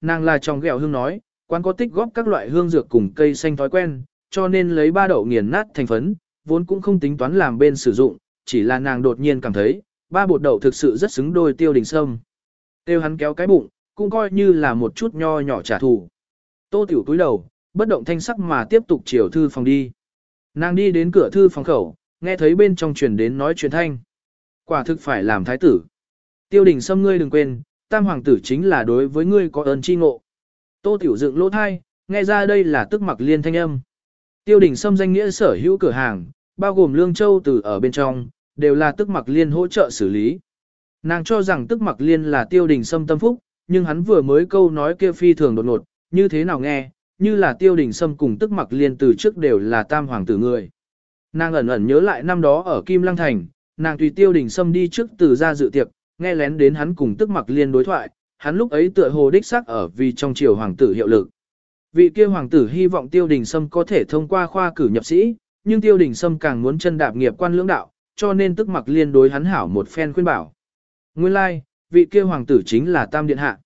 nàng là trong ghẹo hương nói, quán có tích góp các loại hương dược cùng cây xanh thói quen, cho nên lấy ba đậu nghiền nát thành phấn, vốn cũng không tính toán làm bên sử dụng, chỉ là nàng đột nhiên cảm thấy, ba bột đậu thực sự rất xứng đôi tiêu đình sâm. Tiêu hắn kéo cái bụng, cũng coi như là một chút nho nhỏ trả thù. Tô tiểu túi đầu, bất động thanh sắc mà tiếp tục chiều thư phòng đi. Nàng đi đến cửa thư phòng khẩu, nghe thấy bên trong truyền đến nói chuyện thanh. Quả thực phải làm thái tử. Tiêu đình sâm ngươi đừng quên, tam hoàng tử chính là đối với ngươi có ơn chi ngộ. Tô tiểu dựng lỗ thai, nghe ra đây là tức mặc liên thanh âm. Tiêu đình sâm danh nghĩa sở hữu cửa hàng, bao gồm lương châu từ ở bên trong, đều là tức mặc liên hỗ trợ xử lý. Nàng cho rằng tức mặc liên là tiêu đình sâm tâm phúc, nhưng hắn vừa mới câu nói kia phi thường đột ngột, như thế nào nghe, như là tiêu đình sâm cùng tức mặc liên từ trước đều là tam hoàng tử người. Nàng ẩn ẩn nhớ lại năm đó ở Kim Lăng Thành, nàng tùy tiêu đình sâm đi trước từ ra dự tiệc, nghe lén đến hắn cùng tức mặc liên đối thoại, hắn lúc ấy tựa hồ đích xác ở vì trong triều hoàng tử hiệu lực. Vị kia hoàng tử hy vọng tiêu đình sâm có thể thông qua khoa cử nhập sĩ, nhưng tiêu đình sâm càng muốn chân đạp nghiệp quan lưỡng đạo, cho nên tức mặc liên đối hắn hảo một phen khuyên bảo. Nguyên lai, like, vị kia hoàng tử chính là tam điện hạ.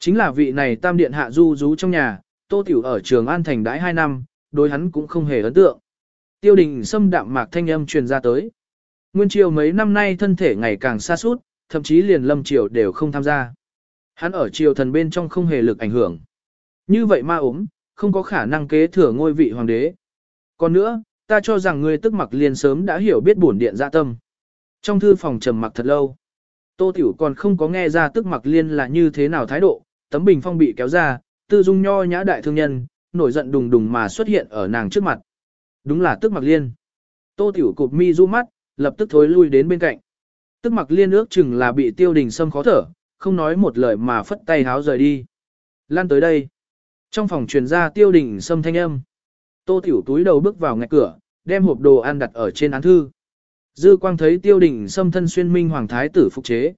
Chính là vị này tam điện hạ du rú trong nhà, tô tiểu ở trường An Thành đãi 2 năm, đối hắn cũng không hề ấn tượng. Tiêu đình Sâm đạm mạc thanh âm truyền ra tới. Nguyên triều mấy năm nay thân thể ngày càng xa suốt, thậm chí liền lâm triều đều không tham gia. Hắn ở triều thần bên trong không hề lực ảnh hưởng. Như vậy ma ốm, không có khả năng kế thừa ngôi vị hoàng đế. Còn nữa, ta cho rằng ngươi tức mặc liền sớm đã hiểu biết bổn điện dạ tâm. Trong thư phòng trầm mặc thật lâu, Tô Tiểu còn không có nghe ra tức mặc liên là như thế nào thái độ, tấm bình phong bị kéo ra, tư dung nho nhã đại thương nhân, nổi giận đùng đùng mà xuất hiện ở nàng trước mặt. Đúng là tức mặc liên. Tô Tiểu cụp mi du mắt, lập tức thối lui đến bên cạnh. Tức mặc liên ước chừng là bị tiêu đình sâm khó thở, không nói một lời mà phất tay háo rời đi. Lan tới đây. Trong phòng truyền ra tiêu đình sâm thanh âm. Tô Tiểu túi đầu bước vào ngạch cửa, đem hộp đồ ăn đặt ở trên án thư. Dư quang thấy tiêu đình Sâm thân xuyên minh hoàng thái tử phục chế.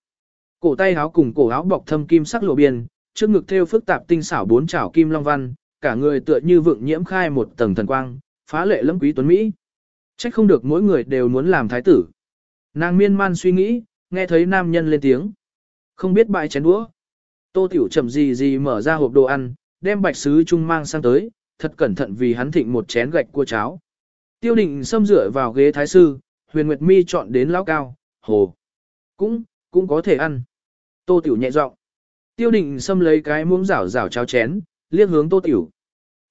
Cổ tay háo cùng cổ áo bọc thâm kim sắc lộ biên, trước ngực thêu phức tạp tinh xảo bốn chảo kim long văn, cả người tựa như vượng nhiễm khai một tầng thần quang, phá lệ lẫm quý tuấn Mỹ. Trách không được mỗi người đều muốn làm thái tử. Nàng miên man suy nghĩ, nghe thấy nam nhân lên tiếng. Không biết bại chén đũa. Tô tiểu chậm gì gì mở ra hộp đồ ăn, đem bạch sứ trung mang sang tới, thật cẩn thận vì hắn thịnh một chén gạch cua cháo. Tiêu định xâm rửa vào ghế thái sư, huyền nguyệt mi chọn đến lão cao, hồ. Cũng, cũng có thể ăn. Tô tiểu nhẹ giọng. Tiêu định xâm lấy cái muỗng rảo rảo cháo chén, liếc hướng tô tiểu.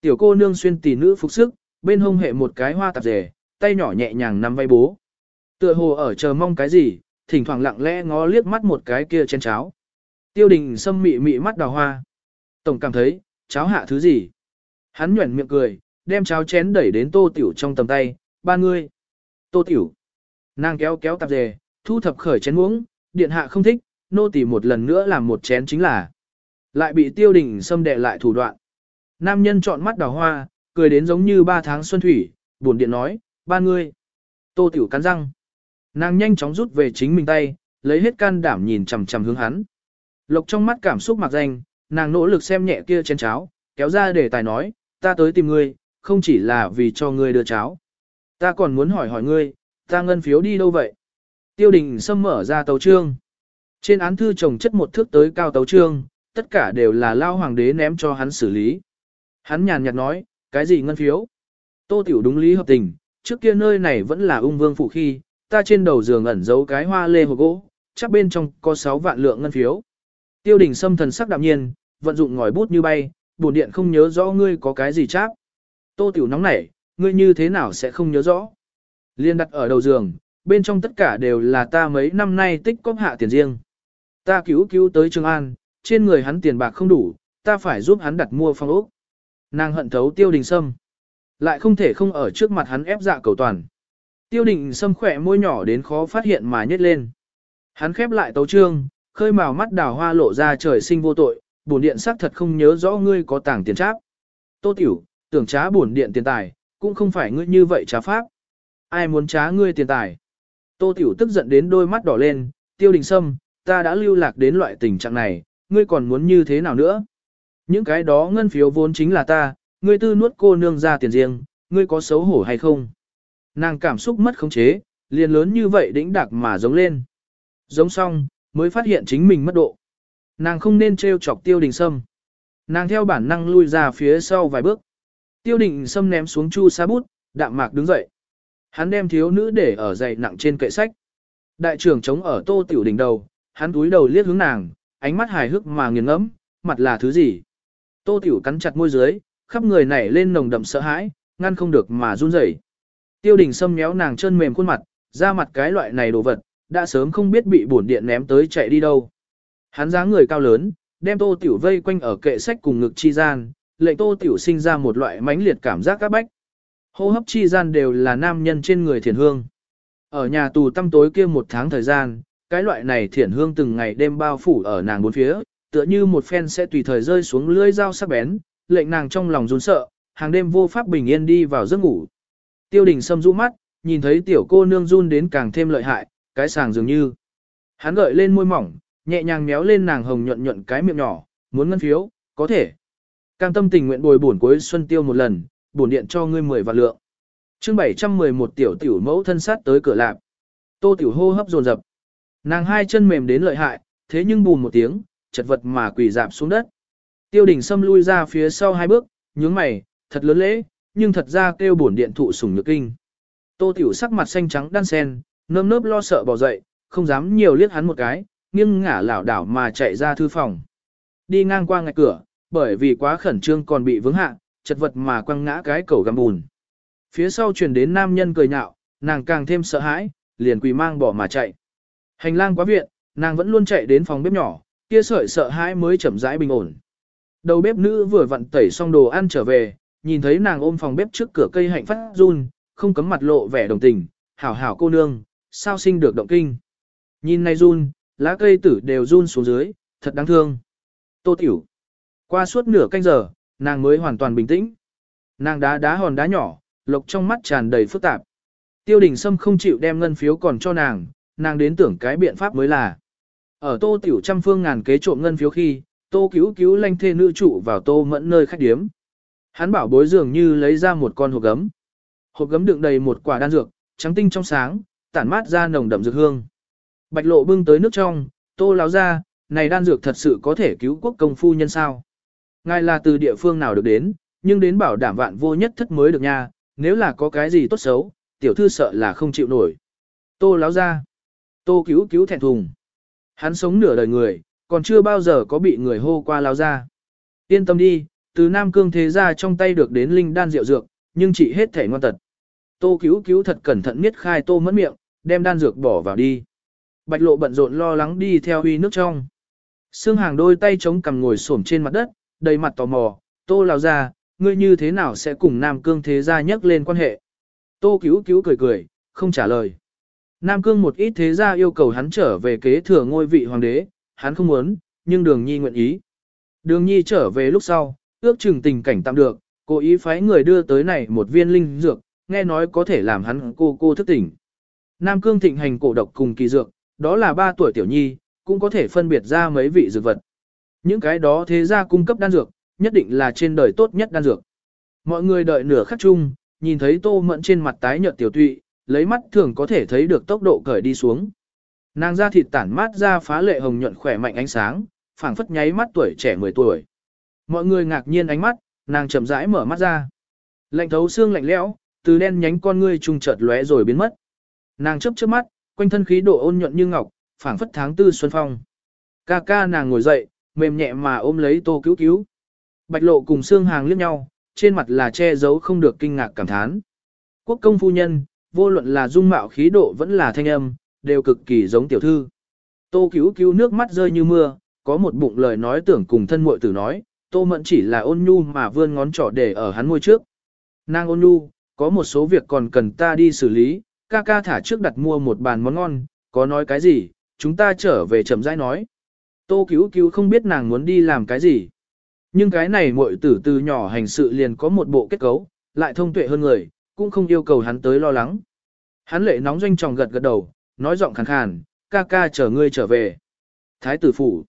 Tiểu cô nương xuyên tỷ nữ phục sức, bên hông hệ một cái hoa tạp rể, tay nhỏ nhẹ nhàng nắm vai bố. Tựa hồ ở chờ mong cái gì, thỉnh thoảng lặng lẽ ngó liếc mắt một cái kia chén cháo. Tiêu đình xâm mị mị mắt đào hoa. Tổng cảm thấy, cháo hạ thứ gì? Hắn nhuẩn miệng cười, đem cháo chén đẩy đến tô tiểu trong tầm tay, ba ngươi. Tô tiểu. Nàng kéo kéo tạp dề, thu thập khởi chén uống, điện hạ không thích, nô tỳ một lần nữa làm một chén chính là. Lại bị tiêu đình xâm đệ lại thủ đoạn. Nam nhân chọn mắt đào hoa, cười đến giống như ba tháng xuân thủy, buồn điện nói, ba ngươi. Tô tiểu cắn răng. Nàng nhanh chóng rút về chính mình tay, lấy hết can đảm nhìn chằm chằm hướng hắn. Lộc trong mắt cảm xúc mặc danh, nàng nỗ lực xem nhẹ kia chén cháo, kéo ra để tài nói, ta tới tìm ngươi, không chỉ là vì cho ngươi đưa cháo. Ta còn muốn hỏi hỏi ngươi, Ta ngân phiếu đi đâu vậy? Tiêu đình xâm mở ra tấu trương. Trên án thư trồng chất một thước tới cao tấu trương, tất cả đều là lao hoàng đế ném cho hắn xử lý. Hắn nhàn nhạt nói, cái gì ngân phiếu? Tô tiểu đúng lý hợp tình, trước kia nơi này vẫn là ung vương phủ khi, ta trên đầu giường ẩn giấu cái hoa lê hộp gỗ, chắc bên trong có 6 vạn lượng ngân phiếu. Tiêu đình Sâm thần sắc đạm nhiên, vận dụng ngòi bút như bay, bổn điện không nhớ rõ ngươi có cái gì chắc. Tô tiểu nóng nảy, ngươi như thế nào sẽ không nhớ rõ? Liên đặt ở đầu giường, bên trong tất cả đều là ta mấy năm nay tích cóp hạ tiền riêng. Ta cứu cứu tới Trường An, trên người hắn tiền bạc không đủ, ta phải giúp hắn đặt mua phong ốc. Nàng hận thấu tiêu đình sâm. Lại không thể không ở trước mặt hắn ép dạ cầu toàn. Tiêu định sâm khỏe môi nhỏ đến khó phát hiện mà nhét lên. Hắn khép lại tấu trương, khơi màu mắt đào hoa lộ ra trời sinh vô tội, bổn điện xác thật không nhớ rõ ngươi có tàng tiền tráp. Tô tiểu, tưởng trá bổn điện tiền tài, cũng không phải ngươi như vậy trá pháp. Ai muốn trá ngươi tiền tài? Tô Tiểu tức giận đến đôi mắt đỏ lên, tiêu đình sâm, ta đã lưu lạc đến loại tình trạng này, ngươi còn muốn như thế nào nữa? Những cái đó ngân phiếu vốn chính là ta, ngươi tư nuốt cô nương ra tiền riêng, ngươi có xấu hổ hay không? Nàng cảm xúc mất khống chế, liền lớn như vậy đĩnh đạc mà giống lên. Giống xong, mới phát hiện chính mình mất độ. Nàng không nên trêu chọc tiêu đình sâm. Nàng theo bản năng lui ra phía sau vài bước. Tiêu Đình Sâm ném xuống chu sa bút, đạm mạc đứng dậy. Hắn đem thiếu nữ để ở dậy nặng trên kệ sách. Đại trưởng chống ở tô tiểu đỉnh đầu, hắn túi đầu liếc hướng nàng, ánh mắt hài hước mà nghiền ngẫm, mặt là thứ gì? Tô tiểu cắn chặt môi dưới, khắp người nảy lên nồng đậm sợ hãi, ngăn không được mà run rẩy. Tiêu đình xâm méo nàng chân mềm khuôn mặt, ra mặt cái loại này đồ vật, đã sớm không biết bị bổn điện ném tới chạy đi đâu. Hắn dáng người cao lớn, đem tô tiểu vây quanh ở kệ sách cùng ngực chi gian, lệnh tô tiểu sinh ra một loại mãnh liệt cảm giác các bách. Hô hấp chi gian đều là nam nhân trên người thiền hương. Ở nhà tù tăm tối kia một tháng thời gian, cái loại này thiển hương từng ngày đêm bao phủ ở nàng bốn phía, tựa như một phen sẽ tùy thời rơi xuống lưỡi dao sắc bén, lệnh nàng trong lòng run sợ, hàng đêm vô pháp bình yên đi vào giấc ngủ. Tiêu đình sâm rũ mắt, nhìn thấy tiểu cô nương run đến càng thêm lợi hại, cái sàng dường như. Hắn gợi lên môi mỏng, nhẹ nhàng méo lên nàng hồng nhuận nhuận cái miệng nhỏ, muốn ngân phiếu, có thể. Cam tâm tình nguyện bồi bổn cuối xuân tiêu một lần, bổn điện cho ngươi 10 vạn lượng. Chương 711 tiểu tiểu mẫu thân sát tới cửa lạp. Tô tiểu hô hấp dồn dập. Nàng hai chân mềm đến lợi hại, thế nhưng bùn một tiếng, chật vật mà quỳ dạp xuống đất. Tiêu đình xâm lui ra phía sau hai bước, nhướng mày, thật lớn lễ, nhưng thật ra kêu bổn điện thụ sủng nhược kinh. Tô tiểu sắc mặt xanh trắng đan sen, nơm nớp lo sợ bỏ dậy, không dám nhiều liếc hắn một cái, nghiêng ngả lảo đảo mà chạy ra thư phòng. Đi ngang qua ngạch cửa, bởi vì quá khẩn trương còn bị vướng hạ, chật vật mà quăng ngã cái cầu găm bùn. Phía sau truyền đến nam nhân cười nhạo, nàng càng thêm sợ hãi, liền quỳ mang bỏ mà chạy. Hành lang quá viện, nàng vẫn luôn chạy đến phòng bếp nhỏ, kia sợi sợ hãi mới chậm rãi bình ổn. Đầu bếp nữ vừa vặn tẩy xong đồ ăn trở về, nhìn thấy nàng ôm phòng bếp trước cửa cây hạnh phát run, không cấm mặt lộ vẻ đồng tình, hảo hảo cô nương, sao sinh được động kinh. Nhìn này run, lá cây tử đều run xuống dưới, thật đáng thương. Tô tiểu. Qua suốt nửa canh giờ, nàng mới hoàn toàn bình tĩnh. Nàng đá đá hòn đá nhỏ, lộc trong mắt tràn đầy phức tạp. Tiêu đình Sâm không chịu đem ngân phiếu còn cho nàng, nàng đến tưởng cái biện pháp mới là. Ở tô tiểu trăm phương ngàn kế trộm ngân phiếu khi, tô cứu cứu lanh thê nữ trụ vào tô mẫn nơi khách điếm. Hắn bảo bối dường như lấy ra một con hộp gấm. Hộp gấm đựng đầy một quả đan dược, trắng tinh trong sáng, tản mát ra nồng đậm dược hương. Bạch lộ bưng tới nước trong, tô láo ra, này đan dược thật sự có thể cứu quốc công phu nhân sao. Ngài là từ địa phương nào được đến, nhưng đến bảo đảm vạn vô nhất thất mới được nha, nếu là có cái gì tốt xấu, tiểu thư sợ là không chịu nổi. Tô láo ra. Tô cứu cứu thẹn thùng. Hắn sống nửa đời người, còn chưa bao giờ có bị người hô qua láo ra. Yên tâm đi, từ Nam Cương thế ra trong tay được đến linh đan rượu dược, nhưng chỉ hết thể ngoan tật. Tô cứu cứu thật cẩn thận miết khai tô mất miệng, đem đan dược bỏ vào đi. Bạch lộ bận rộn lo lắng đi theo huy nước trong. Sương hàng đôi tay chống cằm ngồi xổm trên mặt đất, đầy mặt tò mò, tô lao ra, ngươi như thế nào sẽ cùng Nam Cương thế gia nhắc lên quan hệ. Tô cứu cứu cười cười, không trả lời. Nam Cương một ít thế gia yêu cầu hắn trở về kế thừa ngôi vị hoàng đế, hắn không muốn, nhưng đường nhi nguyện ý. Đường nhi trở về lúc sau, ước chừng tình cảnh tạm được, cố ý phái người đưa tới này một viên linh dược, nghe nói có thể làm hắn cô cô thức tỉnh. Nam Cương thịnh hành cổ độc cùng kỳ dược, đó là ba tuổi tiểu nhi, cũng có thể phân biệt ra mấy vị dược vật. Những cái đó thế gia cung cấp đan dược, nhất định là trên đời tốt nhất đan dược. Mọi người đợi nửa khắc chung, nhìn thấy tô mẫn trên mặt tái nhợt tiểu tụy, lấy mắt thường có thể thấy được tốc độ cởi đi xuống. Nàng da thịt tản mát ra phá lệ hồng nhuận khỏe mạnh ánh sáng, phảng phất nháy mắt tuổi trẻ 10 tuổi. Mọi người ngạc nhiên ánh mắt, nàng chậm rãi mở mắt ra. Lạnh thấu xương lạnh lẽo, từ đen nhánh con ngươi trung chợt lóe rồi biến mất. Nàng chớp chớp mắt, quanh thân khí độ ôn nhuận như ngọc, phảng phất tháng tư xuân phong. Ca ca nàng ngồi dậy, mềm nhẹ mà ôm lấy Tô Cứu Cứu. Bạch Lộ cùng Sương Hàng liếc nhau, trên mặt là che giấu không được kinh ngạc cảm thán. Quốc công phu nhân, vô luận là dung mạo khí độ vẫn là thanh âm, đều cực kỳ giống tiểu thư. Tô Cứu Cứu nước mắt rơi như mưa, có một bụng lời nói tưởng cùng thân muội tử nói, Tô Mẫn chỉ là ôn nhu mà vươn ngón trỏ để ở hắn môi trước. Nàng ôn nhu, có một số việc còn cần ta đi xử lý, ca ca thả trước đặt mua một bàn món ngon, có nói cái gì, chúng ta trở về chậm rãi nói. Tô cứu cứu không biết nàng muốn đi làm cái gì. Nhưng cái này muội tử từ nhỏ hành sự liền có một bộ kết cấu, lại thông tuệ hơn người, cũng không yêu cầu hắn tới lo lắng. Hắn lệ nóng doanh tròng gật gật đầu, nói giọng khàn khàn, ca ca chờ ngươi trở về. Thái tử phủ.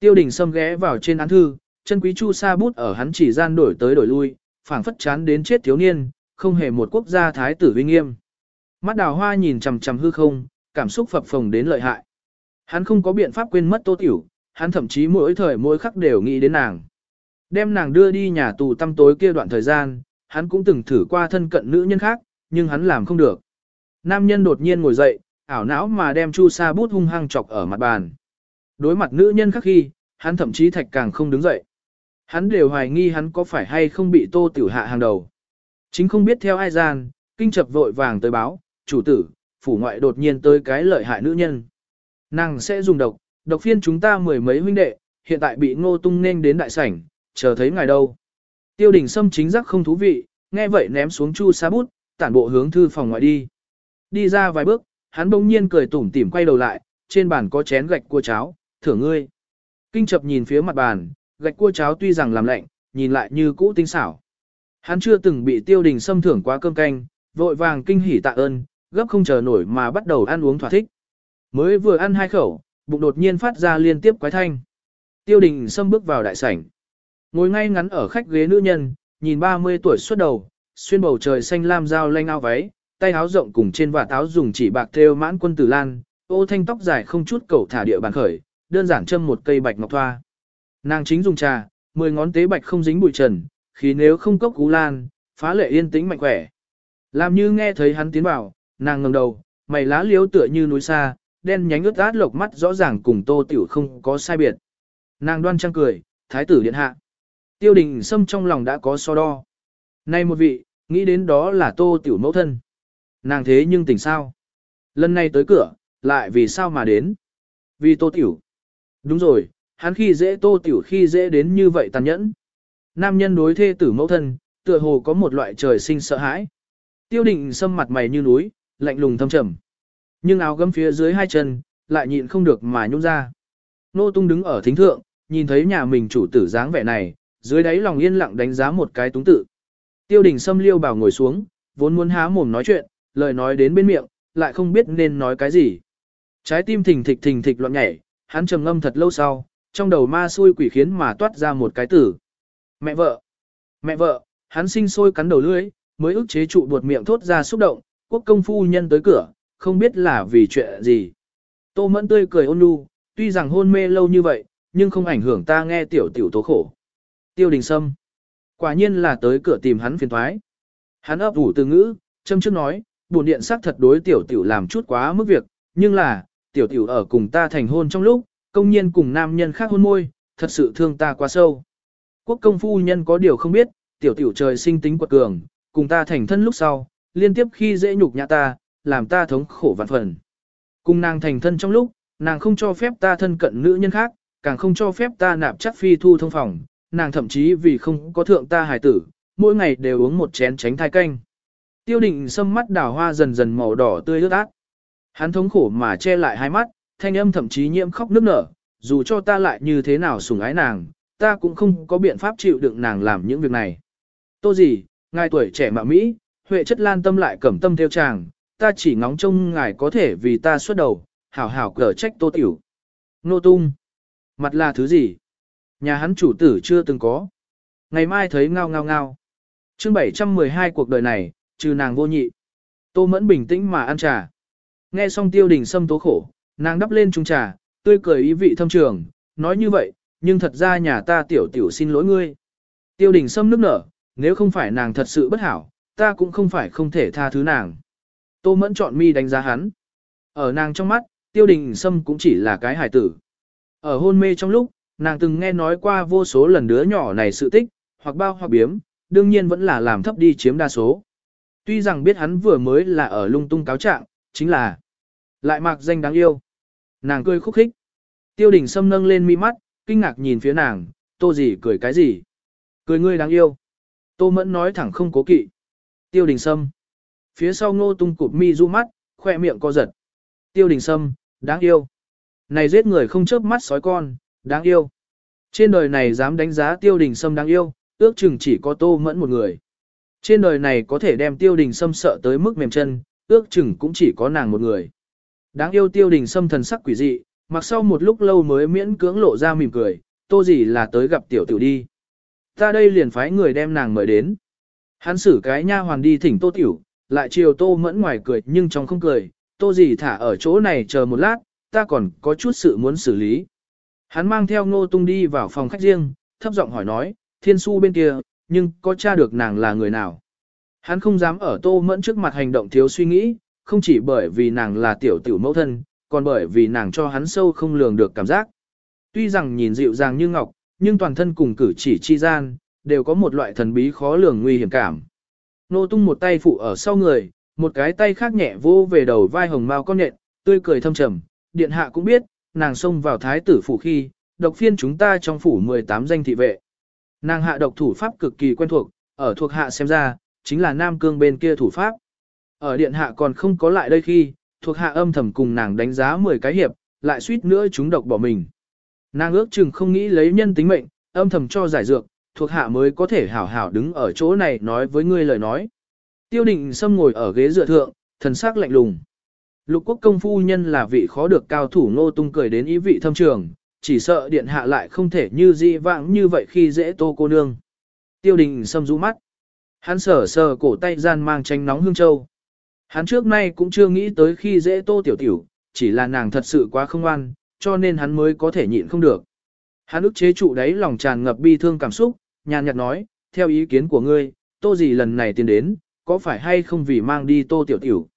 Tiêu đình xâm ghé vào trên án thư, chân quý chu sa bút ở hắn chỉ gian đổi tới đổi lui, phảng phất chán đến chết thiếu niên, không hề một quốc gia thái tử uy nghiêm. Mắt đào hoa nhìn chằm chằm hư không, cảm xúc phập phồng đến lợi hại. Hắn không có biện pháp quên mất tô tiểu, hắn thậm chí mỗi thời mỗi khắc đều nghĩ đến nàng. Đem nàng đưa đi nhà tù tăm tối kia đoạn thời gian, hắn cũng từng thử qua thân cận nữ nhân khác, nhưng hắn làm không được. Nam nhân đột nhiên ngồi dậy, ảo não mà đem chu sa bút hung hăng chọc ở mặt bàn. Đối mặt nữ nhân khác khi, hắn thậm chí thạch càng không đứng dậy. Hắn đều hoài nghi hắn có phải hay không bị tô tiểu hạ hàng đầu. Chính không biết theo ai gian, kinh chập vội vàng tới báo, chủ tử, phủ ngoại đột nhiên tới cái lợi hại nữ nhân. Nàng sẽ dùng độc, độc phiên chúng ta mười mấy huynh đệ, hiện tại bị ngô tung nên đến đại sảnh, chờ thấy ngài đâu. Tiêu đình Sâm chính giác không thú vị, nghe vậy ném xuống chu sa bút, tản bộ hướng thư phòng ngoại đi. Đi ra vài bước, hắn bỗng nhiên cười tủm tỉm quay đầu lại, trên bàn có chén gạch cua cháo, thưởng ngươi. Kinh chập nhìn phía mặt bàn, gạch cua cháo tuy rằng làm lạnh, nhìn lại như cũ tinh xảo. Hắn chưa từng bị tiêu đình xâm thưởng quá cơm canh, vội vàng kinh hỉ tạ ơn, gấp không chờ nổi mà bắt đầu ăn uống thỏa thích. Mới vừa ăn hai khẩu, bụng đột nhiên phát ra liên tiếp quái thanh. Tiêu đình xâm bước vào đại sảnh. Ngồi ngay ngắn ở khách ghế nữ nhân, nhìn 30 tuổi xuất đầu, xuyên bầu trời xanh lam dao lanh ao váy, tay áo rộng cùng trên vạt áo dùng chỉ bạc thêu mãn quân tử lan, ô thanh tóc dài không chút cầu thả địa bàn khởi, đơn giản châm một cây bạch ngọc thoa. Nàng chính dùng trà, mười ngón tế bạch không dính bụi trần, khi nếu không cốc cú lan, phá lệ yên tĩnh mạnh khỏe. Làm như nghe thấy hắn tiến vào, nàng ngẩng đầu, mày lá liếu tựa như núi xa, đen nhánh ướt át lộc mắt rõ ràng cùng tô tiểu không có sai biệt. Nàng đoan trang cười, thái tử điện hạ. Tiêu đình sâm trong lòng đã có so đo. Nay một vị, nghĩ đến đó là tô tiểu mẫu thân. Nàng thế nhưng tỉnh sao? Lần này tới cửa, lại vì sao mà đến? Vì tô tiểu. Đúng rồi, hắn khi dễ tô tiểu khi dễ đến như vậy tàn nhẫn. Nam nhân đối thê tử mẫu thân, tựa hồ có một loại trời sinh sợ hãi. Tiêu định sâm mặt mày như núi, lạnh lùng thâm trầm. Nhưng áo gấm phía dưới hai chân, lại nhịn không được mà nhún ra. Nô tung đứng ở thính thượng, nhìn thấy nhà mình chủ tử dáng vẻ này, dưới đáy lòng yên lặng đánh giá một cái túng tự. Tiêu đình sâm liêu bảo ngồi xuống, vốn muốn há mồm nói chuyện, lời nói đến bên miệng, lại không biết nên nói cái gì. Trái tim thình thịch thình thịch loạn nhảy, hắn trầm ngâm thật lâu sau, trong đầu ma xui quỷ khiến mà toát ra một cái tử. Mẹ vợ! Mẹ vợ! Hắn sinh sôi cắn đầu lưỡi, mới ức chế trụ buột miệng thốt ra xúc động, quốc công phu nhân tới cửa, không biết là vì chuyện gì. Tô mẫn tươi cười ôn nhu, tuy rằng hôn mê lâu như vậy, nhưng không ảnh hưởng ta nghe tiểu tiểu tố khổ. Tiêu đình sâm. Quả nhiên là tới cửa tìm hắn phiền thoái. Hắn ấp ủ từ ngữ, châm trước nói, buồn điện xác thật đối tiểu tiểu làm chút quá mức việc, nhưng là, tiểu tiểu ở cùng ta thành hôn trong lúc, công nhiên cùng nam nhân khác hôn môi, thật sự thương ta quá sâu. Quốc công phu nhân có điều không biết, tiểu tiểu trời sinh tính quật cường, cùng ta thành thân lúc sau, liên tiếp khi dễ nhục nhã ta, làm ta thống khổ vạn phần. Cùng nàng thành thân trong lúc, nàng không cho phép ta thân cận nữ nhân khác, càng không cho phép ta nạp chắc phi thu thông phòng, nàng thậm chí vì không có thượng ta hài tử, mỗi ngày đều uống một chén tránh thai canh. Tiêu định sâm mắt đào hoa dần dần màu đỏ tươi ướt át. Hắn thống khổ mà che lại hai mắt, thanh âm thậm chí nhiễm khóc nức nở, dù cho ta lại như thế nào sủng ái nàng, ta cũng không có biện pháp chịu đựng nàng làm những việc này. Tô gì, ngài tuổi trẻ mạo Mỹ, huệ chất lan tâm lại cẩm tâm theo chàng, ta chỉ ngóng trông ngài có thể vì ta xuất đầu, hảo hảo cờ trách tô tiểu. Nô tung. Mặt là thứ gì? Nhà hắn chủ tử chưa từng có. Ngày mai thấy ngao ngao ngao. chương 712 cuộc đời này, trừ nàng vô nhị. Tô mẫn bình tĩnh mà ăn trà. Nghe xong tiêu đình sâm tố khổ, nàng đắp lên chung trà, tươi cười ý vị thâm trường, nói như vậy, nhưng thật ra nhà ta tiểu tiểu xin lỗi ngươi. Tiêu đình sâm nước nở, nếu không phải nàng thật sự bất hảo, ta cũng không phải không thể tha thứ nàng. Tô mẫn chọn mi đánh giá hắn. Ở nàng trong mắt, tiêu đình sâm cũng chỉ là cái hài tử. Ở hôn mê trong lúc, nàng từng nghe nói qua vô số lần đứa nhỏ này sự tích, hoặc bao hoặc biếm, đương nhiên vẫn là làm thấp đi chiếm đa số. Tuy rằng biết hắn vừa mới là ở lung tung cáo trạng, chính là lại mạc danh đáng yêu. Nàng cười khúc khích. Tiêu đình sâm nâng lên mi mắt, kinh ngạc nhìn phía nàng, tô gì cười cái gì. Cười ngươi đáng yêu. Tô mẫn nói thẳng không cố kỵ. Tiêu đình sâm. Phía sau ngô tung cụp mi du mắt, khoe miệng co giật. Tiêu đình sâm, đáng yêu. Này giết người không chớp mắt sói con, đáng yêu. Trên đời này dám đánh giá tiêu đình sâm đáng yêu, ước chừng chỉ có tô mẫn một người. Trên đời này có thể đem tiêu đình sâm sợ tới mức mềm chân, ước chừng cũng chỉ có nàng một người. Đáng yêu tiêu đình sâm thần sắc quỷ dị, mặc sau một lúc lâu mới miễn cưỡng lộ ra mỉm cười, tô gì là tới gặp tiểu tiểu đi. Ta đây liền phái người đem nàng mời đến. Hắn xử cái nha hoàn đi thỉnh tô tiểu, lại chiều tô mẫn ngoài cười nhưng trong không cười, tô gì thả ở chỗ này chờ một lát, ta còn có chút sự muốn xử lý. Hắn mang theo ngô tung đi vào phòng khách riêng, thấp giọng hỏi nói, thiên su bên kia, nhưng có tra được nàng là người nào. Hắn không dám ở tô mẫn trước mặt hành động thiếu suy nghĩ, không chỉ bởi vì nàng là tiểu tiểu mẫu thân, còn bởi vì nàng cho hắn sâu không lường được cảm giác. Tuy rằng nhìn dịu dàng như ngọc, nhưng toàn thân cùng cử chỉ chi gian, đều có một loại thần bí khó lường nguy hiểm cảm. Nô tung một tay phụ ở sau người, một cái tay khác nhẹ vô về đầu vai hồng mao con nện, tươi cười thâm trầm, điện hạ cũng biết, nàng xông vào thái tử phủ khi, độc phiên chúng ta trong phủ 18 danh thị vệ. Nàng hạ độc thủ pháp cực kỳ quen thuộc, ở thuộc hạ xem ra, chính là Nam Cương bên kia thủ pháp. Ở điện hạ còn không có lại đây khi, thuộc hạ âm thầm cùng nàng đánh giá 10 cái hiệp, lại suýt nữa chúng độc bỏ mình. Nàng ước chừng không nghĩ lấy nhân tính mệnh, âm thầm cho giải dược, thuộc hạ mới có thể hảo hảo đứng ở chỗ này nói với ngươi lời nói. Tiêu định xâm ngồi ở ghế dựa thượng, thần sắc lạnh lùng. Lục quốc công phu nhân là vị khó được cao thủ ngô tung cười đến ý vị thâm trường, chỉ sợ điện hạ lại không thể như di vãng như vậy khi dễ tô cô nương. Tiêu đình xâm rũ mắt. Hắn sờ sờ cổ tay gian mang tranh nóng hương châu. Hắn trước nay cũng chưa nghĩ tới khi dễ tô tiểu tiểu, chỉ là nàng thật sự quá không an, cho nên hắn mới có thể nhịn không được. Hắn ức chế trụ đấy lòng tràn ngập bi thương cảm xúc, nhàn nhạt nói, theo ý kiến của ngươi, tô gì lần này tiến đến, có phải hay không vì mang đi tô tiểu tiểu.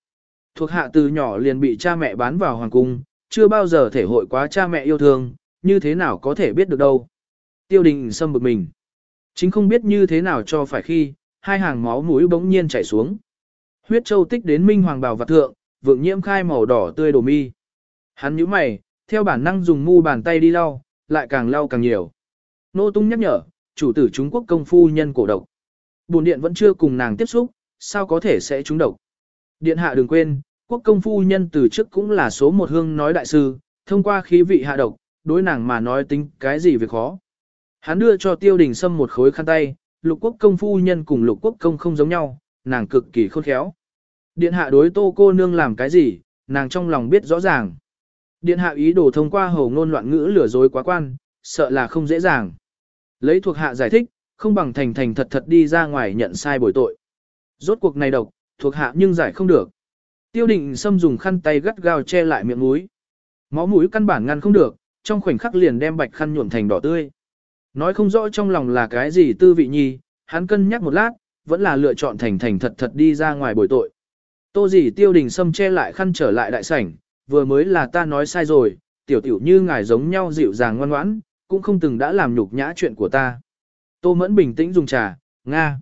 Thuộc hạ từ nhỏ liền bị cha mẹ bán vào hoàng cung, chưa bao giờ thể hội quá cha mẹ yêu thương, như thế nào có thể biết được đâu. Tiêu đình xâm bực mình. Chính không biết như thế nào cho phải khi, hai hàng máu mũi bỗng nhiên chảy xuống. Huyết châu tích đến minh hoàng bào Vật thượng, vượng nhiễm khai màu đỏ tươi đồ mi. Hắn nhíu mày, theo bản năng dùng mu bàn tay đi lau, lại càng lau càng nhiều. Nô tung nhắc nhở, chủ tử Trung Quốc công phu nhân cổ độc. Bồn điện vẫn chưa cùng nàng tiếp xúc, sao có thể sẽ trúng độc. Điện hạ đừng quên, quốc công phu nhân từ trước cũng là số một hương nói đại sư, thông qua khí vị hạ độc, đối nàng mà nói tính cái gì việc khó. Hắn đưa cho tiêu đình sâm một khối khăn tay, lục quốc công phu nhân cùng lục quốc công không giống nhau, nàng cực kỳ khôn khéo. Điện hạ đối tô cô nương làm cái gì, nàng trong lòng biết rõ ràng. Điện hạ ý đồ thông qua hầu ngôn loạn ngữ lừa dối quá quan, sợ là không dễ dàng. Lấy thuộc hạ giải thích, không bằng thành thành thật thật đi ra ngoài nhận sai bồi tội. Rốt cuộc này độc, thuộc hạ nhưng giải không được. Tiêu định xâm dùng khăn tay gắt gao che lại miệng mũi. Máu mũi căn bản ngăn không được, trong khoảnh khắc liền đem bạch khăn nhuộm thành đỏ tươi. Nói không rõ trong lòng là cái gì tư vị nhi, hắn cân nhắc một lát, vẫn là lựa chọn thành thành thật thật đi ra ngoài bồi tội. Tô gì tiêu đình xâm che lại khăn trở lại đại sảnh, vừa mới là ta nói sai rồi, tiểu tiểu như ngài giống nhau dịu dàng ngoan ngoãn, cũng không từng đã làm nhục nhã chuyện của ta. Tô mẫn bình tĩnh dùng trà, Nga.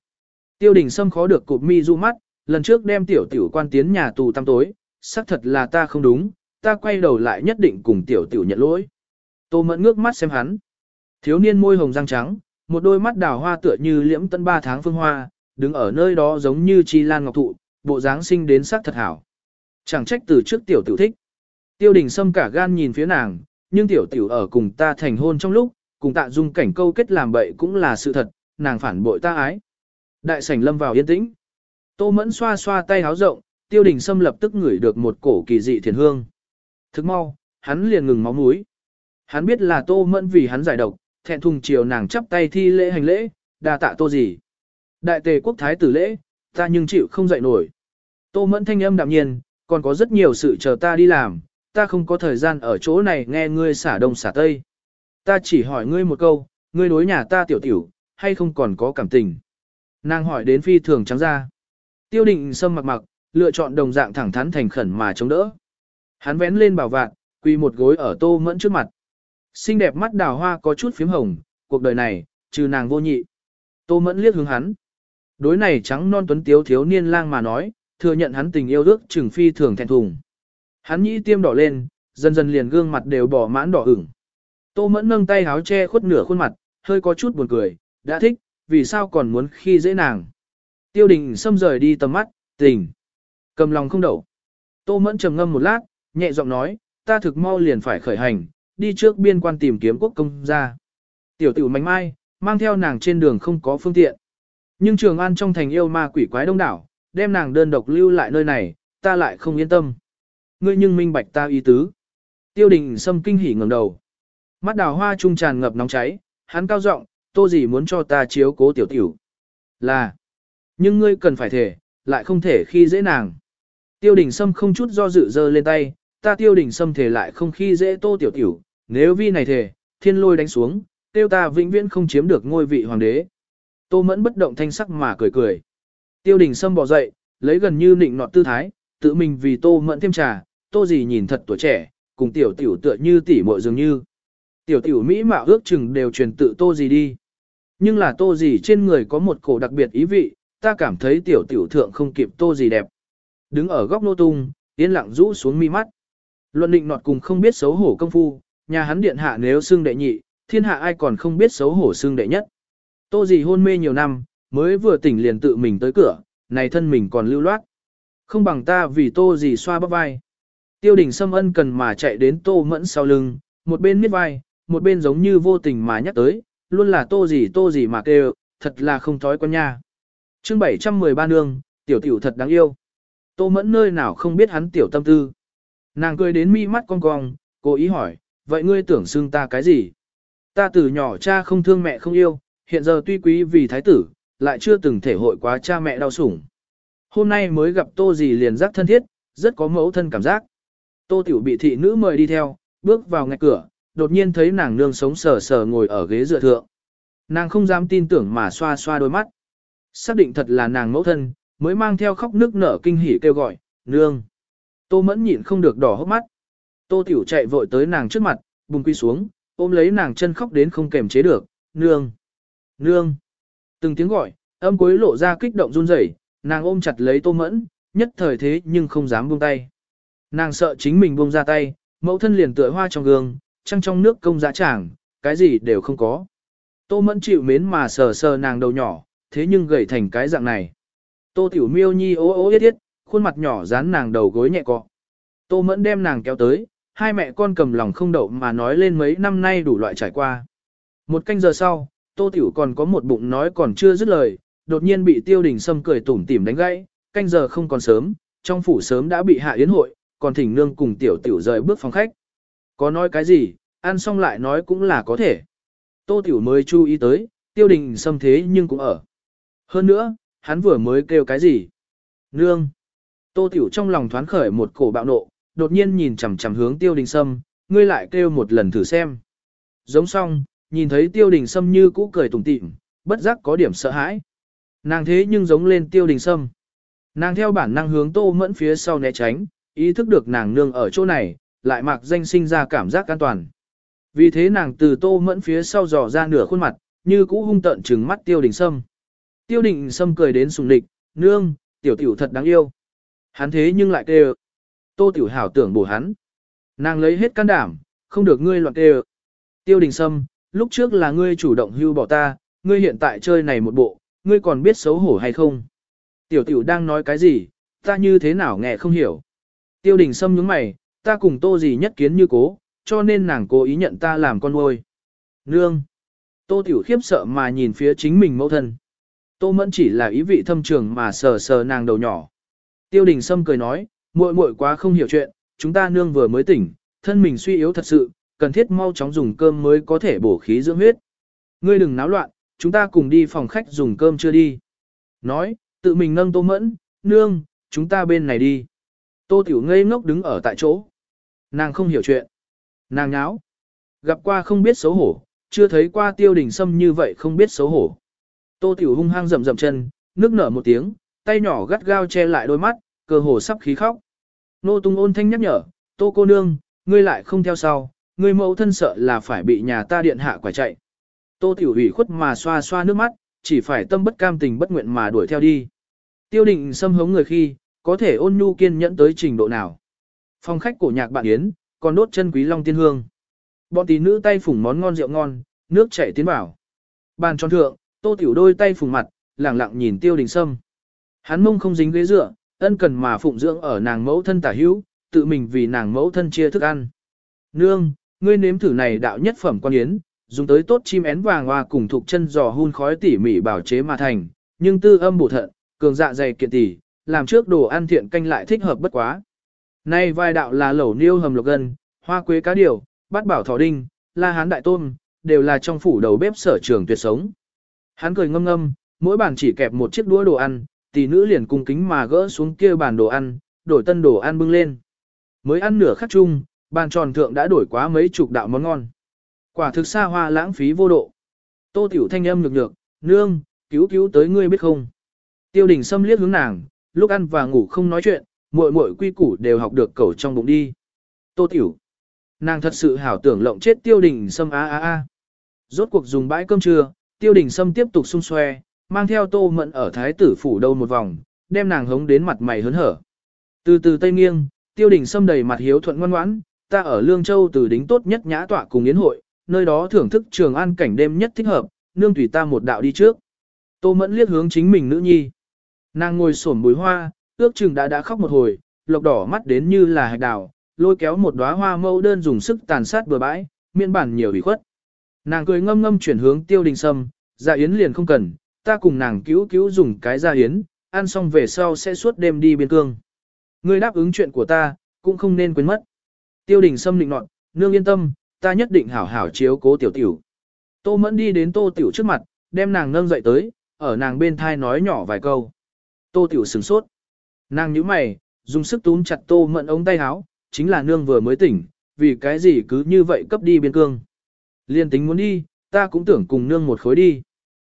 Tiêu đình Sâm khó được cụp mi du mắt, lần trước đem tiểu tiểu quan tiến nhà tù tăm tối, xác thật là ta không đúng, ta quay đầu lại nhất định cùng tiểu tiểu nhận lỗi. Tô mẫn ngước mắt xem hắn. Thiếu niên môi hồng răng trắng, một đôi mắt đào hoa tựa như liễm tân ba tháng phương hoa, đứng ở nơi đó giống như chi lan ngọc thụ, bộ dáng sinh đến sắc thật hảo. Chẳng trách từ trước tiểu tiểu thích. Tiêu đình Sâm cả gan nhìn phía nàng, nhưng tiểu tiểu ở cùng ta thành hôn trong lúc, cùng tạ dung cảnh câu kết làm bậy cũng là sự thật, nàng phản bội ta ái. Đại sảnh lâm vào yên tĩnh. Tô mẫn xoa xoa tay háo rộng, tiêu đình Sâm lập tức ngửi được một cổ kỳ dị thiền hương. Thức mau, hắn liền ngừng máu mũi. Hắn biết là tô mẫn vì hắn giải độc, thẹn thùng chiều nàng chắp tay thi lễ hành lễ, đa tạ tô gì. Đại tề quốc thái tử lễ, ta nhưng chịu không dậy nổi. Tô mẫn thanh âm đạm nhiên, còn có rất nhiều sự chờ ta đi làm, ta không có thời gian ở chỗ này nghe ngươi xả đông xả tây. Ta chỉ hỏi ngươi một câu, ngươi đối nhà ta tiểu tiểu, hay không còn có cảm tình. Nàng hỏi đến phi thường trắng ra. Tiêu định sâm mặc mặc, lựa chọn đồng dạng thẳng thắn thành khẩn mà chống đỡ. Hắn vén lên bảo vạn, quỳ một gối ở tô mẫn trước mặt. Xinh đẹp mắt đào hoa có chút phím hồng, cuộc đời này, trừ nàng vô nhị. Tô mẫn liếc hướng hắn. Đối này trắng non tuấn tiếu thiếu niên lang mà nói, thừa nhận hắn tình yêu ước trừng phi thường thẹn thùng. Hắn nhĩ tiêm đỏ lên, dần dần liền gương mặt đều bỏ mãn đỏ ửng. Tô mẫn nâng tay háo che khuất nửa khuôn mặt, hơi có chút buồn cười, đã thích, vì sao còn muốn khi dễ nàng. Tiêu đình xâm rời đi tầm mắt, tình. Cầm lòng không đậu. Tô mẫn trầm ngâm một lát, nhẹ giọng nói, ta thực mau liền phải khởi hành, đi trước biên quan tìm kiếm quốc công gia Tiểu tiểu mánh mai, mang theo nàng trên đường không có phương tiện. Nhưng trường an trong thành yêu ma quỷ quái đông đảo, đem nàng đơn độc lưu lại nơi này, ta lại không yên tâm. Ngươi nhưng minh bạch ta ý tứ. Tiêu đình xâm kinh hỉ ngẩng đầu. Mắt đào hoa trung tràn ngập nóng cháy, hắn cao giọng, tô gì muốn cho ta chiếu cố tiểu tiểu. Là, nhưng ngươi cần phải thể, lại không thể khi dễ nàng. Tiêu đình sâm không chút do dự dơ lên tay, ta tiêu đình sâm thể lại không khi dễ tô tiểu tiểu, nếu vi này thể, thiên lôi đánh xuống, tiêu ta vĩnh viễn không chiếm được ngôi vị hoàng đế. Tô Mẫn bất động thanh sắc mà cười cười. Tiêu đình Sâm bỏ dậy, lấy gần như nịnh nọt tư thái, tự mình vì Tô Mẫn thêm trà, Tô gì nhìn thật tuổi trẻ, cùng tiểu tiểu tựa như tỷ muội dường như. Tiểu tiểu Mỹ mạo ước chừng đều truyền tự Tô gì đi. Nhưng là Tô gì trên người có một cổ đặc biệt ý vị, ta cảm thấy tiểu tiểu thượng không kịp Tô gì đẹp. Đứng ở góc nô tung, yên lặng rũ xuống mi mắt. Luận định nọt cùng không biết xấu hổ công phu, nhà hắn điện hạ nếu xương đệ nhị, thiên hạ ai còn không biết xấu hổ xương đệ nhất. Tô gì hôn mê nhiều năm, mới vừa tỉnh liền tự mình tới cửa, này thân mình còn lưu loát. Không bằng ta vì tô gì xoa bắp vai. Tiêu đình xâm ân cần mà chạy đến tô mẫn sau lưng, một bên miết vai, một bên giống như vô tình mà nhắc tới, luôn là tô gì tô gì mà kêu, thật là không thói quen nha. chương 713 nương, tiểu tiểu thật đáng yêu. Tô mẫn nơi nào không biết hắn tiểu tâm tư. Nàng cười đến mi mắt cong cong, cố ý hỏi, vậy ngươi tưởng xưng ta cái gì? Ta từ nhỏ cha không thương mẹ không yêu, hiện giờ tuy quý vì thái tử, lại chưa từng thể hội quá cha mẹ đau sủng. Hôm nay mới gặp tô gì liền giác thân thiết, rất có mẫu thân cảm giác. Tô tiểu bị thị nữ mời đi theo, bước vào ngay cửa, đột nhiên thấy nàng nương sống sờ sờ ngồi ở ghế dựa thượng. Nàng không dám tin tưởng mà xoa xoa đôi mắt. Xác định thật là nàng mẫu thân, mới mang theo khóc nước nở kinh hỉ kêu gọi, nương. Tô mẫn nhịn không được đỏ hốc mắt. Tô tiểu chạy vội tới nàng trước mặt, bùng quy xuống, ôm lấy nàng chân khóc đến không kềm chế được, nương, nương. Từng tiếng gọi, âm cuối lộ ra kích động run rẩy, nàng ôm chặt lấy tô mẫn, nhất thời thế nhưng không dám buông tay. Nàng sợ chính mình buông ra tay, mẫu thân liền tựa hoa trong gương, trăng trong nước công dã tràng, cái gì đều không có. Tô mẫn chịu mến mà sờ sờ nàng đầu nhỏ, thế nhưng gầy thành cái dạng này. Tô tiểu miêu nhi ố ố yết yết, khuôn mặt nhỏ dán nàng đầu gối nhẹ cọ. Tô mẫn đem nàng kéo tới, hai mẹ con cầm lòng không đậu mà nói lên mấy năm nay đủ loại trải qua. Một canh giờ sau, Tô Tiểu còn có một bụng nói còn chưa dứt lời, đột nhiên bị Tiêu Đình Sâm cười tủm tỉm đánh gãy, canh giờ không còn sớm, trong phủ sớm đã bị hạ yến hội, còn thỉnh nương cùng Tiểu Tiểu rời bước phòng khách. Có nói cái gì, ăn xong lại nói cũng là có thể. Tô Tiểu mới chú ý tới, Tiêu Đình Sâm thế nhưng cũng ở. Hơn nữa, hắn vừa mới kêu cái gì? Nương! Tô Tiểu trong lòng thoáng khởi một cổ bạo nộ, đột nhiên nhìn chằm chằm hướng tiêu đình sâm, ngươi lại kêu một lần thử xem. Giống xong, nhìn thấy tiêu đình sâm như cũ cười tủm tỉm, bất giác có điểm sợ hãi. Nàng thế nhưng giống lên tiêu đình sâm. Nàng theo bản năng hướng tô mẫn phía sau né tránh, ý thức được nàng nương ở chỗ này, lại mặc danh sinh ra cảm giác an toàn. Vì thế nàng từ tô mẫn phía sau dò ra nửa khuôn mặt, như cũ hung tợn trừng mắt tiêu đình sâm. Tiêu đình sâm cười đến sùng địch, nương, tiểu tiểu thật đáng yêu. Hắn thế nhưng lại kêu. Tô Tiểu Hảo tưởng bổ hắn. Nàng lấy hết can đảm, không được ngươi loạn kêu. Tiêu đình sâm, lúc trước là ngươi chủ động hưu bỏ ta, ngươi hiện tại chơi này một bộ, ngươi còn biết xấu hổ hay không? Tiểu tiểu đang nói cái gì, ta như thế nào nghe không hiểu. Tiêu đình sâm nhướng mày, ta cùng tô gì nhất kiến như cố, cho nên nàng cố ý nhận ta làm con nuôi. Nương. Tô tiểu khiếp sợ mà nhìn phía chính mình mẫu thân. Tô mẫn chỉ là ý vị thâm trường mà sờ sờ nàng đầu nhỏ. Tiêu đình sâm cười nói, muội muội quá không hiểu chuyện, chúng ta nương vừa mới tỉnh, thân mình suy yếu thật sự, cần thiết mau chóng dùng cơm mới có thể bổ khí dưỡng huyết. Ngươi đừng náo loạn, chúng ta cùng đi phòng khách dùng cơm chưa đi. Nói, tự mình nâng tô mẫn, nương, chúng ta bên này đi. Tô tiểu ngây ngốc đứng ở tại chỗ. Nàng không hiểu chuyện. Nàng nháo. Gặp qua không biết xấu hổ, chưa thấy qua tiêu đình sâm như vậy không biết xấu hổ. Tô tiểu hung hăng rầm rầm chân, nước nở một tiếng, tay nhỏ gắt gao che lại đôi mắt, cơ hồ sắp khí khóc. Nô tung ôn thanh nhắc nhở, tô cô nương, ngươi lại không theo sau, Người mẫu thân sợ là phải bị nhà ta điện hạ quả chạy. Tô tiểu hủy khuất mà xoa xoa nước mắt, chỉ phải tâm bất cam tình bất nguyện mà đuổi theo đi. Tiêu định xâm hống người khi, có thể ôn nhu kiên nhẫn tới trình độ nào. Phòng khách cổ nhạc bạn Yến, còn đốt chân quý long tiên hương. Bọn tí nữ tay phủng món ngon rượu ngon, nước chảy tiến vào. Bàn tròn thượng, tô tiểu đôi tay phủng mặt, lẳng lặng nhìn tiêu đình sâm. Hắn mông không dính ghế dựa, ân cần mà phụng dưỡng ở nàng mẫu thân tả hữu, tự mình vì nàng mẫu thân chia thức ăn. Nương, ngươi nếm thử này đạo nhất phẩm quan yến, dùng tới tốt chim én vàng hoa cùng thuộc chân giò hun khói tỉ mỉ bảo chế mà thành, nhưng tư âm bổ thận, cường dạ dày kiện tỉ, làm trước đồ ăn thiện canh lại thích hợp bất quá. Nay vai đạo là lẩu niêu hầm lộc gân, hoa quế cá điều, bát bảo thỏ đinh, la hán đại tôm, đều là trong phủ đầu bếp sở trường tuyệt sống. Hắn cười ngâm ngâm, mỗi bàn chỉ kẹp một chiếc đũa đồ ăn, tỷ nữ liền cung kính mà gỡ xuống kia bàn đồ ăn, đổi tân đồ ăn bưng lên. Mới ăn nửa khắc chung, bàn tròn thượng đã đổi quá mấy chục đạo món ngon. Quả thực xa hoa lãng phí vô độ. Tô tiểu thanh âm nhược nhược, nương, cứu cứu tới ngươi biết không. Tiêu đình xâm liếc hướng nàng, lúc ăn và ngủ không nói chuyện, muội muội quy củ đều học được cẩu trong bụng đi. Tô tiểu. Nàng thật sự hảo tưởng lộng chết tiêu đình xâm a a a. Rốt cuộc dùng bãi cơm trưa, tiêu đình xâm tiếp tục xung xoe, mang theo tô mận ở thái tử phủ đâu một vòng, đem nàng hống đến mặt mày hớn hở. Từ từ tây nghiêng, tiêu đình xâm đầy mặt hiếu thuận ngoan ngoãn, ta ở Lương Châu từ đính tốt nhất nhã tọa cùng yến hội, nơi đó thưởng thức trường an cảnh đêm nhất thích hợp, nương tùy ta một đạo đi trước. Tô mẫn liếc hướng chính mình nữ nhi. Nàng ngồi xổm bùi hoa, ước chừng đã đã khóc một hồi, lộc đỏ mắt đến như là hạch đào, lôi kéo một đóa hoa mẫu đơn dùng sức tàn sát bừa bãi, miên bản nhiều ủy khuất. Nàng cười ngâm ngâm chuyển hướng tiêu đình sâm, dạ yến liền không cần, ta cùng nàng cứu cứu dùng cái dạ yến, ăn xong về sau sẽ suốt đêm đi biên cương. Ngươi đáp ứng chuyện của ta, cũng không nên quên mất. Tiêu đình sâm định nọt, nương yên tâm, ta nhất định hảo hảo chiếu cố tiểu tiểu. Tô mẫn đi đến tô tiểu trước mặt, đem nàng nâng dậy tới, ở nàng bên thai nói nhỏ vài câu. Tô tiểu sửng sốt. Nàng nhíu mày, dùng sức túm chặt tô mẫn ống tay áo, chính là nương vừa mới tỉnh, vì cái gì cứ như vậy cấp đi biên cương. Liên tính muốn đi, ta cũng tưởng cùng nương một khối đi.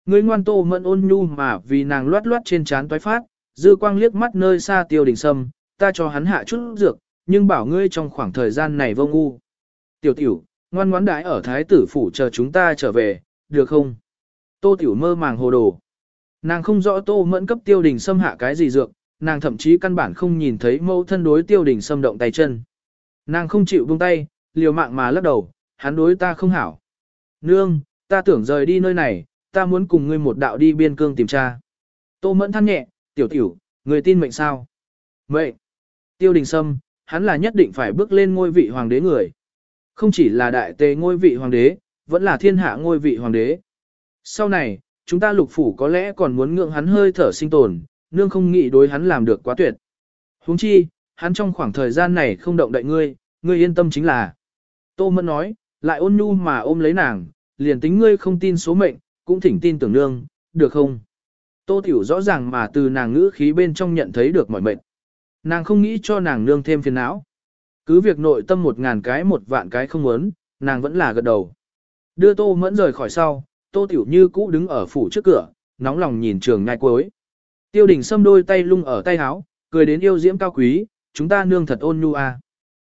Người ngoan tô mẫn ôn nhu mà vì nàng loát loát trên trán toái phát, dư quang liếc mắt nơi xa tiêu đình sâm, ta cho hắn hạ chút dược, nhưng bảo ngươi trong khoảng thời gian này vô ngu. Tiểu tiểu, ngoan ngoãn đái ở thái tử phủ chờ chúng ta trở về, được không? Tô tiểu mơ màng hồ đồ. Nàng không rõ tô mẫn cấp tiêu đình xâm hạ cái gì dược, nàng thậm chí căn bản không nhìn thấy mẫu thân đối tiêu đình xâm động tay chân. Nàng không chịu buông tay, liều mạng mà lắc đầu, hắn đối ta không hảo. Nương, ta tưởng rời đi nơi này, ta muốn cùng ngươi một đạo đi biên cương tìm cha. Tô mẫn than nhẹ, tiểu tiểu, người tin mệnh sao? Mệnh. Tiêu đình sâm, hắn là nhất định phải bước lên ngôi vị hoàng đế người. Không chỉ là đại tề ngôi vị hoàng đế, vẫn là thiên hạ ngôi vị hoàng đế. Sau này, chúng ta lục phủ có lẽ còn muốn ngượng hắn hơi thở sinh tồn, nương không nghĩ đối hắn làm được quá tuyệt. huống chi, hắn trong khoảng thời gian này không động đậy ngươi, ngươi yên tâm chính là. Tô Mẫn nói, lại ôn nhu mà ôm lấy nàng, liền tính ngươi không tin số mệnh, cũng thỉnh tin tưởng nương, được không? Tô Tiểu rõ ràng mà từ nàng ngữ khí bên trong nhận thấy được mọi mệnh. Nàng không nghĩ cho nàng nương thêm phiền não. Cứ việc nội tâm một ngàn cái một vạn cái không muốn, nàng vẫn là gật đầu. Đưa Tô Mẫn rời khỏi sau, Tô Tiểu Như cũ đứng ở phủ trước cửa, nóng lòng nhìn trường nhai cuối. Tiêu đình xâm đôi tay lung ở tay áo, cười đến yêu diễm cao quý, chúng ta nương thật ôn nhu à.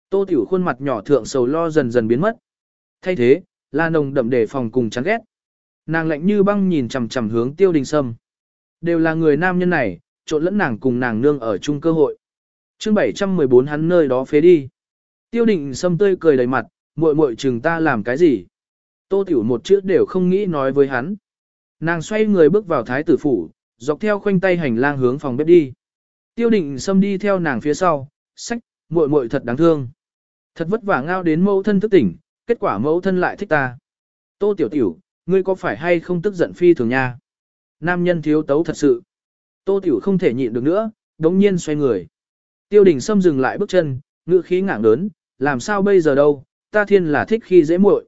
Tô Tiểu khuôn mặt nhỏ thượng sầu lo dần dần biến mất. Thay thế, là nồng đậm đề phòng cùng chán ghét. Nàng lạnh như băng nhìn chằm chằm hướng tiêu đình sâm. Đều là người nam nhân này, trộn lẫn nàng cùng nàng nương ở chung cơ hội chương 714 hắn nơi đó phế đi. Tiêu định sâm tươi cười đầy mặt, muội muội chừng ta làm cái gì. Tô tiểu một chữ đều không nghĩ nói với hắn. Nàng xoay người bước vào thái tử phủ, dọc theo khoanh tay hành lang hướng phòng bếp đi. Tiêu định sâm đi theo nàng phía sau, sách, muội muội thật đáng thương. Thật vất vả ngao đến mẫu thân thức tỉnh, kết quả mẫu thân lại thích ta. Tô tiểu tiểu, ngươi có phải hay không tức giận phi thường nha? Nam nhân thiếu tấu thật sự. Tô tiểu không thể nhịn được nữa, đống nhiên xoay người. Tiêu đình Sâm dừng lại bước chân, ngữ khí ngạng lớn, làm sao bây giờ đâu, ta thiên là thích khi dễ muội.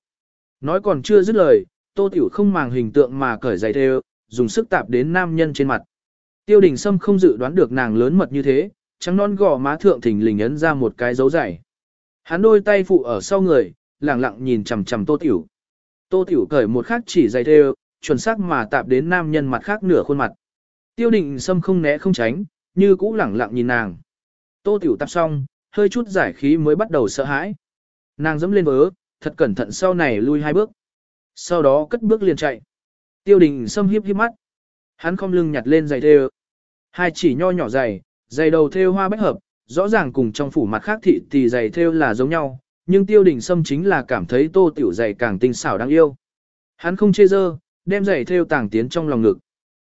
Nói còn chưa dứt lời, tô tiểu không màng hình tượng mà cởi giày thêu, dùng sức tạp đến nam nhân trên mặt. Tiêu đình Sâm không dự đoán được nàng lớn mật như thế, trắng non gò má thượng thình lình ấn ra một cái dấu dày. Hắn đôi tay phụ ở sau người, lẳng lặng nhìn chằm chằm tô tiểu. Tô tiểu cởi một khắc chỉ giày thêu, chuẩn xác mà tạp đến nam nhân mặt khác nửa khuôn mặt. Tiêu đình Sâm không né không tránh, như cũ lẳng lặng nhìn nàng. Tô tiểu tạp xong, hơi chút giải khí mới bắt đầu sợ hãi. Nàng dẫm lên vớ, thật cẩn thận sau này lui hai bước. Sau đó cất bước liền chạy. Tiêu đình Sâm hiếp hiếp mắt. Hắn không lưng nhặt lên giày thêu. Hai chỉ nho nhỏ giày, giày đầu thêu hoa bách hợp, rõ ràng cùng trong phủ mặt khác thị thì giày thêu là giống nhau, nhưng tiêu đình Sâm chính là cảm thấy tô tiểu giày càng tinh xảo đáng yêu. Hắn không chê dơ, đem giày thêu tàng tiến trong lòng ngực.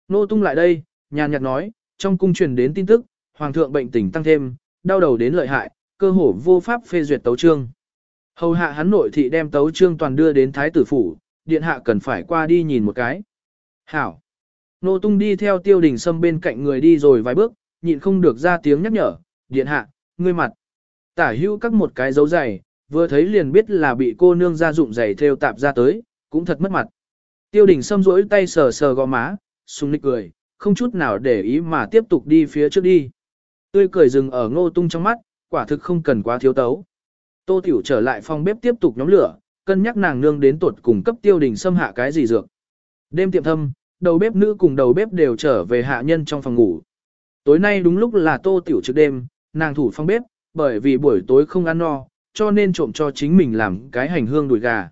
Nô tung lại đây, nhàn nhạt nói, trong cung truyền đến tin tức, hoàng thượng bệnh tình tăng thêm, đau đầu đến lợi hại, cơ hồ vô pháp phê duyệt tấu trương. Hầu hạ hắn nội thị đem tấu trương toàn đưa đến thái tử phủ, điện hạ cần phải qua đi nhìn một cái. Hảo. Nô tung đi theo tiêu đình sâm bên cạnh người đi rồi vài bước, nhịn không được ra tiếng nhắc nhở, điện hạ, ngươi mặt. Tả hữu các một cái dấu giày, vừa thấy liền biết là bị cô nương ra dụng giày theo tạp ra tới, cũng thật mất mặt. Tiêu đình sâm rỗi tay sờ sờ gò má, sung nịch cười, không chút nào để ý mà tiếp tục đi phía trước đi. Tươi cười dừng ở ngô tung trong mắt, quả thực không cần quá thiếu tấu. Tô Tiểu trở lại phòng bếp tiếp tục nhóm lửa, cân nhắc nàng nương đến tuột cùng cấp tiêu đình xâm hạ cái gì dược. Đêm tiệm thâm, đầu bếp nữ cùng đầu bếp đều trở về hạ nhân trong phòng ngủ. Tối nay đúng lúc là tô tiểu trước đêm, nàng thủ phòng bếp, bởi vì buổi tối không ăn no, cho nên trộm cho chính mình làm cái hành hương đùi gà.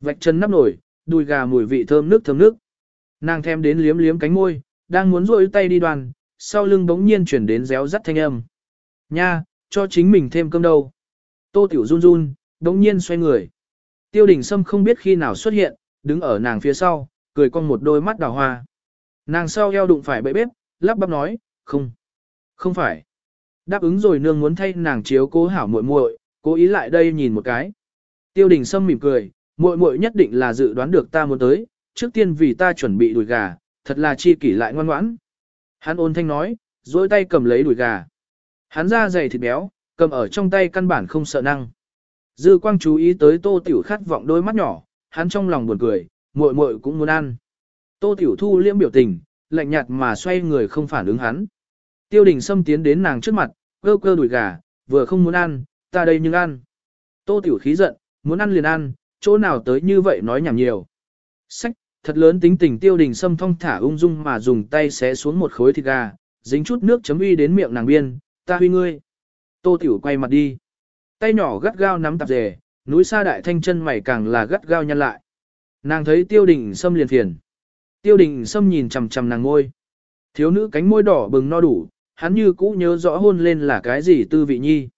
Vạch chân nắp nổi, đùi gà mùi vị thơm nước thơm nước. Nàng thêm đến liếm liếm cánh môi, đang muốn rôi tay đi đoàn, sau lưng bỗng nhiên chuyển đến réo rắt thanh âm. Nha, cho chính mình thêm cơm đâu. Tô tiểu run run, bỗng nhiên xoay người. Tiêu đình Sâm không biết khi nào xuất hiện, đứng ở nàng phía sau, cười con một đôi mắt đào hoa. Nàng sau eo đụng phải bậy bếp, lắp bắp nói, không, không phải. Đáp ứng rồi nương muốn thay nàng chiếu cố hảo muội muội, cố ý lại đây nhìn một cái. Tiêu đình Sâm mỉm cười, muội muội nhất định là dự đoán được ta muốn tới, trước tiên vì ta chuẩn bị đùi gà, thật là chi kỷ lại ngoan ngoãn. Hắn ôn thanh nói, duỗi tay cầm lấy đùi gà. Hắn ra dày thịt béo, cầm ở trong tay căn bản không sợ năng. Dư quang chú ý tới tô tiểu khát vọng đôi mắt nhỏ, hắn trong lòng buồn cười, muội muội cũng muốn ăn. Tô tiểu thu liễm biểu tình, lạnh nhạt mà xoay người không phản ứng hắn. Tiêu đình xâm tiến đến nàng trước mặt, cơ cơ đùi gà, vừa không muốn ăn, ta đây nhưng ăn. Tô tiểu khí giận, muốn ăn liền ăn, chỗ nào tới như vậy nói nhảm nhiều. Sách, thật lớn tính tình tiêu đình sâm thong thả ung dung mà dùng tay xé xuống một khối thịt gà, dính chút nước chấm uy đến miệng nàng biên, ta huy ngươi. Tô tiểu quay mặt đi. Tay nhỏ gắt gao nắm tạp dề, núi xa đại thanh chân mày càng là gắt gao nhăn lại. Nàng thấy tiêu đình sâm liền phiền. Tiêu đình sâm nhìn chằm chằm nàng ngôi. Thiếu nữ cánh môi đỏ bừng no đủ, hắn như cũ nhớ rõ hôn lên là cái gì tư vị nhi.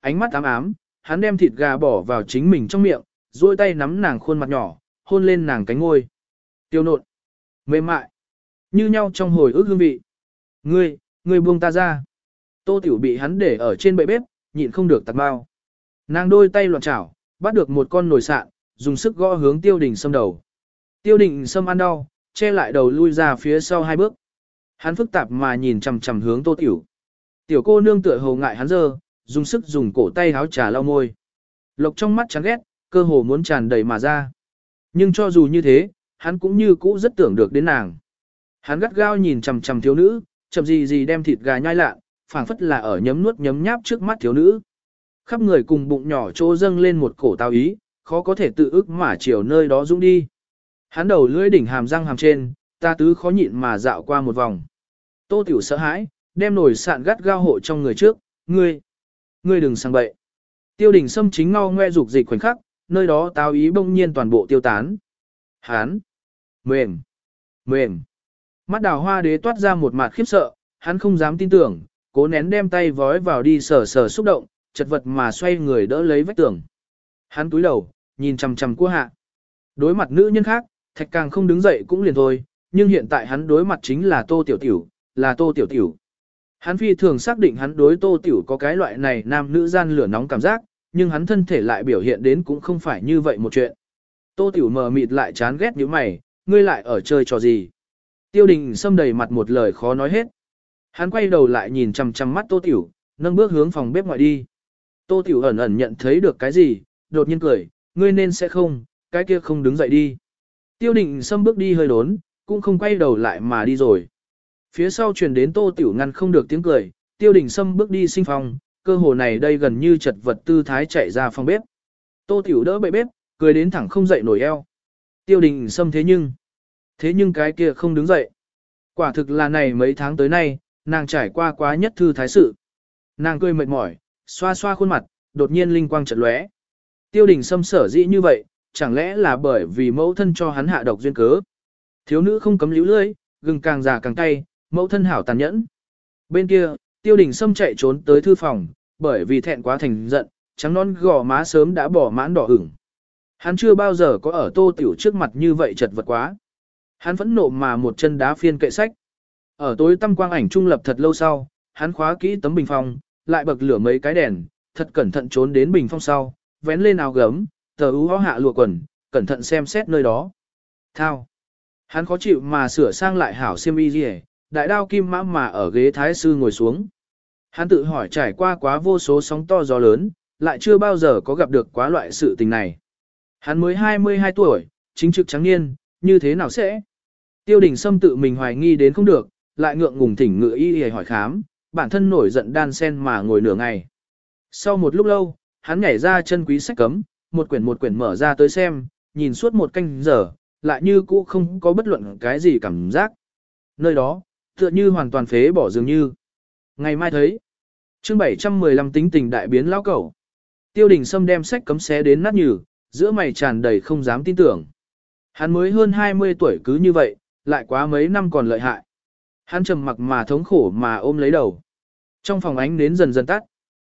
Ánh mắt ám ám, hắn đem thịt gà bỏ vào chính mình trong miệng, duỗi tay nắm nàng khuôn mặt nhỏ, hôn lên nàng cánh ngôi. Tiêu nộn, mềm mại, như nhau trong hồi ức hương vị. Ngươi, ngươi buông ta ra. Tô tiểu bị hắn để ở trên bệ bếp, nhịn không được tạt bao. Nàng đôi tay loạn chảo, bắt được một con nồi sạn, dùng sức gõ hướng tiêu đình sâm đầu. Tiêu đình sâm ăn đau, che lại đầu lui ra phía sau hai bước. Hắn phức tạp mà nhìn chằm chằm hướng tô tiểu. Tiểu cô nương tựa hồ ngại hắn dơ, dùng sức dùng cổ tay háo trà lau môi. Lộc trong mắt chán ghét, cơ hồ muốn tràn đầy mà ra. Nhưng cho dù như thế, hắn cũng như cũ rất tưởng được đến nàng. Hắn gắt gao nhìn chằm chằm thiếu nữ, chậm gì gì đem thịt gà nhai lạ, phảng phất là ở nhấm nuốt nhấm nháp trước mắt thiếu nữ. Khắp người cùng bụng nhỏ chỗ dâng lên một cổ tao ý, khó có thể tự ức mà chiều nơi đó dũng đi. Hắn đầu lưỡi đỉnh hàm răng hàm trên, ta tứ khó nhịn mà dạo qua một vòng. Tô tiểu sợ hãi, đem nổi sạn gắt gao hộ trong người trước, ngươi, ngươi đừng sang bậy. Tiêu đỉnh xâm chính ngao ngoe dục dịch khoảnh khắc, nơi đó tao ý bỗng nhiên toàn bộ tiêu tán. Hán, mềm, mềm. Mắt đào hoa đế toát ra một mặt khiếp sợ, hắn không dám tin tưởng, cố nén đem tay vói vào đi sờ sờ xúc động, chật vật mà xoay người đỡ lấy vách tường. Hắn túi đầu, nhìn chằm chằm cua hạ. Đối mặt nữ nhân khác, thạch càng không đứng dậy cũng liền thôi, nhưng hiện tại hắn đối mặt chính là tô tiểu tiểu, là tô tiểu tiểu. Hắn phi thường xác định hắn đối tô tiểu có cái loại này nam nữ gian lửa nóng cảm giác, nhưng hắn thân thể lại biểu hiện đến cũng không phải như vậy một chuyện. Tô tiểu mờ mịt lại chán ghét như mày, ngươi lại ở chơi trò gì. Tiêu đình xâm đầy mặt một lời khó nói hết. Hắn quay đầu lại nhìn chằm chằm mắt tô tiểu, nâng bước hướng phòng bếp ngoại đi. Tô tiểu ẩn ẩn nhận thấy được cái gì, đột nhiên cười, ngươi nên sẽ không, cái kia không đứng dậy đi. Tiêu đình xâm bước đi hơi đốn, cũng không quay đầu lại mà đi rồi. Phía sau truyền đến tô tiểu ngăn không được tiếng cười, tiêu đình xâm bước đi sinh phòng, cơ hồ này đây gần như chật vật tư thái chạy ra phòng bếp. Tô tiểu đỡ bậy bếp, cười đến thẳng không dậy nổi eo. Tiêu đình xâm thế nhưng, thế nhưng cái kia không đứng dậy. Quả thực là này mấy tháng tới nay, nàng trải qua quá nhất thư thái sự. Nàng cười mệt mỏi, xoa xoa khuôn mặt, đột nhiên linh quang chợt lóe. Tiêu đình xâm sở dĩ như vậy, chẳng lẽ là bởi vì mẫu thân cho hắn hạ độc duyên cớ. Thiếu nữ không cấm líu lưỡi, gừng càng già càng cay, mẫu thân hảo tàn nhẫn. Bên kia, tiêu đình xâm chạy trốn tới thư phòng, bởi vì thẹn quá thành giận, trắng non gò má sớm đã bỏ mãn đỏ ửng. Hắn chưa bao giờ có ở tô tiểu trước mặt như vậy chật vật quá. Hắn phẫn nộ mà một chân đá phiên kệ sách. Ở tối tăm quang ảnh trung lập thật lâu sau, hắn khóa kỹ tấm bình phong, lại bậc lửa mấy cái đèn, thật cẩn thận trốn đến bình phong sau, vén lên áo gấm, tờ ú hó hạ lụa quần, cẩn thận xem xét nơi đó. Thao. Hắn khó chịu mà sửa sang lại hảo xiêm y gì đại đao kim mã mà ở ghế thái sư ngồi xuống. Hắn tự hỏi trải qua quá vô số sóng to gió lớn, lại chưa bao giờ có gặp được quá loại sự tình này. Hắn mới 22 tuổi, chính trực trắng niên, như thế nào sẽ? Tiêu đình Sâm tự mình hoài nghi đến không được, lại ngượng ngùng thỉnh ngựa y y hỏi khám, bản thân nổi giận đan sen mà ngồi nửa ngày. Sau một lúc lâu, hắn nhảy ra chân quý sách cấm, một quyển một quyển mở ra tới xem, nhìn suốt một canh giờ, lại như cũ không có bất luận cái gì cảm giác. Nơi đó, tựa như hoàn toàn phế bỏ dường như. Ngày mai thấy, chương 715 tính tình đại biến lão cẩu. Tiêu đình Sâm đem sách cấm xé đến nát nhừ, giữa mày tràn đầy không dám tin tưởng. Hắn mới hơn 20 tuổi cứ như vậy, lại quá mấy năm còn lợi hại. Hắn trầm mặc mà thống khổ mà ôm lấy đầu. Trong phòng ánh nến dần dần tắt.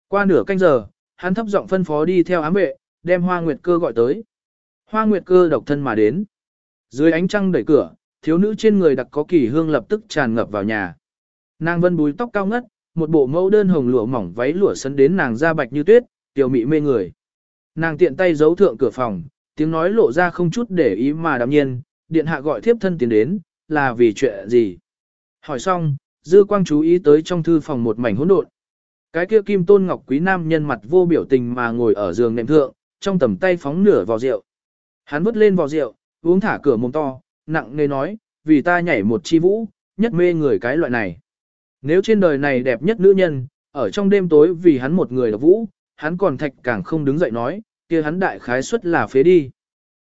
Qua nửa canh giờ, hắn thấp giọng phân phó đi theo ám vệ, đem Hoa Nguyệt Cơ gọi tới. Hoa Nguyệt Cơ độc thân mà đến. Dưới ánh trăng đẩy cửa, thiếu nữ trên người đặc có kỳ hương lập tức tràn ngập vào nhà. Nàng vân búi tóc cao ngất, một bộ mẫu đơn hồng lụa mỏng váy lụa sấn đến nàng da bạch như tuyết, tiểu mị mê người. Nàng tiện tay giấu thượng cửa phòng, tiếng nói lộ ra không chút để ý mà đạm nhiên, điện hạ gọi thiếp thân tiến đến, là vì chuyện gì. Hỏi xong, dư quang chú ý tới trong thư phòng một mảnh hỗn độn. Cái kia kim tôn ngọc quý nam nhân mặt vô biểu tình mà ngồi ở giường nệm thượng, trong tầm tay phóng nửa vào rượu. Hắn vứt lên vò rượu, uống thả cửa mồm to, nặng nề nói, vì ta nhảy một chi vũ, nhất mê người cái loại này. Nếu trên đời này đẹp nhất nữ nhân, ở trong đêm tối vì hắn một người là vũ, hắn còn thạch càng không đứng dậy nói, kia hắn đại khái suất là phế đi.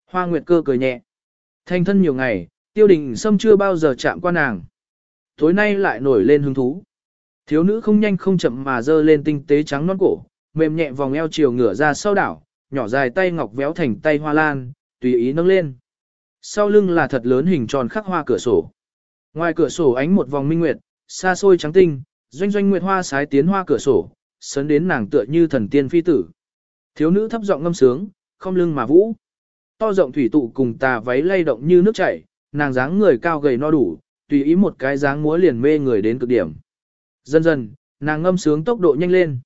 Hoa Nguyệt cơ cười nhẹ. Thanh thân nhiều ngày, tiêu đình sâm chưa bao giờ chạm qua nàng. Tối nay lại nổi lên hứng thú. Thiếu nữ không nhanh không chậm mà dơ lên tinh tế trắng non cổ, mềm nhẹ vòng eo chiều ngửa ra sau đảo, nhỏ dài tay ngọc véo thành tay hoa lan, tùy ý nâng lên. Sau lưng là thật lớn hình tròn khắc hoa cửa sổ. Ngoài cửa sổ ánh một vòng minh nguyệt, xa xôi trắng tinh, doanh doanh nguyệt hoa sái tiến hoa cửa sổ, sấn đến nàng tựa như thần tiên phi tử. Thiếu nữ thấp giọng ngâm sướng, không lưng mà vũ. To rộng thủy tụ cùng tà váy lay động như nước chảy, nàng dáng người cao gầy no đủ, tùy ý một cái dáng múa liền mê người đến cực điểm. Dần dần, nàng ngâm sướng tốc độ nhanh lên.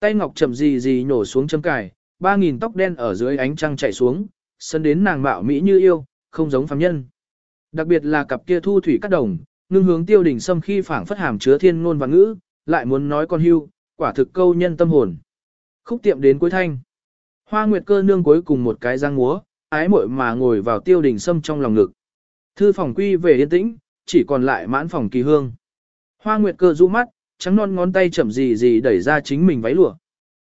Tay ngọc chậm gì gì nhổ xuống châm cài, ba nghìn tóc đen ở dưới ánh trăng chảy xuống, sân đến nàng mạo mỹ như yêu, không giống phàm nhân. Đặc biệt là cặp kia thu thủy cắt đồng, ngưng hướng tiêu đỉnh xâm khi phảng phất hàm chứa thiên ngôn và ngữ, lại muốn nói con hưu, quả thực câu nhân tâm hồn. Khúc tiệm đến cuối thanh. Hoa Nguyệt cơ nương cuối cùng một cái giang múa, ái muội mà ngồi vào tiêu đình sâm trong lòng ngực. Thư phòng quy về yên tĩnh, chỉ còn lại mãn phòng kỳ hương. Hoa Nguyệt cơ rũ mắt, trắng non ngón tay chậm gì gì đẩy ra chính mình váy lụa.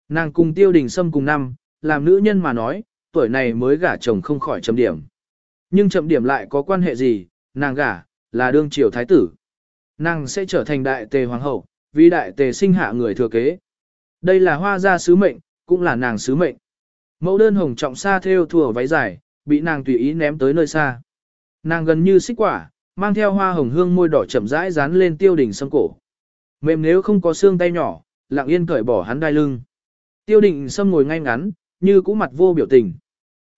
Nàng cùng tiêu đình sâm cùng năm, làm nữ nhân mà nói, tuổi này mới gả chồng không khỏi chậm điểm. Nhưng chậm điểm lại có quan hệ gì, nàng gả, là đương triều thái tử. Nàng sẽ trở thành đại tề hoàng hậu, vì đại tề sinh hạ người thừa kế. Đây là hoa gia sứ mệnh, cũng là nàng sứ mệnh. Mẫu đơn hồng trọng xa theo thùa váy dài, bị nàng tùy ý ném tới nơi xa. Nàng gần như xích quả, mang theo hoa hồng hương môi đỏ chậm rãi dán lên tiêu đỉnh sâm cổ. Mềm nếu không có xương tay nhỏ, lặng yên cởi bỏ hắn đai lưng. Tiêu đỉnh sâm ngồi ngay ngắn, như cũ mặt vô biểu tình.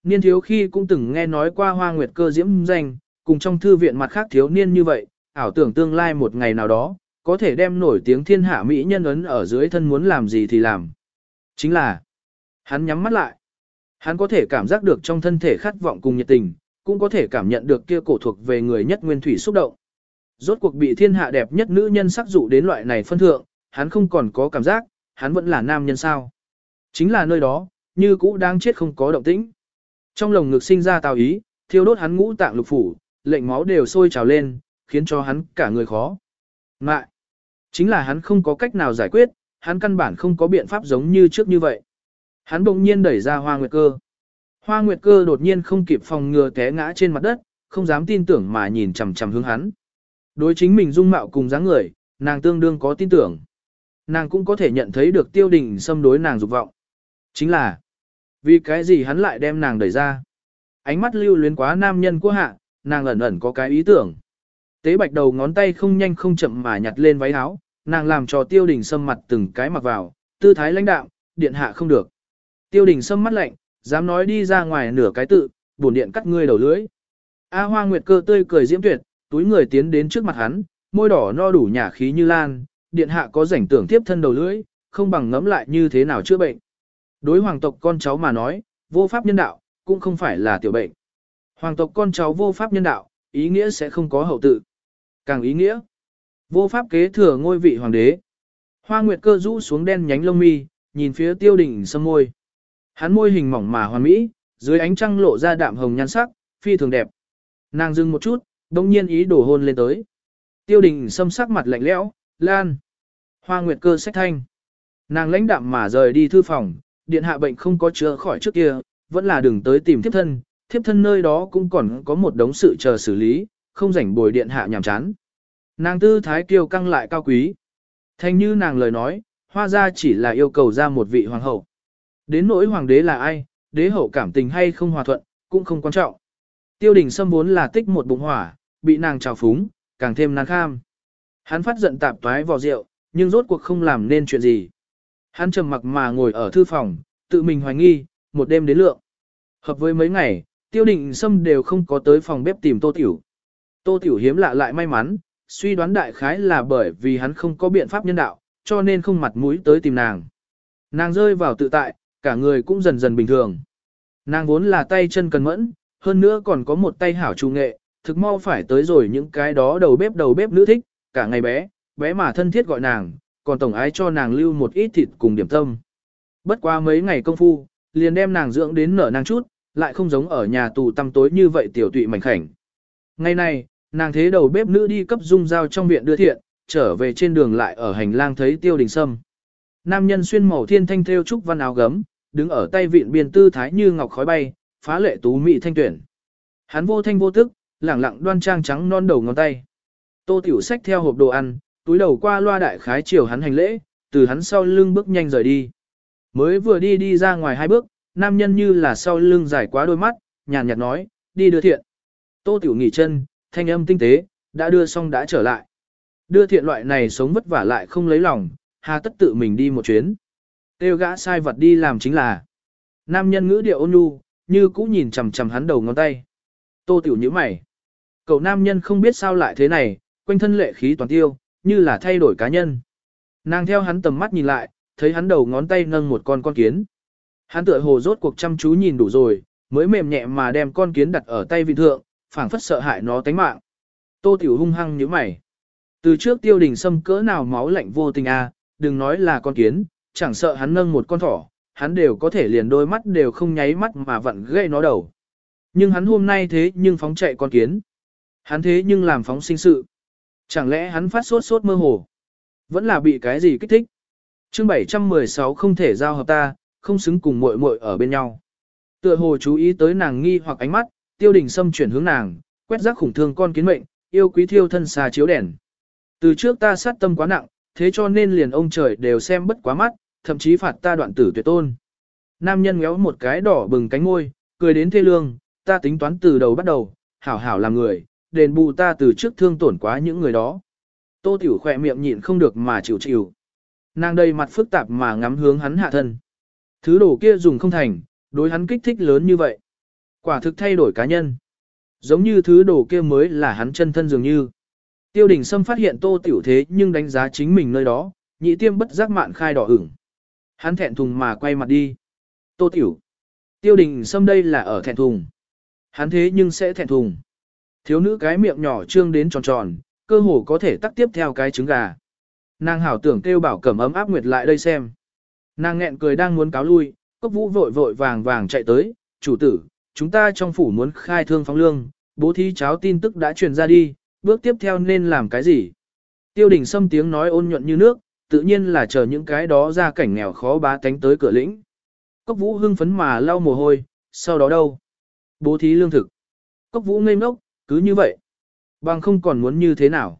Niên thiếu khi cũng từng nghe nói qua hoa nguyệt cơ diễm danh, cùng trong thư viện mặt khác thiếu niên như vậy, ảo tưởng tương lai một ngày nào đó, có thể đem nổi tiếng thiên hạ mỹ nhân ấn ở dưới thân muốn làm gì thì làm. Chính là, hắn nhắm mắt lại. Hắn có thể cảm giác được trong thân thể khát vọng cùng nhiệt tình, cũng có thể cảm nhận được kia cổ thuộc về người nhất nguyên thủy xúc động. Rốt cuộc bị thiên hạ đẹp nhất nữ nhân sắc dụ đến loại này phân thượng, hắn không còn có cảm giác, hắn vẫn là nam nhân sao. Chính là nơi đó, như cũ đang chết không có động tĩnh. Trong lồng ngực sinh ra tào ý, thiêu đốt hắn ngũ tạng lục phủ, lệnh máu đều sôi trào lên, khiến cho hắn cả người khó. Ngại! Chính là hắn không có cách nào giải quyết, hắn căn bản không có biện pháp giống như trước như vậy. Hắn bỗng nhiên đẩy ra hoa nguyệt cơ. Hoa nguyệt cơ đột nhiên không kịp phòng ngừa té ngã trên mặt đất, không dám tin tưởng mà nhìn chằm chằm hướng hắn. Đối chính mình dung mạo cùng dáng người, nàng tương đương có tin tưởng. Nàng cũng có thể nhận thấy được tiêu đình xâm đối nàng dục vọng. Chính là, vì cái gì hắn lại đem nàng đẩy ra? Ánh mắt lưu luyến quá nam nhân của hạ, nàng ẩn ẩn có cái ý tưởng. Tế bạch đầu ngón tay không nhanh không chậm mà nhặt lên váy áo, nàng làm cho tiêu đình sâm mặt từng cái mặc vào, tư thái lãnh đạo, điện hạ không được. Tiêu đình sâm mắt lạnh, dám nói đi ra ngoài nửa cái tự, bổn điện cắt ngươi đầu lưỡi. A hoa nguyệt cơ tươi cười diễm tuyệt, túi người tiến đến trước mặt hắn, môi đỏ no đủ nhả khí như lan, điện hạ có rảnh tưởng tiếp thân đầu lưỡi, không bằng ngẫm lại như thế nào chữa bệnh. Đối hoàng tộc con cháu mà nói, vô pháp nhân đạo, cũng không phải là tiểu bệnh. Hoàng tộc con cháu vô pháp nhân đạo, ý nghĩa sẽ không có hậu tự. Càng ý nghĩa, vô pháp kế thừa ngôi vị hoàng đế. Hoa Nguyệt cơ rũ xuống đen nhánh lông mi, nhìn phía tiêu đỉnh sâm môi. Hắn môi hình mỏng mà hoàn mỹ, dưới ánh trăng lộ ra đạm hồng nhan sắc, phi thường đẹp. Nàng dừng một chút, đồng nhiên ý đổ hôn lên tới. Tiêu đình sâm sắc mặt lạnh lẽo, lan. Hoa Nguyệt cơ sách thanh. Nàng lãnh đạm mà rời đi thư phòng, điện hạ bệnh không có chữa khỏi trước kia, vẫn là đừng tới tìm thiếp thân, thiếp thân nơi đó cũng còn có một đống sự chờ xử lý, không rảnh bồi điện hạ nhàm chán. Nàng tư thái kiêu căng lại cao quý. Thành như nàng lời nói, hoa ra chỉ là yêu cầu ra một vị hoàng hậu. Đến nỗi hoàng đế là ai, đế hậu cảm tình hay không hòa thuận, cũng không quan trọng. Tiêu đình xâm vốn là tích một bụng hỏa, bị nàng trào phúng, càng thêm nàng kham. Hắn phát giận tạp toái vào rượu, nhưng rốt cuộc không làm nên chuyện gì. Hắn trầm mặc mà ngồi ở thư phòng, tự mình hoài nghi, một đêm đến lượng. Hợp với mấy ngày, tiêu đình xâm đều không có tới phòng bếp tìm tô tiểu. Tô tiểu hiếm lạ lại may mắn, suy đoán đại khái là bởi vì hắn không có biện pháp nhân đạo, cho nên không mặt mũi tới tìm nàng. Nàng rơi vào tự tại, cả người cũng dần dần bình thường. Nàng vốn là tay chân cần mẫn, hơn nữa còn có một tay hảo trung nghệ, thực mau phải tới rồi những cái đó đầu bếp đầu bếp nữ thích, cả ngày bé, bé mà thân thiết gọi nàng, còn tổng ái cho nàng lưu một ít thịt cùng điểm tâm. Bất qua mấy ngày công phu, liền đem nàng dưỡng đến nở nàng chút, lại không giống ở nhà tù tăm tối như vậy tiểu tụy mảnh khảnh. Ngày này, nàng thế đầu bếp nữ đi cấp dung giao trong viện đưa thiện, trở về trên đường lại ở hành lang thấy tiêu đình sâm. Nam nhân xuyên màu thiên thanh theo trúc văn áo gấm, đứng ở tay viện biên tư thái như ngọc khói bay, phá lệ tú mỹ thanh tuyển. Hắn vô thanh vô tức, lẳng lặng đoan trang trắng non đầu ngón tay. Tô tiểu sách theo hộp đồ ăn, túi đầu qua loa đại khái chiều hắn hành lễ, từ hắn sau lưng bước nhanh rời đi. Mới vừa đi đi ra ngoài hai bước, nam nhân như là sau lưng dài quá đôi mắt, nhàn nhạt nói, đi đưa thiện. Tô tiểu nghỉ chân, thanh âm tinh tế, đã đưa xong đã trở lại. Đưa thiện loại này sống vất vả lại không lấy lòng, hà tất tự mình đi một chuyến. Tiêu gã sai vật đi làm chính là. Nam nhân ngữ điệu ôn nhu, như cũ nhìn chằm chằm hắn đầu ngón tay. Tô tiểu nhíu mày. Cậu nam nhân không biết sao lại thế này, quanh thân lệ khí toàn tiêu, như là thay đổi cá nhân. Nàng theo hắn tầm mắt nhìn lại, thấy hắn đầu ngón tay nâng một con con kiến. Hắn tựa hồ rốt cuộc chăm chú nhìn đủ rồi, mới mềm nhẹ mà đem con kiến đặt ở tay vị thượng, phảng phất sợ hại nó tánh mạng. Tô Tiểu hung hăng như mày. Từ trước tiêu đình xâm cỡ nào máu lạnh vô tình a, à, đừng nói là con kiến, chẳng sợ hắn nâng một con thỏ, hắn đều có thể liền đôi mắt đều không nháy mắt mà vặn gây nó đầu. Nhưng hắn hôm nay thế nhưng phóng chạy con kiến. Hắn thế nhưng làm phóng sinh sự. Chẳng lẽ hắn phát sốt sốt mơ hồ? Vẫn là bị cái gì kích thích? chương 716 không thể giao hợp ta, không xứng cùng muội muội ở bên nhau. Tựa hồ chú ý tới nàng nghi hoặc ánh mắt, tiêu đình xâm chuyển hướng nàng, quét rác khủng thương con kiến mệnh, yêu quý thiêu thân xa chiếu đèn. Từ trước ta sát tâm quá nặng, thế cho nên liền ông trời đều xem bất quá mắt, thậm chí phạt ta đoạn tử tuyệt tôn. Nam nhân ngéo một cái đỏ bừng cánh ngôi, cười đến thê lương, ta tính toán từ đầu bắt đầu, hảo hảo làm người, đền bù ta từ trước thương tổn quá những người đó. Tô Tiểu khỏe miệng nhịn không được mà chịu chịu. Nàng đây mặt phức tạp mà ngắm hướng hắn hạ thân. Thứ đồ kia dùng không thành, đối hắn kích thích lớn như vậy. Quả thực thay đổi cá nhân. Giống như thứ đồ kia mới là hắn chân thân dường như. Tiêu đình Sâm phát hiện tô tiểu thế nhưng đánh giá chính mình nơi đó, nhị tiêm bất giác mạn khai đỏ ửng. Hắn thẹn thùng mà quay mặt đi. Tô tiểu. Tiêu đình Sâm đây là ở thẹn thùng. Hắn thế nhưng sẽ thẹn thùng. Thiếu nữ cái miệng nhỏ trương đến tròn tròn, cơ hồ có thể tắt tiếp theo cái trứng gà. Nàng hảo tưởng kêu bảo cẩm ấm áp nguyệt lại đây xem. Nàng nghẹn cười đang muốn cáo lui, cốc vũ vội vội vàng vàng chạy tới, chủ tử, chúng ta trong phủ muốn khai thương phóng lương, bố thí cháo tin tức đã truyền ra đi, bước tiếp theo nên làm cái gì? Tiêu đình xâm tiếng nói ôn nhuận như nước, tự nhiên là chờ những cái đó ra cảnh nghèo khó bá tánh tới cửa lĩnh. Cốc vũ hưng phấn mà lau mồ hôi, sau đó đâu? Bố thí lương thực. Cốc vũ ngây ngốc, cứ như vậy. Bằng không còn muốn như thế nào.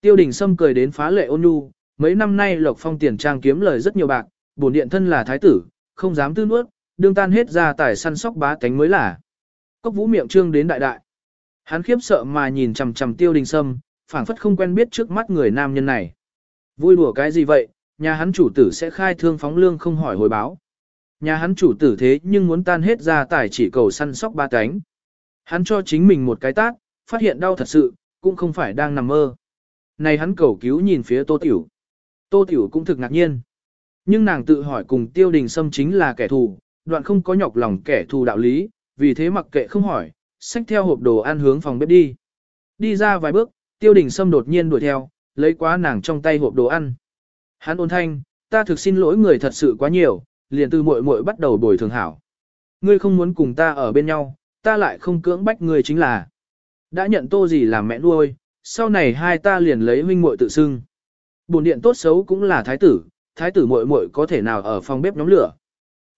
Tiêu đình Sâm cười đến phá lệ ôn nhu, mấy năm nay Lộc Phong tiền trang kiếm lời rất nhiều bạc, bổn điện thân là thái tử, không dám tư nuốt, đương tan hết ra tài săn sóc bá tánh mới là. Cốc vũ miệng trương đến đại đại. Hắn khiếp sợ mà nhìn chằm chằm tiêu đình sâm, phảng phất không quen biết trước mắt người nam nhân này. Vui đùa cái gì vậy, nhà hắn chủ tử sẽ khai thương phóng lương không hỏi hồi báo. Nhà hắn chủ tử thế nhưng muốn tan hết ra tài chỉ cầu săn sóc ba cánh. Hắn cho chính mình một cái tát, phát hiện đau thật sự, cũng không phải đang nằm mơ. Này hắn cầu cứu nhìn phía tô tiểu. Tô tiểu cũng thực ngạc nhiên. Nhưng nàng tự hỏi cùng tiêu đình sâm chính là kẻ thù, đoạn không có nhọc lòng kẻ thù đạo lý, vì thế mặc kệ không hỏi, xách theo hộp đồ ăn hướng phòng bếp đi. Đi ra vài bước, tiêu đình sâm đột nhiên đuổi theo, lấy quá nàng trong tay hộp đồ ăn. Hắn ôn thanh, ta thực xin lỗi người thật sự quá nhiều, liền từ muội muội bắt đầu bồi thường hảo. Ngươi không muốn cùng ta ở bên nhau, ta lại không cưỡng bách ngươi chính là. Đã nhận tô gì làm mẹ nuôi, sau này hai ta liền lấy huynh muội tự xưng. Bồn điện tốt xấu cũng là thái tử, thái tử muội muội có thể nào ở phòng bếp nhóm lửa.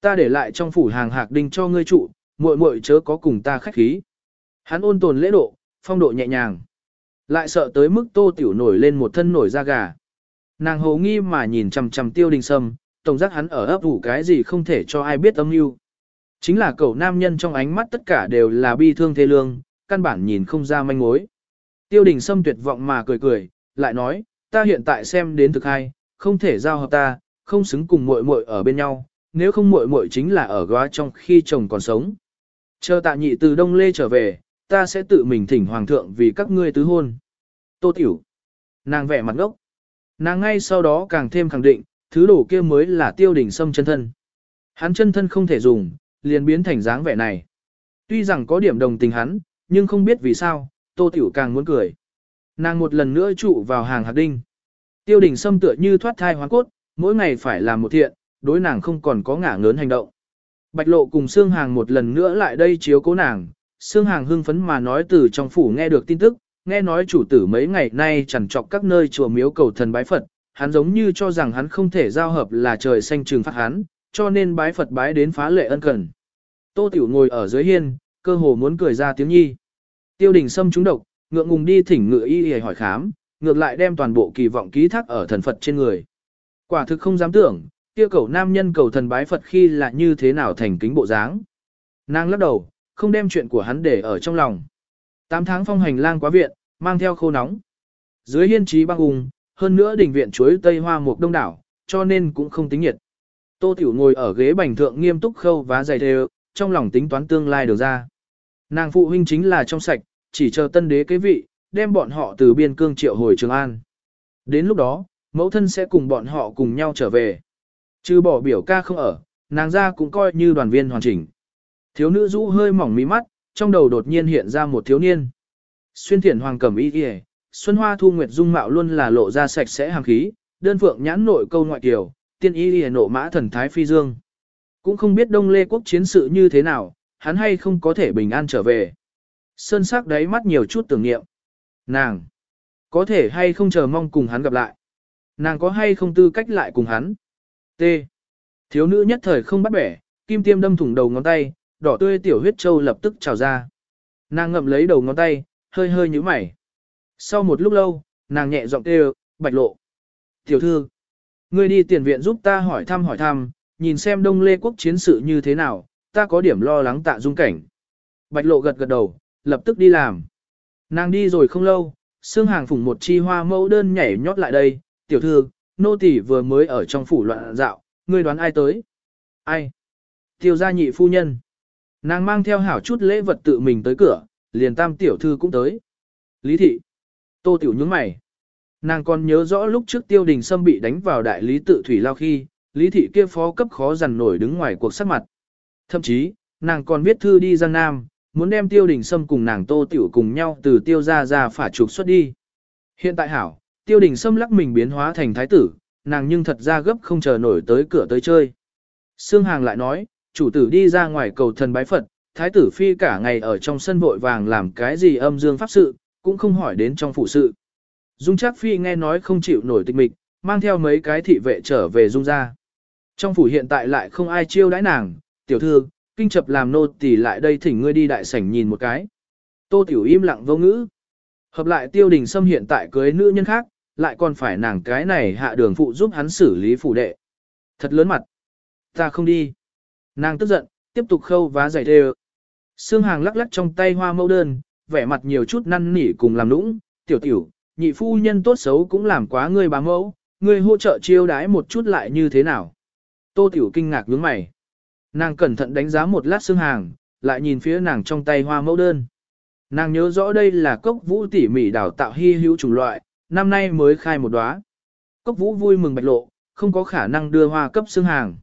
Ta để lại trong phủ hàng hạc đinh cho ngươi trụ, muội muội chớ có cùng ta khách khí. Hắn ôn tồn lễ độ, phong độ nhẹ nhàng. Lại sợ tới mức tô tiểu nổi lên một thân nổi da gà. Nàng hồ nghi mà nhìn chằm chằm tiêu đình sâm, tổng giác hắn ở ấp ủ cái gì không thể cho ai biết âm mưu. Chính là cậu nam nhân trong ánh mắt tất cả đều là bi thương thế lương, căn bản nhìn không ra manh mối. Tiêu đình sâm tuyệt vọng mà cười cười, lại nói, ta hiện tại xem đến thực hay, không thể giao hợp ta, không xứng cùng muội muội ở bên nhau, nếu không muội muội chính là ở góa trong khi chồng còn sống. Chờ tạ nhị từ Đông Lê trở về, ta sẽ tự mình thỉnh hoàng thượng vì các ngươi tứ hôn. Tô tiểu. Nàng vẻ mặt ngốc. Nàng ngay sau đó càng thêm khẳng định, thứ đồ kia mới là tiêu đỉnh sâm chân thân. Hắn chân thân không thể dùng, liền biến thành dáng vẻ này. Tuy rằng có điểm đồng tình hắn, nhưng không biết vì sao, tô tiểu càng muốn cười. Nàng một lần nữa trụ vào hàng hạt đinh. Tiêu đỉnh sâm tựa như thoát thai hóa cốt, mỗi ngày phải làm một thiện, đối nàng không còn có ngả ngớn hành động. Bạch lộ cùng Sương Hàng một lần nữa lại đây chiếu cố nàng, Sương Hàng hưng phấn mà nói từ trong phủ nghe được tin tức, nghe nói chủ tử mấy ngày nay chẳng trọc các nơi chùa miếu cầu thần bái Phật, hắn giống như cho rằng hắn không thể giao hợp là trời xanh trừng phạt hắn, cho nên bái Phật bái đến phá lệ ân cần. Tô Tiểu ngồi ở dưới hiên, cơ hồ muốn cười ra tiếng nhi. Tiêu đình xâm trúng độc, ngượng ngùng đi thỉnh ngựa y y hỏi khám, ngược lại đem toàn bộ kỳ vọng ký thác ở thần Phật trên người. Quả thực không dám tưởng, kia cầu nam nhân cầu thần bái Phật khi là như thế nào thành kính bộ dáng. Nàng lắc đầu, không đem chuyện của hắn để ở trong lòng. Tám tháng phong hành lang quá viện, mang theo khô nóng. Dưới hiên trí băng ung, hơn nữa đỉnh viện chuối tây hoa mục đông đảo, cho nên cũng không tính nhiệt. Tô Tiểu ngồi ở ghế bành thượng nghiêm túc khâu vá dày đều, trong lòng tính toán tương lai được ra. Nàng phụ huynh chính là trong sạch, chỉ chờ tân đế kế vị, đem bọn họ từ biên cương triệu hồi Trường An. Đến lúc đó, mẫu thân sẽ cùng bọn họ cùng nhau trở về. Trừ bỏ biểu ca không ở, nàng ra cũng coi như đoàn viên hoàn chỉnh. Thiếu nữ rũ hơi mỏng mí mắt, trong đầu đột nhiên hiện ra một thiếu niên. Xuyên thiển hoàng cẩm y kìa, xuân hoa thu nguyệt dung mạo luôn là lộ ra sạch sẽ hàng khí, đơn phượng nhãn nội câu ngoại kiều, tiên y kìa nộ mã thần thái phi dương. Cũng không biết đông lê quốc chiến sự như thế nào, hắn hay không có thể bình an trở về. Sơn sắc đáy mắt nhiều chút tưởng niệm. Nàng, có thể hay không chờ mong cùng hắn gặp lại. Nàng có hay không tư cách lại cùng hắn. T. Thiếu nữ nhất thời không bắt bẻ, kim tiêm đâm thủng đầu ngón tay, đỏ tươi tiểu huyết châu lập tức trào ra. Nàng ngậm lấy đầu ngón tay, hơi hơi nhíu mày. Sau một lúc lâu, nàng nhẹ giọng kêu, bạch lộ. Tiểu thư, ngươi đi tiền viện giúp ta hỏi thăm hỏi thăm, nhìn xem đông lê quốc chiến sự như thế nào, ta có điểm lo lắng tạ dung cảnh. Bạch lộ gật gật đầu, lập tức đi làm. Nàng đi rồi không lâu, xương hàng phủng một chi hoa mẫu đơn nhảy nhót lại đây, tiểu thư, nô tỳ vừa mới ở trong phủ loạn dạo, ngươi đoán ai tới? Ai? Tiêu gia nhị phu nhân. Nàng mang theo hảo chút lễ vật tự mình tới cửa, liền tam tiểu thư cũng tới. Lý thị. Tô tiểu nhướng mày. Nàng còn nhớ rõ lúc trước tiêu đình sâm bị đánh vào đại lý tự thủy lao khi, lý thị kia phó cấp khó dằn nổi đứng ngoài cuộc sắc mặt. Thậm chí, nàng còn viết thư đi Giang Nam, muốn đem tiêu đình sâm cùng nàng tô tiểu cùng nhau từ tiêu ra ra phả trục xuất đi. Hiện tại hảo, tiêu đình xâm lắc mình biến hóa thành thái tử, nàng nhưng thật ra gấp không chờ nổi tới cửa tới chơi. Sương Hàng lại nói, chủ tử đi ra ngoài cầu thần bái Phật, thái tử phi cả ngày ở trong sân vội vàng làm cái gì âm dương pháp sự, cũng không hỏi đến trong phụ sự. Dung chắc phi nghe nói không chịu nổi tịch mịch, mang theo mấy cái thị vệ trở về dung ra. Trong phủ hiện tại lại không ai chiêu đãi nàng, tiểu thư, kinh chập làm nô tỳ lại đây thỉnh ngươi đi đại sảnh nhìn một cái. Tô tiểu im lặng vô ngữ. Hợp lại tiêu đình xâm hiện tại cưới nữ nhân khác, lại còn phải nàng cái này hạ đường phụ giúp hắn xử lý phủ đệ. Thật lớn mặt. Ta không đi. Nàng tức giận, tiếp tục khâu vá giày đê Sương hàng lắc lắc trong tay hoa mẫu đơn, vẻ mặt nhiều chút năn nỉ cùng làm nũng, tiểu tiểu, nhị phu nhân tốt xấu cũng làm quá ngươi bá mẫu, ngươi hỗ trợ chiêu đái một chút lại như thế nào. Tô tiểu kinh ngạc nhướng mày. Nàng cẩn thận đánh giá một lát xương hàng, lại nhìn phía nàng trong tay hoa mẫu đơn. Nàng nhớ rõ đây là cốc vũ tỉ mỉ đào tạo hy hữu chủng loại, năm nay mới khai một đóa. Cốc vũ vui mừng bạch lộ, không có khả năng đưa hoa cấp xương hàng.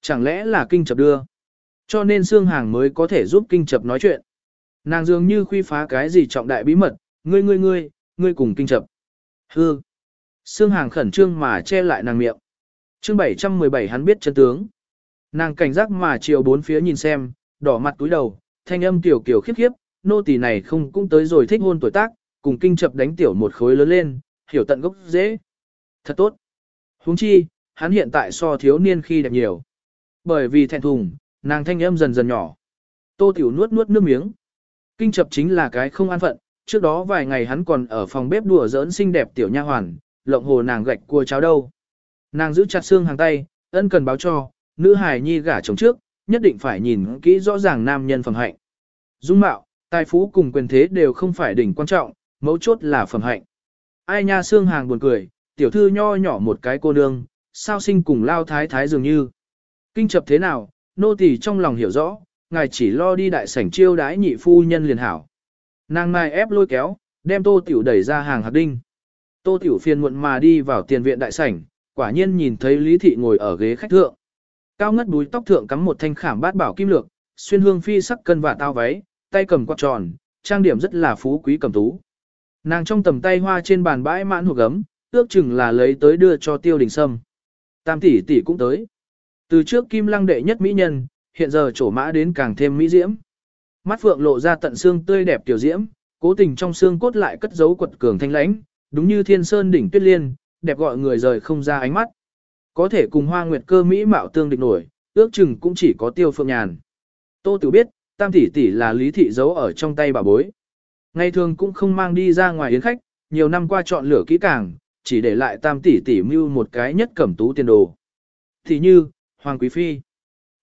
Chẳng lẽ là kinh chập đưa? Cho nên xương hàng mới có thể giúp kinh chập nói chuyện. Nàng dường như khuy phá cái gì trọng đại bí mật, ngươi ngươi ngươi, ngươi cùng kinh chập. Hư. Xương hàng khẩn trương mà che lại nàng miệng. chương 717 hắn biết chân tướng. Nàng cảnh giác mà chiều bốn phía nhìn xem, đỏ mặt túi đầu, thanh âm tiểu kiểu khiếp khiếp, nô tỳ này không cũng tới rồi thích hôn tuổi tác, cùng kinh chập đánh tiểu một khối lớn lên, hiểu tận gốc dễ. Thật tốt. huống chi, hắn hiện tại so thiếu niên khi đẹp nhiều. Bởi vì thẹn thùng, nàng thanh âm dần dần nhỏ. Tô Tiểu nuốt nuốt nước miếng. Kinh chập chính là cái không an phận, trước đó vài ngày hắn còn ở phòng bếp đùa giỡn xinh đẹp tiểu nha hoàn, lộng hồ nàng gạch cua cháo đâu. Nàng giữ chặt xương hàng tay, ân cần báo cho, nữ hài nhi gả chồng trước, nhất định phải nhìn kỹ rõ ràng nam nhân phẩm hạnh. Dung mạo, tài phú cùng quyền thế đều không phải đỉnh quan trọng, mấu chốt là phẩm hạnh. Ai nha xương hàng buồn cười, tiểu thư nho nhỏ một cái cô nương, sao sinh cùng lao thái thái dường như. Kinh chập thế nào, nô tỳ trong lòng hiểu rõ, ngài chỉ lo đi đại sảnh chiêu đái nhị phu nhân liền hảo. Nàng mai ép lôi kéo, đem tô tiểu đẩy ra hàng hạt đinh. Tô tiểu phiền muộn mà đi vào tiền viện đại sảnh, quả nhiên nhìn thấy Lý Thị ngồi ở ghế khách thượng. Cao ngất đuôi tóc thượng cắm một thanh khảm bát bảo kim lược, xuyên hương phi sắc cân và tao váy, tay cầm quạt tròn, trang điểm rất là phú quý cầm tú. Nàng trong tầm tay hoa trên bàn bãi mãn hộp gấm, ước chừng là lấy tới đưa cho tiêu đình sâm. Tam tỷ tỷ cũng tới. Từ trước kim lăng đệ nhất mỹ nhân, hiện giờ trổ mã đến càng thêm mỹ diễm. Mắt phượng lộ ra tận xương tươi đẹp tiểu diễm, cố tình trong xương cốt lại cất giấu quật cường thanh lãnh, đúng như thiên sơn đỉnh tuyết liên, đẹp gọi người rời không ra ánh mắt. Có thể cùng hoa nguyệt cơ mỹ mạo tương địch nổi, ước chừng cũng chỉ có tiêu phượng nhàn. Tô Tử biết, tam tỷ tỷ là lý thị giấu ở trong tay bà bối. Ngày thường cũng không mang đi ra ngoài yến khách, nhiều năm qua chọn lửa kỹ càng, chỉ để lại tam tỷ tỷ mưu một cái nhất cẩm tú tiền đồ. Thì như, Hoàng Quý Phi,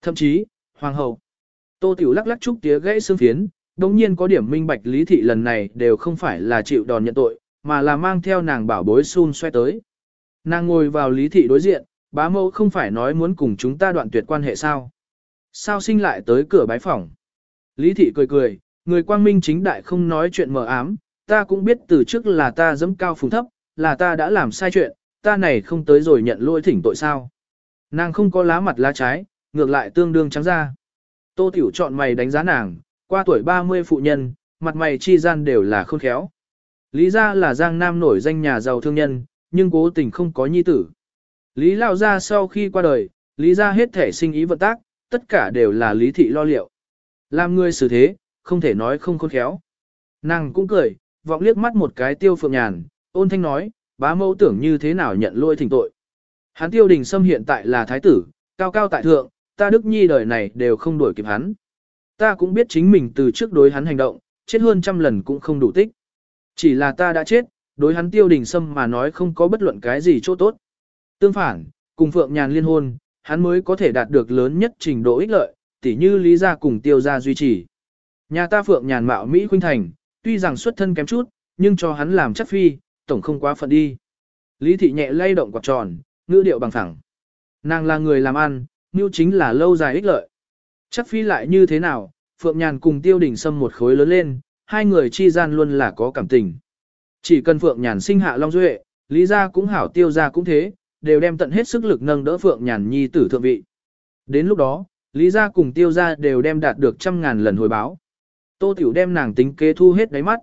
thậm chí, Hoàng Hậu. Tô Tiểu lắc lắc trúc tía gãy xương phiến, đồng nhiên có điểm minh bạch lý thị lần này đều không phải là chịu đòn nhận tội, mà là mang theo nàng bảo bối xun xoay tới. Nàng ngồi vào lý thị đối diện, bá mẫu không phải nói muốn cùng chúng ta đoạn tuyệt quan hệ sao. Sao sinh lại tới cửa bái phòng. Lý thị cười cười, người quang minh chính đại không nói chuyện mờ ám, ta cũng biết từ trước là ta dẫm cao phùng thấp, là ta đã làm sai chuyện, ta này không tới rồi nhận lỗi thỉnh tội sao. Nàng không có lá mặt lá trái, ngược lại tương đương trắng ra. Tô Tiểu chọn mày đánh giá nàng, qua tuổi 30 phụ nhân, mặt mày chi gian đều là khôn khéo. Lý gia là giang nam nổi danh nhà giàu thương nhân, nhưng cố tình không có nhi tử. Lý Lao gia sau khi qua đời, Lý gia hết thể sinh ý vận tác, tất cả đều là Lý thị lo liệu. Làm người xử thế, không thể nói không khôn khéo. Nàng cũng cười, vọng liếc mắt một cái tiêu phượng nhàn, ôn thanh nói, bá mẫu tưởng như thế nào nhận lôi thỉnh tội. Hắn tiêu đình xâm hiện tại là thái tử, cao cao tại thượng, ta đức nhi đời này đều không đuổi kịp hắn. Ta cũng biết chính mình từ trước đối hắn hành động, chết hơn trăm lần cũng không đủ tích. Chỉ là ta đã chết, đối hắn tiêu đình xâm mà nói không có bất luận cái gì chỗ tốt. Tương phản, cùng Phượng Nhàn liên hôn, hắn mới có thể đạt được lớn nhất trình độ ích lợi, tỉ như lý gia cùng tiêu gia duy trì. Nhà ta Phượng Nhàn mạo Mỹ khuynh thành, tuy rằng xuất thân kém chút, nhưng cho hắn làm chất phi, tổng không quá phận đi. Lý thị nhẹ lay động quạt tròn, ngữ điệu bằng thẳng. Nàng là người làm ăn, mưu chính là lâu dài ích lợi. Chắc phi lại như thế nào, Phượng Nhàn cùng Tiêu Đình Sâm một khối lớn lên, hai người chi gian luôn là có cảm tình. Chỉ cần Phượng Nhàn sinh hạ Long Duệ, Lý gia cũng hảo Tiêu gia cũng thế, đều đem tận hết sức lực nâng đỡ Phượng Nhàn nhi tử thượng vị. Đến lúc đó, Lý gia cùng Tiêu gia đều đem đạt được trăm ngàn lần hồi báo. Tô Tiểu đem nàng tính kế thu hết đáy mắt.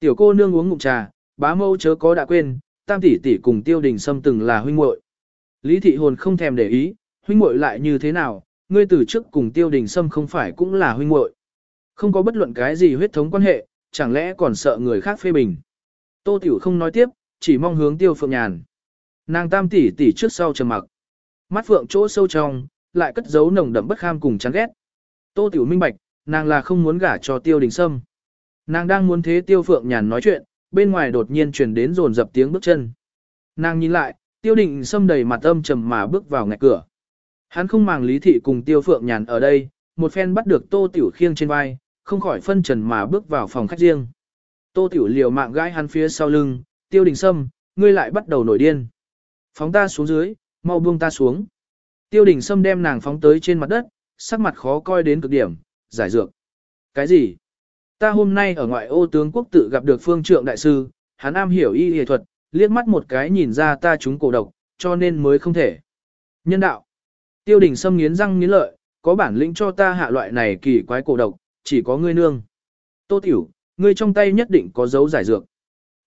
Tiểu cô nương uống ngụm trà, bá mâu chớ có đã quên, tam tỷ tỷ cùng Tiêu Đình Sâm từng là huynh muội. Lý thị hồn không thèm để ý, huynh muội lại như thế nào, ngươi từ trước cùng Tiêu Đình Sâm không phải cũng là huynh muội. Không có bất luận cái gì huyết thống quan hệ, chẳng lẽ còn sợ người khác phê bình. Tô Tiểu không nói tiếp, chỉ mong hướng Tiêu Phượng Nhàn. Nàng tam tỷ tỷ trước sau trầm mặc. Mắt Phượng chỗ sâu trong, lại cất giấu nồng đậm bất kham cùng chán ghét. Tô Tiểu minh bạch, nàng là không muốn gả cho Tiêu Đình Sâm. Nàng đang muốn thế Tiêu Phượng Nhàn nói chuyện, bên ngoài đột nhiên truyền đến rồn dập tiếng bước chân. Nàng nhìn lại, Tiêu Đình Sâm đầy mặt âm trầm mà bước vào ngạch cửa. Hắn không màng lý thị cùng Tiêu Phượng Nhàn ở đây, một phen bắt được Tô Tiểu khiêng trên vai, không khỏi phân trần mà bước vào phòng khách riêng. Tô Tiểu liều mạng gãi hắn phía sau lưng, Tiêu Đình Sâm, ngươi lại bắt đầu nổi điên. Phóng ta xuống dưới, mau buông ta xuống. Tiêu Đình Sâm đem nàng phóng tới trên mặt đất, sắc mặt khó coi đến cực điểm, giải dược. Cái gì? Ta hôm nay ở ngoại ô tướng quốc tự gặp được phương trượng đại sư, hắn am hiểu y y thuật, liếc mắt một cái nhìn ra ta chúng cổ độc, cho nên mới không thể. Nhân đạo. Tiêu đình Sâm nghiến răng nghiến lợi, có bản lĩnh cho ta hạ loại này kỳ quái cổ độc, chỉ có ngươi nương. Tô tiểu, ngươi trong tay nhất định có dấu giải dược.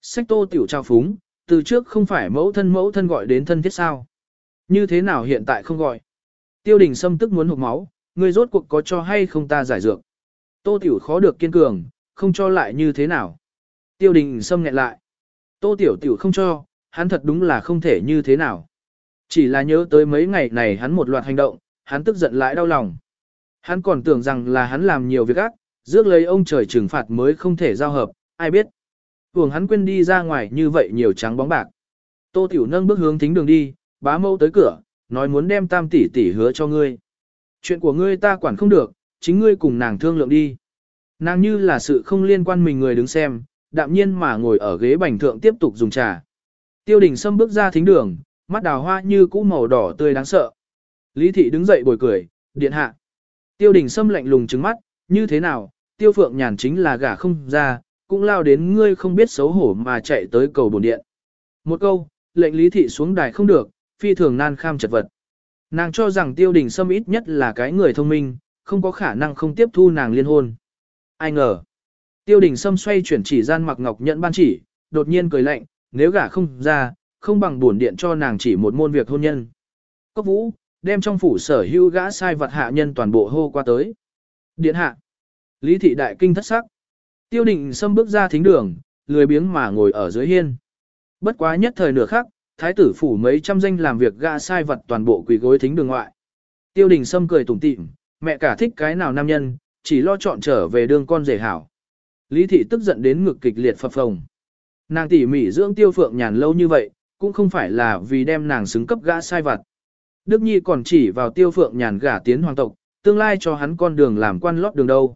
Sách tô tiểu trao phúng, từ trước không phải mẫu thân mẫu thân gọi đến thân thiết sao. Như thế nào hiện tại không gọi. Tiêu đình Sâm tức muốn hụt máu, ngươi rốt cuộc có cho hay không ta giải dược. Tô tiểu khó được kiên cường, không cho lại như thế nào. Tiêu đình xâm nghẹn lại. Tô tiểu tiểu không cho, hắn thật đúng là không thể như thế nào. Chỉ là nhớ tới mấy ngày này hắn một loạt hành động, hắn tức giận lại đau lòng. Hắn còn tưởng rằng là hắn làm nhiều việc ác, rước lấy ông trời trừng phạt mới không thể giao hợp, ai biết. Thường hắn quên đi ra ngoài như vậy nhiều trắng bóng bạc. Tô Tiểu nâng bước hướng thính đường đi, bá mâu tới cửa, nói muốn đem tam tỷ tỷ hứa cho ngươi. Chuyện của ngươi ta quản không được, chính ngươi cùng nàng thương lượng đi. Nàng như là sự không liên quan mình người đứng xem, đạm nhiên mà ngồi ở ghế bành thượng tiếp tục dùng trà. Tiêu đình Sâm bước ra thính đường, mắt đào hoa như cũ màu đỏ tươi đáng sợ. Lý thị đứng dậy bồi cười, điện hạ. Tiêu đình Sâm lạnh lùng trứng mắt, như thế nào, tiêu phượng nhàn chính là gả không ra, cũng lao đến ngươi không biết xấu hổ mà chạy tới cầu bồn điện. Một câu, lệnh lý thị xuống đài không được, phi thường nan kham chật vật. Nàng cho rằng tiêu đình Sâm ít nhất là cái người thông minh, không có khả năng không tiếp thu nàng liên hôn. Ai ngờ. Tiêu đình Sâm xoay chuyển chỉ gian mặc ngọc nhận ban chỉ, đột nhiên cười lạnh, nếu gả không ra, không bằng buồn điện cho nàng chỉ một môn việc hôn nhân. Cốc vũ, đem trong phủ sở hữu gã sai vật hạ nhân toàn bộ hô qua tới. Điện hạ. Lý thị đại kinh thất sắc. Tiêu đình Sâm bước ra thính đường, lười biếng mà ngồi ở dưới hiên. Bất quá nhất thời nửa khắc, thái tử phủ mấy trăm danh làm việc gã sai vật toàn bộ quỳ gối thính đường ngoại. Tiêu đình Sâm cười tủm tỉm, mẹ cả thích cái nào nam nhân, chỉ lo chọn trở về đường con rể hảo. Lý thị tức giận đến ngực kịch liệt phập phồng. Nàng tỉ mỉ dưỡng tiêu phượng nhàn lâu như vậy, cũng không phải là vì đem nàng xứng cấp gã sai vật. Đức Nhi còn chỉ vào tiêu phượng nhàn gả tiến hoàng tộc, tương lai cho hắn con đường làm quan lót đường đâu.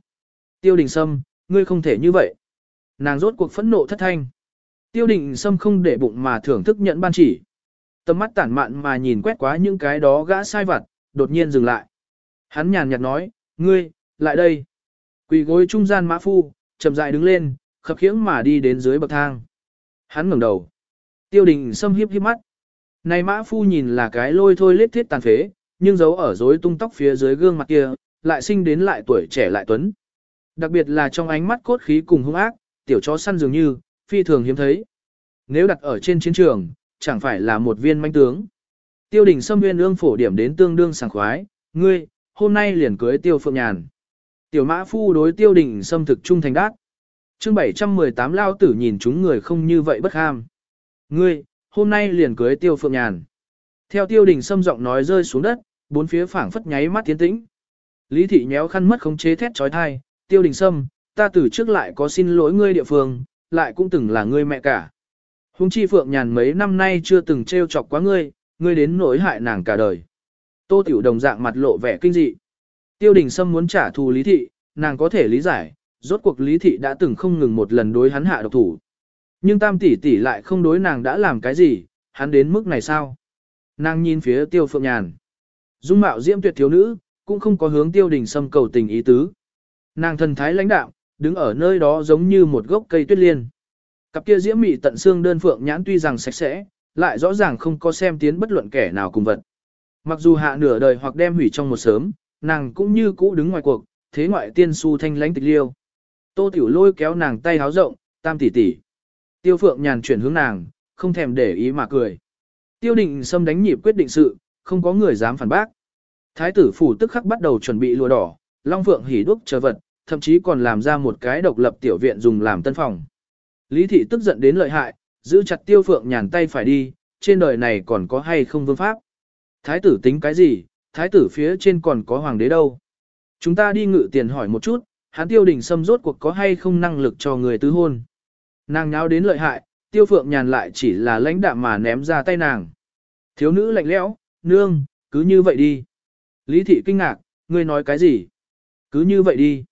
Tiêu đình sâm, ngươi không thể như vậy. Nàng rốt cuộc phẫn nộ thất thanh. Tiêu đình sâm không để bụng mà thưởng thức nhận ban chỉ. Tầm mắt tản mạn mà nhìn quét quá những cái đó gã sai vặt, đột nhiên dừng lại. Hắn nhàn nhạt nói, ngươi, lại đây. Quỳ gối trung gian mã phu, chậm rãi đứng lên, khập khiễng mà đi đến dưới bậc thang. Hắn ngẩng đầu. Tiêu đình sâm hiếp hiếp mắt. Này mã phu nhìn là cái lôi thôi lết thiết tàn phế, nhưng giấu ở rối tung tóc phía dưới gương mặt kia, lại sinh đến lại tuổi trẻ lại tuấn. Đặc biệt là trong ánh mắt cốt khí cùng hung ác, tiểu chó săn dường như, phi thường hiếm thấy. Nếu đặt ở trên chiến trường, chẳng phải là một viên manh tướng. Tiêu đình xâm viên ương phổ điểm đến tương đương sảng khoái, ngươi, hôm nay liền cưới tiêu phượng nhàn. Tiểu mã phu đối tiêu đình xâm thực trung thành đát. chương 718 lao tử nhìn chúng người không như vậy bất ham. Ngươi, hôm nay liền cưới tiêu phượng nhàn. Theo tiêu đình xâm giọng nói rơi xuống đất, bốn phía phảng phất nháy mắt tiến tĩnh. Lý thị nhéo khăn mất khống chế thét trói thai, tiêu đình sâm, ta từ trước lại có xin lỗi ngươi địa phương, lại cũng từng là ngươi mẹ cả. Hùng chi phượng nhàn mấy năm nay chưa từng trêu chọc quá ngươi, ngươi đến nỗi hại nàng cả đời. Tô tiểu đồng dạng mặt lộ vẻ kinh dị. Tiêu đình sâm muốn trả thù lý thị, nàng có thể lý giải, rốt cuộc lý thị đã từng không ngừng một lần đối hắn hạ độc thủ. Nhưng tam tỷ tỷ lại không đối nàng đã làm cái gì, hắn đến mức này sao? Nàng nhìn phía tiêu phượng nhàn. Dung mạo diễm tuyệt thiếu nữ, cũng không có hướng tiêu đình sâm cầu tình ý tứ. Nàng thần thái lãnh đạo đứng ở nơi đó giống như một gốc cây tuyết liên. Cặp kia diễm mị tận xương đơn phượng nhãn tuy rằng sạch sẽ, lại rõ ràng không có xem tiến bất luận kẻ nào cùng vật. Mặc dù hạ nửa đời hoặc đem hủy trong một sớm, nàng cũng như cũ đứng ngoài cuộc, thế ngoại tiên su thanh lãnh tịch liêu. Tô Tiểu Lôi kéo nàng tay háo rộng, tam tỷ tỷ. Tiêu Phượng nhàn chuyển hướng nàng, không thèm để ý mà cười. Tiêu định xâm đánh nhịp quyết định sự, không có người dám phản bác. Thái tử phủ tức khắc bắt đầu chuẩn bị lùa đỏ, long phượng hỉ đúc chờ vật, thậm chí còn làm ra một cái độc lập tiểu viện dùng làm tân phòng. Lý thị tức giận đến lợi hại, giữ chặt tiêu phượng nhàn tay phải đi, trên đời này còn có hay không vương pháp. Thái tử tính cái gì, thái tử phía trên còn có hoàng đế đâu. Chúng ta đi ngự tiền hỏi một chút, hắn tiêu đình xâm rốt cuộc có hay không năng lực cho người tứ hôn. Nàng nháo đến lợi hại, tiêu phượng nhàn lại chỉ là lãnh đạm mà ném ra tay nàng. Thiếu nữ lạnh lẽo, nương, cứ như vậy đi. Lý thị kinh ngạc, ngươi nói cái gì? Cứ như vậy đi.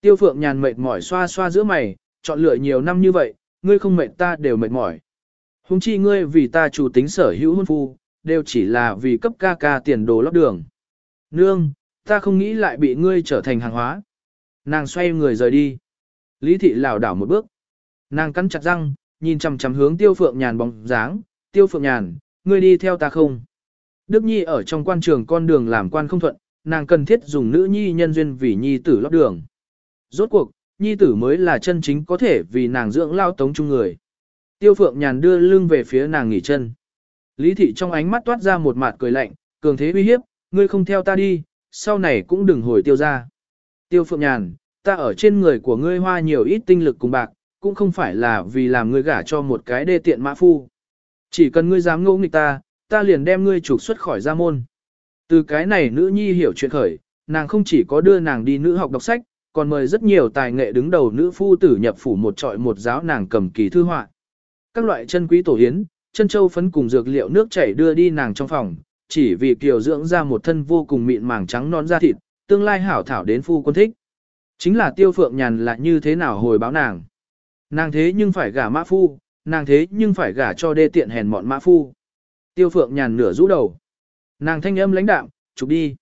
Tiêu phượng nhàn mệt mỏi xoa xoa giữa mày, chọn lựa nhiều năm như vậy, ngươi không mệt ta đều mệt mỏi. Hùng chi ngươi vì ta chủ tính sở hữu hôn phu, đều chỉ là vì cấp ca ca tiền đồ lót đường. Nương, ta không nghĩ lại bị ngươi trở thành hàng hóa. Nàng xoay người rời đi. Lý thị lảo đảo một bước. Nàng cắn chặt răng, nhìn chằm chằm hướng tiêu phượng nhàn bóng dáng. Tiêu phượng nhàn, ngươi đi theo ta không? Đức Nhi ở trong quan trường con đường làm quan không thuận, nàng cần thiết dùng nữ nhi nhân duyên vì nhi tử lót đường. Rốt cuộc, nhi tử mới là chân chính có thể vì nàng dưỡng lao tống chung người. Tiêu phượng nhàn đưa lưng về phía nàng nghỉ chân. Lý thị trong ánh mắt toát ra một mặt cười lạnh, cường thế uy hiếp, ngươi không theo ta đi, sau này cũng đừng hồi tiêu ra. Tiêu phượng nhàn, ta ở trên người của ngươi hoa nhiều ít tinh lực cùng bạc, cũng không phải là vì làm ngươi gả cho một cái đê tiện mã phu. Chỉ cần ngươi dám ngỗ nghịch ta, ta liền đem ngươi trục xuất khỏi gia môn. Từ cái này nữ nhi hiểu chuyện khởi, nàng không chỉ có đưa nàng đi nữ học đọc sách, còn mời rất nhiều tài nghệ đứng đầu nữ phu tử nhập phủ một trọi một giáo nàng cầm kỳ thư họa. Các loại chân quý tổ hiến, chân châu phấn cùng dược liệu nước chảy đưa đi nàng trong phòng, chỉ vì kiều dưỡng ra một thân vô cùng mịn màng trắng non da thịt, tương lai hảo thảo đến phu quân thích. Chính là tiêu phượng nhàn là như thế nào hồi báo nàng. Nàng thế nhưng phải gả mã phu, nàng thế nhưng phải gả cho đê tiện hèn mọn mã phu. Tiêu phượng nhàn nửa rũ đầu. Nàng thanh âm lãnh đạm, chụp đi.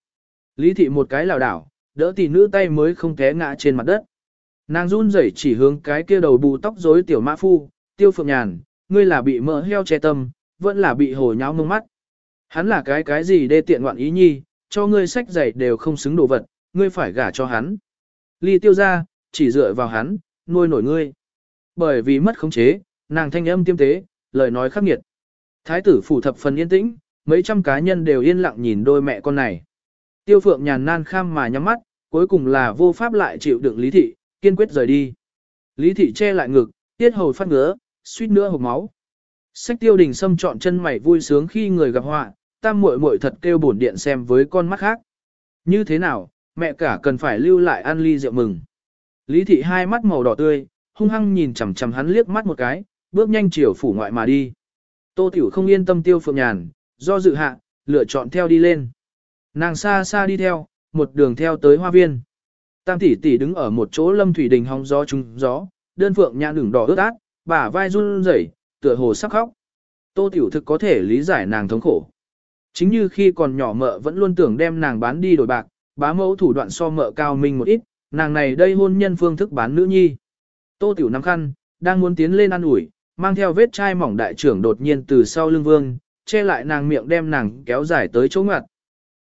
Lý thị một cái lảo đảo, đỡ tỷ nữ tay mới không té ngã trên mặt đất. Nàng run rẩy chỉ hướng cái kia đầu bù tóc rối tiểu mã phu, tiêu phượng nhàn, ngươi là bị mỡ heo che tâm, vẫn là bị hồ nháo mông mắt. Hắn là cái cái gì đê tiện ngoạn ý nhi, cho ngươi sách giày đều không xứng đồ vật, ngươi phải gả cho hắn. Ly tiêu ra, chỉ dựa vào hắn, nuôi nổi ngươi. Bởi vì mất khống chế, nàng thanh âm tiêm tế, lời nói khắc nghiệt. Thái tử phủ thập phần yên tĩnh, mấy trăm cá nhân đều yên lặng nhìn đôi mẹ con này. Tiêu phượng nhàn nan kham mà nhắm mắt, cuối cùng là vô pháp lại chịu đựng lý thị, kiên quyết rời đi. Lý thị che lại ngực, tiết hầu phát ngứa, suýt nữa hộc máu. Sách tiêu đình xâm chọn chân mày vui sướng khi người gặp họa, tam muội muội thật kêu bổn điện xem với con mắt khác. Như thế nào, mẹ cả cần phải lưu lại ăn ly rượu mừng. Lý thị hai mắt màu đỏ tươi, hung hăng nhìn chằm chằm hắn liếc mắt một cái, bước nhanh chiều phủ ngoại mà đi. Tô Tiểu không yên tâm tiêu phượng nhàn, do dự hạ, lựa chọn theo đi lên. Nàng xa xa đi theo, một đường theo tới hoa viên. Tam tỷ tỷ đứng ở một chỗ lâm thủy đình hóng gió trúng gió, đơn phượng nhãn đường đỏ ướt át, bả vai run rẩy, tựa hồ sắp khóc. Tô Tiểu thực có thể lý giải nàng thống khổ. Chính như khi còn nhỏ mợ vẫn luôn tưởng đem nàng bán đi đổi bạc, bá mẫu thủ đoạn so mợ cao minh một ít, nàng này đây hôn nhân phương thức bán nữ nhi. Tô Tiểu nắm khăn, đang muốn tiến lên ăn ủi, mang theo vết chai mỏng đại trưởng đột nhiên từ sau lưng vương, che lại nàng miệng đem nàng kéo dài tới chỗ ngoặt.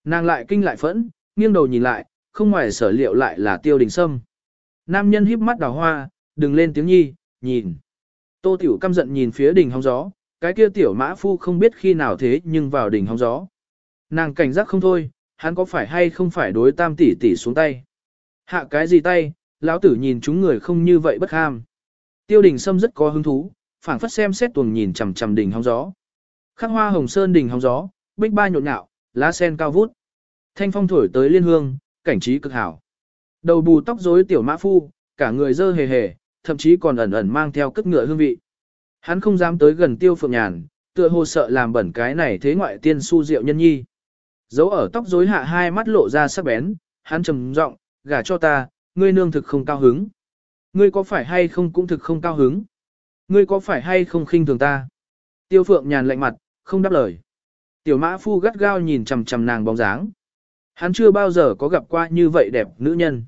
Nàng lại kinh lại phẫn, nghiêng đầu nhìn lại, không ngoài sở liệu lại là tiêu đình sâm. Nam nhân híp mắt đào hoa, đừng lên tiếng nhi, nhìn. Tô Tiểu căm giận nhìn phía đỉnh hóng gió, cái kia tiểu mã phu không biết khi nào thế nhưng vào đỉnh hóng gió. Nàng cảnh giác không thôi, hắn có phải hay không phải đối tam tỷ tỷ xuống tay. Hạ cái gì tay, lão tử nhìn chúng người không như vậy bất ham. Tiêu đình sâm rất có hứng thú, phảng phất xem xét tuồng nhìn chằm chằm đỉnh hóng gió. Khắc hoa hồng sơn đỉnh hóng gió, bích ba nhộn nhạo, lá sen cao vút. Thanh phong thổi tới liên hương, cảnh trí cực hảo. Đầu bù tóc rối tiểu mã phu, cả người dơ hề hề, thậm chí còn ẩn ẩn mang theo cất ngựa hương vị. Hắn không dám tới gần tiêu phượng nhàn, tựa hồ sợ làm bẩn cái này thế ngoại tiên su diệu nhân nhi. Dấu ở tóc rối hạ hai mắt lộ ra sắc bén, hắn trầm giọng, gả cho ta, ngươi nương thực không cao hứng. Ngươi có phải hay không cũng thực không cao hứng. Ngươi có phải hay không khinh thường ta. Tiêu phượng nhàn lạnh mặt, không đáp lời. Tiểu mã phu gắt gao nhìn chằm chằm nàng bóng dáng. Hắn chưa bao giờ có gặp qua như vậy đẹp nữ nhân.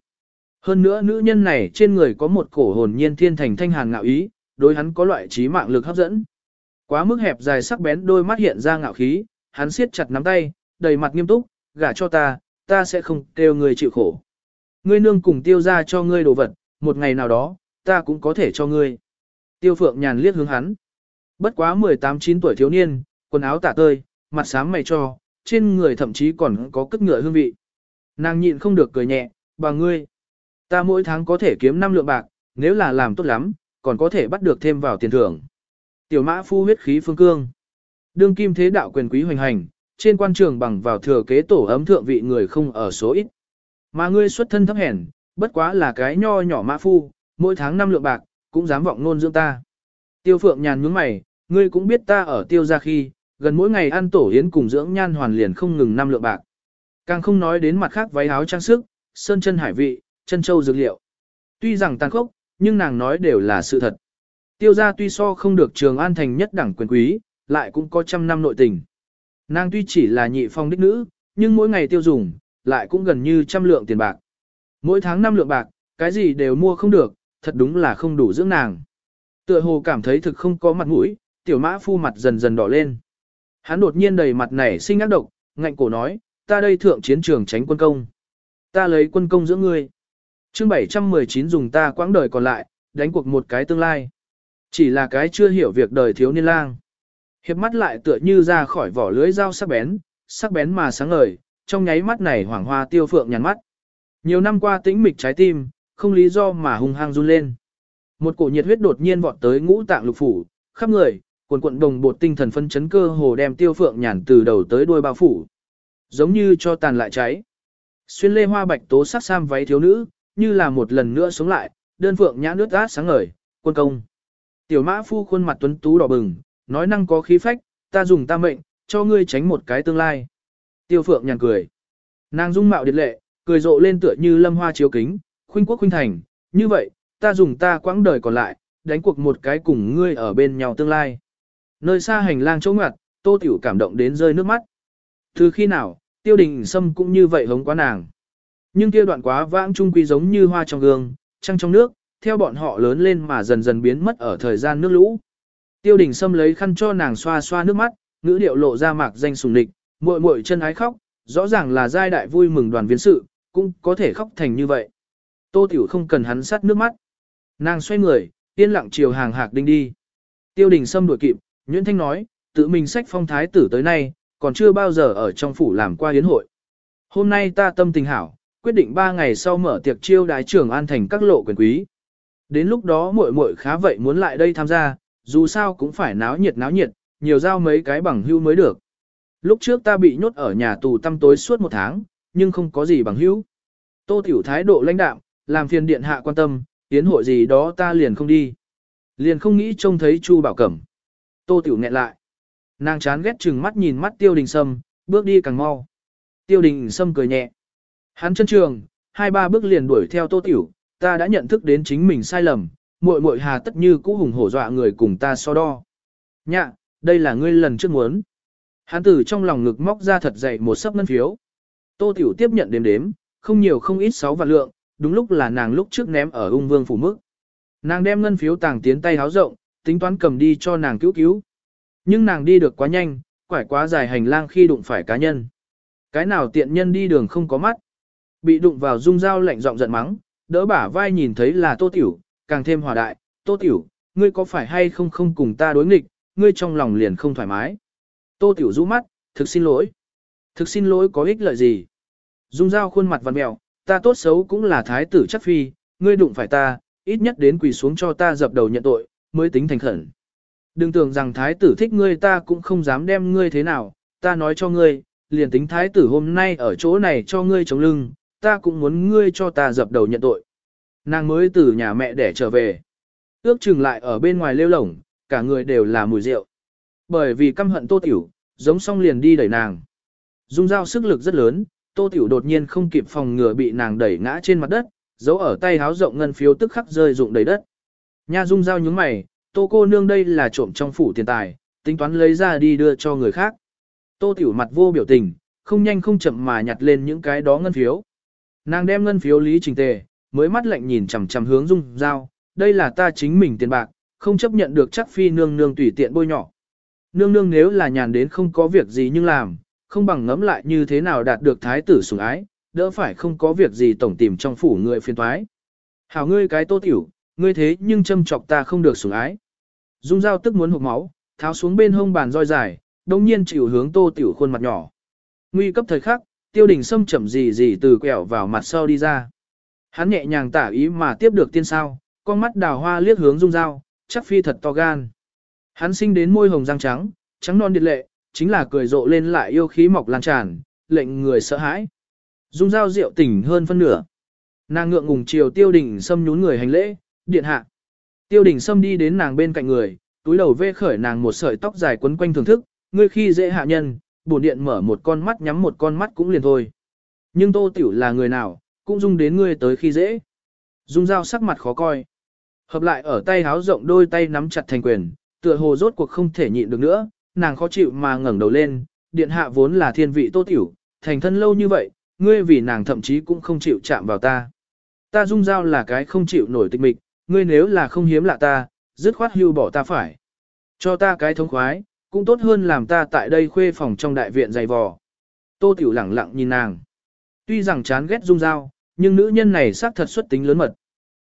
Hơn nữa nữ nhân này trên người có một cổ hồn nhiên thiên thành thanh hàn ngạo ý, đối hắn có loại trí mạng lực hấp dẫn. Quá mức hẹp dài sắc bén đôi mắt hiện ra ngạo khí, hắn siết chặt nắm tay, đầy mặt nghiêm túc, gả cho ta, ta sẽ không kêu người chịu khổ. Ngươi nương cùng tiêu ra cho ngươi đồ vật, một ngày nào đó, ta cũng có thể cho ngươi. Tiêu phượng nhàn liếc hướng hắn. Bất quá 18-9 tuổi thiếu niên, quần áo tả tơi, mặt sáng mày cho, trên người thậm chí còn có cất ngựa hương vị. Nàng nhịn không được cười nhẹ, bà ngươi. Ta mỗi tháng có thể kiếm 5 lượng bạc, nếu là làm tốt lắm, còn có thể bắt được thêm vào tiền thưởng. Tiểu mã phu huyết khí phương cương. Đương kim thế đạo quyền quý hoành hành, trên quan trường bằng vào thừa kế tổ ấm thượng vị người không ở số ít. Mà ngươi xuất thân thấp hèn, bất quá là cái nho nhỏ mã phu, mỗi tháng 5 lượng bạc, cũng dám vọng nôn dưỡng ta. Tiêu phượng nhàn nhướng mày, ngươi cũng biết ta ở tiêu gia khi, gần mỗi ngày ăn tổ yến cùng dưỡng nhan hoàn liền không ngừng năm lượng bạc. Càng không nói đến mặt khác váy áo trang sức, sơn chân hải vị, chân châu dược liệu. Tuy rằng tàn khốc, nhưng nàng nói đều là sự thật. Tiêu gia tuy so không được trường an thành nhất đẳng quyền quý, lại cũng có trăm năm nội tình. Nàng tuy chỉ là nhị phong đích nữ, nhưng mỗi ngày tiêu dùng, lại cũng gần như trăm lượng tiền bạc. Mỗi tháng năm lượng bạc, cái gì đều mua không được, thật đúng là không đủ dưỡng nàng. Tựa hồ cảm thấy thực không có mặt mũi, tiểu mã phu mặt dần dần đỏ lên. Hắn đột nhiên đầy mặt nảy sinh ác độc, ngạnh cổ nói, ta đây thượng chiến trường tránh quân công. Ta lấy quân công giữa ngươi. chương 719 dùng ta quãng đời còn lại, đánh cuộc một cái tương lai. Chỉ là cái chưa hiểu việc đời thiếu niên lang. Hiệp mắt lại tựa như ra khỏi vỏ lưới dao sắc bén, sắc bén mà sáng ngời, trong nháy mắt này hoàng hoa tiêu phượng nhàn mắt. Nhiều năm qua tĩnh mịch trái tim, không lý do mà hung hăng run lên. Một cổ nhiệt huyết đột nhiên vọt tới ngũ tạng lục phủ, khắp người, cuộn cuộn đồng bột tinh thần phân chấn cơ hồ đem tiêu phượng nhàn từ đầu tới đuôi bao phủ. Giống như cho tàn lại cháy. Xuyên lê hoa bạch tố sắc sam váy thiếu nữ, như là một lần nữa sống lại, đơn phượng nhã nước át sáng ngời, quân công. Tiểu mã phu khuôn mặt tuấn tú đỏ bừng, nói năng có khí phách, ta dùng ta mệnh, cho ngươi tránh một cái tương lai. Tiêu phượng nhàn cười. Nàng dung mạo điệt lệ, cười rộ lên tựa như lâm hoa chiếu kính, khuynh quốc khuynh thành, như vậy, ta dùng ta quãng đời còn lại, đánh cuộc một cái cùng ngươi ở bên nhau tương lai. Nơi xa hành lang chỗ ngoặt, tô tiểu cảm động đến rơi nước mắt. Từ khi nào, tiêu đình sâm cũng như vậy hống quá nàng. Nhưng kia đoạn quá vãng trung quy giống như hoa trong gương, trăng trong nước, theo bọn họ lớn lên mà dần dần biến mất ở thời gian nước lũ. Tiêu đình sâm lấy khăn cho nàng xoa xoa nước mắt, ngữ điệu lộ ra mạc danh sùng địch, muội muội chân ái khóc, rõ ràng là giai đại vui mừng đoàn viên sự, cũng có thể khóc thành như vậy. Tô Tiểu không cần hắn sát nước mắt. Nàng xoay người, yên lặng chiều hàng hạc đinh đi. Tiêu đình Sâm đuổi kịp, Nguyễn Thanh nói, tự mình sách phong thái tử tới nay, còn chưa bao giờ ở trong phủ làm qua yến hội. Hôm nay ta tâm tình hảo, quyết định 3 ngày sau mở tiệc chiêu đái trưởng an thành các lộ quyền quý. Đến lúc đó muội muội khá vậy muốn lại đây tham gia, dù sao cũng phải náo nhiệt náo nhiệt, nhiều giao mấy cái bằng hưu mới được. Lúc trước ta bị nhốt ở nhà tù tăm tối suốt một tháng, nhưng không có gì bằng hữu. Tô Tiểu thái độ lãnh đạm, làm phiền điện hạ quan tâm, tiến hội gì đó ta liền không đi. Liền không nghĩ trông thấy Chu Bảo Cẩm. Tô Tiểu nghẹn lại. Nàng chán ghét chừng mắt nhìn mắt Tiêu Đình Sâm, bước đi càng mau. Tiêu Đình Sâm cười nhẹ. Hắn chân trường, hai ba bước liền đuổi theo Tô Tiểu, ta đã nhận thức đến chính mình sai lầm, muội muội hà tất như cũ hùng hổ dọa người cùng ta so đo. Nhạ, đây là ngươi lần trước muốn. Hắn từ trong lòng ngực móc ra thật dày một sấp ngân phiếu. Tô Tiểu tiếp nhận đếm đếm, không nhiều không ít sáu vạn lượng, đúng lúc là nàng lúc trước ném ở ung vương phủ mức. Nàng đem ngân phiếu tàng tiến tay háo rộng, tính toán cầm đi cho nàng cứu cứu. Nhưng nàng đi được quá nhanh, quải quá dài hành lang khi đụng phải cá nhân. Cái nào tiện nhân đi đường không có mắt. Bị đụng vào dung dao lạnh giọng giận mắng, đỡ bả vai nhìn thấy là tô tiểu, càng thêm hòa đại. Tô tiểu, ngươi có phải hay không không cùng ta đối nghịch, ngươi trong lòng liền không thoải mái. Tô tiểu rũ mắt, thực xin lỗi. Thực xin lỗi có ích lợi gì? Dung dao khuôn mặt vằn mẹo, ta tốt xấu cũng là thái tử chắc phi, ngươi đụng phải ta, ít nhất đến quỳ xuống cho ta dập đầu nhận tội, mới tính thành khẩn. Đừng tưởng rằng thái tử thích ngươi ta cũng không dám đem ngươi thế nào, ta nói cho ngươi, liền tính thái tử hôm nay ở chỗ này cho ngươi chống lưng, ta cũng muốn ngươi cho ta dập đầu nhận tội. Nàng mới từ nhà mẹ để trở về. Ước chừng lại ở bên ngoài lêu lổng, cả người đều là mùi rượu. Bởi vì căm hận tô tiểu, giống xong liền đi đẩy nàng. Dung dao sức lực rất lớn, tô tiểu đột nhiên không kịp phòng ngừa bị nàng đẩy ngã trên mặt đất, giấu ở tay háo rộng ngân phiếu tức khắc rơi rụng đầy đất. Nha dung giao nhướng mày, tô cô nương đây là trộm trong phủ tiền tài, tính toán lấy ra đi đưa cho người khác. Tô tiểu mặt vô biểu tình, không nhanh không chậm mà nhặt lên những cái đó ngân phiếu. Nàng đem ngân phiếu lý trình tề, mới mắt lạnh nhìn chằm chằm hướng dung giao đây là ta chính mình tiền bạc, không chấp nhận được chắc phi nương nương tùy tiện bôi nhỏ. Nương nương nếu là nhàn đến không có việc gì nhưng làm, không bằng ngẫm lại như thế nào đạt được thái tử sủng ái, đỡ phải không có việc gì tổng tìm trong phủ người phiền thoái. Hảo ngươi cái tô tiểu, ngươi thế nhưng châm chọc ta không được sủng ái. Dung dao tức muốn hụt máu, tháo xuống bên hông bàn roi dài, đồng nhiên chịu hướng tô tiểu khuôn mặt nhỏ. Nguy cấp thời khắc, tiêu đình xâm chậm gì gì từ quẹo vào mặt sau đi ra. Hắn nhẹ nhàng tả ý mà tiếp được tiên sao, con mắt đào hoa liếc hướng dung dao, chắc phi thật to gan. Hắn sinh đến môi hồng răng trắng, trắng non điệt lệ, chính là cười rộ lên lại yêu khí mọc lan tràn, lệnh người sợ hãi. Dung dao rượu tỉnh hơn phân nửa. Nàng ngượng ngùng chiều tiêu đình xâm nhún người hành lễ, điện hạ. Tiêu đình xâm đi đến nàng bên cạnh người, túi đầu vê khởi nàng một sợi tóc dài quấn quanh thưởng thức, ngươi khi dễ hạ nhân, bổn điện mở một con mắt nhắm một con mắt cũng liền thôi. Nhưng tô tiểu là người nào, cũng dung đến ngươi tới khi dễ. Dung dao sắc mặt khó coi. Hợp lại ở tay háo rộng đôi tay nắm chặt thành quyền, tựa hồ rốt cuộc không thể nhịn được nữa, nàng khó chịu mà ngẩng đầu lên, điện hạ vốn là thiên vị tô tiểu, thành thân lâu như vậy, ngươi vì nàng thậm chí cũng không chịu chạm vào ta. Ta dung dao là cái không chịu nổi tịch mịch, ngươi nếu là không hiếm lạ ta, dứt khoát hưu bỏ ta phải. Cho ta cái thống khoái, cũng tốt hơn làm ta tại đây khuê phòng trong đại viện dày vò. Tô tiểu lẳng lặng nhìn nàng. Tuy rằng chán ghét dung giao, nhưng nữ nhân này xác thật xuất tính lớn mật.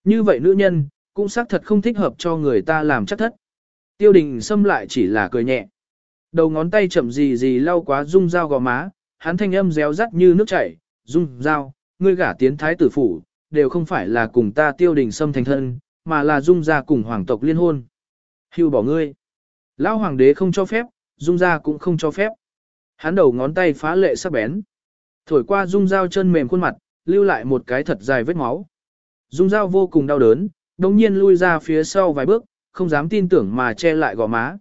Như vậy nữ nhân, cũng xác thật không thích hợp cho người ta làm chắc thất. Tiêu đình xâm lại chỉ là cười nhẹ. Đầu ngón tay chậm gì gì lau quá dung dao gò má, hắn thanh âm réo rắt như nước chảy, dung dao, ngươi gả tiến thái tử phủ, đều không phải là cùng ta tiêu đình xâm thành thân, mà là dung ra cùng hoàng tộc liên hôn. Hưu bỏ ngươi. Lão hoàng đế không cho phép, dung ra cũng không cho phép. Hắn đầu ngón tay phá lệ sắc bén. Thổi qua dung dao chân mềm khuôn mặt, lưu lại một cái thật dài vết máu. Dung dao vô cùng đau đớn, đồng nhiên lui ra phía sau vài bước, không dám tin tưởng mà che lại gò má.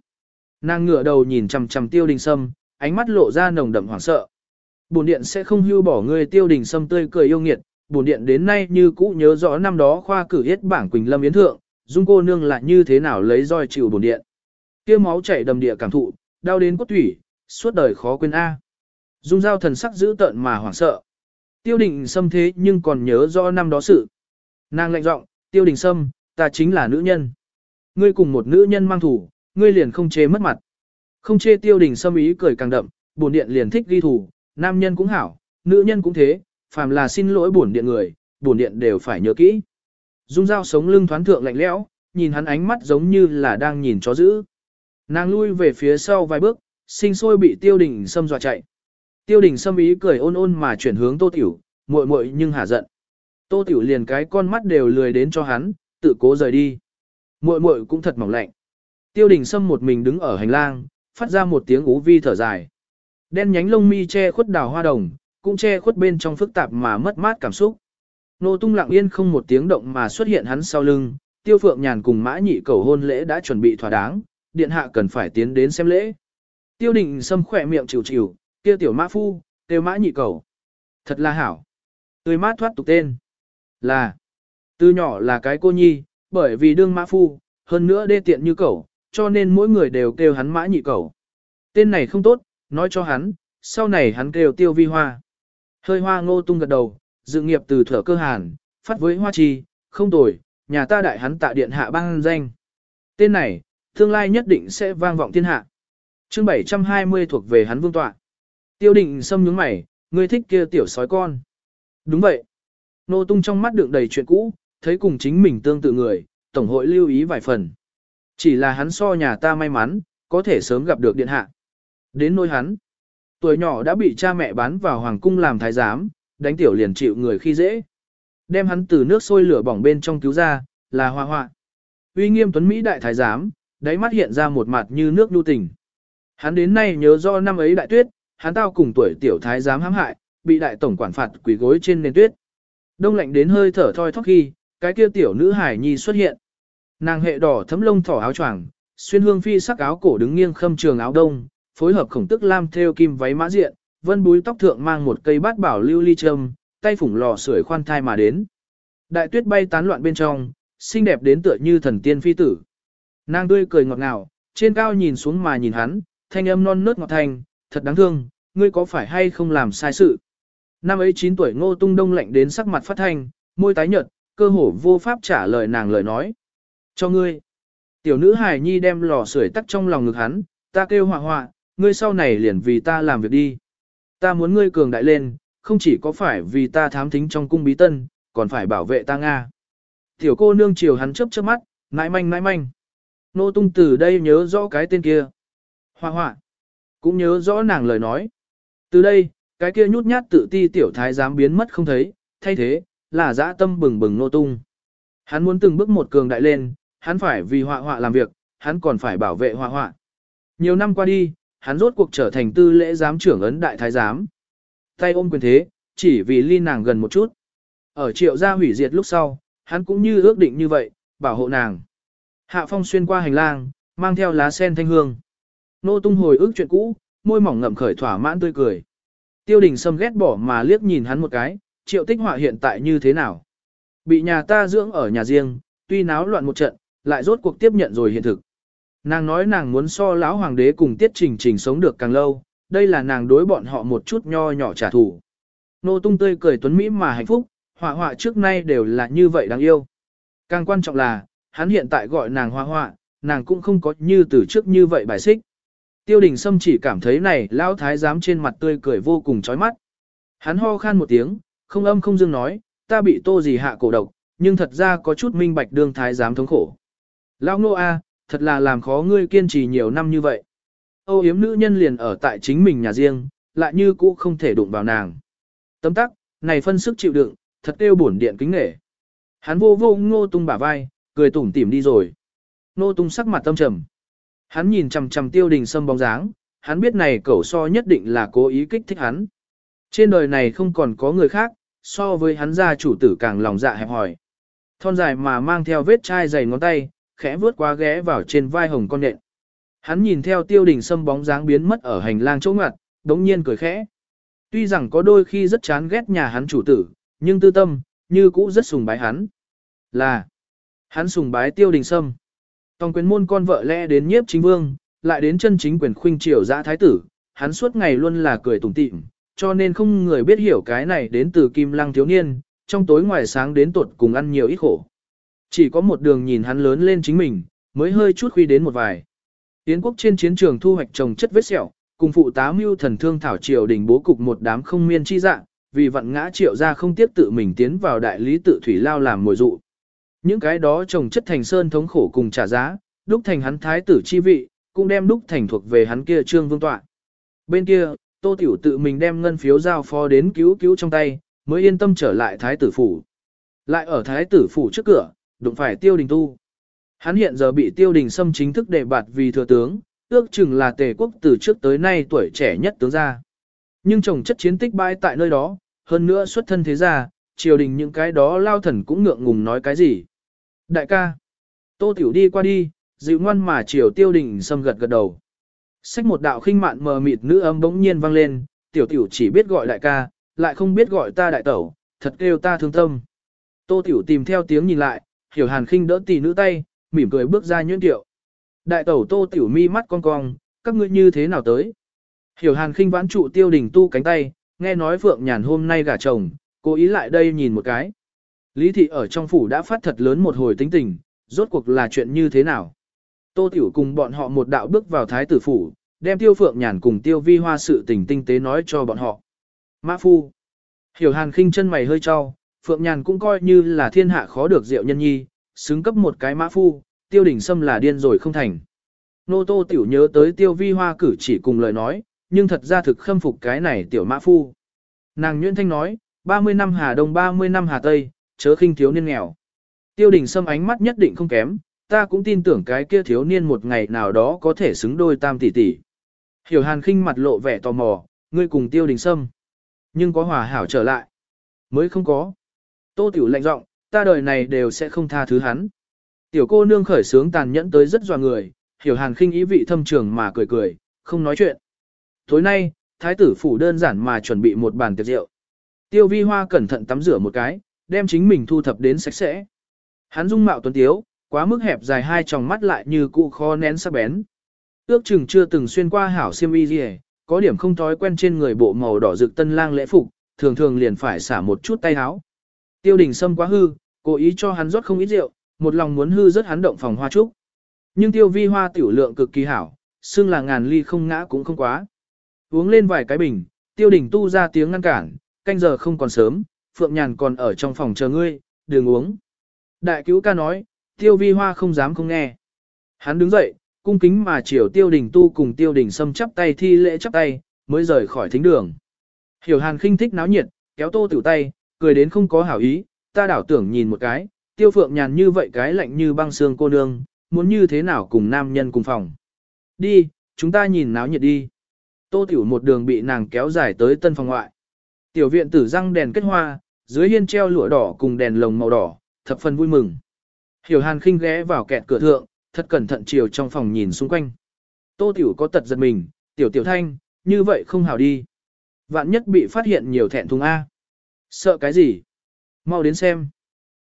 Nàng ngửa đầu nhìn chằm chằm tiêu đình sâm, ánh mắt lộ ra nồng đậm hoảng sợ. Bồn điện sẽ không hưu bỏ người tiêu đình sâm tươi cười yêu nghiệt, bổn điện đến nay như cũ nhớ rõ năm đó khoa cử hết bảng Quỳnh Lâm Yến Thượng, dung cô nương lại như thế nào lấy roi chịu bổn điện. kia máu chảy đầm địa cảm thụ, đau đến cốt thủy, suốt đời khó quên A. Dung giao thần sắc giữ tợn mà hoảng sợ. Tiêu đình sâm thế nhưng còn nhớ rõ năm đó sự. Nàng lạnh giọng, tiêu đình sâm, ta chính là nữ nhân. Ngươi cùng một nữ nhân mang thủ, ngươi liền không chê mất mặt. Không chê tiêu đình sâm ý cười càng đậm, bổn điện liền thích ghi thủ, nam nhân cũng hảo, nữ nhân cũng thế, phàm là xin lỗi bổn điện người, bổn điện đều phải nhớ kỹ. Dung dao sống lưng thoáng thượng lạnh lẽo, nhìn hắn ánh mắt giống như là đang nhìn chó dữ. Nàng lui về phía sau vài bước, sinh sôi bị tiêu đình sâm dọa chạy. Tiêu đình sâm ý cười ôn ôn mà chuyển hướng tô tiểu, muội muội nhưng hả giận. Tô tiểu liền cái con mắt đều lười đến cho hắn, tự cố rời đi. Muội muội cũng thật mỏng lạnh. Tiêu đình sâm một mình đứng ở hành lang, phát ra một tiếng ú vi thở dài. Đen nhánh lông mi che khuất đào hoa đồng, cũng che khuất bên trong phức tạp mà mất mát cảm xúc. Nô tung lặng yên không một tiếng động mà xuất hiện hắn sau lưng, tiêu phượng nhàn cùng mã nhị cầu hôn lễ đã chuẩn bị thỏa đáng, điện hạ cần phải tiến đến xem lễ. Tiêu đình xâm khỏe miệng chịu chịu, kia tiểu mã phu, tiêu mã nhị cầu. Thật là hảo. Tươi mát thoát tục tên. Là. Từ nhỏ là cái cô nhi, bởi vì đương mã phu, hơn nữa đê tiện như cầu, cho nên mỗi người đều kêu hắn mã nhị cầu. Tên này không tốt, nói cho hắn, sau này hắn kêu tiêu vi hoa. Hơi hoa ngô tung gật đầu, dự nghiệp từ thở cơ hàn, phát với hoa trì, không tồi, nhà ta đại hắn tạ điện hạ băng danh. Tên này, tương lai nhất định sẽ vang vọng thiên hạ. chương 720 thuộc về hắn vương tọa. Tiêu định xâm nhướng mày, ngươi thích kia tiểu sói con. Đúng vậy. Nô tung trong mắt đựng đầy chuyện cũ, thấy cùng chính mình tương tự người, tổng hội lưu ý vài phần. Chỉ là hắn so nhà ta may mắn, có thể sớm gặp được điện hạ. Đến nôi hắn, tuổi nhỏ đã bị cha mẹ bán vào hoàng cung làm thái giám, đánh tiểu liền chịu người khi dễ. Đem hắn từ nước sôi lửa bỏng bên trong cứu ra, là hoa hoa. Uy nghiêm tuấn Mỹ đại thái giám, đáy mắt hiện ra một mặt như nước nhu tình. Hắn đến nay nhớ do năm ấy đại tuyết, hắn tao cùng tuổi tiểu thái giám hãm hại, bị đại tổng quản phạt quỳ gối trên nền tuyết. Đông lạnh đến hơi thở thoi thóp khi, cái kia tiểu nữ hải nhi xuất hiện. Nàng hệ đỏ thấm lông thỏ áo choàng, xuyên hương phi sắc áo cổ đứng nghiêng khâm trường áo đông, phối hợp khổng tức lam theo kim váy mã diện, vân búi tóc thượng mang một cây bát bảo lưu ly châm, tay phủng lò sưởi khoan thai mà đến. Đại tuyết bay tán loạn bên trong, xinh đẹp đến tựa như thần tiên phi tử. Nàng tươi cười ngọt ngào, trên cao nhìn xuống mà nhìn hắn, thanh âm non nớt ngọt thanh, thật đáng thương, ngươi có phải hay không làm sai sự. Năm ấy 9 tuổi ngô tung đông lạnh đến sắc mặt phát thanh, môi tái nhợt, cơ hồ vô pháp trả lời nàng lời nói. Cho ngươi. Tiểu nữ hài nhi đem lò sưởi tắt trong lòng ngực hắn, ta kêu họa họa, ngươi sau này liền vì ta làm việc đi. Ta muốn ngươi cường đại lên, không chỉ có phải vì ta thám thính trong cung bí tân, còn phải bảo vệ ta Nga. Tiểu cô nương chiều hắn chớp chớp mắt, nãi manh nãi manh. Nô tung từ đây nhớ rõ cái tên kia. Hoa hoa. Cũng nhớ rõ nàng lời nói. Từ đây, cái kia nhút nhát tự ti tiểu thái dám biến mất không thấy, thay thế, là dã tâm bừng bừng nô tung. Hắn muốn từng bước một cường đại lên, hắn phải vì họa họa làm việc, hắn còn phải bảo vệ họa họa. Nhiều năm qua đi, hắn rốt cuộc trở thành tư lễ giám trưởng ấn đại thái giám. Tay ôm quyền thế, chỉ vì ly nàng gần một chút. Ở triệu gia hủy diệt lúc sau, hắn cũng như ước định như vậy, bảo hộ nàng. Hạ phong xuyên qua hành lang, mang theo lá sen thanh hương. Nô tung hồi ước chuyện cũ, môi mỏng ngậm khởi thỏa mãn tươi cười. Tiêu đình sâm ghét bỏ mà liếc nhìn hắn một cái, triệu tích họa hiện tại như thế nào. Bị nhà ta dưỡng ở nhà riêng, tuy náo loạn một trận, lại rốt cuộc tiếp nhận rồi hiện thực. Nàng nói nàng muốn so lão hoàng đế cùng tiết trình trình sống được càng lâu, đây là nàng đối bọn họ một chút nho nhỏ trả thù. Nô tung tươi cười tuấn Mỹ mà hạnh phúc, họa họa trước nay đều là như vậy đáng yêu. Càng quan trọng là, hắn hiện tại gọi nàng hoa họa, nàng cũng không có như từ trước như vậy bài xích. Tiêu đình Sâm chỉ cảm thấy này lão thái giám trên mặt tươi cười vô cùng chói mắt. Hắn ho khan một tiếng, không âm không dương nói, ta bị tô gì hạ cổ độc, nhưng thật ra có chút minh bạch đương thái giám thống khổ. Lão nô a, thật là làm khó ngươi kiên trì nhiều năm như vậy. Âu yếm nữ nhân liền ở tại chính mình nhà riêng, lại như cũ không thể đụng vào nàng. Tấm tắc, này phân sức chịu đựng, thật tiêu bổn điện kính nể. Hắn vô vô ngô tung bả vai, cười tủm tỉm đi rồi. Ngô tung sắc mặt tâm trầm. Hắn nhìn chằm chằm tiêu đình sâm bóng dáng, hắn biết này cẩu so nhất định là cố ý kích thích hắn. Trên đời này không còn có người khác, so với hắn gia chủ tử càng lòng dạ hẹp hòi. Thon dài mà mang theo vết chai dày ngón tay, khẽ vướt qua ghé vào trên vai hồng con nện. Hắn nhìn theo tiêu đình sâm bóng dáng biến mất ở hành lang chỗ ngặt, đống nhiên cười khẽ. Tuy rằng có đôi khi rất chán ghét nhà hắn chủ tử, nhưng tư tâm, như cũ rất sùng bái hắn. Là, hắn sùng bái tiêu đình sâm. Tòng quyền môn con vợ lẽ đến nhiếp chính vương, lại đến chân chính quyền khuynh triều giã thái tử, hắn suốt ngày luôn là cười tủm tỉm, cho nên không người biết hiểu cái này đến từ kim lăng thiếu niên, trong tối ngoài sáng đến tuột cùng ăn nhiều ít khổ. Chỉ có một đường nhìn hắn lớn lên chính mình, mới hơi chút khuy đến một vài. Tiến quốc trên chiến trường thu hoạch trồng chất vết sẹo, cùng phụ tá mưu thần thương thảo triều đình bố cục một đám không miên chi dạng, vì vận ngã triệu ra không tiếp tự mình tiến vào đại lý tự thủy lao làm mồi dụ. Những cái đó trồng chất thành sơn thống khổ cùng trả giá, đúc thành hắn thái tử chi vị, cũng đem đúc thành thuộc về hắn kia trương vương tọa. Bên kia, Tô Tiểu tự mình đem ngân phiếu giao phó đến cứu cứu trong tay, mới yên tâm trở lại thái tử phủ. Lại ở thái tử phủ trước cửa, đụng phải tiêu đình tu. Hắn hiện giờ bị tiêu đình xâm chính thức đề bạt vì thừa tướng, ước chừng là tề quốc từ trước tới nay tuổi trẻ nhất tướng gia. Nhưng chồng chất chiến tích bãi tại nơi đó, hơn nữa xuất thân thế gia, triều đình những cái đó lao thần cũng ngượng ngùng nói cái gì. Đại ca, tô tiểu đi qua đi, dịu ngoan mà triều tiêu đình xâm gật gật đầu. Sách một đạo khinh mạn mờ mịt nữ âm bỗng nhiên vang lên, tiểu tiểu chỉ biết gọi đại ca, lại không biết gọi ta đại tẩu, thật kêu ta thương tâm. Tô tiểu tìm theo tiếng nhìn lại, hiểu hàn khinh đỡ tỷ nữ tay, mỉm cười bước ra nhuyễn tiệu. Đại tẩu tô tiểu mi mắt cong cong, các ngươi như thế nào tới? Hiểu hàn khinh vãn trụ tiêu đình tu cánh tay, nghe nói Phượng Nhàn hôm nay gả chồng, cố ý lại đây nhìn một cái. Lý thị ở trong phủ đã phát thật lớn một hồi tính tình, rốt cuộc là chuyện như thế nào? Tô Tiểu cùng bọn họ một đạo bước vào thái tử phủ, đem tiêu Phượng Nhàn cùng tiêu vi hoa sự tình tinh tế nói cho bọn họ. Mã Phu Hiểu hàn khinh chân mày hơi cho, Phượng Nhàn cũng coi như là thiên hạ khó được diệu nhân nhi, xứng cấp một cái Mã Phu, tiêu đỉnh sâm là điên rồi không thành. Nô Tô Tiểu nhớ tới tiêu vi hoa cử chỉ cùng lời nói, nhưng thật ra thực khâm phục cái này tiểu mã phu. Nàng Nguyễn Thanh nói, 30 năm Hà Đông 30 năm Hà Tây, chớ khinh thiếu niên nghèo. Tiêu đình sâm ánh mắt nhất định không kém, ta cũng tin tưởng cái kia thiếu niên một ngày nào đó có thể xứng đôi tam tỷ tỷ. Hiểu hàn khinh mặt lộ vẻ tò mò, ngươi cùng tiêu đình sâm. Nhưng có hòa hảo trở lại. Mới không có. Tô tiểu lạnh giọng, ta đời này đều sẽ không tha thứ hắn. Tiểu cô nương khởi sướng tàn nhẫn tới rất dọa người, hiểu hàn khinh ý vị thâm trường mà cười cười, không nói chuyện. Tối nay, thái tử phủ đơn giản mà chuẩn bị một bàn tiệc rượu. Tiêu vi hoa cẩn thận tắm rửa một cái, đem chính mình thu thập đến sạch sẽ. Hắn dung mạo tuấn tiếu, quá mức hẹp dài hai tròng mắt lại như cụ kho nén sắc bén. Ước chừng chưa từng xuyên qua hảo xiêm y gì, có điểm không thói quen trên người bộ màu đỏ rực tân lang lễ phục, thường thường liền phải xả một chút tay áo. Tiêu đình sâm quá hư, cố ý cho hắn rót không ít rượu, một lòng muốn hư rất hắn động phòng hoa trúc. Nhưng tiêu vi hoa tiểu lượng cực kỳ hảo, xưng là ngàn ly không ngã cũng không quá. Uống lên vài cái bình, tiêu đình tu ra tiếng ngăn cản, canh giờ không còn sớm, Phượng Nhàn còn ở trong phòng chờ ngươi, đừng uống. Đại cứu ca nói, tiêu vi hoa không dám không nghe. Hắn đứng dậy, cung kính mà chiều tiêu đình tu cùng tiêu đình sâm chắp tay thi lễ chắp tay, mới rời khỏi thính đường. Hiểu hàn khinh thích náo nhiệt, kéo tô tiểu tay, cười đến không có hảo ý, ta đảo tưởng nhìn một cái, tiêu phượng nhàn như vậy cái lạnh như băng xương cô nương, muốn như thế nào cùng nam nhân cùng phòng. Đi, chúng ta nhìn náo nhiệt đi. Tô Tiểu một đường bị nàng kéo dài tới tân phòng ngoại. Tiểu viện tử răng đèn kết hoa, dưới hiên treo lụa đỏ cùng đèn lồng màu đỏ, thập phần vui mừng. Hiểu Hàn khinh ghé vào kẹt cửa thượng, thật cẩn thận chiều trong phòng nhìn xung quanh. Tô Tiểu có tật giật mình, Tiểu Tiểu Thanh, như vậy không hảo đi. Vạn nhất bị phát hiện nhiều thẹn thùng A. Sợ cái gì? Mau đến xem.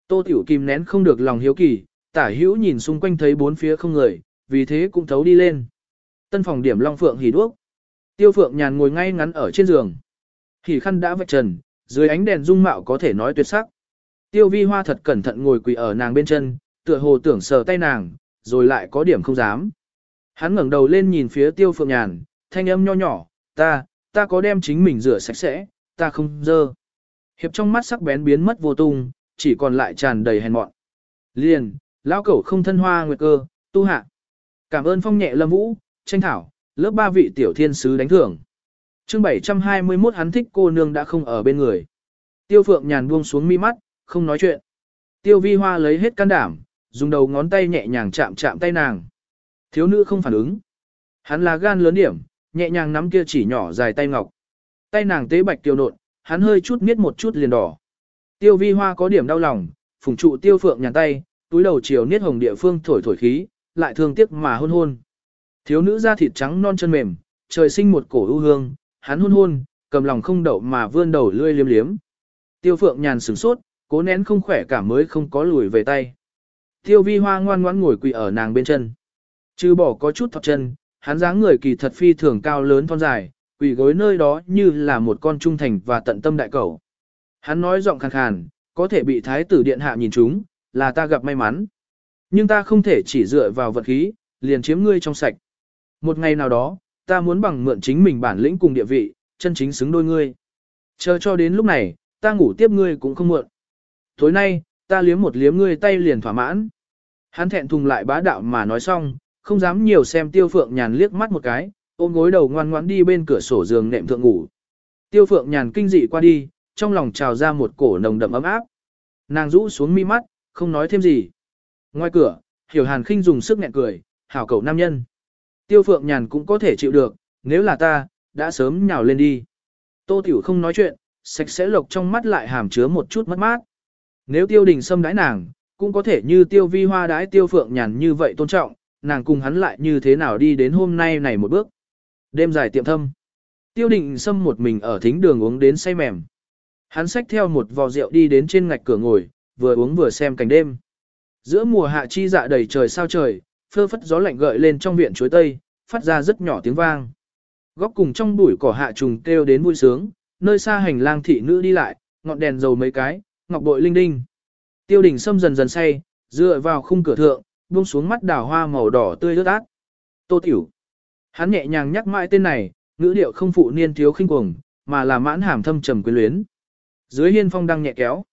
Tô Tiểu kìm nén không được lòng hiếu kỳ, tả hữu nhìn xung quanh thấy bốn phía không người, vì thế cũng thấu đi lên. Tân phòng điểm Long Phượng hỉ đuốc. Tiêu Phượng Nhàn ngồi ngay ngắn ở trên giường. Hỉ khăn đã vạch trần, dưới ánh đèn dung mạo có thể nói tuyệt sắc. Tiêu Vi Hoa thật cẩn thận ngồi quỳ ở nàng bên chân, tựa hồ tưởng sờ tay nàng, rồi lại có điểm không dám. Hắn ngẩng đầu lên nhìn phía Tiêu Phượng Nhàn, thanh âm nho nhỏ, ta, ta có đem chính mình rửa sạch sẽ, ta không dơ. Hiệp trong mắt sắc bén biến mất vô tung, chỉ còn lại tràn đầy hèn mọn. Liền, lão cẩu không thân hoa nguyệt cơ, tu hạ. Cảm ơn phong nhẹ lâm vũ, tranh thảo, lớp ba vị tiểu thiên sứ đánh thưởng. chương 721 hắn thích cô nương đã không ở bên người. Tiêu phượng nhàn buông xuống mi mắt, không nói chuyện. Tiêu vi hoa lấy hết can đảm, dùng đầu ngón tay nhẹ nhàng chạm chạm tay nàng. Thiếu nữ không phản ứng. Hắn là gan lớn điểm, nhẹ nhàng nắm kia chỉ nhỏ dài tay ngọc. Tay nàng tế bạch tiêu nộn, hắn hơi chút miết một chút liền đỏ. Tiêu vi hoa có điểm đau lòng, phùng trụ tiêu phượng nhàn tay, túi đầu chiều niết hồng địa phương thổi thổi khí, lại thương tiếc mà hôn hôn. Thiếu nữ da thịt trắng non chân mềm, trời sinh một cổ ưu hương, hắn hôn hôn, cầm lòng không đậu mà vươn đầu lươi liếm liếm. Tiêu phượng nhàn sửng sốt, cố nén không khỏe cả mới không có lùi về tay. Tiêu vi hoa ngoan ngoãn ngồi quỳ ở nàng bên chân. Chứ bỏ có chút thọc chân, hắn dáng người kỳ thật phi thường cao lớn thon dài, quỳ gối nơi đó như là một con trung thành và tận tâm đại cầu. Hắn nói giọng khàn khàn, có thể bị thái tử điện hạ nhìn chúng, là ta gặp may mắn. Nhưng ta không thể chỉ dựa vào vật khí, liền chiếm ngươi trong sạch. Một ngày nào đó, ta muốn bằng mượn chính mình bản lĩnh cùng địa vị, chân chính xứng đôi ngươi. Chờ cho đến lúc này, ta ngủ tiếp ngươi cũng không muộn. Tối nay, ta liếm một liếm ngươi tay liền thỏa mãn. Hắn thẹn thùng lại bá đạo mà nói xong, không dám nhiều xem tiêu phượng nhàn liếc mắt một cái, ôm gối đầu ngoan ngoãn đi bên cửa sổ giường nệm thượng ngủ. Tiêu phượng nhàn kinh dị qua đi, trong lòng trào ra một cổ nồng đậm ấm áp. Nàng rũ xuống mi mắt, không nói thêm gì. Ngoài cửa, hiểu hàn khinh dùng sức nhẹ cười, hảo cầu nam nhân. Tiêu phượng nhàn cũng có thể chịu được, nếu là ta, đã sớm nhào lên đi. Tô tiểu không nói chuyện, sạch sẽ lộc trong mắt lại hàm chứa một chút mất mát. Nếu tiêu đình xâm đái nàng, cũng có thể như tiêu vi hoa đái tiêu phượng nhàn như vậy tôn trọng, nàng cùng hắn lại như thế nào đi đến hôm nay này một bước. Đêm dài tiệm thâm. Tiêu định xâm một mình ở thính đường uống đến say mềm. Hắn xách theo một vò rượu đi đến trên ngạch cửa ngồi, vừa uống vừa xem cảnh đêm. Giữa mùa hạ chi dạ đầy trời sao trời, phơ phất gió lạnh gợi lên trong viện chuối tây, phát ra rất nhỏ tiếng vang. Góc cùng trong bụi cỏ hạ trùng kêu đến vui sướng, nơi xa hành lang thị nữ đi lại, ngọn đèn dầu mấy cái, ngọc bội linh đinh. Tiêu đình sâm dần dần say, dựa vào khung cửa thượng, buông xuống mắt đào hoa màu đỏ tươi rớt át. Tô tiểu. Hắn nhẹ nhàng nhắc mãi tên này, ngữ điệu không phụ niên thiếu khinh cuồng, mà là mãn hàm thâm trầm quyến luyến. Dưới hiên phong đang nhẹ kéo.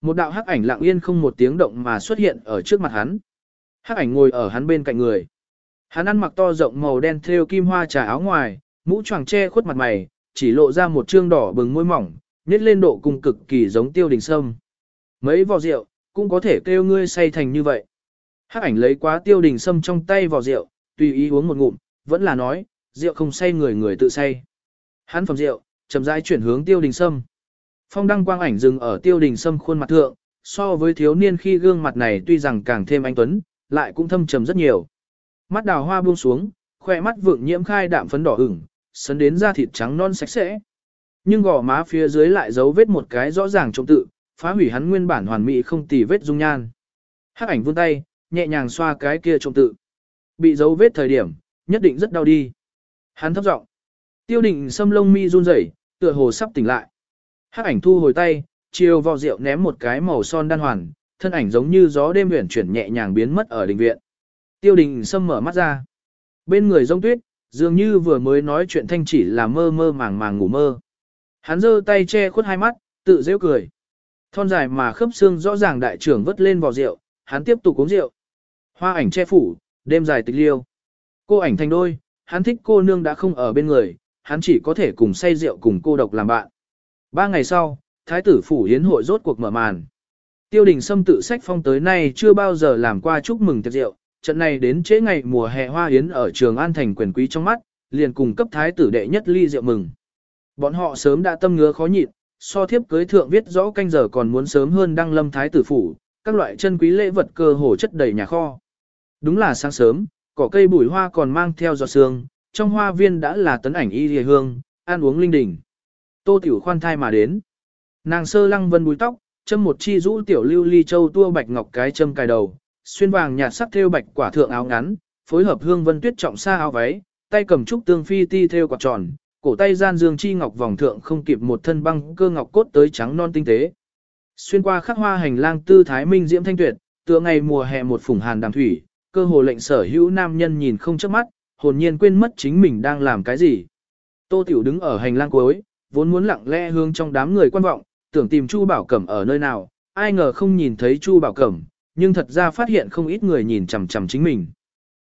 Một đạo hắc ảnh lặng yên không một tiếng động mà xuất hiện ở trước mặt hắn. Hắc ảnh ngồi ở hắn bên cạnh người. Hắn ăn mặc to rộng màu đen thêu kim hoa trà áo ngoài, mũ choàng che khuất mặt mày, chỉ lộ ra một trương đỏ bừng môi mỏng, nhét lên độ cùng cực kỳ giống tiêu đình sâm. Mấy vò rượu, cũng có thể kêu ngươi say thành như vậy. Hắc ảnh lấy quá tiêu đình sâm trong tay vò rượu, tùy ý uống một ngụm, vẫn là nói, rượu không say người người tự say. Hắn phẩm rượu, chậm rãi chuyển hướng tiêu đình sâm. Phong đăng quang ảnh dừng ở tiêu đình sâm khuôn mặt thượng, so với thiếu niên khi gương mặt này tuy rằng càng thêm anh tuấn, lại cũng thâm trầm rất nhiều. Mắt đào hoa buông xuống, khoe mắt vượng nhiễm khai đạm phấn đỏ ửng, sấn đến da thịt trắng non sạch sẽ. Nhưng gò má phía dưới lại giấu vết một cái rõ ràng trông tự, phá hủy hắn nguyên bản hoàn mỹ không tì vết dung nhan. Hắc ảnh vươn tay, nhẹ nhàng xoa cái kia trông tự. Bị dấu vết thời điểm, nhất định rất đau đi. Hắn thấp giọng. Tiêu định xâm lông mi run rẩy, tựa hồ sắp tỉnh lại. Hắc ảnh thu hồi tay, chiều vào rượu ném một cái màu son đan hoàn, thân ảnh giống như gió đêm huyền chuyển nhẹ nhàng biến mất ở đình viện. Tiêu đình sâm mở mắt ra. Bên người rông tuyết, dường như vừa mới nói chuyện thanh chỉ là mơ mơ màng màng ngủ mơ. Hắn giơ tay che khuất hai mắt, tự rêu cười. Thon dài mà khớp xương rõ ràng đại trưởng vất lên vào rượu, hắn tiếp tục uống rượu. Hoa ảnh che phủ, đêm dài tịch liêu. Cô ảnh thành đôi, hắn thích cô nương đã không ở bên người, hắn chỉ có thể cùng say rượu cùng cô độc làm bạn. Ba ngày sau, thái tử phủ hiến hội rốt cuộc mở màn. Tiêu đình Sâm tự sách phong tới nay chưa bao giờ làm qua chúc mừng tiệc rượu, trận này đến trễ ngày mùa hè hoa hiến ở trường An Thành quyền quý trong mắt, liền cùng cấp thái tử đệ nhất ly rượu mừng. Bọn họ sớm đã tâm ngứa khó nhịn, so thiếp cưới thượng viết rõ canh giờ còn muốn sớm hơn đăng lâm thái tử phủ, các loại chân quý lễ vật cơ hồ chất đầy nhà kho. Đúng là sáng sớm, cỏ cây bụi hoa còn mang theo giọt sương, trong hoa viên đã là tấn ảnh y hề hương, ăn uống linh đình. Tô tiểu khoan thai mà đến. Nàng sơ lăng vân búi tóc, châm một chi rũ tiểu lưu ly châu tua bạch ngọc cái châm cài đầu, xuyên vàng nhạt sắc thêu bạch quả thượng áo ngắn, phối hợp hương vân tuyết trọng sa áo váy, tay cầm trúc tương phi ti thêu quạt tròn, cổ tay gian dương chi ngọc vòng thượng không kịp một thân băng cơ ngọc cốt tới trắng non tinh tế. Xuyên qua khắc hoa hành lang tư thái minh diễm thanh tuyệt, tựa ngày mùa hè một phủng hàn đàm thủy, cơ hồ lệnh sở hữu nam nhân nhìn không chớp mắt, hồn nhiên quên mất chính mình đang làm cái gì. Tô Tiểu đứng ở hành lang cuối, vốn muốn lặng lẽ hướng trong đám người quan vọng, tưởng tìm Chu Bảo Cẩm ở nơi nào, ai ngờ không nhìn thấy Chu Bảo Cẩm, nhưng thật ra phát hiện không ít người nhìn chằm chằm chính mình.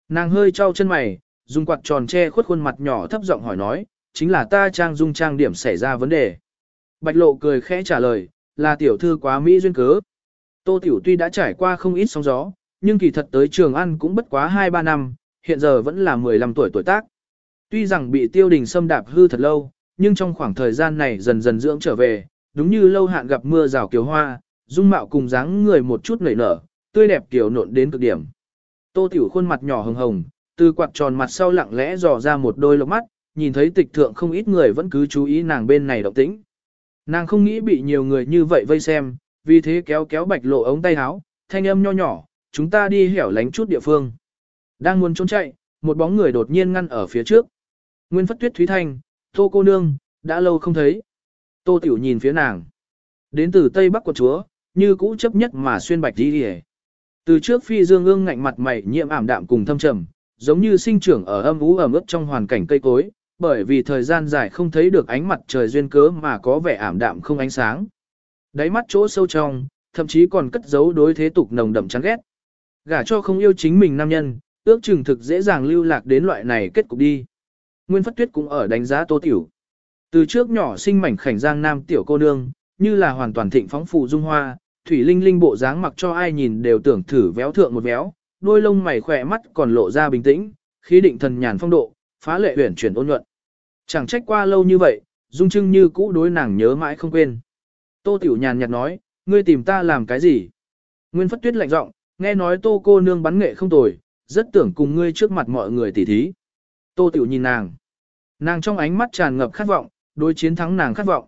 Nàng hơi trao chân mày, dùng quạt tròn che khuất khuôn mặt nhỏ thấp giọng hỏi nói, chính là ta trang dung trang điểm xảy ra vấn đề. Bạch lộ cười khẽ trả lời, là tiểu thư quá mỹ duyên cớ. Tô tiểu tuy đã trải qua không ít sóng gió, nhưng kỳ thật tới trường ăn cũng bất quá 2-3 năm, hiện giờ vẫn là 15 tuổi tuổi tác. Tuy rằng bị tiêu đình xâm đạp hư thật lâu, nhưng trong khoảng thời gian này dần dần dưỡng trở về, đúng như lâu hạn gặp mưa rào kiều hoa, dung mạo cùng dáng người một chút nảy nở, tươi đẹp kiểu nộn đến cực điểm. Tô tiểu khuôn mặt nhỏ hồng hồng, từ quạt tròn mặt sau lặng lẽ dò ra một đôi lốc mắt, nhìn thấy tịch thượng không ít người vẫn cứ chú ý nàng bên này động tĩnh. Nàng không nghĩ bị nhiều người như vậy vây xem, vì thế kéo kéo bạch lộ ống tay áo, thanh âm nho nhỏ, chúng ta đi hẻo lánh chút địa phương. Đang muốn trốn chạy, một bóng người đột nhiên ngăn ở phía trước. Nguyên phất tuyết thúy thanh, tô cô nương, đã lâu không thấy. Tô tiểu nhìn phía nàng. Đến từ Tây Bắc của chúa, như cũ chấp nhất mà xuyên bạch đi đi Từ trước phi dương ương ngạnh mặt mày nhiễm ảm đạm cùng thâm trầm, giống như sinh trưởng ở âm ú ẩm ướt trong hoàn cảnh cây cối, bởi vì thời gian dài không thấy được ánh mặt trời duyên cớ mà có vẻ ảm đạm không ánh sáng. Đáy mắt chỗ sâu trong, thậm chí còn cất giấu đối thế tục nồng đậm chán ghét. Gả cho không yêu chính mình nam nhân, ước chừng thực dễ dàng lưu lạc đến loại này kết cục đi. Nguyên Phất Tuyết cũng ở đánh giá Tô Tiểu. Từ trước nhỏ sinh mảnh khảnh giang nam tiểu cô nương, như là hoàn toàn thịnh phóng phù dung hoa, thủy linh linh bộ dáng mặc cho ai nhìn đều tưởng thử véo thượng một véo, đôi lông mày khỏe mắt còn lộ ra bình tĩnh, khí định thần nhàn phong độ, phá lệ huyền chuyển ôn nhuận. Chẳng trách qua lâu như vậy, Dung Trưng như cũ đối nàng nhớ mãi không quên. Tô Tiểu nhàn nhạt nói, ngươi tìm ta làm cái gì? Nguyên Phất Tuyết lạnh giọng, nghe nói Tô cô nương bắn nghệ không tồi, rất tưởng cùng ngươi trước mặt mọi người tỉ thí. Tô Tiểu nhìn nàng. Nàng trong ánh mắt tràn ngập khát vọng, đối chiến thắng nàng khát vọng.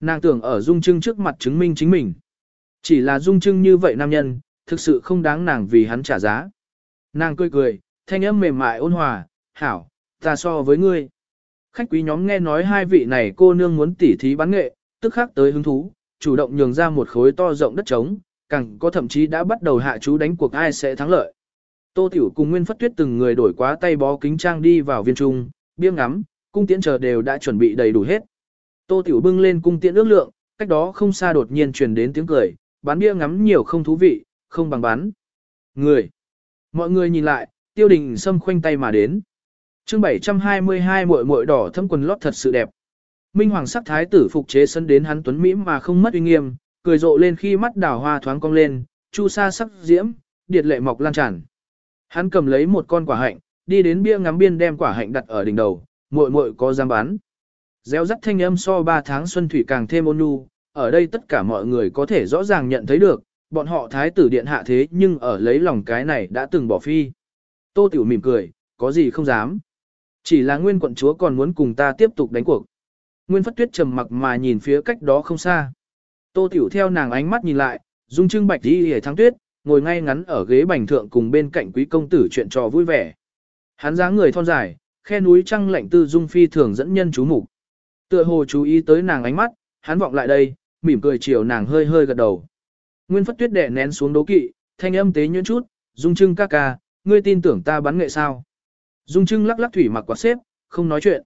Nàng tưởng ở Dung Trưng trước mặt chứng minh chính mình. Chỉ là Dung Trưng như vậy nam nhân, thực sự không đáng nàng vì hắn trả giá. Nàng cười cười, thanh âm mềm mại ôn hòa, hảo, ta so với ngươi. Khách quý nhóm nghe nói hai vị này cô nương muốn tỉ thí bắn nghệ, tức khắc tới hứng thú, chủ động nhường ra một khối to rộng đất trống, càng có thậm chí đã bắt đầu hạ chú đánh cuộc ai sẽ thắng lợi. Tô Tiểu cùng Nguyên Phất Tuyết từng người đổi quá tay bó kính trang đi vào viên trung, biếng ngắm, cung tiễn chờ đều đã chuẩn bị đầy đủ hết. Tô Tiểu bưng lên cung tiễn ước lượng, cách đó không xa đột nhiên truyền đến tiếng cười, bán bia ngắm nhiều không thú vị, không bằng bán. Người. Mọi người nhìn lại, tiêu đình xâm khoanh tay mà đến. chương 722 muội muội đỏ thâm quần lót thật sự đẹp. Minh Hoàng sắc thái tử phục chế sân đến hắn tuấn mỹ mà không mất uy nghiêm, cười rộ lên khi mắt đào hoa thoáng cong lên, chu sa sắc diễm, điệt lệ mọc lan tràn. Hắn cầm lấy một con quả hạnh, đi đến bia ngắm biên đem quả hạnh đặt ở đỉnh đầu, muội muội có dám bán. Gieo rắc thanh âm so ba tháng xuân thủy càng thêm ôn nhu, ở đây tất cả mọi người có thể rõ ràng nhận thấy được, bọn họ thái tử điện hạ thế nhưng ở lấy lòng cái này đã từng bỏ phi. Tô Tiểu mỉm cười, có gì không dám. Chỉ là nguyên quận chúa còn muốn cùng ta tiếp tục đánh cuộc. Nguyên phất tuyết trầm mặc mà nhìn phía cách đó không xa. Tô Tiểu theo nàng ánh mắt nhìn lại, dung trưng bạch đi hề thắng tuyết, ngồi ngay ngắn ở ghế bành thượng cùng bên cạnh quý công tử chuyện trò vui vẻ. Hắn dáng người thon dài, khe núi trăng lạnh tư dung phi thường dẫn nhân chú mục. Tựa hồ chú ý tới nàng ánh mắt, hắn vọng lại đây, mỉm cười chiều nàng hơi hơi gật đầu. Nguyên Phất Tuyết đè nén xuống đố kỵ, thanh âm tế nhuyễn chút, Dung Trưng ca ca, ngươi tin tưởng ta bắn nghệ sao? Dung Trưng lắc lắc thủy mặc quạt xếp, không nói chuyện.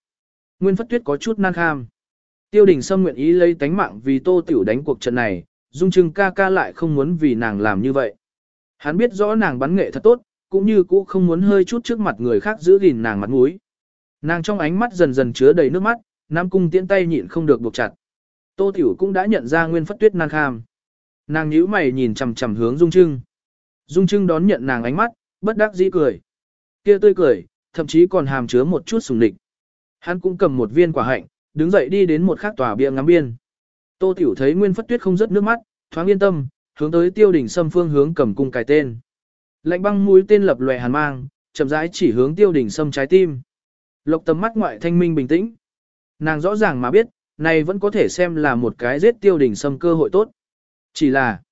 Nguyên Phất Tuyết có chút nan kham. Tiêu Đình Sâm nguyện ý lấy tánh mạng vì Tô Tiểu đánh cuộc trận này, Dung Trưng ca ca lại không muốn vì nàng làm như vậy. Hắn biết rõ nàng bắn nghệ thật tốt, cũng như cũ không muốn hơi chút trước mặt người khác giữ gìn nàng mặt mũi. Nàng trong ánh mắt dần dần chứa đầy nước mắt, Nam Cung tiễn tay nhịn không được buộc chặt. Tô Tiểu cũng đã nhận ra Nguyên Phất Tuyết nàng kham. Nàng nhíu mày nhìn chằm chằm hướng Dung Trưng. Dung Trưng đón nhận nàng ánh mắt, bất đắc dĩ cười. Kia tươi cười, thậm chí còn hàm chứa một chút sùng địch. Hắn cũng cầm một viên quả hạnh, đứng dậy đi đến một khác tòa bia ngắm biên. Tô Tiểu thấy Nguyên Phất Tuyết không rớt nước mắt, thoáng yên tâm, hướng tới Tiêu Đỉnh Sâm phương hướng cầm cung cài tên. Lạnh băng mũi tên lập lòe hàn mang, chậm rãi chỉ hướng Tiêu Đỉnh Sâm trái tim. Lộc tầm mắt ngoại thanh minh bình tĩnh. Nàng rõ ràng mà biết, này vẫn có thể xem là một cái giết Tiêu Đỉnh Sâm cơ hội tốt. Chỉ là,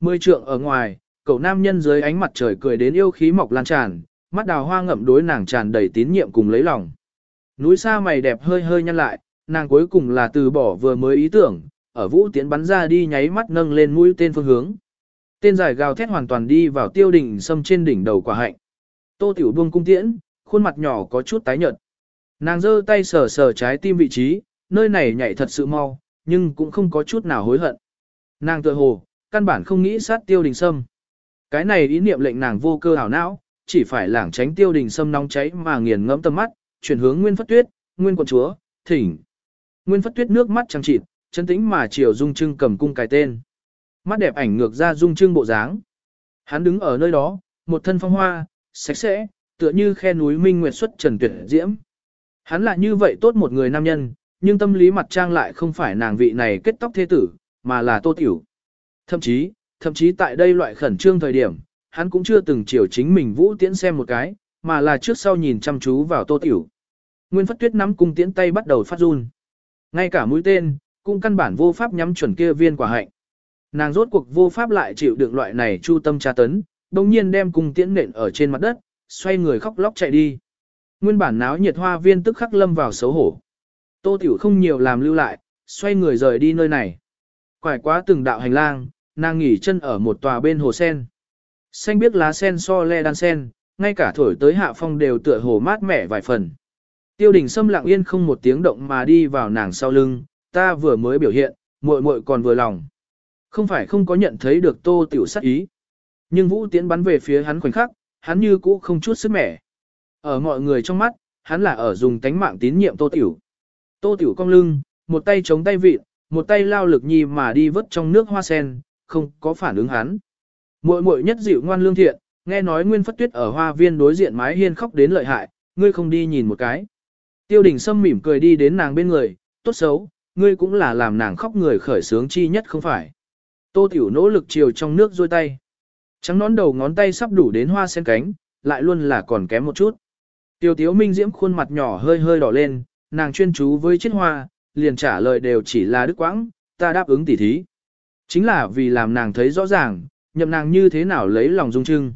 mười trượng ở ngoài, cậu nam nhân dưới ánh mặt trời cười đến yêu khí mọc lan tràn, mắt đào hoa ngậm đối nàng tràn đầy tín nhiệm cùng lấy lòng. Núi xa mày đẹp hơi hơi nhăn lại, nàng cuối cùng là từ bỏ vừa mới ý tưởng, ở vũ tiến bắn ra đi nháy mắt nâng lên mũi tên phương hướng. Tên dài gào thét hoàn toàn đi vào tiêu đỉnh sâm trên đỉnh đầu quả hạnh. Tô tiểu buông cung tiễn, khuôn mặt nhỏ có chút tái nhợt. Nàng giơ tay sờ sờ trái tim vị trí, nơi này nhảy thật sự mau, nhưng cũng không có chút nào hối hận. Nàng tự hồ, căn bản không nghĩ sát tiêu đình sâm. Cái này ý niệm lệnh nàng vô cơ hảo não, chỉ phải lảng tránh tiêu đình sâm nóng cháy mà nghiền ngẫm tâm mắt, chuyển hướng Nguyên Phất Tuyết, Nguyên quận chúa, thỉnh. Nguyên Phất Tuyết nước mắt trăng trịt, chân tĩnh mà chiều Dung Trưng cầm cung cài tên. Mắt đẹp ảnh ngược ra Dung Trưng bộ dáng. Hắn đứng ở nơi đó, một thân phong hoa, sạch sẽ, tựa như khe núi minh nguyệt xuất trần tuyệt diễm. Hắn là như vậy tốt một người nam nhân, nhưng tâm lý mặt trang lại không phải nàng vị này kết tóc thế tử, mà là tô tiểu. Thậm chí, thậm chí tại đây loại khẩn trương thời điểm, hắn cũng chưa từng chiều chính mình vũ tiễn xem một cái, mà là trước sau nhìn chăm chú vào tô tiểu. Nguyên Phất Tuyết nắm cung tiễn tay bắt đầu phát run. Ngay cả mũi tên, cũng căn bản vô pháp nhắm chuẩn kia viên quả hạnh. Nàng rốt cuộc vô pháp lại chịu đựng loại này chu tâm tra tấn, đồng nhiên đem cung tiễn nện ở trên mặt đất, xoay người khóc lóc chạy đi. Nguyên bản náo nhiệt hoa viên tức khắc lâm vào xấu hổ. Tô Tiểu không nhiều làm lưu lại, xoay người rời đi nơi này. Quải quá từng đạo hành lang, nàng nghỉ chân ở một tòa bên hồ sen. Xanh biết lá sen so le đan sen, ngay cả thổi tới hạ phong đều tựa hồ mát mẻ vài phần. Tiêu đình Sâm lặng yên không một tiếng động mà đi vào nàng sau lưng, ta vừa mới biểu hiện, muội muội còn vừa lòng. Không phải không có nhận thấy được tô tiểu sắc ý. Nhưng vũ tiến bắn về phía hắn khoảnh khắc, hắn như cũ không chút sức mẻ. Ở mọi người trong mắt, hắn là ở dùng tánh mạng tín nhiệm tô tiểu. Tô tiểu cong lưng, một tay chống tay vịt, một tay lao lực nhi mà đi vớt trong nước hoa sen, không có phản ứng hắn. Muội muội nhất dịu ngoan lương thiện, nghe nói Nguyên Phất Tuyết ở hoa viên đối diện mái hiên khóc đến lợi hại, ngươi không đi nhìn một cái. Tiêu đình Sâm mỉm cười đi đến nàng bên người, tốt xấu, ngươi cũng là làm nàng khóc người khởi sướng chi nhất không phải. Tô Tiểu nỗ lực chiều trong nước rôi tay. Trắng nón đầu ngón tay sắp đủ đến hoa sen cánh, lại luôn là còn kém một chút. Tiêu Tiếu Minh diễm khuôn mặt nhỏ hơi hơi đỏ lên, nàng chuyên chú với chiếc hoa, liền trả lời đều chỉ là đức quãng, ta đáp ứng tỉ thí. Chính là vì làm nàng thấy rõ ràng, nhậm nàng như thế nào lấy lòng dung trưng.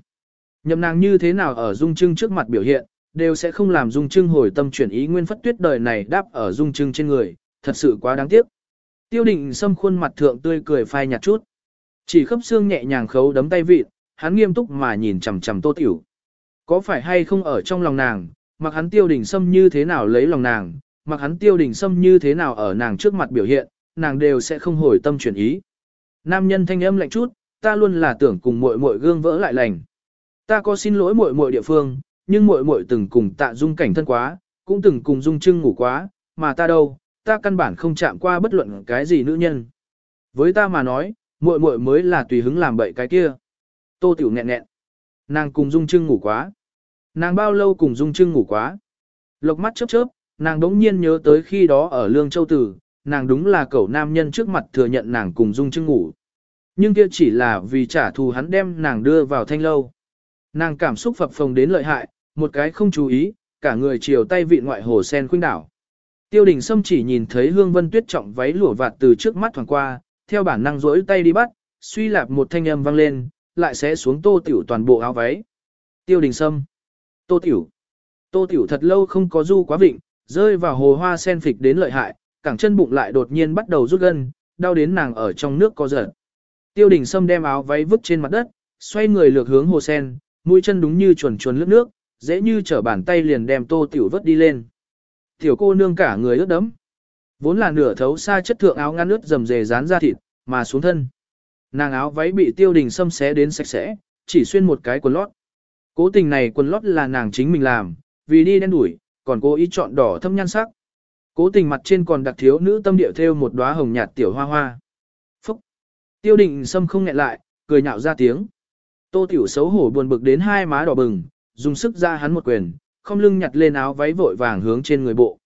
Nhậm nàng như thế nào ở dung trưng trước mặt biểu hiện, đều sẽ không làm dung trưng hồi tâm chuyển ý nguyên phất tuyết đời này đáp ở dung trưng trên người, thật sự quá đáng tiếc. Tiêu định xâm khuôn mặt thượng tươi cười phai nhạt chút. Chỉ khớp xương nhẹ nhàng khấu đấm tay vịt, hắn nghiêm túc mà nhìn chằm chằm tô tiểu. Có phải hay không ở trong lòng nàng, mặc hắn tiêu đình xâm như thế nào lấy lòng nàng, mặc hắn tiêu đình xâm như thế nào ở nàng trước mặt biểu hiện, nàng đều sẽ không hồi tâm chuyển ý. Nam nhân thanh âm lạnh chút, ta luôn là tưởng cùng muội muội gương vỡ lại lành. Ta có xin lỗi muội muội địa phương, nhưng muội muội từng cùng tạ dung cảnh thân quá, cũng từng cùng dung trưng ngủ quá, mà ta đâu, ta căn bản không chạm qua bất luận cái gì nữ nhân. Với ta mà nói, muội muội mới là tùy hứng làm bậy cái kia. Tô Tiểu nghẹn nghẹn. Nàng cùng Dung Trưng ngủ quá. Nàng bao lâu cùng Dung Trưng ngủ quá. Lộc mắt chớp chớp, nàng đống nhiên nhớ tới khi đó ở Lương Châu Tử, nàng đúng là cậu nam nhân trước mặt thừa nhận nàng cùng Dung Trưng ngủ. Nhưng kia chỉ là vì trả thù hắn đem nàng đưa vào thanh lâu. Nàng cảm xúc phập phồng đến lợi hại, một cái không chú ý, cả người chiều tay vị ngoại hồ sen khuynh đảo. Tiêu đình Sâm chỉ nhìn thấy hương vân tuyết trọng váy lụa vạt từ trước mắt thoảng qua, theo bản năng rỗi tay đi bắt, suy lạp một thanh âm vang lên, lại sẽ xuống tô tiểu toàn bộ áo váy. Tiêu đình Sâm. Tô tiểu. Tô tiểu thật lâu không có du quá vịnh, rơi vào hồ hoa sen phịch đến lợi hại, cẳng chân bụng lại đột nhiên bắt đầu rút gân, đau đến nàng ở trong nước co giật. Tiêu đình Sâm đem áo váy vứt trên mặt đất, xoay người lược hướng hồ sen, mũi chân đúng như chuồn chuồn lướt nước, dễ như trở bàn tay liền đem tô tiểu vớt đi lên. Tiểu cô nương cả người ướt đẫm. Vốn là nửa thấu xa chất thượng áo ngăn ướt dầm dề dán ra thịt, mà xuống thân. Nàng áo váy bị tiêu đình xâm xé đến sạch sẽ, chỉ xuyên một cái quần lót. Cố tình này quần lót là nàng chính mình làm, vì đi đen đuổi, còn cố ý chọn đỏ thâm nhan sắc. Cố tình mặt trên còn đặc thiếu nữ tâm điệu theo một đóa hồng nhạt tiểu hoa hoa. Phúc! Tiêu đình xâm không nghẹn lại, cười nhạo ra tiếng. Tô tiểu xấu hổ buồn bực đến hai má đỏ bừng, dùng sức ra hắn một quyền, không lưng nhặt lên áo váy vội vàng hướng trên người bộ.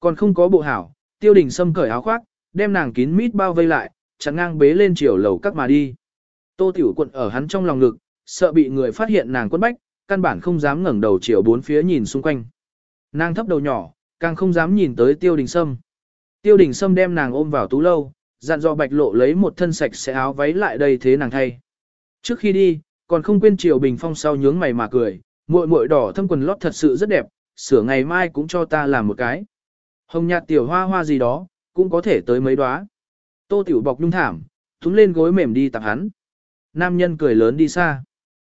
Còn không có bộ hảo, tiêu đình sâm cởi áo khoác, đem nàng kín mít bao vây lại, chặn ngang bế lên chiều lầu các mà đi. Tô tiểu quận ở hắn trong lòng ngực, sợ bị người phát hiện nàng quân bách, căn bản không dám ngẩng đầu chiều bốn phía nhìn xung quanh. Nàng thấp đầu nhỏ, càng không dám nhìn tới tiêu đình sâm. Tiêu đình sâm đem nàng ôm vào tú lâu, dặn dò bạch lộ lấy một thân sạch sẽ áo váy lại đây thế nàng thay. Trước khi đi, còn không quên chiều bình phong sau nhướng mày mà cười, muội muội đỏ thâm quần lót thật sự rất đẹp, sửa ngày mai cũng cho ta làm một cái. Hồng nhạt tiểu hoa hoa gì đó, cũng có thể tới mấy đóa. Tô tiểu bọc nhung thảm, túm lên gối mềm đi tặng hắn. Nam nhân cười lớn đi xa.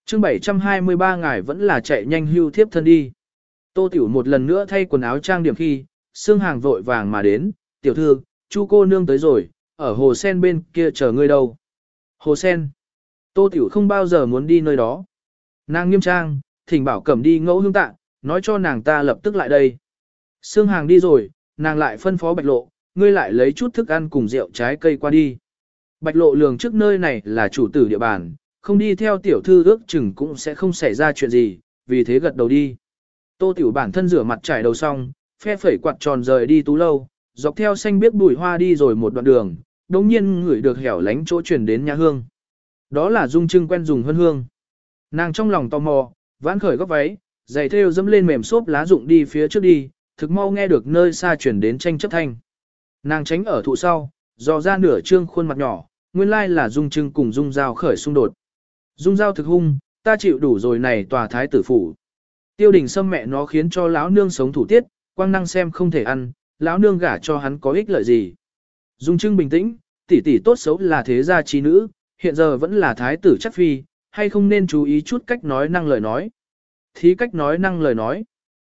chương 723 ngài vẫn là chạy nhanh hưu thiếp thân đi. Tô tiểu một lần nữa thay quần áo trang điểm khi, xương hàng vội vàng mà đến, tiểu thư, chu cô nương tới rồi, ở hồ sen bên kia chờ ngươi đâu. Hồ sen. Tô tiểu không bao giờ muốn đi nơi đó. Nàng nghiêm trang, thỉnh bảo cẩm đi ngẫu hương tạ, nói cho nàng ta lập tức lại đây. Sương hàng đi rồi, nàng lại phân phó bạch lộ, ngươi lại lấy chút thức ăn cùng rượu trái cây qua đi. Bạch lộ lường trước nơi này là chủ tử địa bàn, không đi theo tiểu thư ước chừng cũng sẽ không xảy ra chuyện gì, vì thế gật đầu đi. Tô tiểu bản thân rửa mặt trải đầu xong, phe phẩy quạt tròn rời đi tú lâu, dọc theo xanh biết bụi hoa đi rồi một đoạn đường, đồng nhiên ngửi được hẻo lánh chỗ chuyển đến nhà hương. Đó là dung trưng quen dùng hương hương. Nàng trong lòng tò mò, vãn khởi góc váy, giày thêu dẫm lên mềm xốp lá rụng đi phía trước đi, thực mau nghe được nơi xa chuyển đến tranh chấp thanh. Nàng tránh ở thụ sau, dò ra nửa trương khuôn mặt nhỏ, nguyên lai là dung trưng cùng dung dao khởi xung đột. Dung dao thực hung, ta chịu đủ rồi này tòa thái tử phủ. Tiêu đình xâm mẹ nó khiến cho lão nương sống thủ tiết, quang năng xem không thể ăn, lão nương gả cho hắn có ích lợi gì. Dung trưng bình tĩnh, tỷ tỷ tốt xấu là thế gia trí nữ, hiện giờ vẫn là thái tử chắc phi, hay không nên chú ý chút cách nói năng lời nói. Thí cách nói năng lời nói.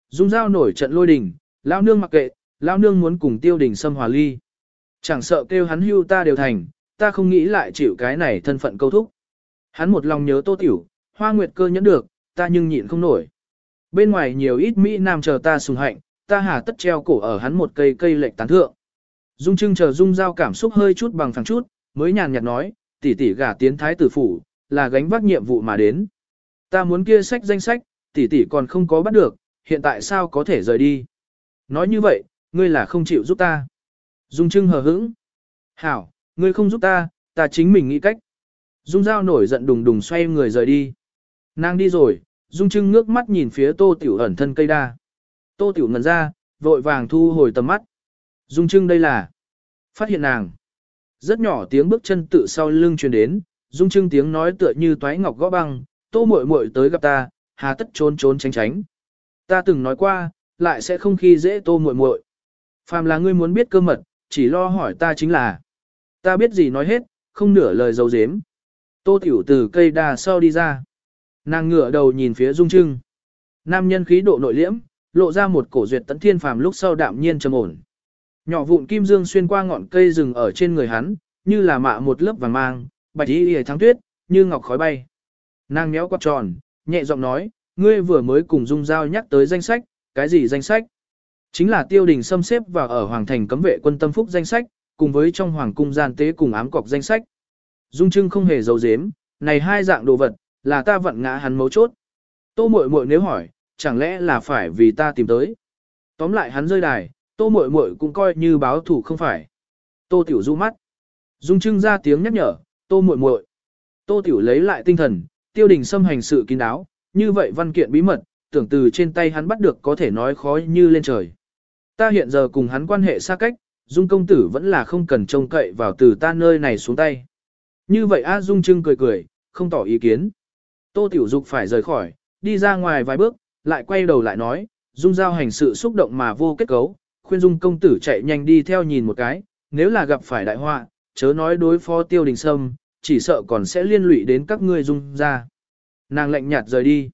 Dung giao nổi trận lôi đình, lão nương mặc kệ, lão nương muốn cùng tiêu đình xâm hòa ly. Chẳng sợ kêu hắn hưu ta đều thành, ta không nghĩ lại chịu cái này thân phận câu thúc. Hắn một lòng nhớ tô tiểu, hoa nguyệt cơ nhẫn được, ta nhưng nhịn không nổi. Bên ngoài nhiều ít Mỹ Nam chờ ta sùng hạnh, ta hà tất treo cổ ở hắn một cây cây lệch tán thượng. Dung Trưng chờ Dung Giao cảm xúc hơi chút bằng phẳng chút, mới nhàn nhạt nói, tỷ tỷ gả tiến thái tử phủ, là gánh vác nhiệm vụ mà đến. Ta muốn kia sách danh sách, tỷ tỷ còn không có bắt được, hiện tại sao có thể rời đi. Nói như vậy, ngươi là không chịu giúp ta. Dung Trưng hờ hững. Hảo, ngươi không giúp ta, ta chính mình nghĩ cách. Dung Giao nổi giận đùng đùng xoay người rời đi. Nàng đi rồi, Dung Trưng ngước mắt nhìn phía Tô Tiểu ẩn thân cây đa. Tô Tiểu ngẩn ra, vội vàng thu hồi tầm mắt. Dung Trưng đây là phát hiện nàng. Rất nhỏ tiếng bước chân tự sau lưng truyền đến, Dung Trưng tiếng nói tựa như toái ngọc gõ băng, Tô muội muội tới gặp ta, hà tất trốn trốn tránh tránh. Ta từng nói qua, lại sẽ không khi dễ Tô muội muội. Phàm là ngươi muốn biết cơ mật, chỉ lo hỏi ta chính là. Ta biết gì nói hết, không nửa lời dấu dếm. Tô Tiểu từ cây đà sau đi ra. Nàng ngửa đầu nhìn phía Dung Trưng. Nam nhân khí độ nội liễm, lộ ra một cổ duyệt tấn thiên phàm lúc sau đạm nhiên trầm ổn. Nhỏ vụn kim dương xuyên qua ngọn cây rừng ở trên người hắn, như là mạ một lớp vàng mang, bạch y hề thắng tuyết, như ngọc khói bay. Nàng méo quạt tròn, nhẹ giọng nói, ngươi vừa mới cùng Dung Giao nhắc tới danh sách, cái gì danh sách? Chính là tiêu đình xâm xếp vào ở Hoàng Thành cấm vệ quân tâm phúc danh sách, cùng với trong Hoàng cung gian tế cùng ám cọc danh sách. Dung Trưng không hề giấu giếm, này hai dạng đồ vật, là ta vận ngã hắn mấu chốt. Tô muội muội nếu hỏi, chẳng lẽ là phải vì ta tìm tới. Tóm lại hắn rơi đài, tô muội muội cũng coi như báo thủ không phải. Tô tiểu du mắt. Dung trưng ra tiếng nhắc nhở, tô muội muội. Tô tiểu lấy lại tinh thần, tiêu đình xâm hành sự kín đáo, như vậy văn kiện bí mật, tưởng từ trên tay hắn bắt được có thể nói khó như lên trời. Ta hiện giờ cùng hắn quan hệ xa cách, Dung công tử vẫn là không cần trông cậy vào từ ta nơi này xuống tay. Như vậy A Dung Trưng cười cười, không tỏ ý kiến. Tô Tiểu Dục phải rời khỏi, đi ra ngoài vài bước, lại quay đầu lại nói, Dung Giao hành sự xúc động mà vô kết cấu, khuyên Dung công tử chạy nhanh đi theo nhìn một cái, nếu là gặp phải đại họa, chớ nói đối phó Tiêu Đình Sâm, chỉ sợ còn sẽ liên lụy đến các ngươi Dung ra. Nàng lạnh nhạt rời đi.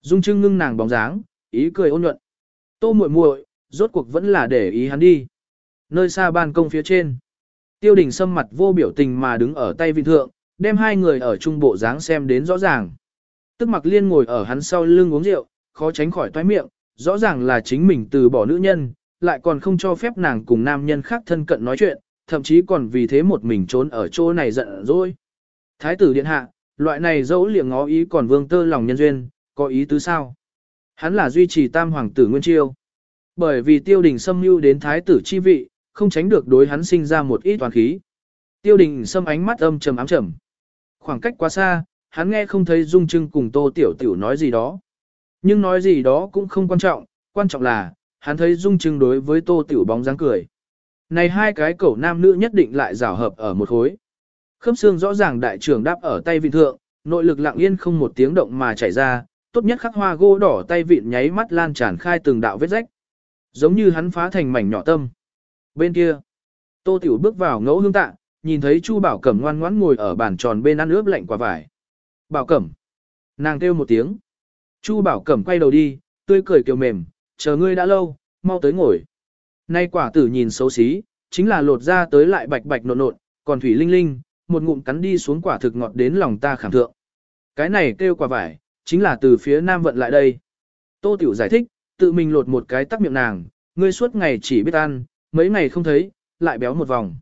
Dung Trưng ngưng nàng bóng dáng, ý cười ôn nhuận. Tô muội muội, rốt cuộc vẫn là để ý hắn đi. Nơi xa ban công phía trên. Tiêu đình sâm mặt vô biểu tình mà đứng ở tay vị thượng, đem hai người ở trung bộ dáng xem đến rõ ràng. Tức mặc liên ngồi ở hắn sau lưng uống rượu, khó tránh khỏi toái miệng, rõ ràng là chính mình từ bỏ nữ nhân, lại còn không cho phép nàng cùng nam nhân khác thân cận nói chuyện, thậm chí còn vì thế một mình trốn ở chỗ này giận dỗi. Thái tử điện hạ, loại này dẫu liệng ngó ý còn vương tơ lòng nhân duyên, có ý tứ sao? Hắn là duy trì tam hoàng tử Nguyên Chiêu. Bởi vì tiêu đình xâm mưu đến thái tử chi vị, không tránh được đối hắn sinh ra một ít toàn khí. Tiêu đình xâm ánh mắt âm trầm ám trầm. Khoảng cách quá xa, hắn nghe không thấy Dung Trưng cùng Tô Tiểu Tiểu nói gì đó. Nhưng nói gì đó cũng không quan trọng, quan trọng là, hắn thấy Dung Trưng đối với Tô Tiểu bóng dáng cười. Này hai cái cẩu nam nữ nhất định lại rào hợp ở một khối. Khớp xương rõ ràng đại trưởng đáp ở tay vị thượng, nội lực lặng yên không một tiếng động mà chảy ra, tốt nhất khắc hoa gỗ đỏ tay vịn nháy mắt lan tràn khai từng đạo vết rách. Giống như hắn phá thành mảnh nhỏ tâm. Bên kia, Tô Tiểu bước vào ngẫu hương tạ, nhìn thấy Chu Bảo Cẩm ngoan ngoãn ngồi ở bàn tròn bên ăn ướp lạnh quả vải. Bảo Cẩm. Nàng kêu một tiếng. Chu Bảo Cẩm quay đầu đi, tươi cười kiều mềm, chờ ngươi đã lâu, mau tới ngồi. Nay quả tử nhìn xấu xí, chính là lột ra tới lại bạch bạch nộn nộn, còn thủy linh linh, một ngụm cắn đi xuống quả thực ngọt đến lòng ta khảm thượng. Cái này kêu quả vải, chính là từ phía nam vận lại đây. Tô Tiểu giải thích, tự mình lột một cái tắc miệng nàng, ngươi suốt ngày chỉ biết ăn, mấy ngày không thấy, lại béo một vòng.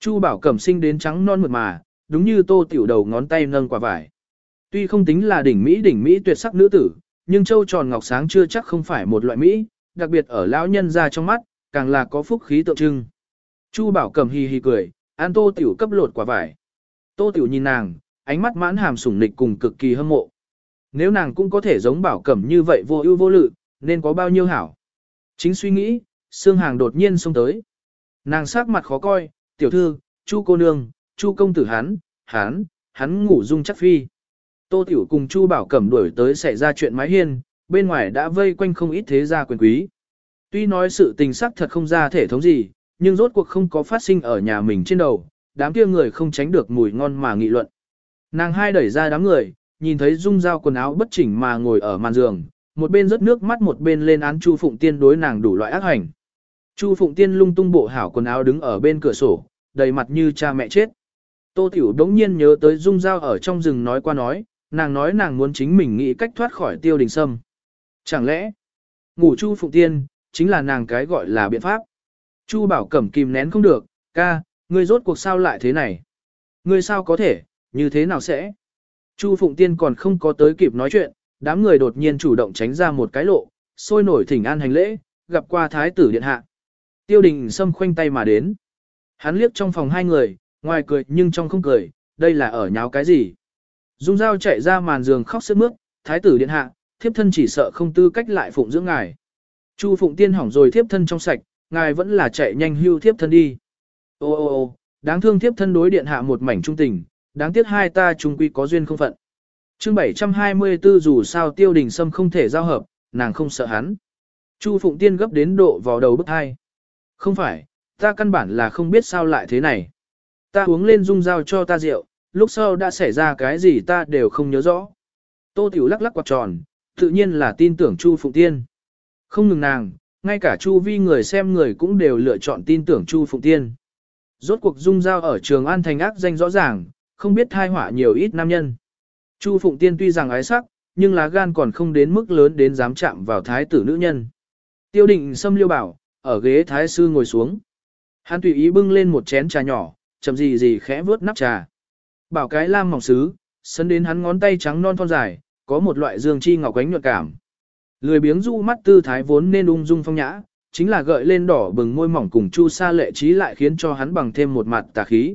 Chu Bảo Cẩm sinh đến trắng non mượt mà, đúng như Tô Tiểu đầu ngón tay nâng quả vải. Tuy không tính là đỉnh Mỹ đỉnh Mỹ tuyệt sắc nữ tử, nhưng châu tròn ngọc sáng chưa chắc không phải một loại Mỹ, đặc biệt ở lão nhân ra trong mắt, càng là có phúc khí tượng trưng. Chu Bảo cầm hì hì cười, an tô tiểu cấp lột quả vải. Tô tiểu nhìn nàng, ánh mắt mãn hàm sủng nịch cùng cực kỳ hâm mộ. Nếu nàng cũng có thể giống Bảo cẩm như vậy vô ưu vô lự, nên có bao nhiêu hảo. Chính suy nghĩ, xương hàng đột nhiên xông tới. Nàng sắc mặt khó coi, tiểu thư, chu cô nương, chu công tử hắn, hắn, hắn ngủ dung chắc phi. Tô tiểu cùng chu bảo cẩm đuổi tới xảy ra chuyện mái hiên, bên ngoài đã vây quanh không ít thế gia quyền quý. Tuy nói sự tình sắc thật không ra thể thống gì, nhưng rốt cuộc không có phát sinh ở nhà mình trên đầu, đám kia người không tránh được mùi ngon mà nghị luận. Nàng hai đẩy ra đám người, nhìn thấy dung dao quần áo bất chỉnh mà ngồi ở màn giường, một bên rớt nước mắt một bên lên án Chu Phụng Tiên đối nàng đủ loại ác hành. Chu Phụng Tiên lung tung bộ hảo quần áo đứng ở bên cửa sổ, đầy mặt như cha mẹ chết. Tô Tiểu đống nhiên nhớ tới Dung Giao ở trong rừng nói qua nói, nàng nói nàng muốn chính mình nghĩ cách thoát khỏi tiêu đình sâm. Chẳng lẽ, ngủ Chu Phụng Tiên, chính là nàng cái gọi là biện pháp. Chu Bảo Cẩm kìm nén không được, ca, ngươi rốt cuộc sao lại thế này? Ngươi sao có thể, như thế nào sẽ? Chu Phụng Tiên còn không có tới kịp nói chuyện, đám người đột nhiên chủ động tránh ra một cái lộ, sôi nổi thỉnh an hành lễ, gặp qua thái tử điện hạ. Tiêu đình xâm khoanh tay mà đến. Hắn liếc trong phòng hai người, ngoài cười nhưng trong không cười, đây là ở nháo cái gì? Dung dao chạy ra màn giường khóc sướt mướt, thái tử điện hạ, thiếp thân chỉ sợ không tư cách lại phụng dưỡng ngài. Chu Phụng Tiên hỏng rồi thiếp thân trong sạch, ngài vẫn là chạy nhanh hưu thiếp thân đi. Ô ô ô, đáng thương thiếp thân đối điện hạ một mảnh trung tình, đáng tiếc hai ta chung quy có duyên không phận. Chương 724 dù sao tiêu đình sâm không thể giao hợp, nàng không sợ hắn. Chu Phụng Tiên gấp đến độ vào đầu bức hai. Không phải, ta căn bản là không biết sao lại thế này. Ta uống lên dung dao cho ta rượu, lúc sau đã xảy ra cái gì ta đều không nhớ rõ. Tô Tiểu lắc lắc quạt tròn, tự nhiên là tin tưởng Chu Phụng Tiên. Không ngừng nàng, ngay cả Chu Vi người xem người cũng đều lựa chọn tin tưởng Chu Phụng Tiên. Rốt cuộc dung dao ở trường An Thành ác danh rõ ràng, không biết thai họa nhiều ít nam nhân. Chu Phụng Tiên tuy rằng ái sắc, nhưng lá gan còn không đến mức lớn đến dám chạm vào thái tử nữ nhân. Tiêu định xâm liêu bảo, ở ghế thái sư ngồi xuống. Hắn tùy ý bưng lên một chén trà nhỏ, chậm gì gì khẽ vớt nắp trà. Bảo cái lam mỏng sứ, sấn đến hắn ngón tay trắng non thon dài, có một loại dương chi ngọc ánh nhuận cảm. Lười biếng du mắt tư thái vốn nên ung dung phong nhã, chính là gợi lên đỏ bừng môi mỏng cùng chu sa lệ trí lại khiến cho hắn bằng thêm một mặt tà khí.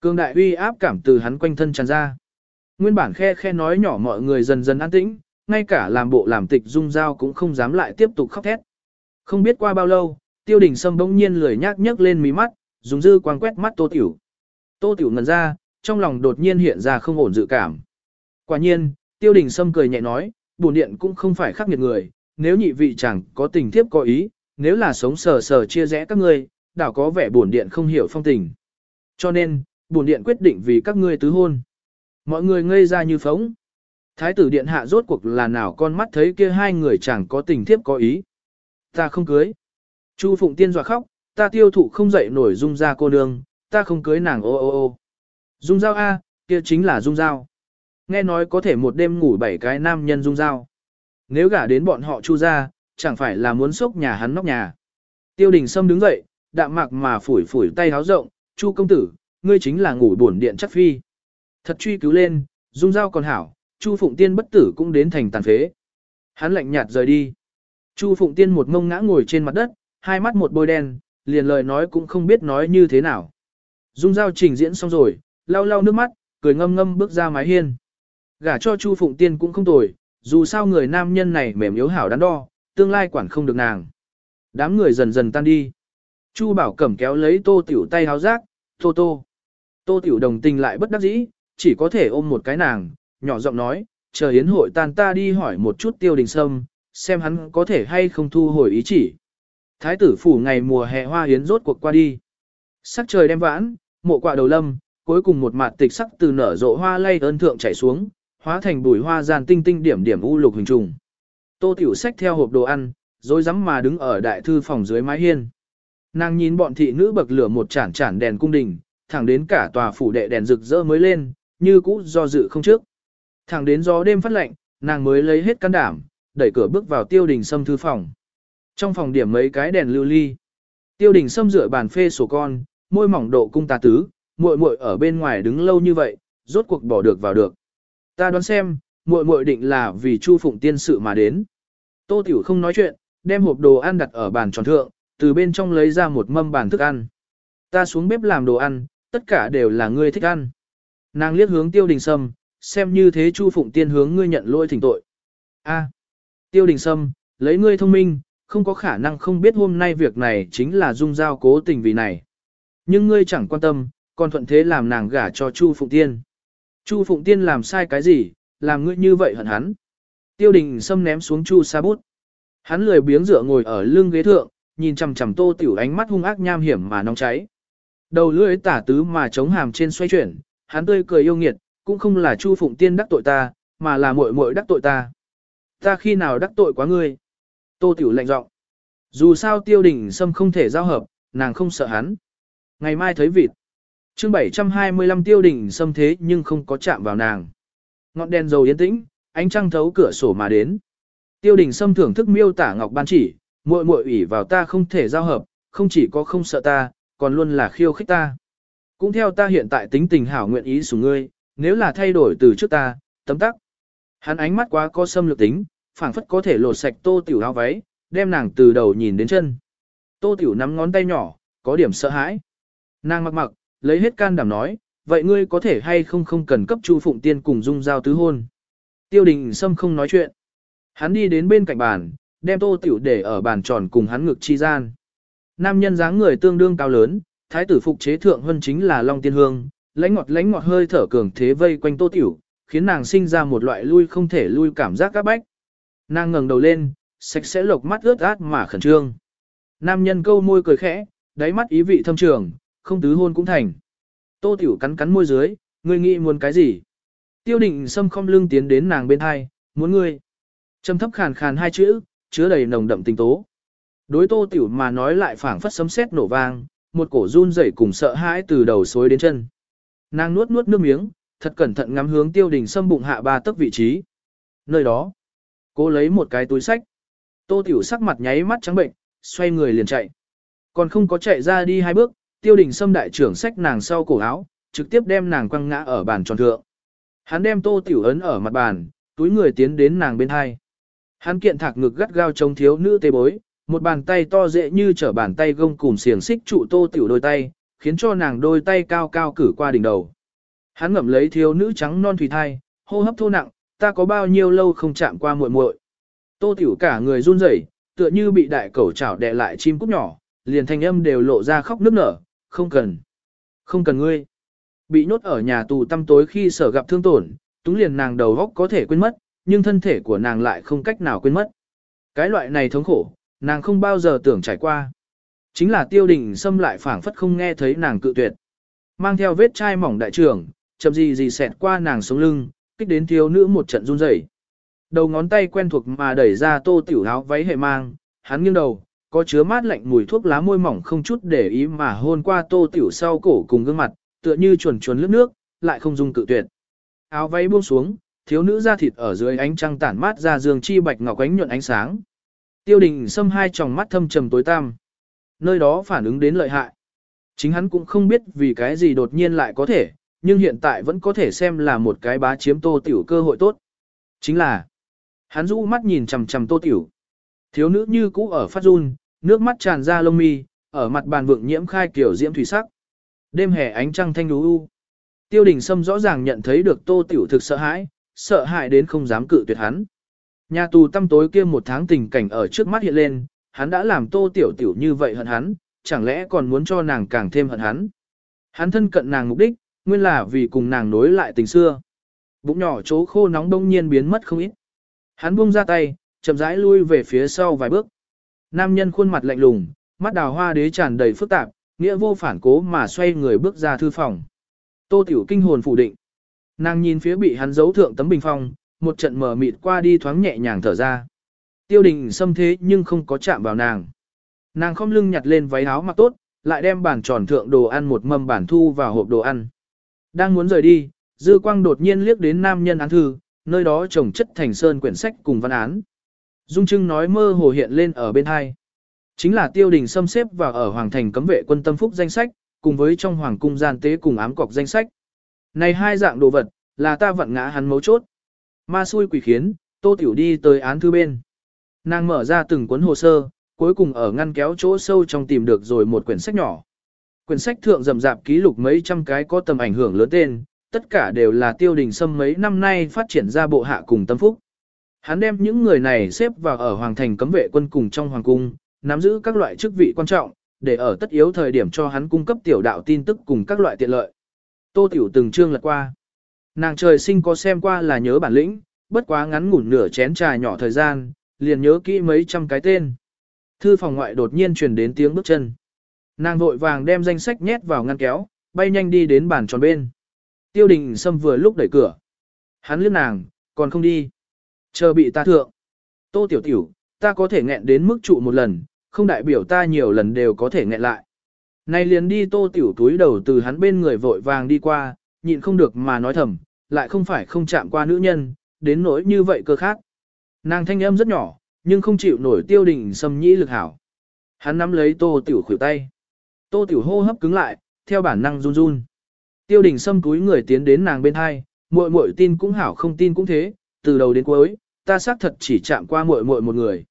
Cương đại uy áp cảm từ hắn quanh thân tràn ra. Nguyên bản khe khe nói nhỏ mọi người dần dần an tĩnh, ngay cả làm bộ làm tịch dung dao cũng không dám lại tiếp tục khóc thét. Không biết qua bao lâu, tiêu đình sâm bỗng nhiên lười nhác nhấc lên mí mắt, dùng dư quang quét mắt tô tiểu. Tô tiểu ngần ra, trong lòng đột nhiên hiện ra không ổn dự cảm. Quả nhiên, tiêu đình sâm cười nhẹ nói, bổn điện cũng không phải khắc nghiệt người, nếu nhị vị chẳng có tình thiếp có ý, nếu là sống sờ sờ chia rẽ các ngươi, đảo có vẻ bổn điện không hiểu phong tình. Cho nên, bổn điện quyết định vì các ngươi tứ hôn. Mọi người ngây ra như phóng. Thái tử điện hạ rốt cuộc là nào con mắt thấy kia hai người chẳng có tình thiếp có ý. Ta không cưới. Chu Phụng Tiên dọa khóc, ta tiêu thụ không dậy nổi dung ra cô nương, ta không cưới nàng ô ô ô. Dung dao A, kia chính là dung dao. Nghe nói có thể một đêm ngủ bảy cái nam nhân dung dao. Nếu gả đến bọn họ chu ra, chẳng phải là muốn sốc nhà hắn nóc nhà. Tiêu đình Sâm đứng dậy, đạm mạc mà phủi phủi tay háo rộng, chu công tử, ngươi chính là ngủ buồn điện chắc phi. Thật truy cứu lên, dung dao còn hảo, chu phụng tiên bất tử cũng đến thành tàn phế. Hắn lạnh nhạt rời đi. Chu phụng tiên một mông ngã ngồi trên mặt đất, hai mắt một bôi đen, liền lời nói cũng không biết nói như thế nào. Dung dao trình diễn xong rồi, lau lau nước mắt, cười ngâm ngâm bước ra mái hiên. Gả cho Chu Phụng Tiên cũng không tồi, dù sao người nam nhân này mềm yếu hảo đắn đo, tương lai quản không được nàng. Đám người dần dần tan đi. Chu Bảo Cẩm kéo lấy Tô Tiểu tay háo rác, Tô Tô. Tô Tiểu đồng tình lại bất đắc dĩ, chỉ có thể ôm một cái nàng, nhỏ giọng nói, chờ hiến hội tan ta đi hỏi một chút tiêu đình sâm, xem hắn có thể hay không thu hồi ý chỉ. Thái tử phủ ngày mùa hè hoa hiến rốt cuộc qua đi. Sắc trời đem vãn, mộ quạ đầu lâm, cuối cùng một mạt tịch sắc từ nở rộ hoa lay ơn thượng chảy xuống, hóa thành bùi hoa gian tinh tinh điểm điểm u lục hình trùng. Tô Tiểu Sách theo hộp đồ ăn, rồi dám mà đứng ở đại thư phòng dưới mái hiên. Nàng nhìn bọn thị nữ bậc lửa một chản chản đèn cung đình, thẳng đến cả tòa phủ đệ đèn rực rỡ mới lên, như cũ do dự không trước. Thẳng đến gió đêm phát lạnh, nàng mới lấy hết can đảm, đẩy cửa bước vào tiêu đình sâm thư phòng. Trong phòng điểm mấy cái đèn lưu ly. Tiêu đình sâm dựa bàn phê sổ con, môi mỏng độ cung tà tứ, muội muội ở bên ngoài đứng lâu như vậy, rốt cuộc bỏ được vào được. Ta đoán xem, muội muội định là vì Chu Phụng tiên sự mà đến. Tô Tiểu không nói chuyện, đem hộp đồ ăn đặt ở bàn tròn thượng, từ bên trong lấy ra một mâm bàn thức ăn. Ta xuống bếp làm đồ ăn, tất cả đều là ngươi thích ăn. Nàng liếc hướng tiêu đình sâm, xem như thế Chu Phụng Tiên hướng ngươi nhận lỗi thỉnh tội. A, tiêu đình sâm, lấy ngươi thông minh, không có khả năng không biết hôm nay việc này chính là dung giao cố tình vì này. Nhưng ngươi chẳng quan tâm, còn thuận thế làm nàng gả cho Chu Phụng Tiên. Chu Phụng Tiên làm sai cái gì, làm ngươi như vậy hận hắn. Tiêu đình sâm ném xuống Chu sa bút. Hắn lười biếng dựa ngồi ở lưng ghế thượng, nhìn chằm chằm tô tiểu ánh mắt hung ác nham hiểm mà nóng cháy. Đầu lưỡi tả tứ mà chống hàm trên xoay chuyển, hắn tươi cười yêu nghiệt, cũng không là Chu Phụng Tiên đắc tội ta, mà là muội muội đắc tội ta. Ta khi nào đắc tội quá ngươi? Tô Tiểu lạnh giọng. Dù sao tiêu đình sâm không thể giao hợp, nàng không sợ hắn. Ngày mai thấy vịt chương 725 tiêu Đỉnh xâm thế nhưng không có chạm vào nàng. Ngọn đèn dầu yên tĩnh, ánh trăng thấu cửa sổ mà đến. Tiêu Đỉnh xâm thưởng thức miêu tả ngọc ban chỉ, muội muội ủy vào ta không thể giao hợp, không chỉ có không sợ ta, còn luôn là khiêu khích ta. Cũng theo ta hiện tại tính tình hảo nguyện ý của ngươi, nếu là thay đổi từ trước ta, tấm tắc. Hắn ánh mắt quá có xâm lược tính, phảng phất có thể lột sạch tô tiểu áo váy, đem nàng từ đầu nhìn đến chân. Tô tiểu nắm ngón tay nhỏ, có điểm sợ hãi. Nàng mặc mặc, lấy hết can đảm nói, vậy ngươi có thể hay không không cần cấp Chu Phụng Tiên cùng dung giao tứ hôn. Tiêu đình Sâm không nói chuyện. Hắn đi đến bên cạnh bàn, đem tô tiểu để ở bàn tròn cùng hắn ngực chi gian. Nam nhân dáng người tương đương cao lớn, thái tử phục chế thượng hơn chính là Long Tiên Hương, lãnh ngọt lãnh ngọt hơi thở cường thế vây quanh tô tiểu, khiến nàng sinh ra một loại lui không thể lui cảm giác các bách. Nàng ngẩng đầu lên, sạch sẽ lộc mắt ướt át mà khẩn trương. Nam nhân câu môi cười khẽ, đáy mắt ý vị thâm trường, không tứ hôn cũng thành. Tô tiểu cắn cắn môi dưới, ngươi nghĩ muốn cái gì? Tiêu định xâm không lưng tiến đến nàng bên hai, muốn ngươi. Trầm thấp khàn khàn hai chữ, chứa đầy nồng đậm tình tố. Đối tô tiểu mà nói lại phảng phất sấm sét nổ vang, một cổ run rẩy cùng sợ hãi từ đầu xối đến chân. Nàng nuốt nuốt nước miếng, thật cẩn thận ngắm hướng tiêu đình Sâm bụng hạ ba tấc vị trí. Nơi đó, cô lấy một cái túi sách. Tô tiểu sắc mặt nháy mắt trắng bệnh, xoay người liền chạy. Còn không có chạy ra đi hai bước, tiêu đình xâm đại trưởng sách nàng sau cổ áo, trực tiếp đem nàng quăng ngã ở bàn tròn thượng. Hắn đem tô tiểu ấn ở mặt bàn, túi người tiến đến nàng bên hai. Hắn kiện thạc ngực gắt gao chống thiếu nữ tê bối, một bàn tay to dễ như trở bàn tay gông cùng xiềng xích trụ tô tiểu đôi tay, khiến cho nàng đôi tay cao cao cử qua đỉnh đầu. Hắn ngậm lấy thiếu nữ trắng non thủy thai, hô hấp thô nặng, ta có bao nhiêu lâu không chạm qua muội muội. Tô tiểu cả người run rẩy, tựa như bị đại cẩu chảo đè lại chim cút nhỏ, liền thanh âm đều lộ ra khóc nức nở, không cần. Không cần ngươi. Bị nhốt ở nhà tù tăm tối khi sở gặp thương tổn, túng liền nàng đầu góc có thể quên mất, nhưng thân thể của nàng lại không cách nào quên mất. Cái loại này thống khổ, nàng không bao giờ tưởng trải qua. Chính là tiêu đình xâm lại phảng phất không nghe thấy nàng cự tuyệt. Mang theo vết chai mỏng đại trưởng, chậm gì gì xẹt qua nàng sống lưng, kích đến thiếu nữ một trận run rẩy. Đầu ngón tay quen thuộc mà đẩy ra tô tiểu áo váy hệ mang, hắn nghiêng đầu, có chứa mát lạnh mùi thuốc lá môi mỏng không chút để ý mà hôn qua tô tiểu sau cổ cùng gương mặt, tựa như chuồn chuồn lướt nước, lại không dung cự tuyệt. Áo váy buông xuống, thiếu nữ da thịt ở dưới ánh trăng tản mát ra giường chi bạch ngọc ánh nhuận ánh sáng. Tiêu đình xâm hai tròng mắt thâm trầm tối tăm. Nơi đó phản ứng đến lợi hại. Chính hắn cũng không biết vì cái gì đột nhiên lại có thể, nhưng hiện tại vẫn có thể xem là một cái bá chiếm tô tiểu cơ hội tốt. Chính là, hắn rũ mắt nhìn chằm chằm tô tiểu. Thiếu nữ như cũ ở phát run, nước mắt tràn ra lông mi, ở mặt bàn vượng nhiễm khai kiểu diễm thủy sắc. Đêm hè ánh trăng thanh đú u. Tiêu đình Sâm rõ ràng nhận thấy được tô tiểu thực sợ hãi, sợ hãi đến không dám cự tuyệt hắn. Nhà tù tăm tối kia một tháng tình cảnh ở trước mắt hiện lên, hắn đã làm tô tiểu tiểu như vậy hận hắn, chẳng lẽ còn muốn cho nàng càng thêm hận hắn. Hắn thân cận nàng mục đích, nguyên là vì cùng nàng nối lại tình xưa. Bụng nhỏ chỗ khô nóng đông nhiên biến mất không ít. Hắn buông ra tay, chậm rãi lui về phía sau vài bước. Nam nhân khuôn mặt lạnh lùng, mắt đào hoa đế tràn đầy phức tạp, nghĩa vô phản cố mà xoay người bước ra thư phòng. Tô tiểu kinh hồn phủ định. Nàng nhìn phía bị hắn giấu thượng tấm bình phong, một trận mở mịt qua đi thoáng nhẹ nhàng thở ra. Tiêu đình xâm thế nhưng không có chạm vào nàng. Nàng không lưng nhặt lên váy áo mặc tốt, lại đem bàn tròn thượng đồ ăn một mâm bản thu vào hộp đồ ăn. Đang muốn rời đi, dư quang đột nhiên liếc đến nam nhân án thư, nơi đó trồng chất thành sơn quyển sách cùng văn án. Dung Trưng nói mơ hồ hiện lên ở bên hai. Chính là tiêu đình xâm xếp vào ở Hoàng Thành cấm vệ quân tâm phúc danh sách, cùng với trong Hoàng cung gian tế cùng ám cọc danh sách. Này hai dạng đồ vật, là ta vận ngã hắn mấu chốt. Ma xui quỷ khiến, tô tiểu đi tới án thư bên. Nàng mở ra từng cuốn hồ sơ, cuối cùng ở ngăn kéo chỗ sâu trong tìm được rồi một quyển sách nhỏ. Quyển sách thượng rầm rạp ký lục mấy trăm cái có tầm ảnh hưởng lớn tên, tất cả đều là tiêu đình sâm mấy năm nay phát triển ra bộ hạ cùng tâm phúc. Hắn đem những người này xếp vào ở hoàng thành cấm vệ quân cùng trong hoàng cung, nắm giữ các loại chức vị quan trọng, để ở tất yếu thời điểm cho hắn cung cấp tiểu đạo tin tức cùng các loại tiện lợi. Tô Tiểu từng chương lật qua. Nàng trời sinh có xem qua là nhớ bản lĩnh, bất quá ngắn ngủn nửa chén trà nhỏ thời gian, liền nhớ kỹ mấy trăm cái tên. Thư phòng ngoại đột nhiên truyền đến tiếng bước chân. Nàng vội vàng đem danh sách nhét vào ngăn kéo, bay nhanh đi đến bàn tròn bên. Tiêu đình Sâm vừa lúc đẩy cửa. Hắn liếc nàng, còn không đi. Chờ bị ta thượng. Tô tiểu tiểu, ta có thể nghẹn đến mức trụ một lần, không đại biểu ta nhiều lần đều có thể nghẹn lại. Này liền đi tô tiểu túi đầu từ hắn bên người vội vàng đi qua, nhịn không được mà nói thầm, lại không phải không chạm qua nữ nhân, đến nỗi như vậy cơ khác. Nàng thanh âm rất nhỏ, nhưng không chịu nổi tiêu đình xâm nhĩ lực hảo. Hắn nắm lấy tô tiểu khuỷu tay. Tô tiểu hô hấp cứng lại, theo bản năng run run. Tiêu đình xâm túi người tiến đến nàng bên hai, muội muội tin cũng hảo không tin cũng thế, từ đầu đến cuối, ta xác thật chỉ chạm qua muội muội một người.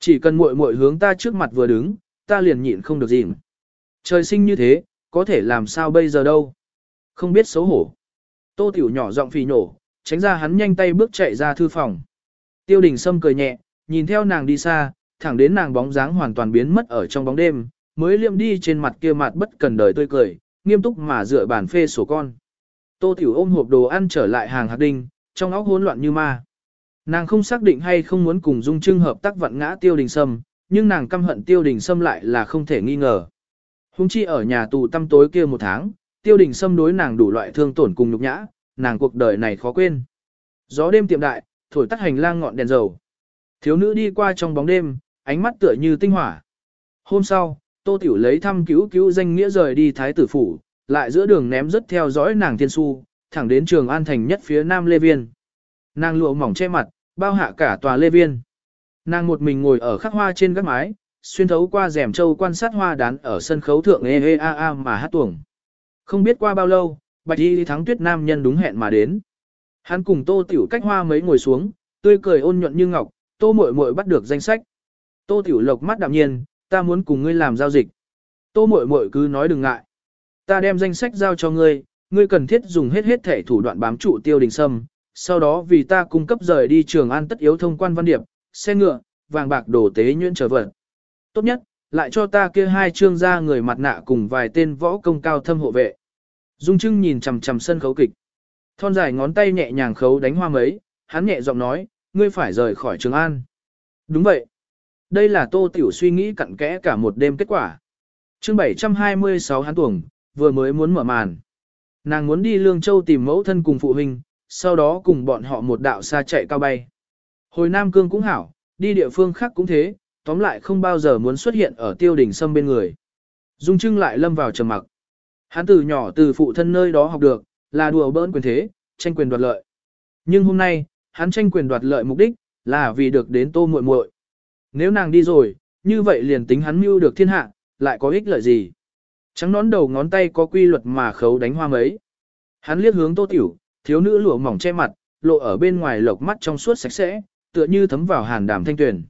Chỉ cần muội muội hướng ta trước mặt vừa đứng, ta liền nhịn không được gì. Trời sinh như thế, có thể làm sao bây giờ đâu. Không biết xấu hổ. Tô tiểu nhỏ giọng phì nổ, tránh ra hắn nhanh tay bước chạy ra thư phòng. Tiêu đình sâm cười nhẹ, nhìn theo nàng đi xa, thẳng đến nàng bóng dáng hoàn toàn biến mất ở trong bóng đêm, mới liệm đi trên mặt kia mặt bất cần đời tươi cười, nghiêm túc mà dựa bàn phê sổ con. Tô tiểu ôm hộp đồ ăn trở lại hàng hạt đinh, trong óc hỗn loạn như ma. Nàng không xác định hay không muốn cùng Dung Trưng hợp tác vận ngã Tiêu Đình Sâm, nhưng nàng căm hận Tiêu Đình Sâm lại là không thể nghi ngờ. Hùng chi ở nhà tù tăm tối kia một tháng, Tiêu Đình Sâm đối nàng đủ loại thương tổn cùng nhục nhã, nàng cuộc đời này khó quên. Gió đêm tiệm đại, thổi tắt hành lang ngọn đèn dầu. Thiếu nữ đi qua trong bóng đêm, ánh mắt tựa như tinh hỏa. Hôm sau, Tô Tiểu lấy thăm cứu cứu danh nghĩa rời đi Thái tử phủ, lại giữa đường ném rất theo dõi nàng tiên su, thẳng đến trường An Thành nhất phía Nam Lê Viên. Nàng lụa mỏng che mặt, bao hạ cả tòa Lê Viên. Nàng một mình ngồi ở khắc hoa trên gác mái, xuyên thấu qua rèm châu quan sát hoa đán ở sân khấu thượng ê ê a a mà hát tuồng. Không biết qua bao lâu, bạch y thắng tuyết nam nhân đúng hẹn mà đến. Hắn cùng tô tiểu cách hoa mấy ngồi xuống, tươi cười ôn nhuận như ngọc, tô muội muội bắt được danh sách. Tô tiểu lộc mắt đạm nhiên, ta muốn cùng ngươi làm giao dịch. Tô muội muội cứ nói đừng ngại. Ta đem danh sách giao cho ngươi, ngươi cần thiết dùng hết hết thể thủ đoạn bám trụ tiêu đình sâm, sau đó vì ta cung cấp rời đi trường an tất yếu thông quan văn điệp, xe ngựa, vàng bạc đồ tế nhuyễn trở vật. Tốt nhất, lại cho ta kia hai trương gia người mặt nạ cùng vài tên võ công cao thâm hộ vệ. Dung Trưng nhìn chằm chằm sân khấu kịch. Thon dài ngón tay nhẹ nhàng khấu đánh hoa mấy, hắn nhẹ giọng nói, ngươi phải rời khỏi Trường An. Đúng vậy. Đây là Tô Tiểu suy nghĩ cặn kẽ cả một đêm kết quả. Chương 726 hắn tuồng, vừa mới muốn mở màn. Nàng muốn đi Lương Châu tìm mẫu thân cùng phụ huynh, sau đó cùng bọn họ một đạo xa chạy cao bay. Hồi Nam Cương cũng hảo, đi địa phương khác cũng thế, tóm lại không bao giờ muốn xuất hiện ở tiêu đỉnh sâm bên người. Dung Trưng lại lâm vào trầm mặc. Hắn từ nhỏ từ phụ thân nơi đó học được, là đùa bỡn quyền thế, tranh quyền đoạt lợi. Nhưng hôm nay, hắn tranh quyền đoạt lợi mục đích, là vì được đến tô muội muội. Nếu nàng đi rồi, như vậy liền tính hắn mưu được thiên hạ, lại có ích lợi gì? Trắng nón đầu ngón tay có quy luật mà khấu đánh hoa mấy. Hắn liếc hướng tô tiểu, thiếu nữ lụa mỏng che mặt, lộ ở bên ngoài lộc mắt trong suốt sạch sẽ, tựa như thấm vào hàn đàm thanh tuyển.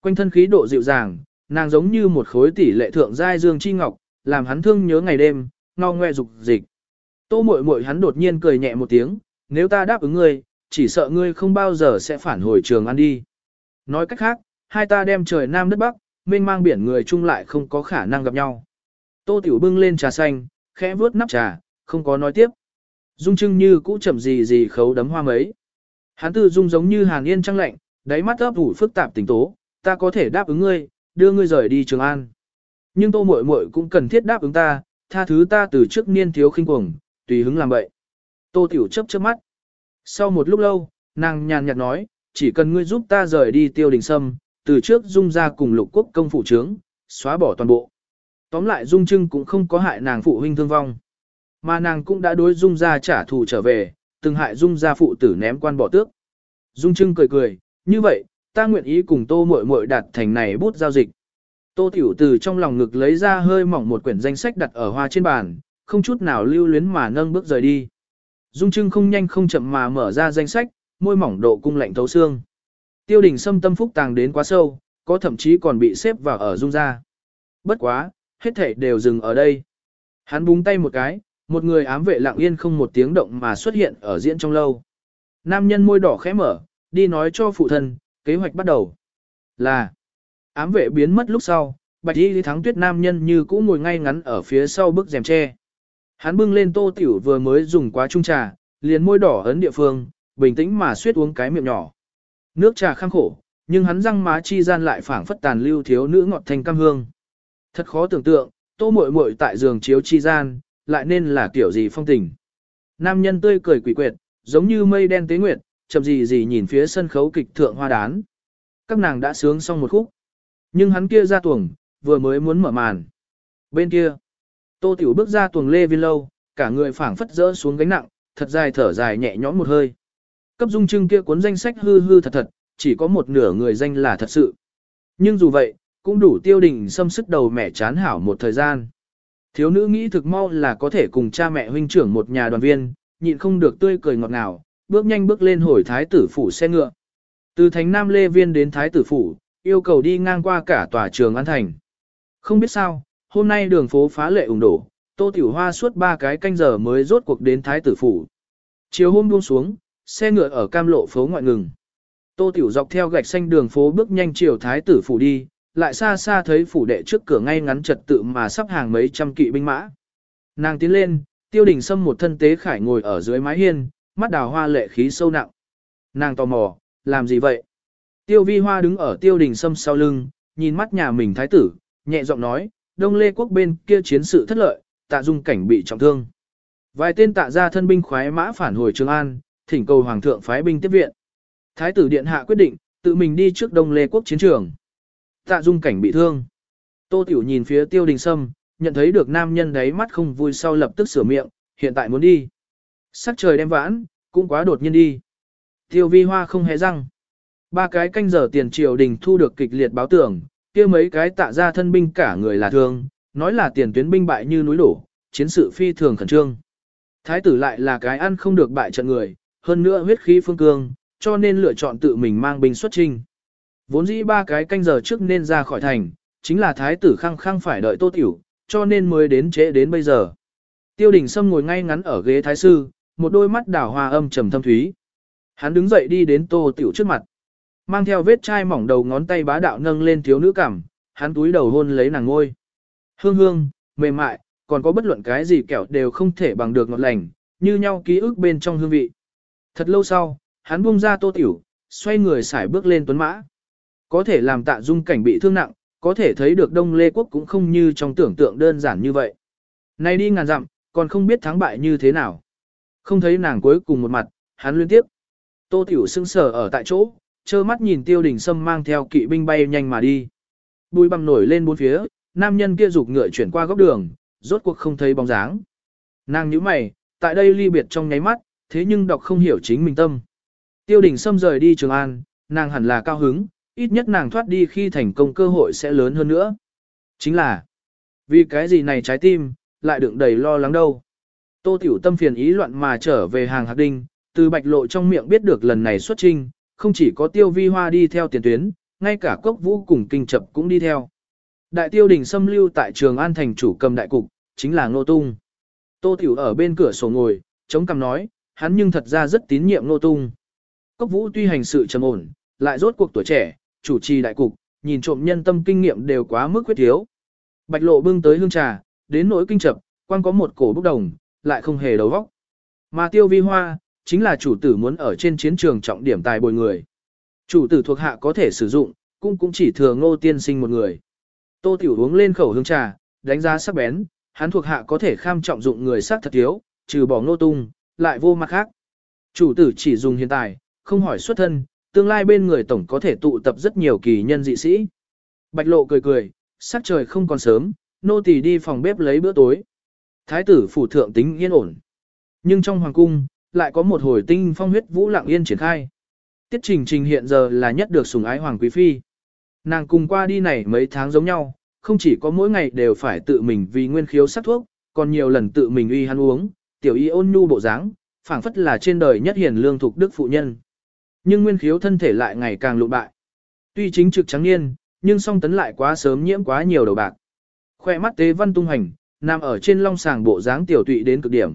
Quanh thân khí độ dịu dàng, nàng giống như một khối tỷ lệ thượng giai dương chi ngọc, làm hắn thương nhớ ngày đêm, ngao ngoe dục dịch. Tô muội muội hắn đột nhiên cười nhẹ một tiếng, nếu ta đáp ứng ngươi, chỉ sợ ngươi không bao giờ sẽ phản hồi trường ăn đi. Nói cách khác, hai ta đem trời nam đất bắc, mênh mang biển người chung lại không có khả năng gặp nhau. Tô tiểu bưng lên trà xanh, khẽ vuốt nắp trà, không có nói tiếp. Dung trưng như cũ chậm gì gì khấu đấm hoa mấy. Hắn tư dung giống như hàn yên trăng lạnh, đáy mắt ấp ủ phức tạp tình tố, ta có thể đáp ứng ngươi, đưa ngươi rời đi Trường An. Nhưng tô muội muội cũng cần thiết đáp ứng ta, tha thứ ta từ trước niên thiếu khinh cuồng, tùy hứng làm vậy. Tô tiểu chấp chớp mắt. Sau một lúc lâu, nàng nhàn nhạt nói, chỉ cần ngươi giúp ta rời đi tiêu đình sâm, từ trước dung ra cùng lục quốc công phụ trướng, xóa bỏ toàn bộ. Tóm lại dung trưng cũng không có hại nàng phụ huynh thương vong. Mà nàng cũng đã đối dung ra trả thù trở về, từng hại dung ra phụ tử ném quan bỏ tước. Dung trưng cười cười, như vậy, ta nguyện ý cùng tô muội muội đạt thành này bút giao dịch. Tô tiểu từ trong lòng ngực lấy ra hơi mỏng một quyển danh sách đặt ở hoa trên bàn, không chút nào lưu luyến mà nâng bước rời đi. Dung trưng không nhanh không chậm mà mở ra danh sách, môi mỏng độ cung lạnh thấu xương. Tiêu đình xâm tâm phúc tàng đến quá sâu, có thậm chí còn bị xếp vào ở dung ra. Bất quá, hết thảy đều dừng ở đây. Hắn búng tay một cái, một người ám vệ lặng yên không một tiếng động mà xuất hiện ở diễn trong lâu. Nam nhân môi đỏ khẽ mở, đi nói cho phụ thân, kế hoạch bắt đầu. Là, ám vệ biến mất lúc sau, bạch y thắng tuyết nam nhân như cũ ngồi ngay ngắn ở phía sau bức rèm tre. Hắn bưng lên tô tiểu vừa mới dùng quá trung trà, liền môi đỏ ấn địa phương, bình tĩnh mà suýt uống cái miệng nhỏ. Nước trà khang khổ, nhưng hắn răng má chi gian lại phảng phất tàn lưu thiếu nữ ngọt thanh cam hương. Thật khó tưởng tượng, tô muội muội tại giường chiếu chi gian, lại nên là kiểu gì phong tình. Nam nhân tươi cười quỷ quyệt, giống như mây đen tế nguyệt, chậm gì gì nhìn phía sân khấu kịch thượng hoa đán. Các nàng đã sướng xong một khúc. Nhưng hắn kia ra tuồng, vừa mới muốn mở màn. Bên kia, tô tiểu bước ra tuồng lê viên lâu, cả người phảng phất rỡ xuống gánh nặng, thật dài thở dài nhẹ nhõm một hơi. Cấp dung trưng kia cuốn danh sách hư hư thật thật, chỉ có một nửa người danh là thật sự. Nhưng dù vậy, cũng đủ tiêu đình xâm sức đầu mẻ chán hảo một thời gian. Thiếu nữ nghĩ thực mau là có thể cùng cha mẹ huynh trưởng một nhà đoàn viên, nhịn không được tươi cười ngọt ngào, bước nhanh bước lên hồi thái tử phủ xe ngựa. Từ thành Nam Lê Viên đến thái tử phủ, yêu cầu đi ngang qua cả tòa trường An Thành. Không biết sao, hôm nay đường phố phá lệ ủng đổ, tô tiểu hoa suốt ba cái canh giờ mới rốt cuộc đến thái tử phủ. Chiều hôm buông xuống, xe ngựa ở cam lộ phố ngoại ngừng. Tô tiểu dọc theo gạch xanh đường phố bước nhanh chiều thái tử phủ đi, lại xa xa thấy phủ đệ trước cửa ngay ngắn trật tự mà sắp hàng mấy trăm kỵ binh mã. Nàng tiến lên, tiêu đình sâm một thân tế khải ngồi ở dưới mái hiên, mắt đào hoa lệ khí sâu nặng. Nàng tò mò, làm gì vậy? Tiêu vi hoa đứng ở tiêu đình sâm sau lưng, nhìn mắt nhà mình thái tử, nhẹ giọng nói, đông lê quốc bên kia chiến sự thất lợi, tạ dung cảnh bị trọng thương. Vài tên tạ ra thân binh khoái mã phản hồi Trường An, thỉnh cầu hoàng thượng phái binh tiếp viện. Thái tử điện hạ quyết định, tự mình đi trước đông lê quốc chiến trường. Tạ dung cảnh bị thương. Tô Tiểu nhìn phía tiêu đình sâm, nhận thấy được nam nhân đấy mắt không vui sau lập tức sửa miệng, hiện tại muốn đi. Sắc trời đem vãn, cũng quá đột nhiên đi. Tiêu vi hoa không hề răng. Ba cái canh giờ tiền triều đình thu được kịch liệt báo tưởng, kia mấy cái tạ ra thân binh cả người là thương, nói là tiền tuyến binh bại như núi đổ, chiến sự phi thường khẩn trương. Thái tử lại là cái ăn không được bại trận người, hơn nữa huyết khí phương cương, cho nên lựa chọn tự mình mang binh xuất trinh. Vốn dĩ ba cái canh giờ trước nên ra khỏi thành, chính là thái tử khăng khăng phải đợi tô tiểu, cho nên mới đến trễ đến bây giờ. Tiêu đình Sâm ngồi ngay ngắn ở ghế thái sư, một đôi mắt đảo hoa âm trầm thâm thúy. Hắn đứng dậy đi đến tô tiểu trước mặt. Mang theo vết chai mỏng đầu ngón tay bá đạo nâng lên thiếu nữ cảm, hắn túi đầu hôn lấy nàng ngôi. Hương hương, mềm mại, còn có bất luận cái gì kẹo đều không thể bằng được ngọt lành, như nhau ký ức bên trong hương vị. Thật lâu sau, hắn buông ra tô tiểu, xoay người xải bước lên tuấn mã. Có thể làm tạ dung cảnh bị thương nặng, có thể thấy được Đông Lê Quốc cũng không như trong tưởng tượng đơn giản như vậy. Nay đi ngàn dặm, còn không biết thắng bại như thế nào. Không thấy nàng cuối cùng một mặt, hắn liên tiếp. Tô Tiểu sững sờ ở tại chỗ, trơ mắt nhìn tiêu đình sâm mang theo kỵ binh bay nhanh mà đi. Bùi bằm nổi lên bốn phía, nam nhân kia rục ngựa chuyển qua góc đường, rốt cuộc không thấy bóng dáng. Nàng nhíu mày, tại đây ly biệt trong nháy mắt, thế nhưng đọc không hiểu chính mình tâm. Tiêu đình sâm rời đi Trường An, nàng hẳn là cao hứng, ít nhất nàng thoát đi khi thành công cơ hội sẽ lớn hơn nữa. Chính là, vì cái gì này trái tim, lại đựng đầy lo lắng đâu. Tô Tiểu Tâm phiền ý loạn mà trở về hàng Hạc đinh, từ bạch lộ trong miệng biết được lần này xuất trinh, không chỉ có tiêu vi hoa đi theo tiền tuyến, ngay cả cốc vũ cùng kinh chập cũng đi theo. Đại tiêu đình xâm lưu tại trường An thành chủ cầm đại cục, chính là Ngô Tung. Tô Tiểu ở bên cửa sổ ngồi, chống cằm nói, hắn nhưng thật ra rất tín nhiệm Ngô Tung. Cốc vũ tuy hành sự trầm ổn, lại rốt cuộc tuổi trẻ, chủ trì đại cục, nhìn trộm nhân tâm kinh nghiệm đều quá mức quyết thiếu. Bạch lộ bưng tới hương trà, đến nỗi kinh chập, quan có một cổ bốc đồng, lại không hề đầu vóc. Mà tiêu vi hoa, chính là chủ tử muốn ở trên chiến trường trọng điểm tài bồi người. Chủ tử thuộc hạ có thể sử dụng, cũng cũng chỉ thừa ngô tiên sinh một người. Tô tiểu uống lên khẩu hương trà, đánh giá sắc bén, hắn thuộc hạ có thể kham trọng dụng người sắc thật thiếu, trừ bỏ ngô tung, lại vô mặt khác. Chủ tử chỉ dùng hiện tại, không hỏi xuất thân, tương lai bên người tổng có thể tụ tập rất nhiều kỳ nhân dị sĩ. Bạch lộ cười cười, sắc trời không còn sớm, nô tỳ đi phòng bếp lấy bữa tối. Thái tử phủ thượng tính yên ổn. Nhưng trong hoàng cung, lại có một hồi tinh phong huyết vũ lặng yên triển khai. Tiết trình trình hiện giờ là nhất được sủng ái hoàng quý phi. Nàng cùng qua đi này mấy tháng giống nhau, không chỉ có mỗi ngày đều phải tự mình vì nguyên khiếu sắc thuốc, còn nhiều lần tự mình uy hắn uống, tiểu y ôn nhu bộ dáng, phảng phất là trên đời nhất hiền lương thuộc đức phụ nhân. Nhưng nguyên khiếu thân thể lại ngày càng lụ bại. Tuy chính trực trắng niên, nhưng song tấn lại quá sớm nhiễm quá nhiều đầu bạc. Khoe mắt tế văn tung hành, nằm ở trên long sàng bộ dáng tiểu tụy đến cực điểm.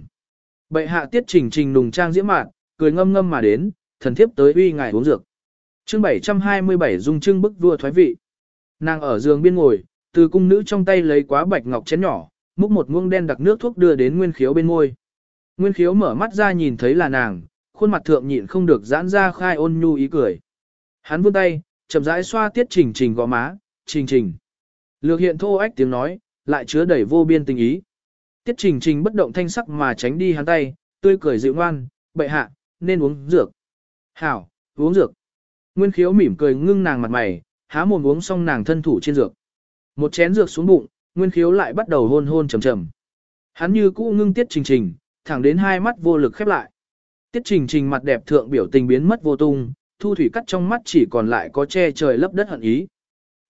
Bệ hạ tiết trình trình nùng trang diễm mạn, cười ngâm ngâm mà đến, thần thiếp tới uy ngài uống dược. Chương 727 dung trưng bức vua thoái vị. Nàng ở giường biên ngồi, từ cung nữ trong tay lấy quá bạch ngọc chén nhỏ, múc một muỗng đen đặc nước thuốc đưa đến Nguyên Khiếu bên môi. Nguyên Khiếu mở mắt ra nhìn thấy là nàng, khuôn mặt thượng nhịn không được giãn ra khai ôn nhu ý cười. Hắn vươn tay, chậm rãi xoa tiết trình trình gò má, trình trình. Lược hiện thô ách tiếng nói, lại chứa đầy vô biên tình ý. Tiết trình trình bất động thanh sắc mà tránh đi hắn tay, tươi cười dịu ngoan, bệ hạ, nên uống dược. Hảo, uống dược. Nguyên khiếu mỉm cười ngưng nàng mặt mày, há mồm uống xong nàng thân thủ trên dược. Một chén dược xuống bụng, Nguyên khiếu lại bắt đầu hôn hôn trầm trầm. Hắn như cũ ngưng tiết trình trình, thẳng đến hai mắt vô lực khép lại. Tiết trình trình mặt đẹp thượng biểu tình biến mất vô tung, thu thủy cắt trong mắt chỉ còn lại có che trời lấp đất hận ý.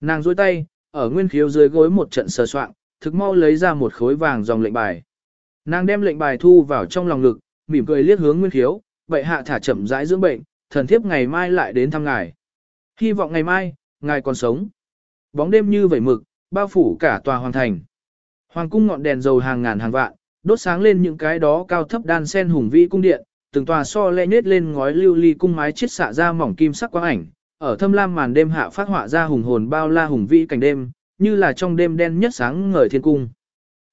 Nàng dôi tay, ở nguyên khiếu dưới gối một trận sờ soạn, thực mau lấy ra một khối vàng dòng lệnh bài. Nàng đem lệnh bài thu vào trong lòng lực, mỉm cười liếc hướng nguyên khiếu, vậy hạ thả chậm rãi dưỡng bệnh, thần thiếp ngày mai lại đến thăm ngài. Hy vọng ngày mai, ngài còn sống. Bóng đêm như vẩy mực, bao phủ cả tòa hoàng thành. Hoàng cung ngọn đèn dầu hàng ngàn hàng vạn, đốt sáng lên những cái đó cao thấp đan sen hùng vĩ cung điện, từng tòa so lẽ nết lên ngói lưu ly cung mái chiết xạ ra mỏng kim sắc quang ảnh, ở thâm lam màn đêm hạ phát họa ra hùng hồn bao la hùng vĩ cảnh đêm, như là trong đêm đen nhất sáng ngời thiên cung.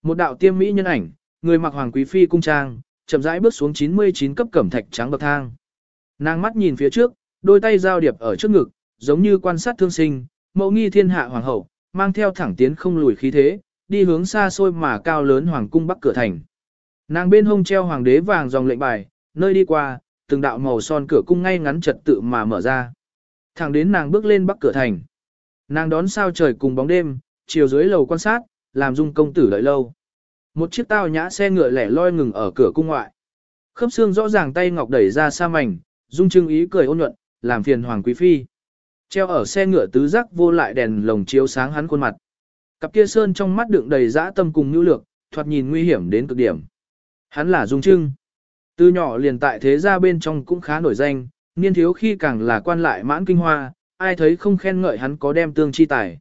Một đạo tiêm mỹ nhân ảnh, người mặc hoàng quý phi cung trang, chậm rãi bước xuống 99 cấp cẩm thạch trắng bậc thang. Nàng mắt nhìn phía trước, đôi tay giao điệp ở trước ngực, giống như quan sát thương sinh, mẫu nghi thiên hạ hoàng hậu, mang theo thẳng tiến không lùi khí thế, đi hướng xa xôi mà cao lớn hoàng cung bắc cửa thành. Nàng bên hông treo hoàng đế vàng dòng lệnh bài, nơi đi qua, từng đạo màu son cửa cung ngay ngắn trật tự mà mở ra. Thẳng đến nàng bước lên bắc cửa thành. Nàng đón sao trời cùng bóng đêm, chiều dưới lầu quan sát, làm dung công tử đợi lâu. Một chiếc tao nhã xe ngựa lẻ loi ngừng ở cửa cung ngoại. Khớp xương rõ ràng tay ngọc đẩy ra xa mảnh, dung trưng ý cười ôn nhuận, làm phiền hoàng quý phi. Treo ở xe ngựa tứ giác vô lại đèn lồng chiếu sáng hắn khuôn mặt. Cặp kia sơn trong mắt đựng đầy dã tâm cùng nhu lược, thoạt nhìn nguy hiểm đến cực điểm. Hắn là dung trưng. Từ nhỏ liền tại thế gia bên trong cũng khá nổi danh, niên thiếu khi càng là quan lại mãn kinh hoa, ai thấy không khen ngợi hắn có đem tương chi tài.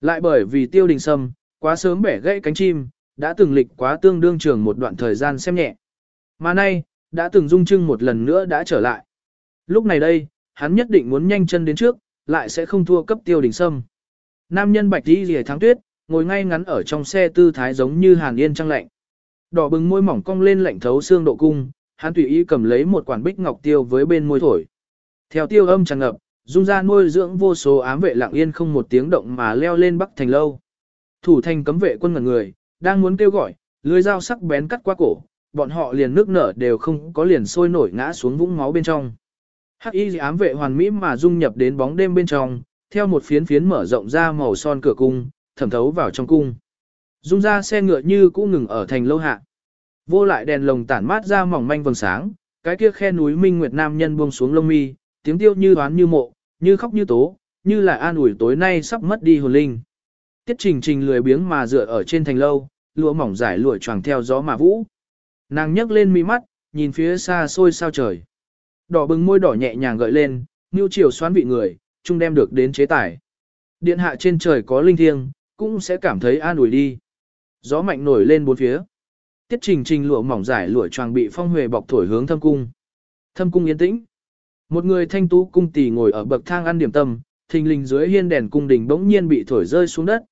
Lại bởi vì tiêu đình sâm, quá sớm bẻ gãy cánh chim, đã từng lịch quá tương đương trường một đoạn thời gian xem nhẹ. Mà nay, đã từng dung trưng một lần nữa đã trở lại. Lúc này đây, hắn nhất định muốn nhanh chân đến trước, lại sẽ không thua cấp tiêu đình sâm. Nam nhân bạch đi rìa tháng tuyết, ngồi ngay ngắn ở trong xe tư thái giống như hàn yên trăng lạnh. Đỏ bừng môi mỏng cong lên lạnh thấu xương độ cung, hắn tùy ý cầm lấy một quản bích ngọc tiêu với bên môi thổi. Theo tiêu âm tràn ngập, dung ra nuôi dưỡng vô số ám vệ lặng yên không một tiếng động mà leo lên bắc thành lâu. Thủ thành cấm vệ quân ngẩn người, đang muốn kêu gọi, lưới dao sắc bén cắt qua cổ, bọn họ liền nước nở đều không có liền sôi nổi ngã xuống vũng máu bên trong. Hắc y ám vệ hoàn mỹ mà dung nhập đến bóng đêm bên trong, theo một phiến phiến mở rộng ra màu son cửa cung, thẩm thấu vào trong cung. Dung ra xe ngựa như cũ ngừng ở thành lâu hạ. Vô lại đèn lồng tản mát ra mỏng manh vầng sáng, cái kia khe núi minh nguyệt nam nhân buông xuống lông mi, tiếng tiêu như đoán như mộ, như khóc như tố, như là an ủi tối nay sắp mất đi hồn linh. Tiết trình trình lười biếng mà dựa ở trên thành lâu, lụa mỏng giải lụa choàng theo gió mà vũ. Nàng nhấc lên mi mắt, nhìn phía xa xôi sao trời. Đỏ bừng môi đỏ nhẹ nhàng gợi lên, nưu chiều xoán vị người, chung đem được đến chế tải. Điện hạ trên trời có linh thiêng, cũng sẽ cảm thấy an ủi đi. Gió mạnh nổi lên bốn phía. Tiết trình trình lụa mỏng giải lụa choàng bị phong huệ bọc thổi hướng thâm cung. Thâm cung yên tĩnh. Một người thanh tú cung tỷ ngồi ở bậc thang ăn điểm tâm, thình lình dưới hiên đèn cung đình bỗng nhiên bị thổi rơi xuống đất.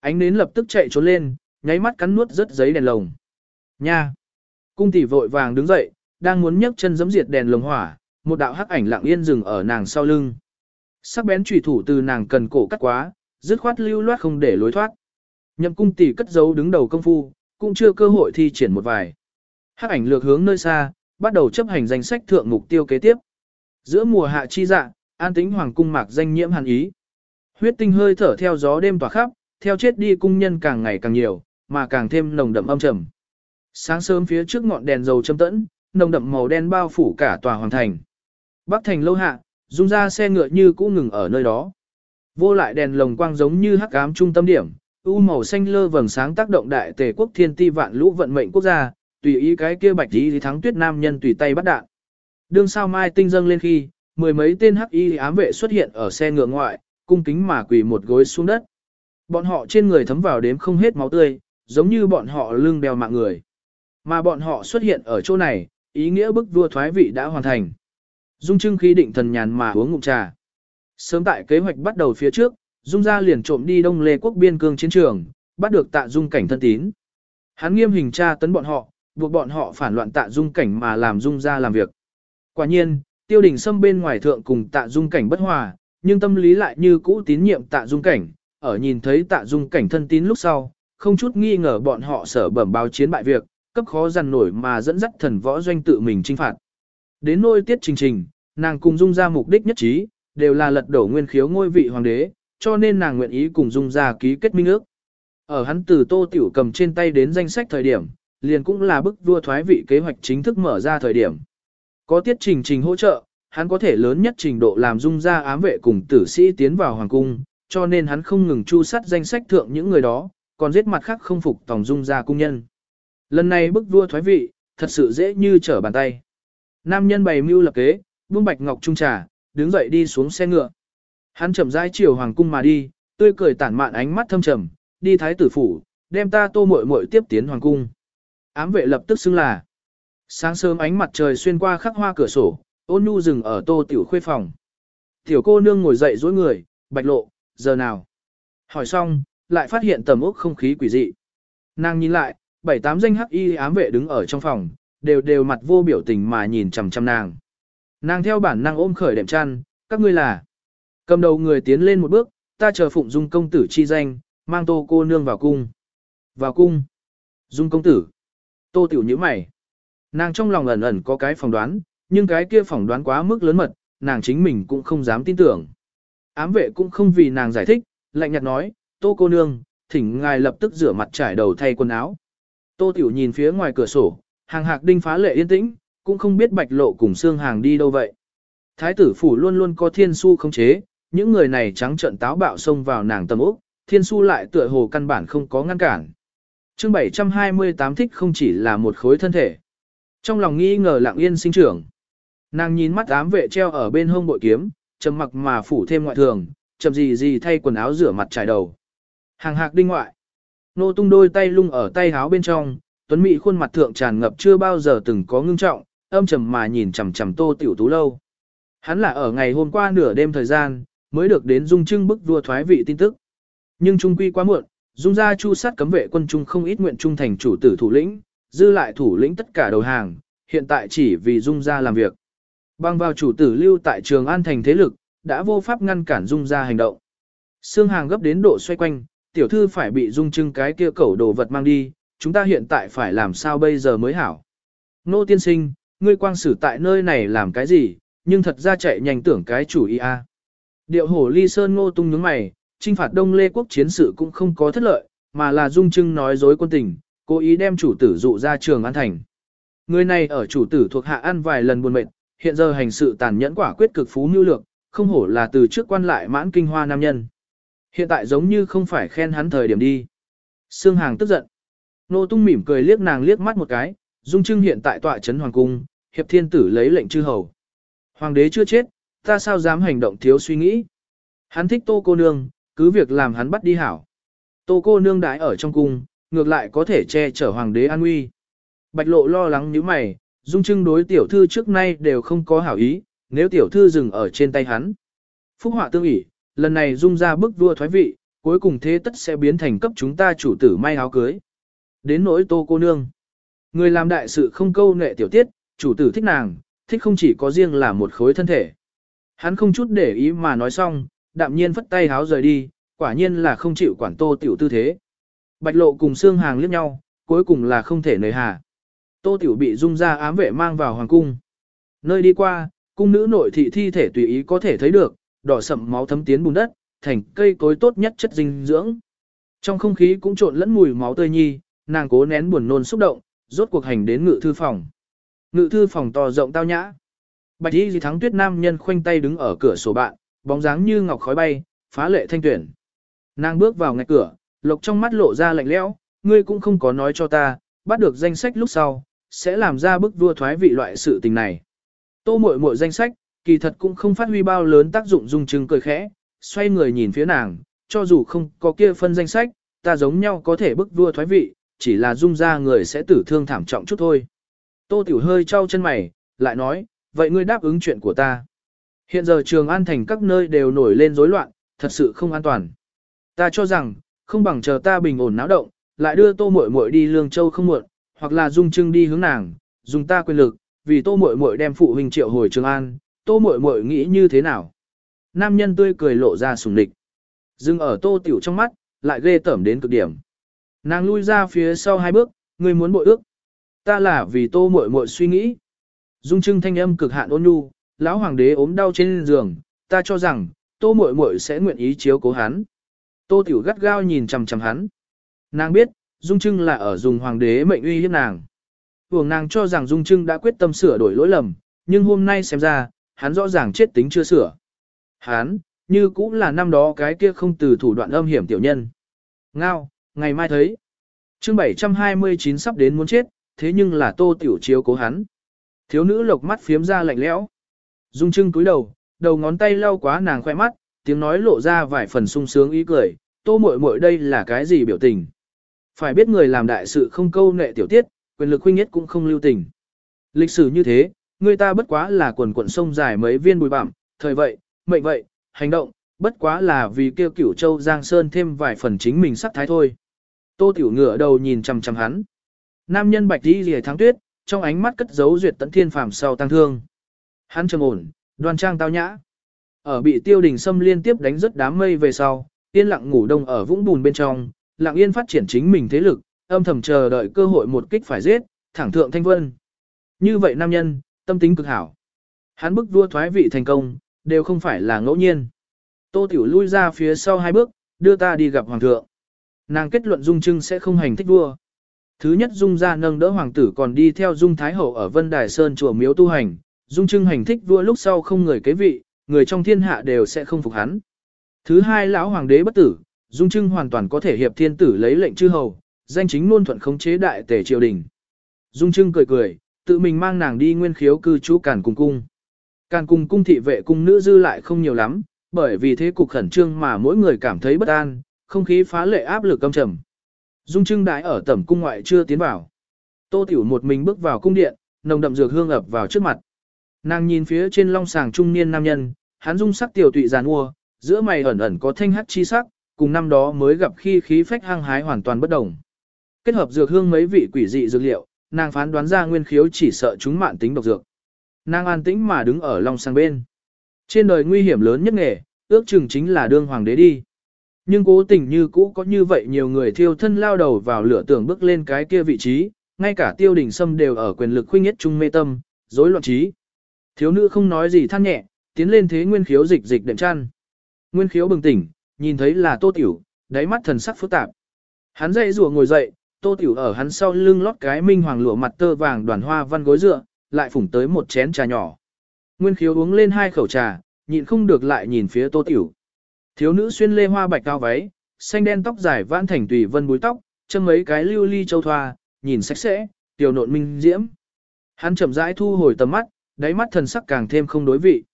Ánh nến lập tức chạy trốn lên, nháy mắt cắn nuốt rớt giấy đèn lồng. Nha! Cung tỷ vội vàng đứng dậy, đang muốn nhấc chân giẫm diệt đèn lồng hỏa, một đạo hắc ảnh lặng yên dừng ở nàng sau lưng. Sắc bén chủy thủ từ nàng cần cổ cắt quá, dứt khoát lưu loát không để lối thoát. Nhậm cung tỷ cất giấu đứng đầu công phu, cũng chưa cơ hội thi triển một vài. Hắc ảnh lược hướng nơi xa, bắt đầu chấp hành danh sách thượng mục tiêu kế tiếp. Giữa mùa hạ chi dạ, an tĩnh hoàng cung mạc danh nhiễm hàn ý. Huyết tinh hơi thở theo gió đêm tỏa khắp, theo chết đi cung nhân càng ngày càng nhiều, mà càng thêm nồng đậm âm trầm. Sáng sớm phía trước ngọn đèn dầu châm tẫn, nồng đậm màu đen bao phủ cả tòa hoàng thành. Bắc thành lâu hạ, dung ra xe ngựa như cũ ngừng ở nơi đó. Vô lại đèn lồng quang giống như hắc ám trung tâm điểm, u màu xanh lơ vầng sáng tác động đại tề quốc thiên ti vạn lũ vận mệnh quốc gia, tùy ý cái kia bạch y thắng tuyết nam nhân tùy tay bắt đạn. Đương sao mai tinh dâng lên khi, mười mấy tên hắc y ám vệ xuất hiện ở xe ngựa ngoại, cung kính mà quỳ một gối xuống đất. Bọn họ trên người thấm vào đếm không hết máu tươi, giống như bọn họ lưng đeo mạng người. Mà bọn họ xuất hiện ở chỗ này, ý nghĩa bức vua thoái vị đã hoàn thành. Dung Trưng khi định thần nhàn mà uống ngụm trà. Sớm tại kế hoạch bắt đầu phía trước, Dung gia liền trộm đi Đông Lê quốc biên cương chiến trường, bắt được Tạ Dung cảnh thân tín. Hắn nghiêm hình tra tấn bọn họ, buộc bọn họ phản loạn Tạ Dung cảnh mà làm Dung gia làm việc. Quả nhiên, Tiêu Đình Sâm bên ngoài thượng cùng Tạ Dung cảnh bất hòa, nhưng tâm lý lại như cũ tín nhiệm Tạ Dung cảnh, ở nhìn thấy Tạ Dung cảnh thân tín lúc sau, không chút nghi ngờ bọn họ sở bẩm báo chiến bại việc, cấp khó dằn nổi mà dẫn dắt thần võ doanh tự mình chinh phạt. Đến nôi tiết trình trình, nàng cùng dung ra mục đích nhất trí, đều là lật đổ nguyên khiếu ngôi vị hoàng đế, cho nên nàng nguyện ý cùng dung ra ký kết minh ước. Ở hắn từ tô tiểu cầm trên tay đến danh sách thời điểm, liền cũng là bức vua thoái vị kế hoạch chính thức mở ra thời điểm. Có tiết trình trình hỗ trợ, hắn có thể lớn nhất trình độ làm dung ra ám vệ cùng tử sĩ tiến vào hoàng cung, cho nên hắn không ngừng chu sát danh sách thượng những người đó, còn giết mặt khác không phục tòng dung ra cung nhân. Lần này bức vua thoái vị, thật sự dễ như trở bàn tay. Nam nhân bày mưu lập kế, buông bạch ngọc trung trà, đứng dậy đi xuống xe ngựa. Hắn chậm rãi chiều hoàng cung mà đi, tươi cười tản mạn ánh mắt thâm trầm, đi thái tử phủ, đem ta tô muội muội tiếp tiến hoàng cung. Ám vệ lập tức xưng là. Sáng sớm ánh mặt trời xuyên qua khắc hoa cửa sổ, ôn nhu dừng ở tô tiểu khuê phòng. Tiểu cô nương ngồi dậy dối người, bạch lộ, giờ nào? Hỏi xong, lại phát hiện tầm ốc không khí quỷ dị. Nàng nhìn lại, bảy tám danh hắc y ám vệ đứng ở trong phòng, đều đều mặt vô biểu tình mà nhìn chằm chằm nàng. Nàng theo bản năng ôm khởi đệm chăn, các ngươi là. Cầm đầu người tiến lên một bước, ta chờ phụng dung công tử chi danh, mang tô cô nương vào cung. Vào cung. Dung công tử. Tô tiểu nhíu mày. Nàng trong lòng ẩn ẩn có cái phỏng đoán, nhưng cái kia phỏng đoán quá mức lớn mật, nàng chính mình cũng không dám tin tưởng. Ám vệ cũng không vì nàng giải thích, lạnh nhạt nói, tô cô nương, thỉnh ngài lập tức rửa mặt trải đầu thay quần áo. Tô Tiểu nhìn phía ngoài cửa sổ, hàng hạc đinh phá lệ yên tĩnh, cũng không biết bạch lộ cùng xương hàng đi đâu vậy. Thái tử phủ luôn luôn có thiên su không chế, những người này trắng trợn táo bạo xông vào nàng tầm ốc, thiên su lại tựa hồ căn bản không có ngăn cản. chương 728 thích không chỉ là một khối thân thể. Trong lòng nghi ngờ lặng yên sinh trưởng. Nàng nhìn mắt ám vệ treo ở bên hông bội kiếm, trầm mặc mà phủ thêm ngoại thường, chậm gì gì thay quần áo rửa mặt trải đầu. Hàng hạc đinh ngoại. Nô tung đôi tay lung ở tay háo bên trong, tuấn mỹ khuôn mặt thượng tràn ngập chưa bao giờ từng có ngưng trọng, âm trầm mà nhìn chằm chằm tô tiểu tú lâu. Hắn là ở ngày hôm qua nửa đêm thời gian, mới được đến dung trưng bức vua thoái vị tin tức. Nhưng trung quy quá muộn, dung ra chu sát cấm vệ quân trung không ít nguyện trung thành chủ tử thủ lĩnh, dư lại thủ lĩnh tất cả đầu hàng, hiện tại chỉ vì dung ra làm việc. Bằng vào chủ tử lưu tại trường an thành thế lực, đã vô pháp ngăn cản dung ra hành động. Sương hàng gấp đến độ xoay quanh, tiểu thư phải bị dung trưng cái kia cẩu đồ vật mang đi, chúng ta hiện tại phải làm sao bây giờ mới hảo. Nô tiên sinh, ngươi quang sử tại nơi này làm cái gì, nhưng thật ra chạy nhanh tưởng cái chủ ý a. Điệu hổ ly sơn ngô tung nhướng mày, trinh phạt đông lê quốc chiến sự cũng không có thất lợi, mà là dung trưng nói dối quân tình, cố ý đem chủ tử dụ ra trường an thành. Người này ở chủ tử thuộc hạ ăn vài lần buồn mệt, hiện giờ hành sự tàn nhẫn quả quyết cực phú nhu lược, không hổ là từ trước quan lại mãn kinh hoa nam nhân. Hiện tại giống như không phải khen hắn thời điểm đi. Sương Hàng tức giận. Nô Tung mỉm cười liếc nàng liếc mắt một cái, Dung Trưng hiện tại tọa trấn hoàng cung, hiệp thiên tử lấy lệnh chư hầu. Hoàng đế chưa chết, ta sao dám hành động thiếu suy nghĩ. Hắn thích tô cô nương, cứ việc làm hắn bắt đi hảo. Tô cô nương đãi ở trong cung, ngược lại có thể che chở hoàng đế an nguy. Bạch lộ lo lắng như mày, Dung Trưng đối tiểu thư trước nay đều không có hảo ý, nếu tiểu thư dừng ở trên tay hắn. Phúc họa tương ỉ, lần này dung ra bức vua thoái vị, cuối cùng thế tất sẽ biến thành cấp chúng ta chủ tử may áo cưới. Đến nỗi tô cô nương. Người làm đại sự không câu nệ tiểu tiết, chủ tử thích nàng, thích không chỉ có riêng là một khối thân thể. Hắn không chút để ý mà nói xong, đạm nhiên phất tay háo rời đi, quả nhiên là không chịu quản tô tiểu tư thế. Bạch lộ cùng xương hàng liếc nhau, cuối cùng là không thể nời hà. Tô tiểu bị dung ra ám vệ mang vào hoàng cung. Nơi đi qua, cung nữ nội thị thi thể tùy ý có thể thấy được, đỏ sậm máu thấm tiến bùn đất, thành cây cối tốt nhất chất dinh dưỡng. Trong không khí cũng trộn lẫn mùi máu tươi nhi, nàng cố nén buồn nôn xúc động, rốt cuộc hành đến ngự thư phòng. Ngự thư phòng to rộng tao nhã. Bạch Y Di Thắng Tuyết nam nhân khoanh tay đứng ở cửa sổ bạn, bóng dáng như ngọc khói bay, phá lệ thanh tuyển. Nàng bước vào ngay cửa, lộc trong mắt lộ ra lạnh lẽo, ngươi cũng không có nói cho ta, bắt được danh sách lúc sau, sẽ làm ra bức vua thoái vị loại sự tình này. Tô muội muội danh sách, kỳ thật cũng không phát huy bao lớn tác dụng dung trưng cười khẽ, xoay người nhìn phía nàng, cho dù không có kia phân danh sách, ta giống nhau có thể bức vua thoái vị, chỉ là dung ra người sẽ tử thương thảm trọng chút thôi. Tô Tiểu hơi trao chân mày, lại nói, vậy ngươi đáp ứng chuyện của ta. Hiện giờ trường an thành các nơi đều nổi lên rối loạn, thật sự không an toàn. Ta cho rằng, không bằng chờ ta bình ổn náo động, lại đưa tô muội muội đi lương châu không muộn, hoặc là dung trưng đi hướng nàng, dùng ta quyền lực, vì tô muội muội đem phụ huynh triệu hồi trường an, tô muội muội nghĩ như thế nào. Nam nhân tươi cười lộ ra sùng địch. Dừng ở tô tiểu trong mắt, lại ghê tởm đến cực điểm. Nàng lui ra phía sau hai bước, người muốn bội ước. Ta là vì tô muội muội suy nghĩ. Dung trưng thanh âm cực hạn ôn nhu, lão hoàng đế ốm đau trên giường, ta cho rằng, tô muội muội sẽ nguyện ý chiếu cố hắn. Tô tiểu gắt gao nhìn chằm chằm hắn. Nàng biết, Dung Trưng là ở dùng hoàng đế mệnh uy hiếp nàng. Vương nàng cho rằng Dung Trưng đã quyết tâm sửa đổi lỗi lầm, nhưng hôm nay xem ra, hắn rõ ràng chết tính chưa sửa. Hắn, như cũng là năm đó cái kia không từ thủ đoạn âm hiểm tiểu nhân. Ngao, ngày mai thấy. chương 729 sắp đến muốn chết, thế nhưng là tô tiểu chiếu cố hắn. Thiếu nữ lộc mắt phiếm ra lạnh lẽo. Dung Trưng cúi đầu, đầu ngón tay lau quá nàng khoe mắt, tiếng nói lộ ra vài phần sung sướng ý cười, tô muội muội đây là cái gì biểu tình. Phải biết người làm đại sự không câu nệ tiểu tiết, quyền lực huynh nhất cũng không lưu tình. Lịch sử như thế, người ta bất quá là quần quận sông dài mấy viên bùi bặm, thời vậy, mệnh vậy, hành động, bất quá là vì kêu cửu châu Giang Sơn thêm vài phần chính mình sắc thái thôi. Tô tiểu ngựa đầu nhìn chằm chằm hắn. Nam nhân bạch đi lìa tháng tuyết, trong ánh mắt cất giấu duyệt tận thiên phàm sau tăng thương. Hắn trầm ổn, đoan trang tao nhã. Ở bị tiêu đình xâm liên tiếp đánh rất đám mây về sau, yên lặng ngủ đông ở vũng bùn bên trong, lặng yên phát triển chính mình thế lực, âm thầm chờ đợi cơ hội một kích phải giết, thẳng thượng thanh vân. Như vậy nam nhân, tâm tính cực hảo. Hắn bức vua thoái vị thành công, đều không phải là ngẫu nhiên. Tô Tiểu lui ra phía sau hai bước, đưa ta đi gặp hoàng thượng. Nàng kết luận Dung Trưng sẽ không hành thích vua. Thứ nhất Dung ra nâng đỡ hoàng tử còn đi theo Dung Thái Hậu ở Vân Đài Sơn chùa miếu tu hành. Dung Trưng hành thích vua lúc sau không người kế vị, người trong thiên hạ đều sẽ không phục hắn. Thứ hai lão hoàng đế bất tử, Dung Trưng hoàn toàn có thể hiệp thiên tử lấy lệnh chư hầu, danh chính luôn thuận khống chế đại tể triều đình. Dung Trưng cười cười, tự mình mang nàng đi nguyên khiếu cư trú Càn Cung Cung. Càn Cung Cung thị vệ cung nữ dư lại không nhiều lắm, bởi vì thế cục khẩn trương mà mỗi người cảm thấy bất an, không khí phá lệ áp lực căm trầm. Dung Trưng đãi ở tẩm cung ngoại chưa tiến vào. Tô Tiểu một mình bước vào cung điện, nồng đậm dược hương ập vào trước mặt. Nàng nhìn phía trên long sàng trung niên nam nhân, hắn dung sắc tiểu tụy giàn mua, giữa mày ẩn ẩn có thanh hắc chi sắc, cùng năm đó mới gặp khi khí phách hăng hái hoàn toàn bất đồng. Kết hợp dược hương mấy vị quỷ dị dược liệu, nàng phán đoán ra nguyên khiếu chỉ sợ chúng mạn tính độc dược. Nàng an tĩnh mà đứng ở long Sàng bên. Trên đời nguy hiểm lớn nhất nghề, ước chừng chính là đương hoàng đế đi. Nhưng cố tình như cũ có như vậy nhiều người thiêu thân lao đầu vào lửa tưởng bước lên cái kia vị trí, ngay cả tiêu đình sâm đều ở quyền lực khuynh nhất trung mê tâm, rối loạn trí. Thiếu nữ không nói gì than nhẹ, tiến lên thế nguyên khiếu dịch dịch đệm chăn. Nguyên khiếu bừng tỉnh, nhìn thấy là tô tiểu, đáy mắt thần sắc phức tạp. Hắn dậy rùa ngồi dậy, tô tiểu ở hắn sau lưng lót cái minh hoàng lụa mặt tơ vàng đoàn hoa văn gối dựa, lại phủng tới một chén trà nhỏ. Nguyên khiếu uống lên hai khẩu trà, nhịn không được lại nhìn phía tô tiểu. Thiếu nữ xuyên lê hoa bạch cao váy, xanh đen tóc dài vãn thành tùy vân búi tóc, châm mấy cái lưu ly châu thoa, nhìn sạch sẽ, tiểu nộn minh diễm. Hắn chậm rãi thu hồi tầm mắt, đáy mắt thần sắc càng thêm không đối vị.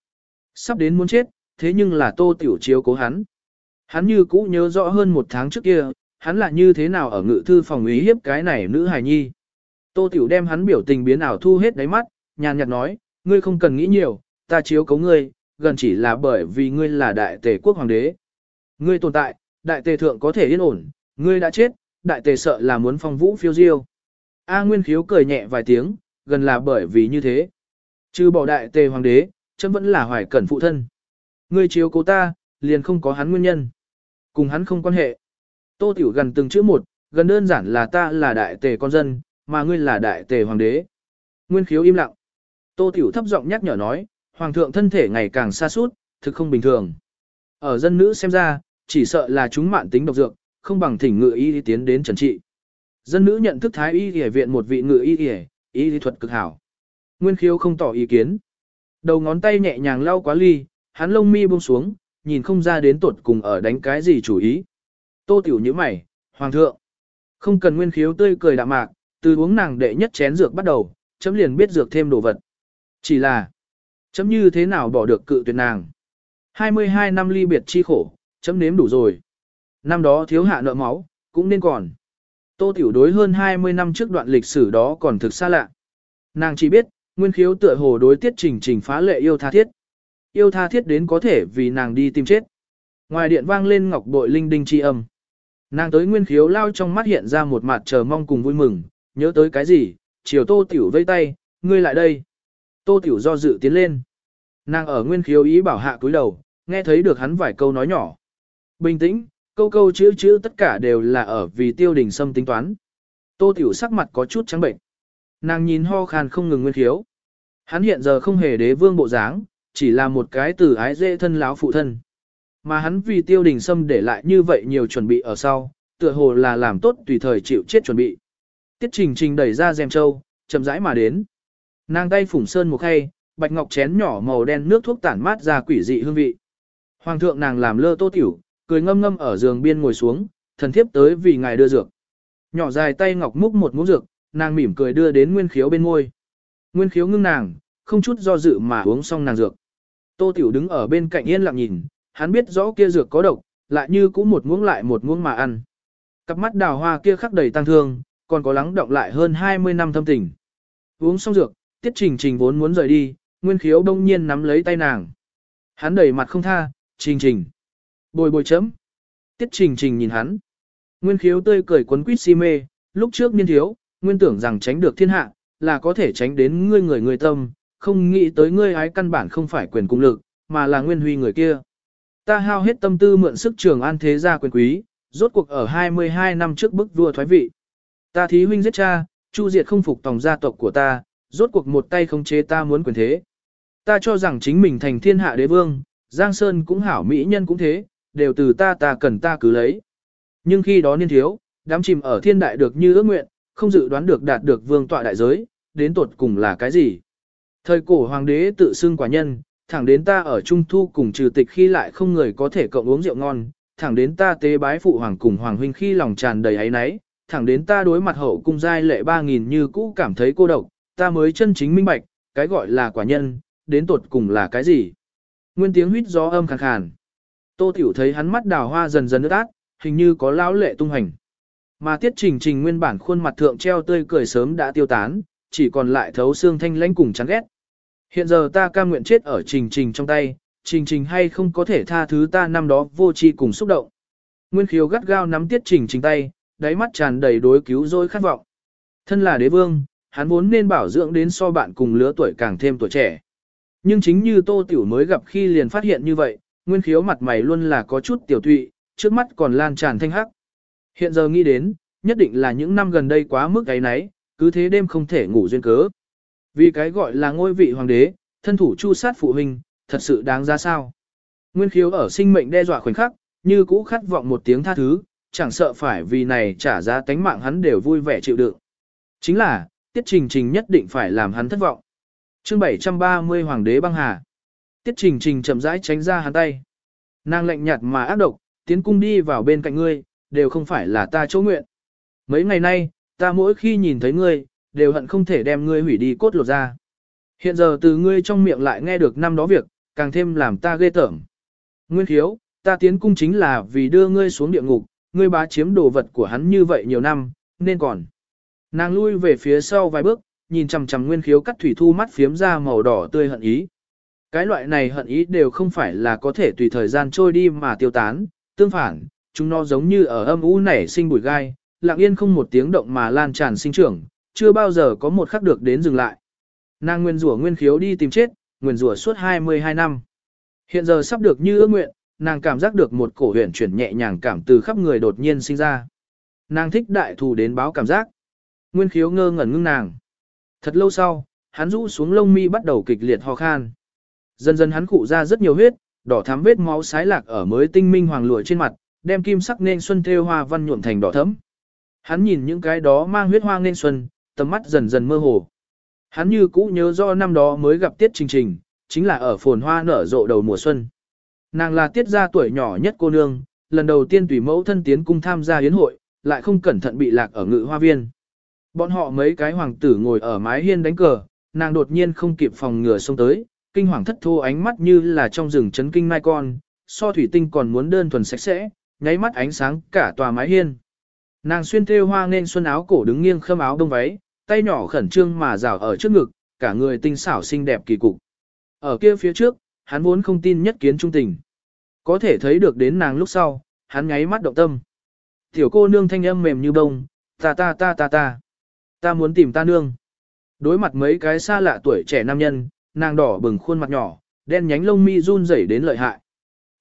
Sắp đến muốn chết, thế nhưng là tô tiểu chiếu cố hắn. Hắn như cũ nhớ rõ hơn một tháng trước kia, hắn là như thế nào ở ngự thư phòng ý hiếp cái này nữ hài nhi. Tô tiểu đem hắn biểu tình biến ảo thu hết đáy mắt, nhàn nhạt nói, ngươi không cần nghĩ nhiều, ta chiếu cố ngươi, gần chỉ là bởi vì ngươi là đại tề quốc hoàng đế. Ngươi tồn tại, đại tề thượng có thể yên ổn, ngươi đã chết, đại tề sợ là muốn phong vũ phiêu diêu. A Nguyên khiếu cười nhẹ vài tiếng, gần là bởi vì như thế. Trừ bỏ đại tề hoàng đế, chấm vẫn là hoài cẩn phụ thân. Ngươi chiếu cố ta, liền không có hắn nguyên nhân. Cùng hắn không quan hệ. Tô Tiểu gần từng chữ một, gần đơn giản là ta là đại tề con dân, mà ngươi là đại tề hoàng đế. Nguyên khiếu im lặng. Tô Tiểu thấp giọng nhắc nhở nói, hoàng thượng thân thể ngày càng xa suốt, thực không bình thường. Ở dân nữ xem ra, chỉ sợ là chúng mạn tính độc dược, không bằng thỉnh ngự y tiến đến trần trị. Dân nữ nhận thức thái y y viện một vị ngự y y, y lý thuật cực hảo. Nguyên khiếu không tỏ ý kiến. Đầu ngón tay nhẹ nhàng lau quá ly, hắn lông mi buông xuống, nhìn không ra đến tột cùng ở đánh cái gì chủ ý. Tô tiểu như mày, hoàng thượng. Không cần nguyên khiếu tươi cười đạm mạc, từ uống nàng đệ nhất chén dược bắt đầu, chấm liền biết dược thêm đồ vật. Chỉ là, Chấm như thế nào bỏ được cự tuyệt nàng. 22 năm ly biệt chi khổ, chấm nếm đủ rồi. Năm đó thiếu hạ nợ máu, cũng nên còn. Tô Tiểu đối hơn 20 năm trước đoạn lịch sử đó còn thực xa lạ. Nàng chỉ biết, nguyên khiếu tựa hồ đối tiết trình trình phá lệ yêu tha thiết. Yêu tha thiết đến có thể vì nàng đi tìm chết. Ngoài điện vang lên ngọc bội linh đinh chi âm. Nàng tới nguyên khiếu lao trong mắt hiện ra một mặt chờ mong cùng vui mừng, nhớ tới cái gì, chiều tô tiểu vây tay, ngươi lại đây. Tô tiểu do dự tiến lên. Nàng ở nguyên khiếu ý bảo hạ cúi đầu, nghe thấy được hắn vài câu nói nhỏ. Bình tĩnh, câu câu chữ chữ tất cả đều là ở vì tiêu đình sâm tính toán. Tô tiểu sắc mặt có chút trắng bệnh. Nàng nhìn ho khan không ngừng nguyên khiếu. Hắn hiện giờ không hề đế vương bộ dáng, chỉ là một cái từ ái dễ thân láo phụ thân. Mà hắn vì tiêu đình sâm để lại như vậy nhiều chuẩn bị ở sau, tựa hồ là làm tốt tùy thời chịu chết chuẩn bị. Tiết trình trình đẩy ra dèm châu, chậm rãi mà đến. Nàng tay phủng sơn một khay, bạch ngọc chén nhỏ màu đen nước thuốc tản mát ra quỷ dị hương vị. Hoàng thượng nàng làm lơ tô tiểu, cười ngâm ngâm ở giường biên ngồi xuống, thần thiếp tới vì ngài đưa dược. Nhỏ dài tay ngọc múc một muỗng dược, nàng mỉm cười đưa đến nguyên khiếu bên ngôi. Nguyên khiếu ngưng nàng, không chút do dự mà uống xong nàng dược. Tô tiểu đứng ở bên cạnh yên lặng nhìn, hắn biết rõ kia dược có độc, lại như cũng một muỗng lại một muỗng mà ăn. Cặp mắt đào hoa kia khắc đầy tăng thương, còn có lắng động lại hơn 20 năm thâm tình. Uống xong dược, tiết trình trình vốn muốn rời đi, nguyên khiếu đông nhiên nắm lấy tay nàng. Hắn đẩy mặt không tha, trình trình. Bồi bồi chấm. Tiết trình trình nhìn hắn. Nguyên khiếu tươi cười quấn quýt si mê, lúc trước niên thiếu, nguyên tưởng rằng tránh được thiên hạ, là có thể tránh đến ngươi người người tâm, không nghĩ tới ngươi ái căn bản không phải quyền cung lực, mà là nguyên huy người kia. Ta hao hết tâm tư mượn sức trường an thế gia quyền quý, rốt cuộc ở 22 năm trước bức vua thoái vị. Ta thí huynh giết cha, chu diệt không phục tòng gia tộc của ta, rốt cuộc một tay không chế ta muốn quyền thế. Ta cho rằng chính mình thành thiên hạ đế vương, Giang Sơn cũng hảo mỹ nhân cũng thế, đều từ ta ta cần ta cứ lấy. Nhưng khi đó niên thiếu, đám chìm ở thiên đại được như ước nguyện, không dự đoán được đạt được vương tọa đại giới, đến tột cùng là cái gì. Thời cổ hoàng đế tự xưng quả nhân, thẳng đến ta ở Trung Thu cùng trừ tịch khi lại không người có thể cộng uống rượu ngon, thẳng đến ta tế bái phụ hoàng cùng hoàng huynh khi lòng tràn đầy ấy náy, thẳng đến ta đối mặt hậu cung giai lệ ba nghìn như cũ cảm thấy cô độc, ta mới chân chính minh bạch, cái gọi là quả nhân, đến tột cùng là cái gì. Nguyên tiếng huýt gió âm khàn khàn. Tô Tiểu thấy hắn mắt đào hoa dần dần ướt át, hình như có lão lệ tung hành. Mà tiết trình trình nguyên bản khuôn mặt thượng treo tươi cười sớm đã tiêu tán, chỉ còn lại thấu xương thanh lãnh cùng chán ghét. Hiện giờ ta cam nguyện chết ở trình trình trong tay, trình trình hay không có thể tha thứ ta năm đó vô tri cùng xúc động. Nguyên khiếu gắt gao nắm tiết trình trình tay, đáy mắt tràn đầy đối cứu dối khát vọng. Thân là đế vương, hắn vốn nên bảo dưỡng đến so bạn cùng lứa tuổi càng thêm tuổi trẻ. Nhưng chính như tô tiểu mới gặp khi liền phát hiện như vậy, nguyên khiếu mặt mày luôn là có chút tiểu tụy, trước mắt còn lan tràn thanh hắc. Hiện giờ nghĩ đến, nhất định là những năm gần đây quá mức ấy nấy, cứ thế đêm không thể ngủ duyên cớ. Vì cái gọi là ngôi vị hoàng đế, thân thủ chu sát phụ huynh, thật sự đáng ra sao. Nguyên khiếu ở sinh mệnh đe dọa khoảnh khắc, như cũ khát vọng một tiếng tha thứ, chẳng sợ phải vì này trả giá tánh mạng hắn đều vui vẻ chịu đựng. Chính là, tiết trình trình nhất định phải làm hắn thất vọng. chương 730 Hoàng đế băng hà. Tiết trình trình chậm rãi tránh ra hắn tay. Nàng lạnh nhạt mà ác độc, tiến cung đi vào bên cạnh ngươi, đều không phải là ta chỗ nguyện. Mấy ngày nay, ta mỗi khi nhìn thấy ngươi, đều hận không thể đem ngươi hủy đi cốt lột ra. Hiện giờ từ ngươi trong miệng lại nghe được năm đó việc, càng thêm làm ta ghê tởm. Nguyên khiếu, ta tiến cung chính là vì đưa ngươi xuống địa ngục, ngươi bá chiếm đồ vật của hắn như vậy nhiều năm, nên còn. Nàng lui về phía sau vài bước, nhìn chằm chằm nguyên khiếu cắt thủy thu mắt phiếm ra màu đỏ tươi hận ý. Cái loại này hận ý đều không phải là có thể tùy thời gian trôi đi mà tiêu tán, tương phản, chúng nó giống như ở âm u nảy sinh bụi gai, lặng yên không một tiếng động mà lan tràn sinh trưởng, chưa bao giờ có một khắc được đến dừng lại. Nàng nguyên rủa nguyên khiếu đi tìm chết, nguyên rủa suốt 22 năm. Hiện giờ sắp được như ước nguyện, nàng cảm giác được một cổ huyền chuyển nhẹ nhàng cảm từ khắp người đột nhiên sinh ra. Nàng thích đại thù đến báo cảm giác. Nguyên khiếu ngơ ngẩn ngưng nàng. Thật lâu sau, hắn rũ xuống lông mi bắt đầu kịch liệt ho khan. Dần dần hắn cụ ra rất nhiều huyết, đỏ thắm vết máu sái lạc ở mới tinh minh hoàng lụa trên mặt, đem kim sắc nên xuân thêu hoa văn nhuộm thành đỏ thẫm. Hắn nhìn những cái đó mang huyết hoa nên xuân, tầm mắt dần dần mơ hồ. Hắn như cũ nhớ do năm đó mới gặp Tiết Trình Trình, chính là ở phồn hoa nở rộ đầu mùa xuân. Nàng là tiết gia tuổi nhỏ nhất cô nương, lần đầu tiên tùy mẫu thân tiến cung tham gia yến hội, lại không cẩn thận bị lạc ở ngự hoa viên. Bọn họ mấy cái hoàng tử ngồi ở mái hiên đánh cờ, nàng đột nhiên không kịp phòng ngừa xông tới, kinh hoàng thất thô ánh mắt như là trong rừng chấn kinh mai con, so thủy tinh còn muốn đơn thuần sạch sẽ, nháy mắt ánh sáng cả tòa mái hiên. Nàng xuyên thêu hoa nên xuân áo cổ đứng nghiêng khâm áo đông váy, tay nhỏ khẩn trương mà rào ở trước ngực, cả người tinh xảo xinh đẹp kỳ cục. Ở kia phía trước, hắn vốn không tin nhất kiến trung tình. Có thể thấy được đến nàng lúc sau, hắn nháy mắt động tâm. Tiểu cô nương thanh âm mềm như bông, ta ta ta ta ta. Ta muốn tìm ta nương. Đối mặt mấy cái xa lạ tuổi trẻ nam nhân, nàng đỏ bừng khuôn mặt nhỏ, đen nhánh lông mi run rẩy đến lợi hại.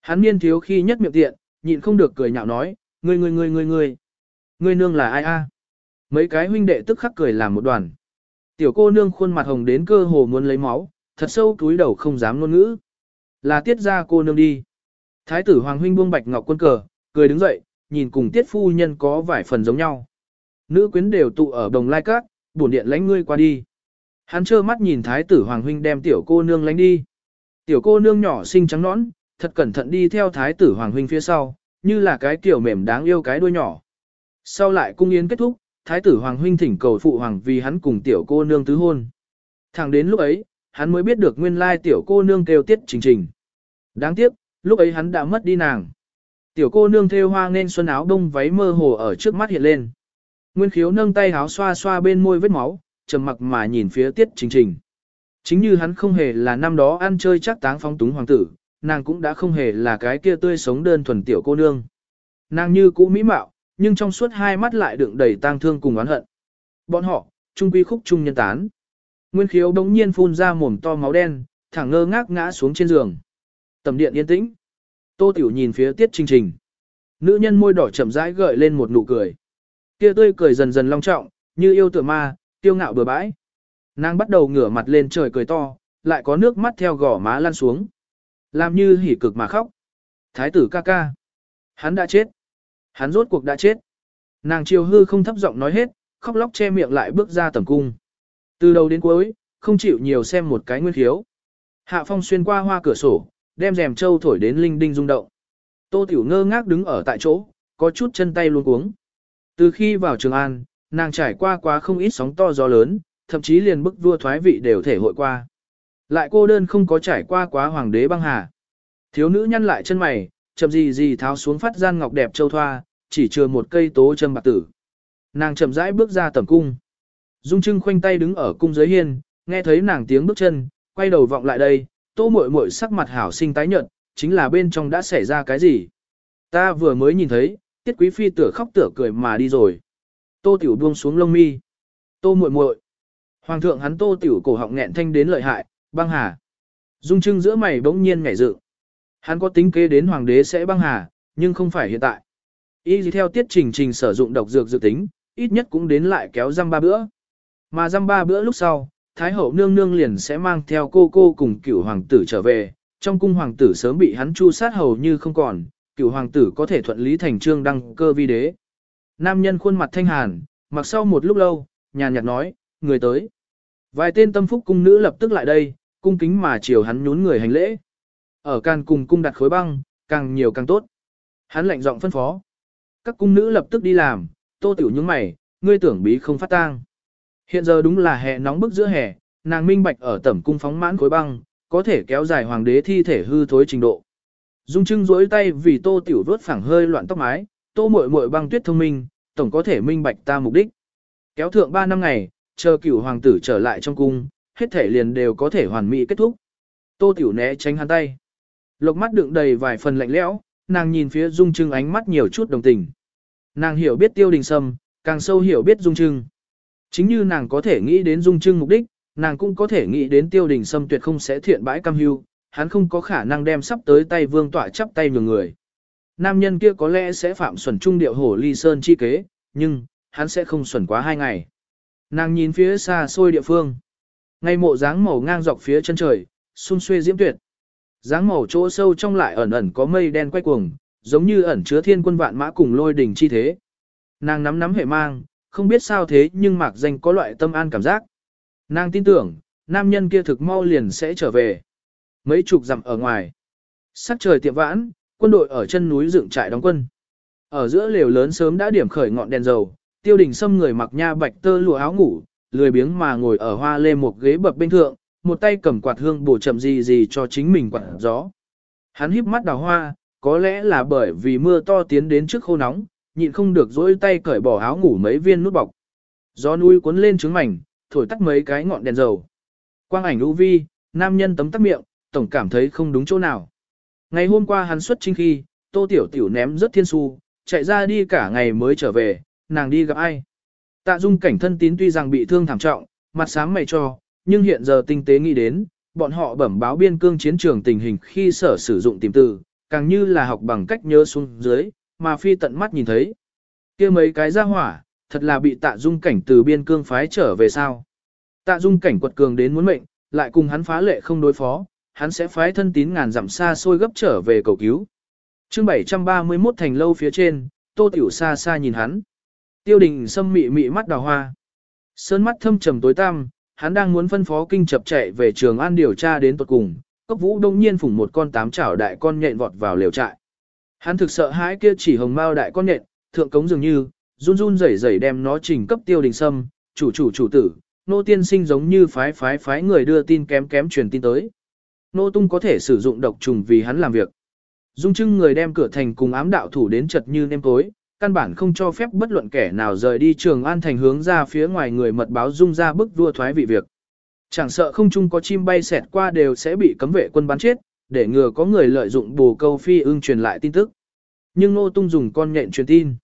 Hắn niên thiếu khi nhất miệng tiện, nhịn không được cười nhạo nói, ngươi ngươi ngươi ngươi ngươi. Ngươi nương là ai a? Mấy cái huynh đệ tức khắc cười làm một đoàn. Tiểu cô nương khuôn mặt hồng đến cơ hồ muốn lấy máu, thật sâu túi đầu không dám ngôn ngữ. Là tiết ra cô nương đi. Thái tử Hoàng huynh buông bạch ngọc quân cờ, cười đứng dậy, nhìn cùng tiết phu nhân có vài phần giống nhau. Nữ quyến đều tụ ở đồng lai các, bổn điện lánh ngươi qua đi. Hắn trơ mắt nhìn thái tử Hoàng huynh đem tiểu cô nương lánh đi. Tiểu cô nương nhỏ xinh trắng nõn, thật cẩn thận đi theo thái tử Hoàng huynh phía sau, như là cái kiểu mềm đáng yêu cái đuôi nhỏ. Sau lại cung yến kết thúc, thái tử Hoàng huynh thỉnh cầu phụ hoàng vì hắn cùng tiểu cô nương tứ hôn. Thẳng đến lúc ấy, hắn mới biết được nguyên lai tiểu cô nương kêu tiết trình trình. Đáng tiếc, lúc ấy hắn đã mất đi nàng. Tiểu cô nương thêu hoa nên xuân áo đông váy mơ hồ ở trước mắt hiện lên. Nguyên khiếu nâng tay áo xoa xoa bên môi vết máu, trầm mặc mà nhìn phía tiết trình trình. Chính như hắn không hề là năm đó ăn chơi chắc táng phóng túng hoàng tử, nàng cũng đã không hề là cái kia tươi sống đơn thuần tiểu cô nương. Nàng như cũ mỹ mạo, nhưng trong suốt hai mắt lại đựng đầy tang thương cùng oán hận. Bọn họ, trung quy khúc trung nhân tán. Nguyên khiếu đống nhiên phun ra mồm to máu đen, thẳng ngơ ngác ngã xuống trên giường. Tầm điện yên tĩnh. Tô Tiểu nhìn phía Tiết Trình Trình. Nữ nhân môi đỏ chậm rãi gợi lên một nụ cười. Kia tươi cười dần dần long trọng, như yêu tựa ma, tiêu ngạo bừa bãi. Nàng bắt đầu ngửa mặt lên trời cười to, lại có nước mắt theo gò má lan xuống. Làm như hỉ cực mà khóc. Thái tử ca ca. Hắn đã chết. Hắn rốt cuộc đã chết. Nàng chiều hư không thấp giọng nói hết, khóc lóc che miệng lại bước ra tầm cung. Từ đầu đến cuối, không chịu nhiều xem một cái nguyên khiếu. Hạ phong xuyên qua hoa cửa sổ, đem rèm trâu thổi đến linh đinh rung động. Tô Tiểu ngơ ngác đứng ở tại chỗ, có chút chân tay luôn cuống. Từ khi vào Trường An, nàng trải qua quá không ít sóng to gió lớn, thậm chí liền bức vua thoái vị đều thể hội qua. Lại cô đơn không có trải qua quá hoàng đế băng hà. Thiếu nữ nhăn lại chân mày, chậm gì gì tháo xuống phát gian ngọc đẹp châu thoa, chỉ chừa một cây tố châm bạc tử. Nàng chậm rãi bước ra tầm cung. Dung Trưng khoanh tay đứng ở cung dưới hiên, nghe thấy nàng tiếng bước chân, quay đầu vọng lại đây, tô muội muội sắc mặt hảo sinh tái nhợt, chính là bên trong đã xảy ra cái gì. Ta vừa mới nhìn thấy, tiết quý phi tựa khóc tựa cười mà đi rồi. Tô tiểu buông xuống lông mi. Tô muội muội. Hoàng thượng hắn tô tiểu cổ họng nghẹn thanh đến lợi hại, băng hà. Dung trưng giữa mày bỗng nhiên nhảy dự. Hắn có tính kế đến hoàng đế sẽ băng hà, nhưng không phải hiện tại. Y gì theo tiết trình trình sử dụng độc dược dự tính, ít nhất cũng đến lại kéo răm ba bữa. Mà răm ba bữa lúc sau, Thái hậu nương nương liền sẽ mang theo cô cô cùng cửu hoàng tử trở về, trong cung hoàng tử sớm bị hắn chu sát hầu như không còn, cửu hoàng tử có thể thuận lý thành trương đăng cơ vi đế. Nam nhân khuôn mặt thanh hàn, mặc sau một lúc lâu, nhàn nhạt nói, người tới. Vài tên tâm phúc cung nữ lập tức lại đây, cung kính mà chiều hắn nhún người hành lễ. Ở can cùng cung đặt khối băng, càng nhiều càng tốt. Hắn lạnh giọng phân phó. Các cung nữ lập tức đi làm, tô tiểu những mày, ngươi tưởng bí không phát tang. Hiện giờ đúng là hè nóng bức giữa hè, nàng minh bạch ở tẩm cung phóng mãn khối băng, có thể kéo dài hoàng đế thi thể hư thối trình độ. Dung Trưng duỗi tay vì Tô Tiểu vớt phẳng hơi loạn tóc mái, Tô muội muội băng tuyết thông minh, tổng có thể minh bạch ta mục đích. Kéo thượng 3 năm ngày, chờ cửu hoàng tử trở lại trong cung, hết thể liền đều có thể hoàn mỹ kết thúc. Tô Tiểu né tránh hắn tay. Lộc mắt đựng đầy vài phần lạnh lẽo, nàng nhìn phía Dung Trưng ánh mắt nhiều chút đồng tình. Nàng hiểu biết Tiêu Đình Sâm, càng sâu hiểu biết Dung Trưng. Chính như nàng có thể nghĩ đến dung trưng mục đích, nàng cũng có thể nghĩ đến tiêu đình sâm tuyệt không sẽ thiện bãi cam hưu, hắn không có khả năng đem sắp tới tay vương tọa chắp tay nhường người. Nam nhân kia có lẽ sẽ phạm xuẩn trung điệu hổ ly sơn chi kế, nhưng, hắn sẽ không xuẩn quá hai ngày. Nàng nhìn phía xa xôi địa phương. Ngay mộ dáng màu ngang dọc phía chân trời, xung xuê diễm tuyệt. Dáng màu chỗ sâu trong lại ẩn ẩn có mây đen quay cuồng, giống như ẩn chứa thiên quân vạn mã cùng lôi đỉnh chi thế. Nàng nắm nắm hệ mang, không biết sao thế nhưng mạc danh có loại tâm an cảm giác. Nàng tin tưởng, nam nhân kia thực mau liền sẽ trở về. Mấy chục dặm ở ngoài. Sắc trời tiệm vãn, quân đội ở chân núi dựng trại đóng quân. Ở giữa lều lớn sớm đã điểm khởi ngọn đèn dầu, tiêu đình xâm người mặc nha bạch tơ lụa áo ngủ, lười biếng mà ngồi ở hoa lê một ghế bập bên thượng, một tay cầm quạt hương bổ chậm gì gì cho chính mình quạt gió. Hắn híp mắt đào hoa, có lẽ là bởi vì mưa to tiến đến trước khô nóng, nhịn không được dỗi tay cởi bỏ áo ngủ mấy viên nút bọc. Gió núi cuốn lên trứng mảnh, thổi tắt mấy cái ngọn đèn dầu. Quang ảnh u vi, nam nhân tấm tắt miệng, tổng cảm thấy không đúng chỗ nào. Ngày hôm qua hắn xuất trinh khi, tô tiểu tiểu ném rất thiên su, chạy ra đi cả ngày mới trở về, nàng đi gặp ai. Tạ dung cảnh thân tín tuy rằng bị thương thảm trọng, mặt sáng mày cho, nhưng hiện giờ tinh tế nghĩ đến, bọn họ bẩm báo biên cương chiến trường tình hình khi sở sử dụng tìm từ, càng như là học bằng cách nhớ xuống dưới, mà phi tận mắt nhìn thấy. kia mấy cái ra hỏa, thật là bị tạ dung cảnh từ biên cương phái trở về sao. Tạ dung cảnh quật cường đến muốn mệnh, lại cùng hắn phá lệ không đối phó, hắn sẽ phái thân tín ngàn dặm xa xôi gấp trở về cầu cứu. chương 731 thành lâu phía trên, tô tiểu xa xa nhìn hắn. Tiêu đình sâm mị mị mắt đào hoa. Sơn mắt thâm trầm tối tăm, hắn đang muốn phân phó kinh chập chạy về trường an điều tra đến tuật cùng, cốc vũ đông nhiên phủng một con tám chảo đại con nhện vọt vào liều trại. Hắn thực sợ hãi kia chỉ hồng mao đại con nhện, thượng cống dường như, run run rẩy rẩy đem nó trình cấp tiêu đình sâm, chủ chủ chủ tử, nô tiên sinh giống như phái phái phái người đưa tin kém kém truyền tin tới. Nô tung có thể sử dụng độc trùng vì hắn làm việc. Dung trưng người đem cửa thành cùng ám đạo thủ đến chật như nêm tối, căn bản không cho phép bất luận kẻ nào rời đi trường an thành hướng ra phía ngoài người mật báo dung ra bức vua thoái vị việc. Chẳng sợ không chung có chim bay xẹt qua đều sẽ bị cấm vệ quân bắn chết, để ngừa có người lợi dụng bồ câu phi ưng truyền lại tin tức. Nhưng Nô Tung dùng con nhện truyền tin.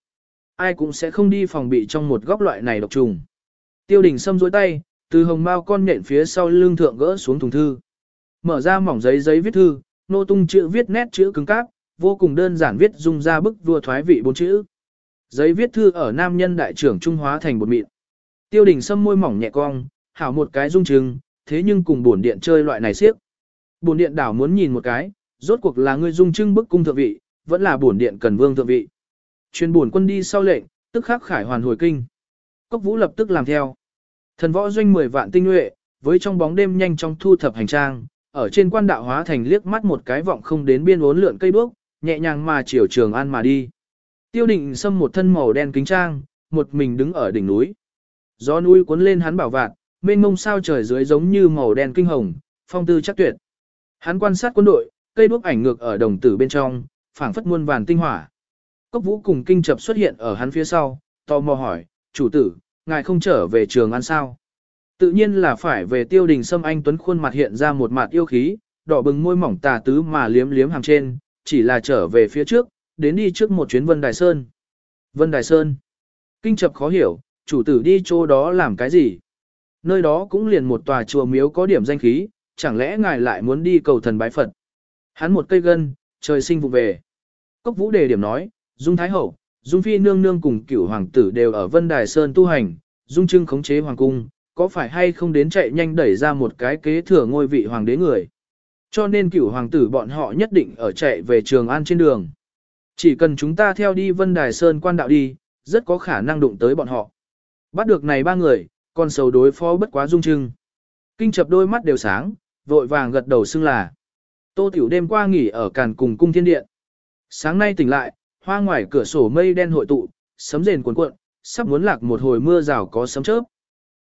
Ai cũng sẽ không đi phòng bị trong một góc loại này độc trùng. Tiêu đình xâm dối tay, từ hồng bao con nhện phía sau lưng thượng gỡ xuống thùng thư. Mở ra mỏng giấy giấy viết thư, Nô Tung chữ viết nét chữ cứng cáp, vô cùng đơn giản viết dùng ra bức vua thoái vị bốn chữ. Giấy viết thư ở nam nhân đại trưởng Trung Hóa thành bột mịn. Tiêu đình sâm môi mỏng nhẹ cong, hảo một cái dung trừng, thế nhưng cùng bổn điện chơi loại này siếc. Bổn điện đảo muốn nhìn một cái, rốt cuộc là ngươi dung trưng bức cung thượng vị, vẫn là bổn điện cần vương thượng vị. Chuyên bổn quân đi sau lệnh, tức khắc khải hoàn hồi kinh. Cốc vũ lập tức làm theo. Thần võ doanh 10 vạn tinh nhuệ, với trong bóng đêm nhanh chóng thu thập hành trang, ở trên quan đạo hóa thành liếc mắt một cái vọng không đến biên uốn lượn cây đuốc, nhẹ nhàng mà chiều trường an mà đi. Tiêu định xâm một thân màu đen kính trang, một mình đứng ở đỉnh núi. Gió núi cuốn lên hắn bảo vạn, mênh mông sao trời dưới giống như màu đen kinh hồng, phong tư chắc tuyệt. Hắn quan sát quân đội, cây đuốc ảnh ngược ở đồng tử bên trong, phảng phất muôn vàn tinh hỏa. Cốc vũ cùng kinh chập xuất hiện ở hắn phía sau, tò mò hỏi, chủ tử, ngài không trở về trường ăn sao? Tự nhiên là phải về tiêu đình sâm anh tuấn khuôn mặt hiện ra một mặt yêu khí, đỏ bừng môi mỏng tà tứ mà liếm liếm hàng trên, chỉ là trở về phía trước, đến đi trước một chuyến Vân Đài Sơn. Vân Đài Sơn. Kinh chập khó hiểu, chủ tử đi chỗ đó làm cái gì? Nơi đó cũng liền một tòa chùa miếu có điểm danh khí, chẳng lẽ ngài lại muốn đi cầu thần bái Phật? Hắn một cây gân, trời sinh vụ về. Cốc vũ đề điểm nói, Dung Thái Hậu, Dung Phi Nương Nương cùng cửu hoàng tử đều ở Vân Đài Sơn tu hành, Dung Trưng khống chế hoàng cung, có phải hay không đến chạy nhanh đẩy ra một cái kế thừa ngôi vị hoàng đế người. Cho nên cửu hoàng tử bọn họ nhất định ở chạy về Trường An trên đường. Chỉ cần chúng ta theo đi Vân Đài Sơn quan đạo đi, rất có khả năng đụng tới bọn họ. Bắt được này ba người, con sầu đối phó bất quá dung trưng. Kinh chập đôi mắt đều sáng, vội vàng gật đầu xưng là. Tô Tiểu đêm qua nghỉ ở càn cùng cung thiên điện. Sáng nay tỉnh lại, hoa ngoài cửa sổ mây đen hội tụ, sấm rền cuồn cuộn, sắp muốn lạc một hồi mưa rào có sấm chớp.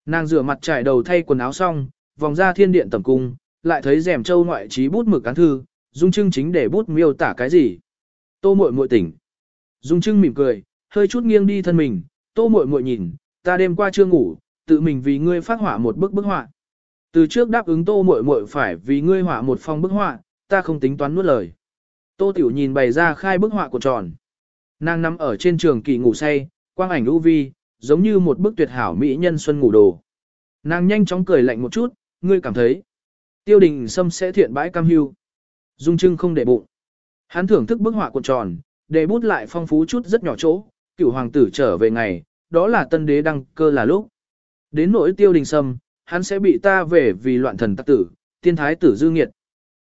Nàng rửa mặt trải đầu thay quần áo xong, vòng ra thiên điện tầm cung, lại thấy rèm châu ngoại trí bút mực cán thư, dung trưng chính để bút miêu tả cái gì. Tô muội muội tỉnh. Dung trưng mỉm cười, hơi chút nghiêng đi thân mình, tô muội muội nhìn, ta đêm qua chưa ngủ, tự mình vì ngươi phát họa một bức bức họa. Từ trước đáp ứng tô muội muội phải vì ngươi họa một phong bức họa, ta không tính toán nuốt lời. Tô tiểu nhìn bày ra khai bức họa của tròn. Nàng nằm ở trên trường kỳ ngủ say, quang ảnh u vi, giống như một bức tuyệt hảo mỹ nhân xuân ngủ đồ. Nàng nhanh chóng cười lạnh một chút, ngươi cảm thấy. Tiêu đình sâm sẽ thiện bãi cam hưu. Dung trưng không để bụng. Hắn thưởng thức bức họa cuộn tròn, để bút lại phong phú chút rất nhỏ chỗ, cựu hoàng tử trở về ngày, đó là tân đế đăng cơ là lúc. Đến nỗi tiêu đình sâm, hắn sẽ bị ta về vì loạn thần tắc tử, tiên thái tử dư nghiệt.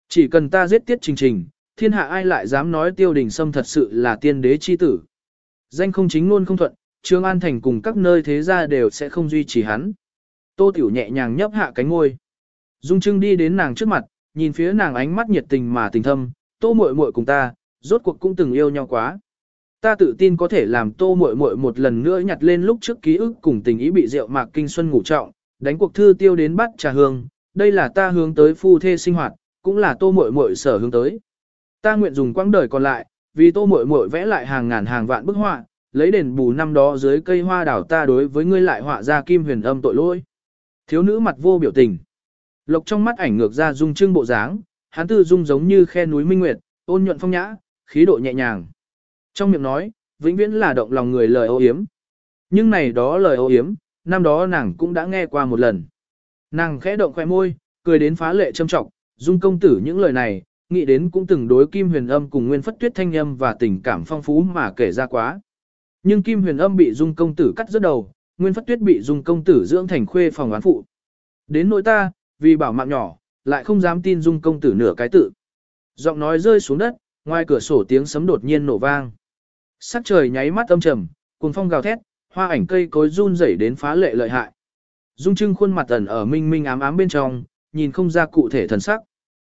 Chỉ cần ta giết tiết trình trình, thiên hạ ai lại dám nói tiêu đình sâm thật sự là tiên đế chi tử. Danh không chính luôn không thuận, Trương An Thành cùng các nơi thế gia đều sẽ không duy trì hắn. Tô Tiểu nhẹ nhàng nhấp hạ cánh ngôi. Dung Trưng đi đến nàng trước mặt, nhìn phía nàng ánh mắt nhiệt tình mà tình thâm, Tô muội muội cùng ta, rốt cuộc cũng từng yêu nhau quá. Ta tự tin có thể làm Tô muội muội một lần nữa nhặt lên lúc trước ký ức cùng tình ý bị rượu mạc kinh xuân ngủ trọng, đánh cuộc thư tiêu đến bắt trà hương, đây là ta hướng tới phu thê sinh hoạt, cũng là tô muội muội sở hướng tới. Ta nguyện dùng quãng đời còn lại, vì tô muội muội vẽ lại hàng ngàn hàng vạn bức họa, lấy đền bù năm đó dưới cây hoa đảo ta đối với ngươi lại họa ra kim huyền âm tội lỗi. Thiếu nữ mặt vô biểu tình. Lộc trong mắt ảnh ngược ra dung trưng bộ dáng, hắn tư dung giống như khe núi minh nguyệt, ôn nhuận phong nhã, khí độ nhẹ nhàng. Trong miệng nói, vĩnh viễn là động lòng người lời ô yếm. Nhưng này đó lời ô yếm, năm đó nàng cũng đã nghe qua một lần. Nàng khẽ động khoe môi, cười đến phá lệ châm trọng, dung công tử những lời này, nghĩ đến cũng từng đối Kim Huyền Âm cùng Nguyên Phất Tuyết thanh âm và tình cảm phong phú mà kể ra quá. Nhưng Kim Huyền Âm bị dung công tử cắt rứt đầu, Nguyên Phất Tuyết bị dung công tử dưỡng thành khuê phòng oán phụ. Đến nỗi ta, vì bảo mạng nhỏ, lại không dám tin dung công tử nửa cái tự. Giọng nói rơi xuống đất, ngoài cửa sổ tiếng sấm đột nhiên nổ vang. Sắc trời nháy mắt âm trầm, cùng phong gào thét, hoa ảnh cây cối run rẩy đến phá lệ lợi hại. Dung Trưng khuôn mặt ẩn ở minh minh ám ám bên trong, nhìn không ra cụ thể thần sắc.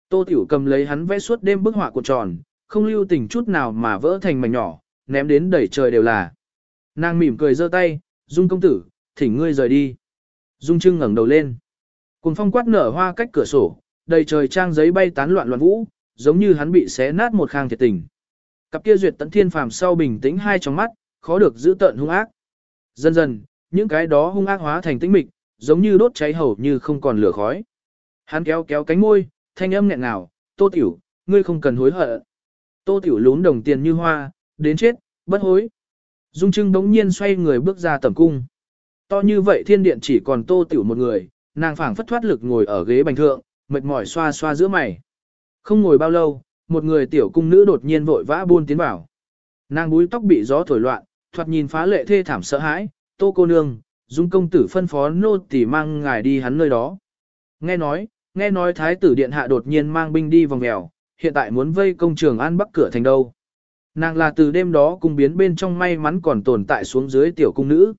Tô Tiểu cầm lấy hắn vẽ suốt đêm bức họa cuộn tròn, không lưu tình chút nào mà vỡ thành mảnh nhỏ, ném đến đầy trời đều là. Nàng mỉm cười giơ tay, Dung công tử, thỉnh ngươi rời đi. Dung Trưng ngẩng đầu lên. Cùng phong quát nở hoa cách cửa sổ, đầy trời trang giấy bay tán loạn loạn vũ, giống như hắn bị xé nát một khang thiệt tình. Cặp kia duyệt tận thiên phàm sau bình tĩnh hai trong mắt, khó được giữ tận hung ác. Dần dần, những cái đó hung ác hóa thành tĩnh mịch, giống như đốt cháy hầu như không còn lửa khói. Hắn kéo kéo cánh môi, thanh âm nghẹn ngào, "Tô tiểu, ngươi không cần hối hận." Tô tiểu lún đồng tiền như hoa, đến chết, bất hối. Dung Trưng đống nhiên xoay người bước ra tầm cung. To như vậy thiên điện chỉ còn Tô tiểu một người, nàng phảng phất thoát lực ngồi ở ghế bành thượng, mệt mỏi xoa xoa giữa mày. Không ngồi bao lâu, một người tiểu cung nữ đột nhiên vội vã buôn tiến vào. Nàng búi tóc bị gió thổi loạn, thoạt nhìn phá lệ thê thảm sợ hãi, tô cô nương, dung công tử phân phó nô tỳ mang ngài đi hắn nơi đó. Nghe nói, nghe nói thái tử điện hạ đột nhiên mang binh đi vòng mèo, hiện tại muốn vây công trường an bắc cửa thành đâu. Nàng là từ đêm đó cung biến bên trong may mắn còn tồn tại xuống dưới tiểu cung nữ.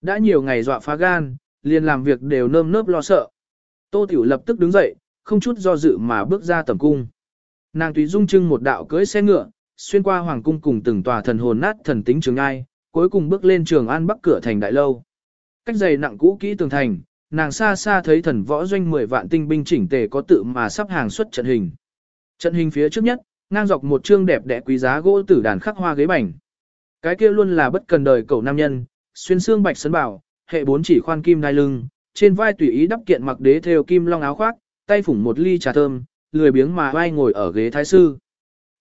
Đã nhiều ngày dọa phá gan, liền làm việc đều nơm nớp lo sợ. Tô Tiểu lập tức đứng dậy, không chút do dự mà bước ra tầm cung. Nàng tùy dung trưng một đạo cưỡi xe ngựa, xuyên qua hoàng cung cùng từng tòa thần hồn nát thần tính trường ai, cuối cùng bước lên trường an bắc cửa thành đại lâu. Cách dày nặng cũ kỹ tường thành, nàng xa xa thấy thần võ doanh 10 vạn tinh binh chỉnh tề có tự mà sắp hàng xuất trận hình. Trận hình phía trước nhất, ngang dọc một chương đẹp đẽ quý giá gỗ tử đàn khắc hoa ghế bành. Cái kia luôn là bất cần đời cầu nam nhân, xuyên xương bạch sấn bảo, hệ bốn chỉ khoan kim đai lưng, trên vai tùy ý đắp kiện mặc đế theo kim long áo khoác, tay phủng một ly trà thơm, lười biếng mà vai ngồi ở ghế thái sư.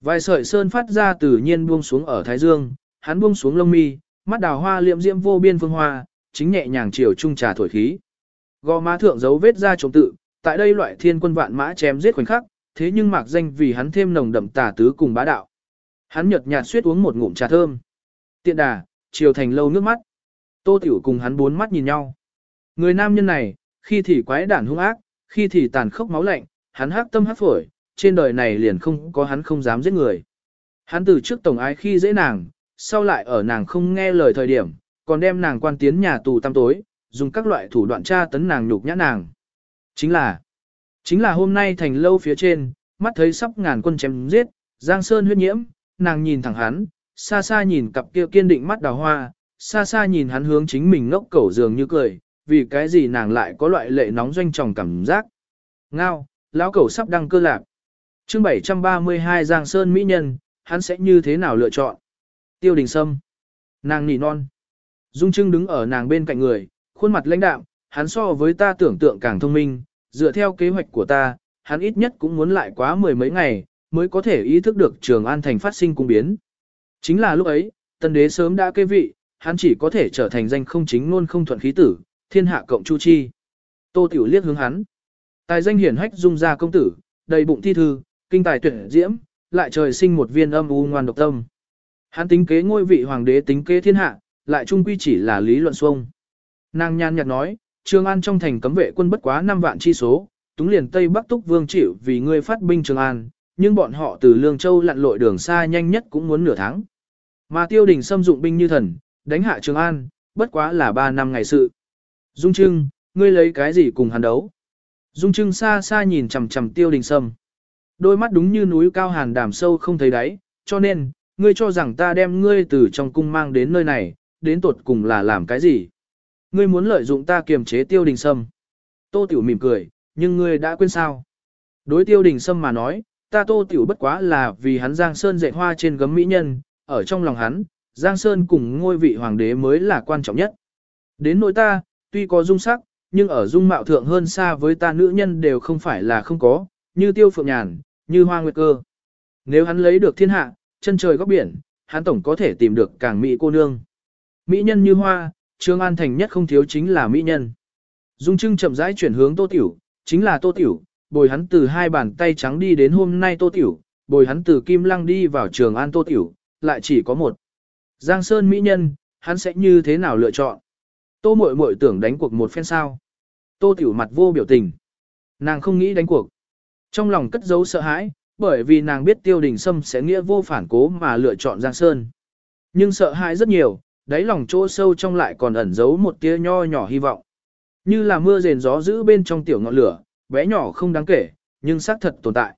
Vài sợi sơn phát ra tự nhiên buông xuống ở thái dương, hắn buông xuống lông mi, mắt đào hoa liệm diễm vô biên phương hoa, chính nhẹ nhàng chiều trung trà thổi khí. Gò má thượng dấu vết ra trống tự, tại đây loại thiên quân vạn mã chém giết khoảnh khắc, thế nhưng mạc danh vì hắn thêm nồng đậm tà tứ cùng bá đạo. Hắn nhợt nhạt suýt uống một ngụm trà thơm. Tiện đà, chiều thành lâu nước mắt. Tô Tiểu cùng hắn bốn mắt nhìn nhau. Người nam nhân này, khi thì quái đản hung ác, khi thì tàn khốc máu lạnh, hắn hắc tâm hắc phổi, trên đời này liền không có hắn không dám giết người. Hắn từ trước tổng ái khi dễ nàng, sau lại ở nàng không nghe lời thời điểm, còn đem nàng quan tiến nhà tù tăm tối, dùng các loại thủ đoạn tra tấn nàng nhục nhã nàng. Chính là, chính là hôm nay thành lâu phía trên, mắt thấy sắp ngàn quân chém giết, Giang Sơn huyết nhiễm, nàng nhìn thẳng hắn, xa xa nhìn cặp kia kiên định mắt đào hoa, xa xa nhìn hắn hướng chính mình ngốc cẩu dường như cười, vì cái gì nàng lại có loại lệ nóng doanh tròng cảm giác. Ngao, lão cẩu sắp đăng cơ lạc. chương 732 Giang Sơn Mỹ Nhân, hắn sẽ như thế nào lựa chọn? Tiêu đình sâm. Nàng nỉ non. Dung Trưng đứng ở nàng bên cạnh người, khuôn mặt lãnh đạm, hắn so với ta tưởng tượng càng thông minh, dựa theo kế hoạch của ta, hắn ít nhất cũng muốn lại quá mười mấy ngày, mới có thể ý thức được trường an thành phát sinh cung biến. Chính là lúc ấy, tân đế sớm đã kê vị, hắn chỉ có thể trở thành danh không chính luôn không thuận khí tử, thiên hạ cộng chu chi. Tô Tiểu liếc hướng hắn. Tài danh hiển hách dung ra công tử, đầy bụng thi thư, kinh tài tuyển diễm, lại trời sinh một viên âm u ngoan độc tâm. Hắn tính kế ngôi vị hoàng đế tính kế thiên hạ, lại trung quy chỉ là lý luận xuông. Nàng nhan nhạt nói, Trường An trong thành cấm vệ quân bất quá 5 vạn chi số, túng liền Tây Bắc Túc Vương chịu vì ngươi phát binh Trường An, nhưng bọn họ từ Lương Châu lặn lội đường xa nhanh nhất cũng muốn nửa tháng. Mà tiêu đình xâm dụng binh như thần, đánh hạ Trường An, bất quá là 3 năm ngày sự. Dung Trưng, ngươi lấy cái gì cùng hắn đấu? Dung Trưng xa xa nhìn chằm chằm tiêu đình sâm. Đôi mắt đúng như núi cao hàn đàm sâu không thấy đáy, cho nên, ngươi cho rằng ta đem ngươi từ trong cung mang đến nơi này, đến tột cùng là làm cái gì? Ngươi muốn lợi dụng ta kiềm chế tiêu đình sâm. Tô Tiểu mỉm cười, nhưng ngươi đã quên sao? Đối tiêu đình sâm mà nói, ta tô tiểu bất quá là vì hắn Giang Sơn dạy hoa trên gấm mỹ nhân, ở trong lòng hắn, Giang Sơn cùng ngôi vị hoàng đế mới là quan trọng nhất. Đến nỗi ta, tuy có dung sắc, nhưng ở dung mạo thượng hơn xa với ta nữ nhân đều không phải là không có, như tiêu phượng nhàn, như hoa nguyệt cơ. Nếu hắn lấy được thiên hạ, chân trời góc biển, hắn tổng có thể tìm được càng mỹ cô nương. Mỹ nhân như hoa, Trương An Thành nhất không thiếu chính là mỹ nhân. Dung Trưng chậm rãi chuyển hướng Tô Tiểu, chính là Tô Tiểu, bồi hắn từ hai bàn tay trắng đi đến hôm nay Tô Tiểu, bồi hắn từ Kim Lăng đi vào Trường An Tô Tiểu, lại chỉ có một. Giang Sơn mỹ nhân, hắn sẽ như thế nào lựa chọn? Tô Mội Mội tưởng đánh cuộc một phen sao? Tô Tiểu mặt vô biểu tình. Nàng không nghĩ đánh cuộc. Trong lòng cất giấu sợ hãi, bởi vì nàng biết Tiêu Đình Sâm sẽ nghĩa vô phản cố mà lựa chọn Giang Sơn. Nhưng sợ hãi rất nhiều, đáy lòng chỗ sâu trong lại còn ẩn giấu một tia nho nhỏ hy vọng. Như là mưa rền gió giữ bên trong tiểu ngọn lửa, bé nhỏ không đáng kể, nhưng xác thật tồn tại.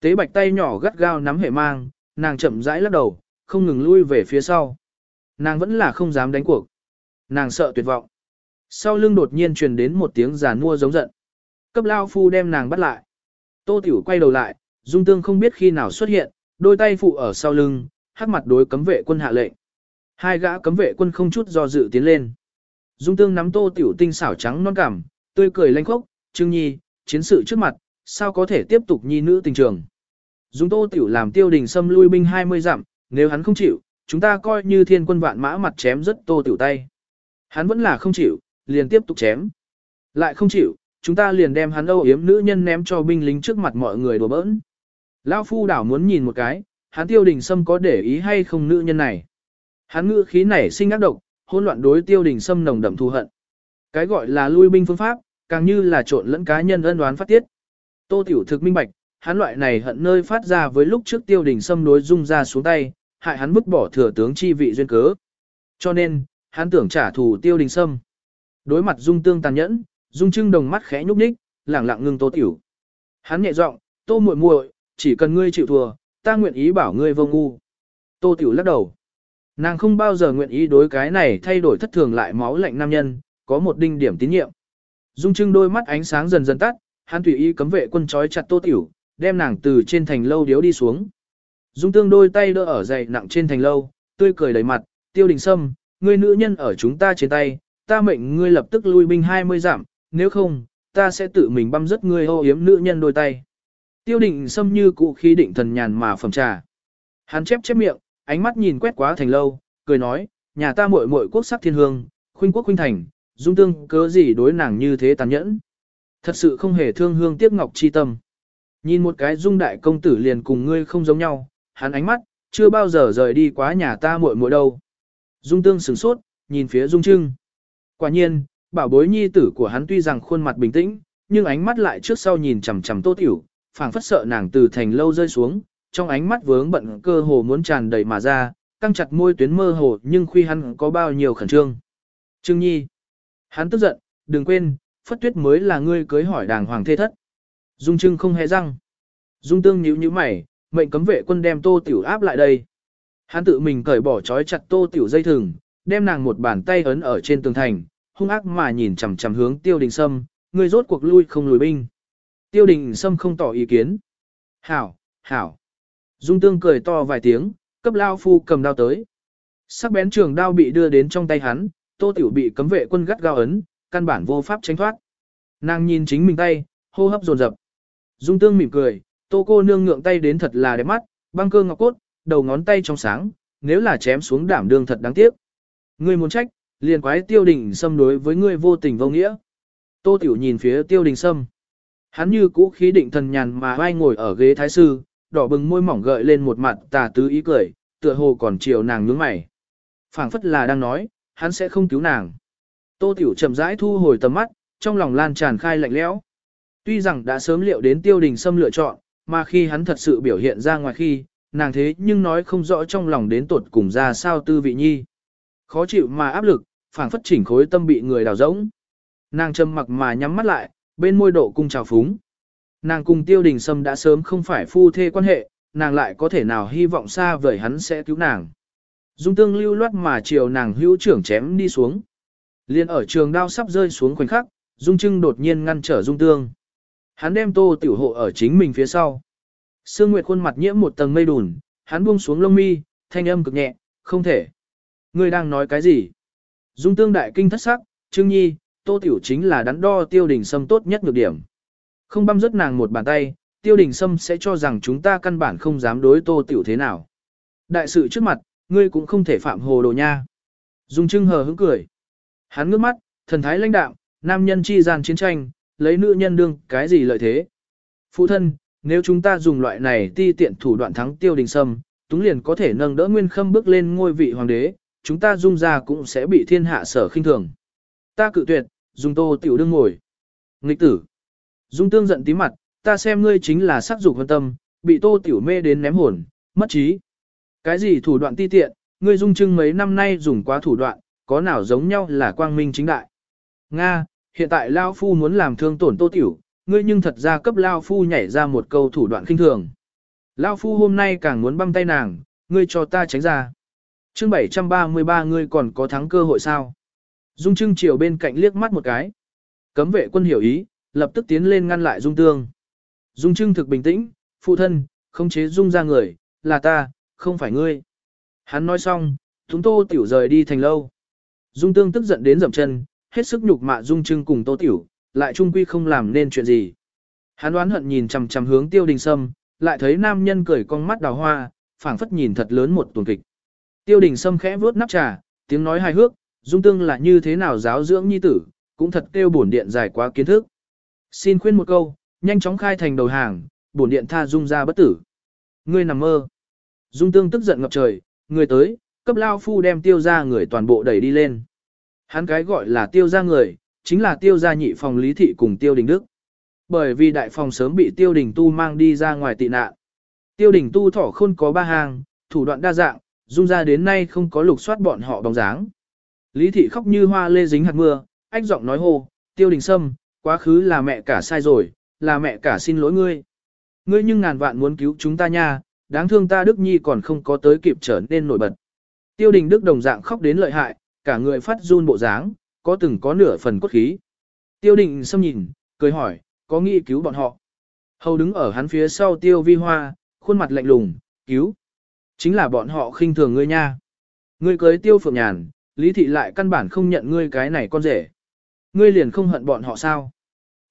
Tế bạch tay nhỏ gắt gao nắm hệ mang, nàng chậm rãi lắc đầu, không ngừng lui về phía sau. Nàng vẫn là không dám đánh cuộc. Nàng sợ tuyệt vọng. Sau lưng đột nhiên truyền đến một tiếng giàn mua giống giận. Cấp lao phu đem nàng bắt lại. Tô Tiểu quay đầu lại, Dung Tương không biết khi nào xuất hiện, đôi tay phụ ở sau lưng, hắc mặt đối cấm vệ quân hạ lệnh. Hai gã cấm vệ quân không chút do dự tiến lên. Dung Tương nắm Tô Tiểu tinh xảo trắng non cảm, tươi cười lanh khốc, "Trương Nhi, chiến sự trước mặt, sao có thể tiếp tục nhi nữ tình trường?" Dung Tô Tiểu làm Tiêu Đình xâm lui binh 20 dặm, nếu hắn không chịu, chúng ta coi như thiên quân vạn mã mặt chém rất Tô Tiểu tay. Hắn vẫn là không chịu, liền tiếp tục chém. Lại không chịu, chúng ta liền đem hắn âu yếm nữ nhân ném cho binh lính trước mặt mọi người đùa bỡn. Lão phu đảo muốn nhìn một cái, hắn tiêu đình sâm có để ý hay không nữ nhân này. Hắn ngữ khí nảy sinh ác độc, hỗn loạn đối tiêu đình sâm nồng đậm thù hận. Cái gọi là lui binh phương pháp, càng như là trộn lẫn cá nhân ân đoán phát tiết. Tô tiểu thực minh bạch, hắn loại này hận nơi phát ra với lúc trước tiêu đình sâm đối dung ra xuống tay, hại hắn vứt bỏ thừa tướng chi vị duyên cớ. Cho nên, hắn tưởng trả thù tiêu đình sâm. Đối mặt dung tương tàn nhẫn, dung trưng đồng mắt khẽ nhúc nhích, lẳng lặng ngưng tô tiểu. Hắn nhẹ giọng, tô muội muội, chỉ cần ngươi chịu thua, ta nguyện ý bảo ngươi vô ngu. Tô tiểu lắc đầu. Nàng không bao giờ nguyện ý đối cái này thay đổi thất thường lại máu lạnh nam nhân, có một đinh điểm tín nhiệm. Dung trưng đôi mắt ánh sáng dần dần tắt, hắn tùy ý cấm vệ quân trói chặt tô tiểu, đem nàng từ trên thành lâu điếu đi xuống. Dung tương đôi tay đỡ ở dày nặng trên thành lâu, tươi cười đầy mặt, tiêu đình sâm, ngươi nữ nhân ở chúng ta trên tay, ta mệnh ngươi lập tức lui binh 20 giảm, nếu không, ta sẽ tự mình băm rứt ngươi ô yếm nữ nhân đôi tay. Tiêu Đình Sâm như cụ khí định thần nhàn mà phẩm trà. Hắn chép chép miệng, ánh mắt nhìn quét quá thành lâu, cười nói, nhà ta muội muội quốc sắc thiên hương, khuynh quốc khuynh thành, dung tương cớ gì đối nàng như thế tàn nhẫn. Thật sự không hề thương hương tiếc ngọc chi tâm. Nhìn một cái dung đại công tử liền cùng ngươi không giống nhau, hắn ánh mắt, chưa bao giờ rời đi quá nhà ta muội muội đâu. Dung tương sửng sốt, nhìn phía dung trưng. Quả nhiên, bảo bối nhi tử của hắn tuy rằng khuôn mặt bình tĩnh, nhưng ánh mắt lại trước sau nhìn chằm chằm tô tiểu, phảng phất sợ nàng từ thành lâu rơi xuống, trong ánh mắt vướng bận cơ hồ muốn tràn đầy mà ra, căng chặt môi tuyến mơ hồ nhưng khuy hắn có bao nhiêu khẩn trương. Trương Nhi. Hắn tức giận, đừng quên, phất tuyết mới là ngươi cưới hỏi đàng hoàng thê thất. Dung Trưng không hề răng. Dung Tương nhíu nhíu mày, mệnh cấm vệ quân đem Tô Tiểu áp lại đây. Hắn tự mình cởi bỏ trói chặt Tô Tiểu dây thừng, đem nàng một bàn tay ấn ở trên tường thành, hung ác mà nhìn chằm chằm hướng Tiêu Đình Sâm, người rốt cuộc lui không lùi binh. Tiêu Đình Sâm không tỏ ý kiến. Hảo, hảo. Dung Tương cười to vài tiếng, cấp lao phu cầm đao tới. Sắc bén trường đao bị đưa đến trong tay hắn, Tô Tiểu bị cấm vệ quân gắt gao ấn, căn bản vô pháp tránh thoát. Nàng nhìn chính mình tay, hô hấp dồn dập. Dung Tương mỉm cười, Tô cô nương ngượng tay đến thật là đẹp mắt, băng cơ ngọc cốt, đầu ngón tay trong sáng, nếu là chém xuống đảm đương thật đáng tiếc. Ngươi muốn trách, liền quái tiêu đình xâm đối với ngươi vô tình vô nghĩa. Tô Tiểu nhìn phía tiêu đình sâm. Hắn như cũ khí định thần nhàn mà vai ngồi ở ghế thái sư, đỏ bừng môi mỏng gợi lên một mặt tà tứ ý cười, tựa hồ còn chiều nàng nhướng mày. phảng phất là đang nói, hắn sẽ không cứu nàng. Tô Tiểu chậm rãi thu hồi tầm mắt, trong lòng lan tràn khai lạnh lẽo. Tuy rằng đã sớm liệu đến tiêu đình xâm lựa chọn, mà khi hắn thật sự biểu hiện ra ngoài khi, nàng thế nhưng nói không rõ trong lòng đến tột cùng ra sao tư vị nhi. Khó chịu mà áp lực, phảng phất chỉnh khối tâm bị người đào rỗng. Nàng trầm mặc mà nhắm mắt lại, bên môi độ cung trào phúng. Nàng cùng tiêu đình sâm đã sớm không phải phu thê quan hệ, nàng lại có thể nào hy vọng xa vời hắn sẽ cứu nàng. Dung tương lưu loát mà chiều nàng hữu trưởng chém đi xuống. Liên ở trường đao sắp rơi xuống khoảnh khắc, Dung Trưng đột nhiên ngăn trở Dung Tương. Hắn đem tô tiểu hộ ở chính mình phía sau. Sương Nguyệt khuôn mặt nhiễm một tầng mây đùn, hắn buông xuống lông mi, thanh âm cực nhẹ, không thể. Ngươi đang nói cái gì? Dung tương đại kinh thất sắc, Trương Nhi, Tô Tiểu chính là đắn đo tiêu đình sâm tốt nhất nhược điểm. Không băm rớt nàng một bàn tay, tiêu đình sâm sẽ cho rằng chúng ta căn bản không dám đối Tô Tiểu thế nào. Đại sự trước mặt, ngươi cũng không thể phạm hồ đồ nha. Dung trưng hờ hững cười. Hắn ngước mắt, thần thái lãnh đạo, nam nhân chi gian chiến tranh, lấy nữ nhân đương cái gì lợi thế. Phụ thân, nếu chúng ta dùng loại này ti tiện thủ đoạn thắng tiêu đình sâm, túng liền có thể nâng đỡ nguyên khâm bước lên ngôi vị hoàng đế, chúng ta dung ra cũng sẽ bị thiên hạ sở khinh thường. Ta cự tuyệt, dung tô tiểu đương ngồi. Nghịch tử. Dung tương giận tí mặt, ta xem ngươi chính là sắc dục hơn tâm, bị tô tiểu mê đến ném hồn, mất trí. Cái gì thủ đoạn ti tiện, ngươi dung trưng mấy năm nay dùng quá thủ đoạn, có nào giống nhau là quang minh chính đại. Nga, hiện tại Lao Phu muốn làm thương tổn tô tiểu, ngươi nhưng thật ra cấp Lao Phu nhảy ra một câu thủ đoạn khinh thường. Lao Phu hôm nay càng muốn băm tay nàng, ngươi cho ta tránh ra. chương 733 ngươi còn có thắng cơ hội sao? Dung Trưng chiều bên cạnh liếc mắt một cái. Cấm vệ quân hiểu ý, lập tức tiến lên ngăn lại Dung Tương. Dung Trưng thực bình tĩnh, phụ thân, không chế Dung ra người, là ta, không phải ngươi. Hắn nói xong, chúng tô tiểu rời đi thành lâu. Dung Tương tức giận đến dậm chân, hết sức nhục mạ Dung Trưng cùng tô tiểu, lại trung quy không làm nên chuyện gì. Hắn đoán hận nhìn chằm chằm hướng tiêu đình sâm, lại thấy nam nhân cười con mắt đào hoa, phảng phất nhìn thật lớn một tuần kịch. Tiêu đình sâm khẽ vuốt nắp trà, tiếng nói hài hước, dung tương là như thế nào giáo dưỡng nhi tử, cũng thật kêu bổn điện dài quá kiến thức. Xin khuyên một câu, nhanh chóng khai thành đầu hàng, bổn điện tha dung ra bất tử. Ngươi nằm mơ. Dung tương tức giận ngập trời, người tới, cấp lao phu đem tiêu ra người toàn bộ đẩy đi lên. Hắn cái gọi là tiêu ra người, chính là tiêu gia nhị phòng lý thị cùng tiêu đình đức. Bởi vì đại phòng sớm bị tiêu đình tu mang đi ra ngoài tị nạn. Tiêu đình tu thỏ khôn có ba hàng, thủ đoạn đa dạng, dung ra đến nay không có lục soát bọn họ bóng dáng. Lý thị khóc như hoa lê dính hạt mưa, ách giọng nói hô, tiêu đình sâm, quá khứ là mẹ cả sai rồi, là mẹ cả xin lỗi ngươi. Ngươi nhưng ngàn vạn muốn cứu chúng ta nha, đáng thương ta Đức Nhi còn không có tới kịp trở nên nổi bật. Tiêu đình Đức đồng dạng khóc đến lợi hại, cả người phát run bộ dáng, có từng có nửa phần cốt khí. Tiêu đình xâm nhìn, cười hỏi, có nghĩ cứu bọn họ. Hầu đứng ở hắn phía sau tiêu vi hoa, khuôn mặt lạnh lùng, cứu. Chính là bọn họ khinh thường ngươi nha. Ngươi cưới tiêu phượng nhàn, lý thị lại căn bản không nhận ngươi cái này con rể. Ngươi liền không hận bọn họ sao.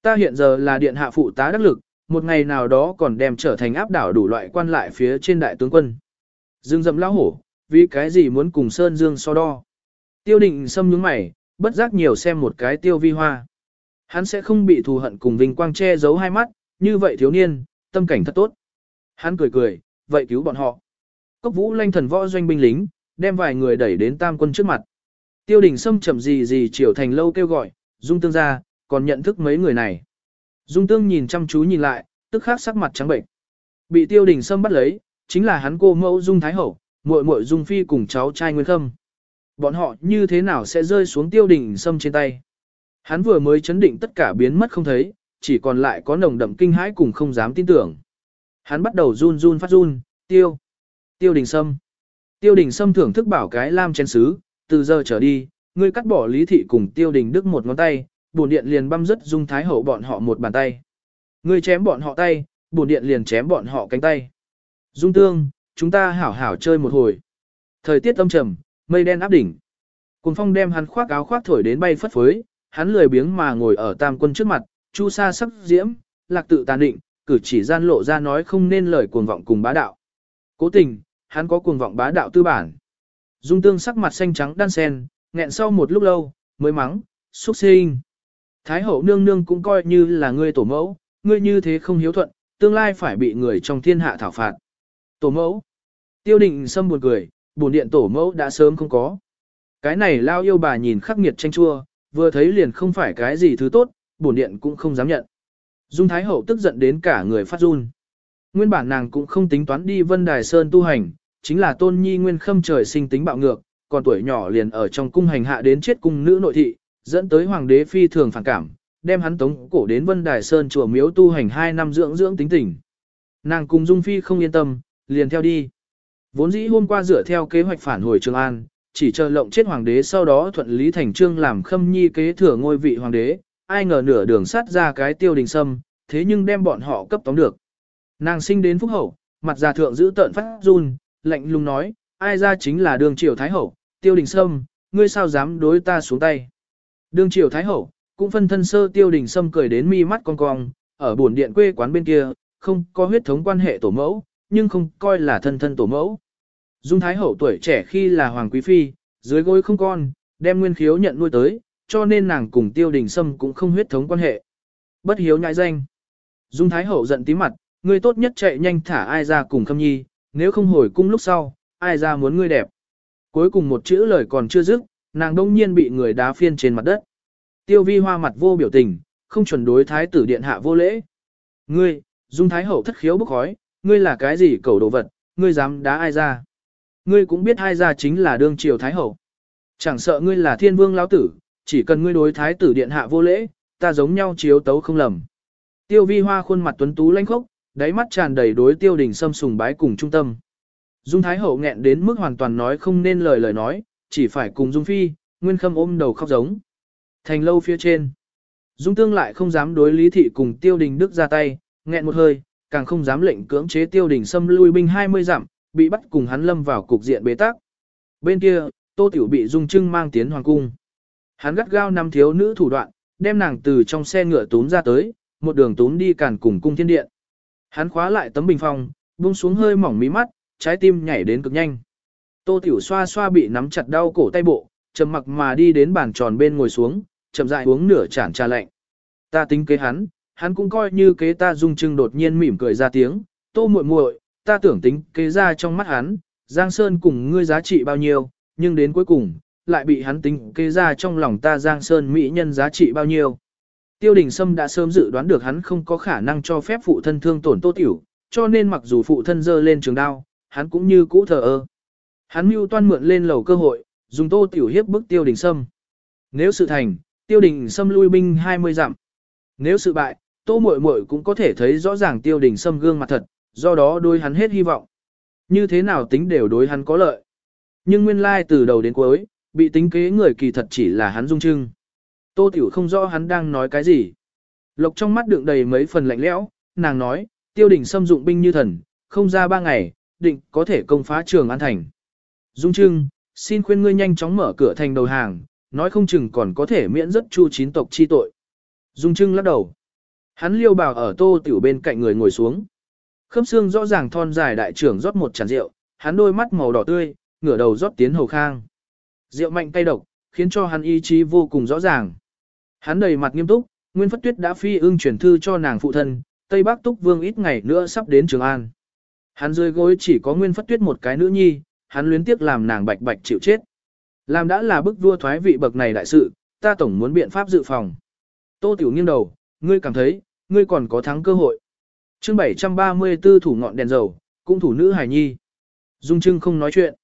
Ta hiện giờ là điện hạ phụ tá đắc lực, một ngày nào đó còn đem trở thành áp đảo đủ loại quan lại phía trên đại tướng quân. Dương dầm lão hổ, vì cái gì muốn cùng Sơn Dương so đo. Tiêu định xâm nhướng mày, bất giác nhiều xem một cái tiêu vi hoa. Hắn sẽ không bị thù hận cùng vinh quang che giấu hai mắt, như vậy thiếu niên, tâm cảnh thật tốt. Hắn cười cười, vậy cứu bọn họ. Cốc vũ lanh thần võ doanh binh lính, đem vài người đẩy đến tam quân trước mặt. Tiêu đình Sâm chậm gì gì chiều thành lâu kêu gọi, dung tương ra, còn nhận thức mấy người này. Dung tương nhìn chăm chú nhìn lại, tức khắc sắc mặt trắng bệnh. Bị tiêu đình Sâm bắt lấy, chính là hắn cô mẫu dung thái hậu, muội muội dung phi cùng cháu trai nguyên khâm. Bọn họ như thế nào sẽ rơi xuống tiêu đình Sâm trên tay. Hắn vừa mới chấn định tất cả biến mất không thấy, chỉ còn lại có nồng đậm kinh hãi cùng không dám tin tưởng. Hắn bắt đầu run run phát run, tiêu, tiêu đình sâm. Tiêu đình sâm thưởng thức bảo cái lam chén sứ, từ giờ trở đi, ngươi cắt bỏ lý thị cùng tiêu đình đức một ngón tay, bổn điện liền băm dứt dung thái hậu bọn họ một bàn tay. Ngươi chém bọn họ tay, bổn điện liền chém bọn họ cánh tay. Dung tương, chúng ta hảo hảo chơi một hồi. Thời tiết âm trầm, mây đen áp đỉnh. Cùng phong đem hắn khoác áo khoác thổi đến bay phất phới, hắn lười biếng mà ngồi ở tam quân trước mặt, chu sa sắc diễm, lạc tự tàn định, cử chỉ gian lộ ra nói không nên lời cuồng vọng cùng bá đạo. Cố tình, hắn có cuồng vọng bá đạo tư bản. Dung tương sắc mặt xanh trắng đan sen, nghẹn sau một lúc lâu, mới mắng, xuất sinh. Thái hậu nương nương cũng coi như là ngươi tổ mẫu, ngươi như thế không hiếu thuận, tương lai phải bị người trong thiên hạ thảo phạt. Tổ mẫu. Tiêu định xâm buồn cười, buồn điện tổ mẫu đã sớm không có. Cái này lao yêu bà nhìn khắc nghiệt tranh chua, vừa thấy liền không phải cái gì thứ tốt, bổn điện cũng không dám nhận. Dung Thái Hậu tức giận đến cả người phát run. Nguyên bản nàng cũng không tính toán đi Vân Đài Sơn tu hành, chính là tôn nhi nguyên khâm trời sinh tính bạo ngược, còn tuổi nhỏ liền ở trong cung hành hạ đến chết cung nữ nội thị, dẫn tới hoàng đế phi thường phản cảm, đem hắn tống cổ đến Vân Đài Sơn chùa miếu tu hành 2 năm dưỡng dưỡng tính tình. Nàng cùng Dung Phi không yên tâm, liền theo đi. Vốn dĩ hôm qua dựa theo kế hoạch phản hồi Trường An, chỉ chờ lộng chết hoàng đế sau đó thuận lý thành trương làm khâm nhi kế thừa ngôi vị hoàng đế, ai ngờ nửa đường sát ra cái tiêu đình sâm, thế nhưng đem bọn họ cấp tóm được. Nàng sinh đến phúc hậu, mặt già thượng giữ tợn phát run, lạnh lùng nói, ai ra chính là đường triều thái hậu, tiêu đình sâm, ngươi sao dám đối ta xuống tay. Đương triều thái hậu, cũng phân thân sơ tiêu đình sâm cười đến mi mắt cong cong, ở buồn điện quê quán bên kia, không có huyết thống quan hệ tổ mẫu, nhưng không coi là thân thân tổ mẫu. Dung Thái Hậu tuổi trẻ khi là Hoàng Quý Phi, dưới gối không con, đem nguyên khiếu nhận nuôi tới, cho nên nàng cùng tiêu đình sâm cũng không huyết thống quan hệ. Bất hiếu nhãi danh. Dung Thái Hậu giận tí mặt, ngươi tốt nhất chạy nhanh thả ai ra cùng khâm nhi, nếu không hồi cung lúc sau, ai ra muốn ngươi đẹp. Cuối cùng một chữ lời còn chưa dứt, nàng đông nhiên bị người đá phiên trên mặt đất. Tiêu vi hoa mặt vô biểu tình, không chuẩn đối thái tử điện hạ vô lễ. Ngươi, Dung Thái Hậu thất khiếu bức khói, ngươi là cái gì cầu đồ vật, ngươi dám đá ai ra. Ngươi cũng biết ai ra chính là đương triều Thái Hậu. Chẳng sợ ngươi là thiên vương lão tử, chỉ cần ngươi đối thái tử điện hạ vô lễ, ta giống nhau chiếu tấu không lầm. Tiêu vi hoa khuôn mặt tuấn tú lanh khốc, đáy mắt tràn đầy đối tiêu đình xâm sùng bái cùng trung tâm. Dung Thái Hậu nghẹn đến mức hoàn toàn nói không nên lời lời nói, chỉ phải cùng Dung Phi, Nguyên Khâm ôm đầu khóc giống. Thành lâu phía trên. Dung Tương lại không dám đối Lý Thị cùng Tiêu Đình Đức ra tay, nghẹn một hơi, càng không dám lệnh cưỡng chế Tiêu Đình xâm lui binh 20 dặm, bị bắt cùng hắn lâm vào cục diện bế tắc. Bên kia, Tô Tiểu bị Dung Trưng mang tiến hoàng cung. Hắn gắt gao năm thiếu nữ thủ đoạn, đem nàng từ trong xe ngựa tốn ra tới, một đường tốn đi cản cùng cung thiên điện. Hắn khóa lại tấm bình phong, buông xuống hơi mỏng mí mắt, trái tim nhảy đến cực nhanh. Tô Tiểu xoa xoa bị nắm chặt đau cổ tay bộ, trầm mặc mà đi đến bàn tròn bên ngồi xuống, chậm rãi uống nửa chản trà lạnh. Ta tính kế hắn, hắn cũng coi như kế ta dung trưng đột nhiên mỉm cười ra tiếng, tô muội muội, ta tưởng tính kế ra trong mắt hắn, Giang Sơn cùng ngươi giá trị bao nhiêu, nhưng đến cuối cùng, lại bị hắn tính kế ra trong lòng ta Giang Sơn mỹ nhân giá trị bao nhiêu. Tiêu đình Sâm đã sớm dự đoán được hắn không có khả năng cho phép phụ thân thương tổn tô tiểu, cho nên mặc dù phụ thân dơ lên trường đao, hắn cũng như cũ thờ ơ. Hắn mưu toan mượn lên lầu cơ hội, dùng tô tiểu hiếp bức tiêu đình Sâm. Nếu sự thành, tiêu đình Sâm lui binh 20 dặm. Nếu sự bại, tô muội muội cũng có thể thấy rõ ràng tiêu đình Sâm gương mặt thật, do đó đôi hắn hết hy vọng. Như thế nào tính đều đối hắn có lợi. Nhưng nguyên lai từ đầu đến cuối, bị tính kế người kỳ thật chỉ là hắn dung trưng. Tô Tiểu không rõ hắn đang nói cái gì. Lộc trong mắt đựng đầy mấy phần lạnh lẽo, nàng nói, tiêu đình xâm dụng binh như thần, không ra ba ngày, định có thể công phá trường an thành. Dung trưng, xin khuyên ngươi nhanh chóng mở cửa thành đầu hàng, nói không chừng còn có thể miễn rất chu chín tộc chi tội. Dung trưng lắc đầu. Hắn liêu bảo ở tô tiểu bên cạnh người ngồi xuống. Khớp xương rõ ràng thon dài đại trưởng rót một chản rượu, hắn đôi mắt màu đỏ tươi, ngửa đầu rót tiến hầu khang. Rượu mạnh tay độc, khiến cho hắn ý chí vô cùng rõ ràng. Hắn đầy mặt nghiêm túc, Nguyên Phất Tuyết đã phi ưng chuyển thư cho nàng phụ thân, Tây Bắc Túc Vương ít ngày nữa sắp đến Trường An. Hắn dưới gối chỉ có Nguyên Phất Tuyết một cái nữ nhi, hắn luyến tiếc làm nàng bạch bạch chịu chết. Làm đã là bức vua thoái vị bậc này đại sự, ta tổng muốn biện pháp dự phòng. Tô Tiểu nghiêng đầu, ngươi cảm thấy, ngươi còn có thắng cơ hội. chương 734 thủ ngọn đèn dầu, cũng thủ nữ hài nhi. Dung Trưng không nói chuyện.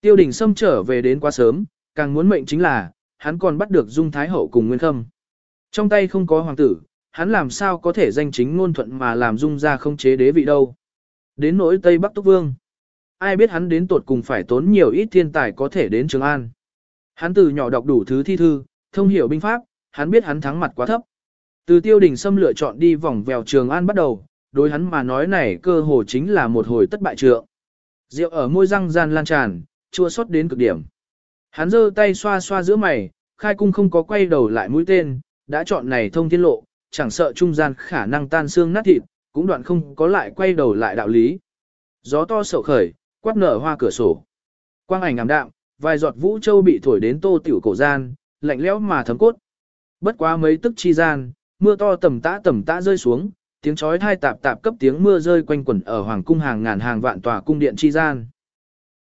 Tiêu đình Sâm trở về đến quá sớm, càng muốn mệnh chính là, hắn còn bắt được Dung Thái Hậu cùng Nguyên Khâm. Trong tay không có hoàng tử, hắn làm sao có thể danh chính ngôn thuận mà làm Dung ra không chế đế vị đâu. Đến nỗi Tây Bắc Túc Vương. Ai biết hắn đến tột cùng phải tốn nhiều ít thiên tài có thể đến Trường An. Hắn từ nhỏ đọc đủ thứ thi thư, thông hiểu binh pháp, hắn biết hắn thắng mặt quá thấp. Từ tiêu đình Sâm lựa chọn đi vòng vèo Trường An bắt đầu, đối hắn mà nói này cơ hồ chính là một hồi tất bại trượng. Rượu ở môi răng gian lan tràn, chua xót đến cực điểm. Hắn giơ tay xoa xoa giữa mày, khai cung không có quay đầu lại mũi tên, đã chọn này thông thiên lộ, chẳng sợ trung gian khả năng tan xương nát thịt, cũng đoạn không có lại quay đầu lại đạo lý. Gió to sậu khởi, quát nở hoa cửa sổ. Quang ảnh ảm đạm, vài giọt vũ châu bị thổi đến tô tiểu cổ gian, lạnh lẽo mà thấm cốt. Bất quá mấy tức chi gian, mưa to tầm tã tầm tã rơi xuống, tiếng chói thai tạp tạp cấp tiếng mưa rơi quanh quẩn ở hoàng cung hàng ngàn hàng vạn tòa cung điện chi gian.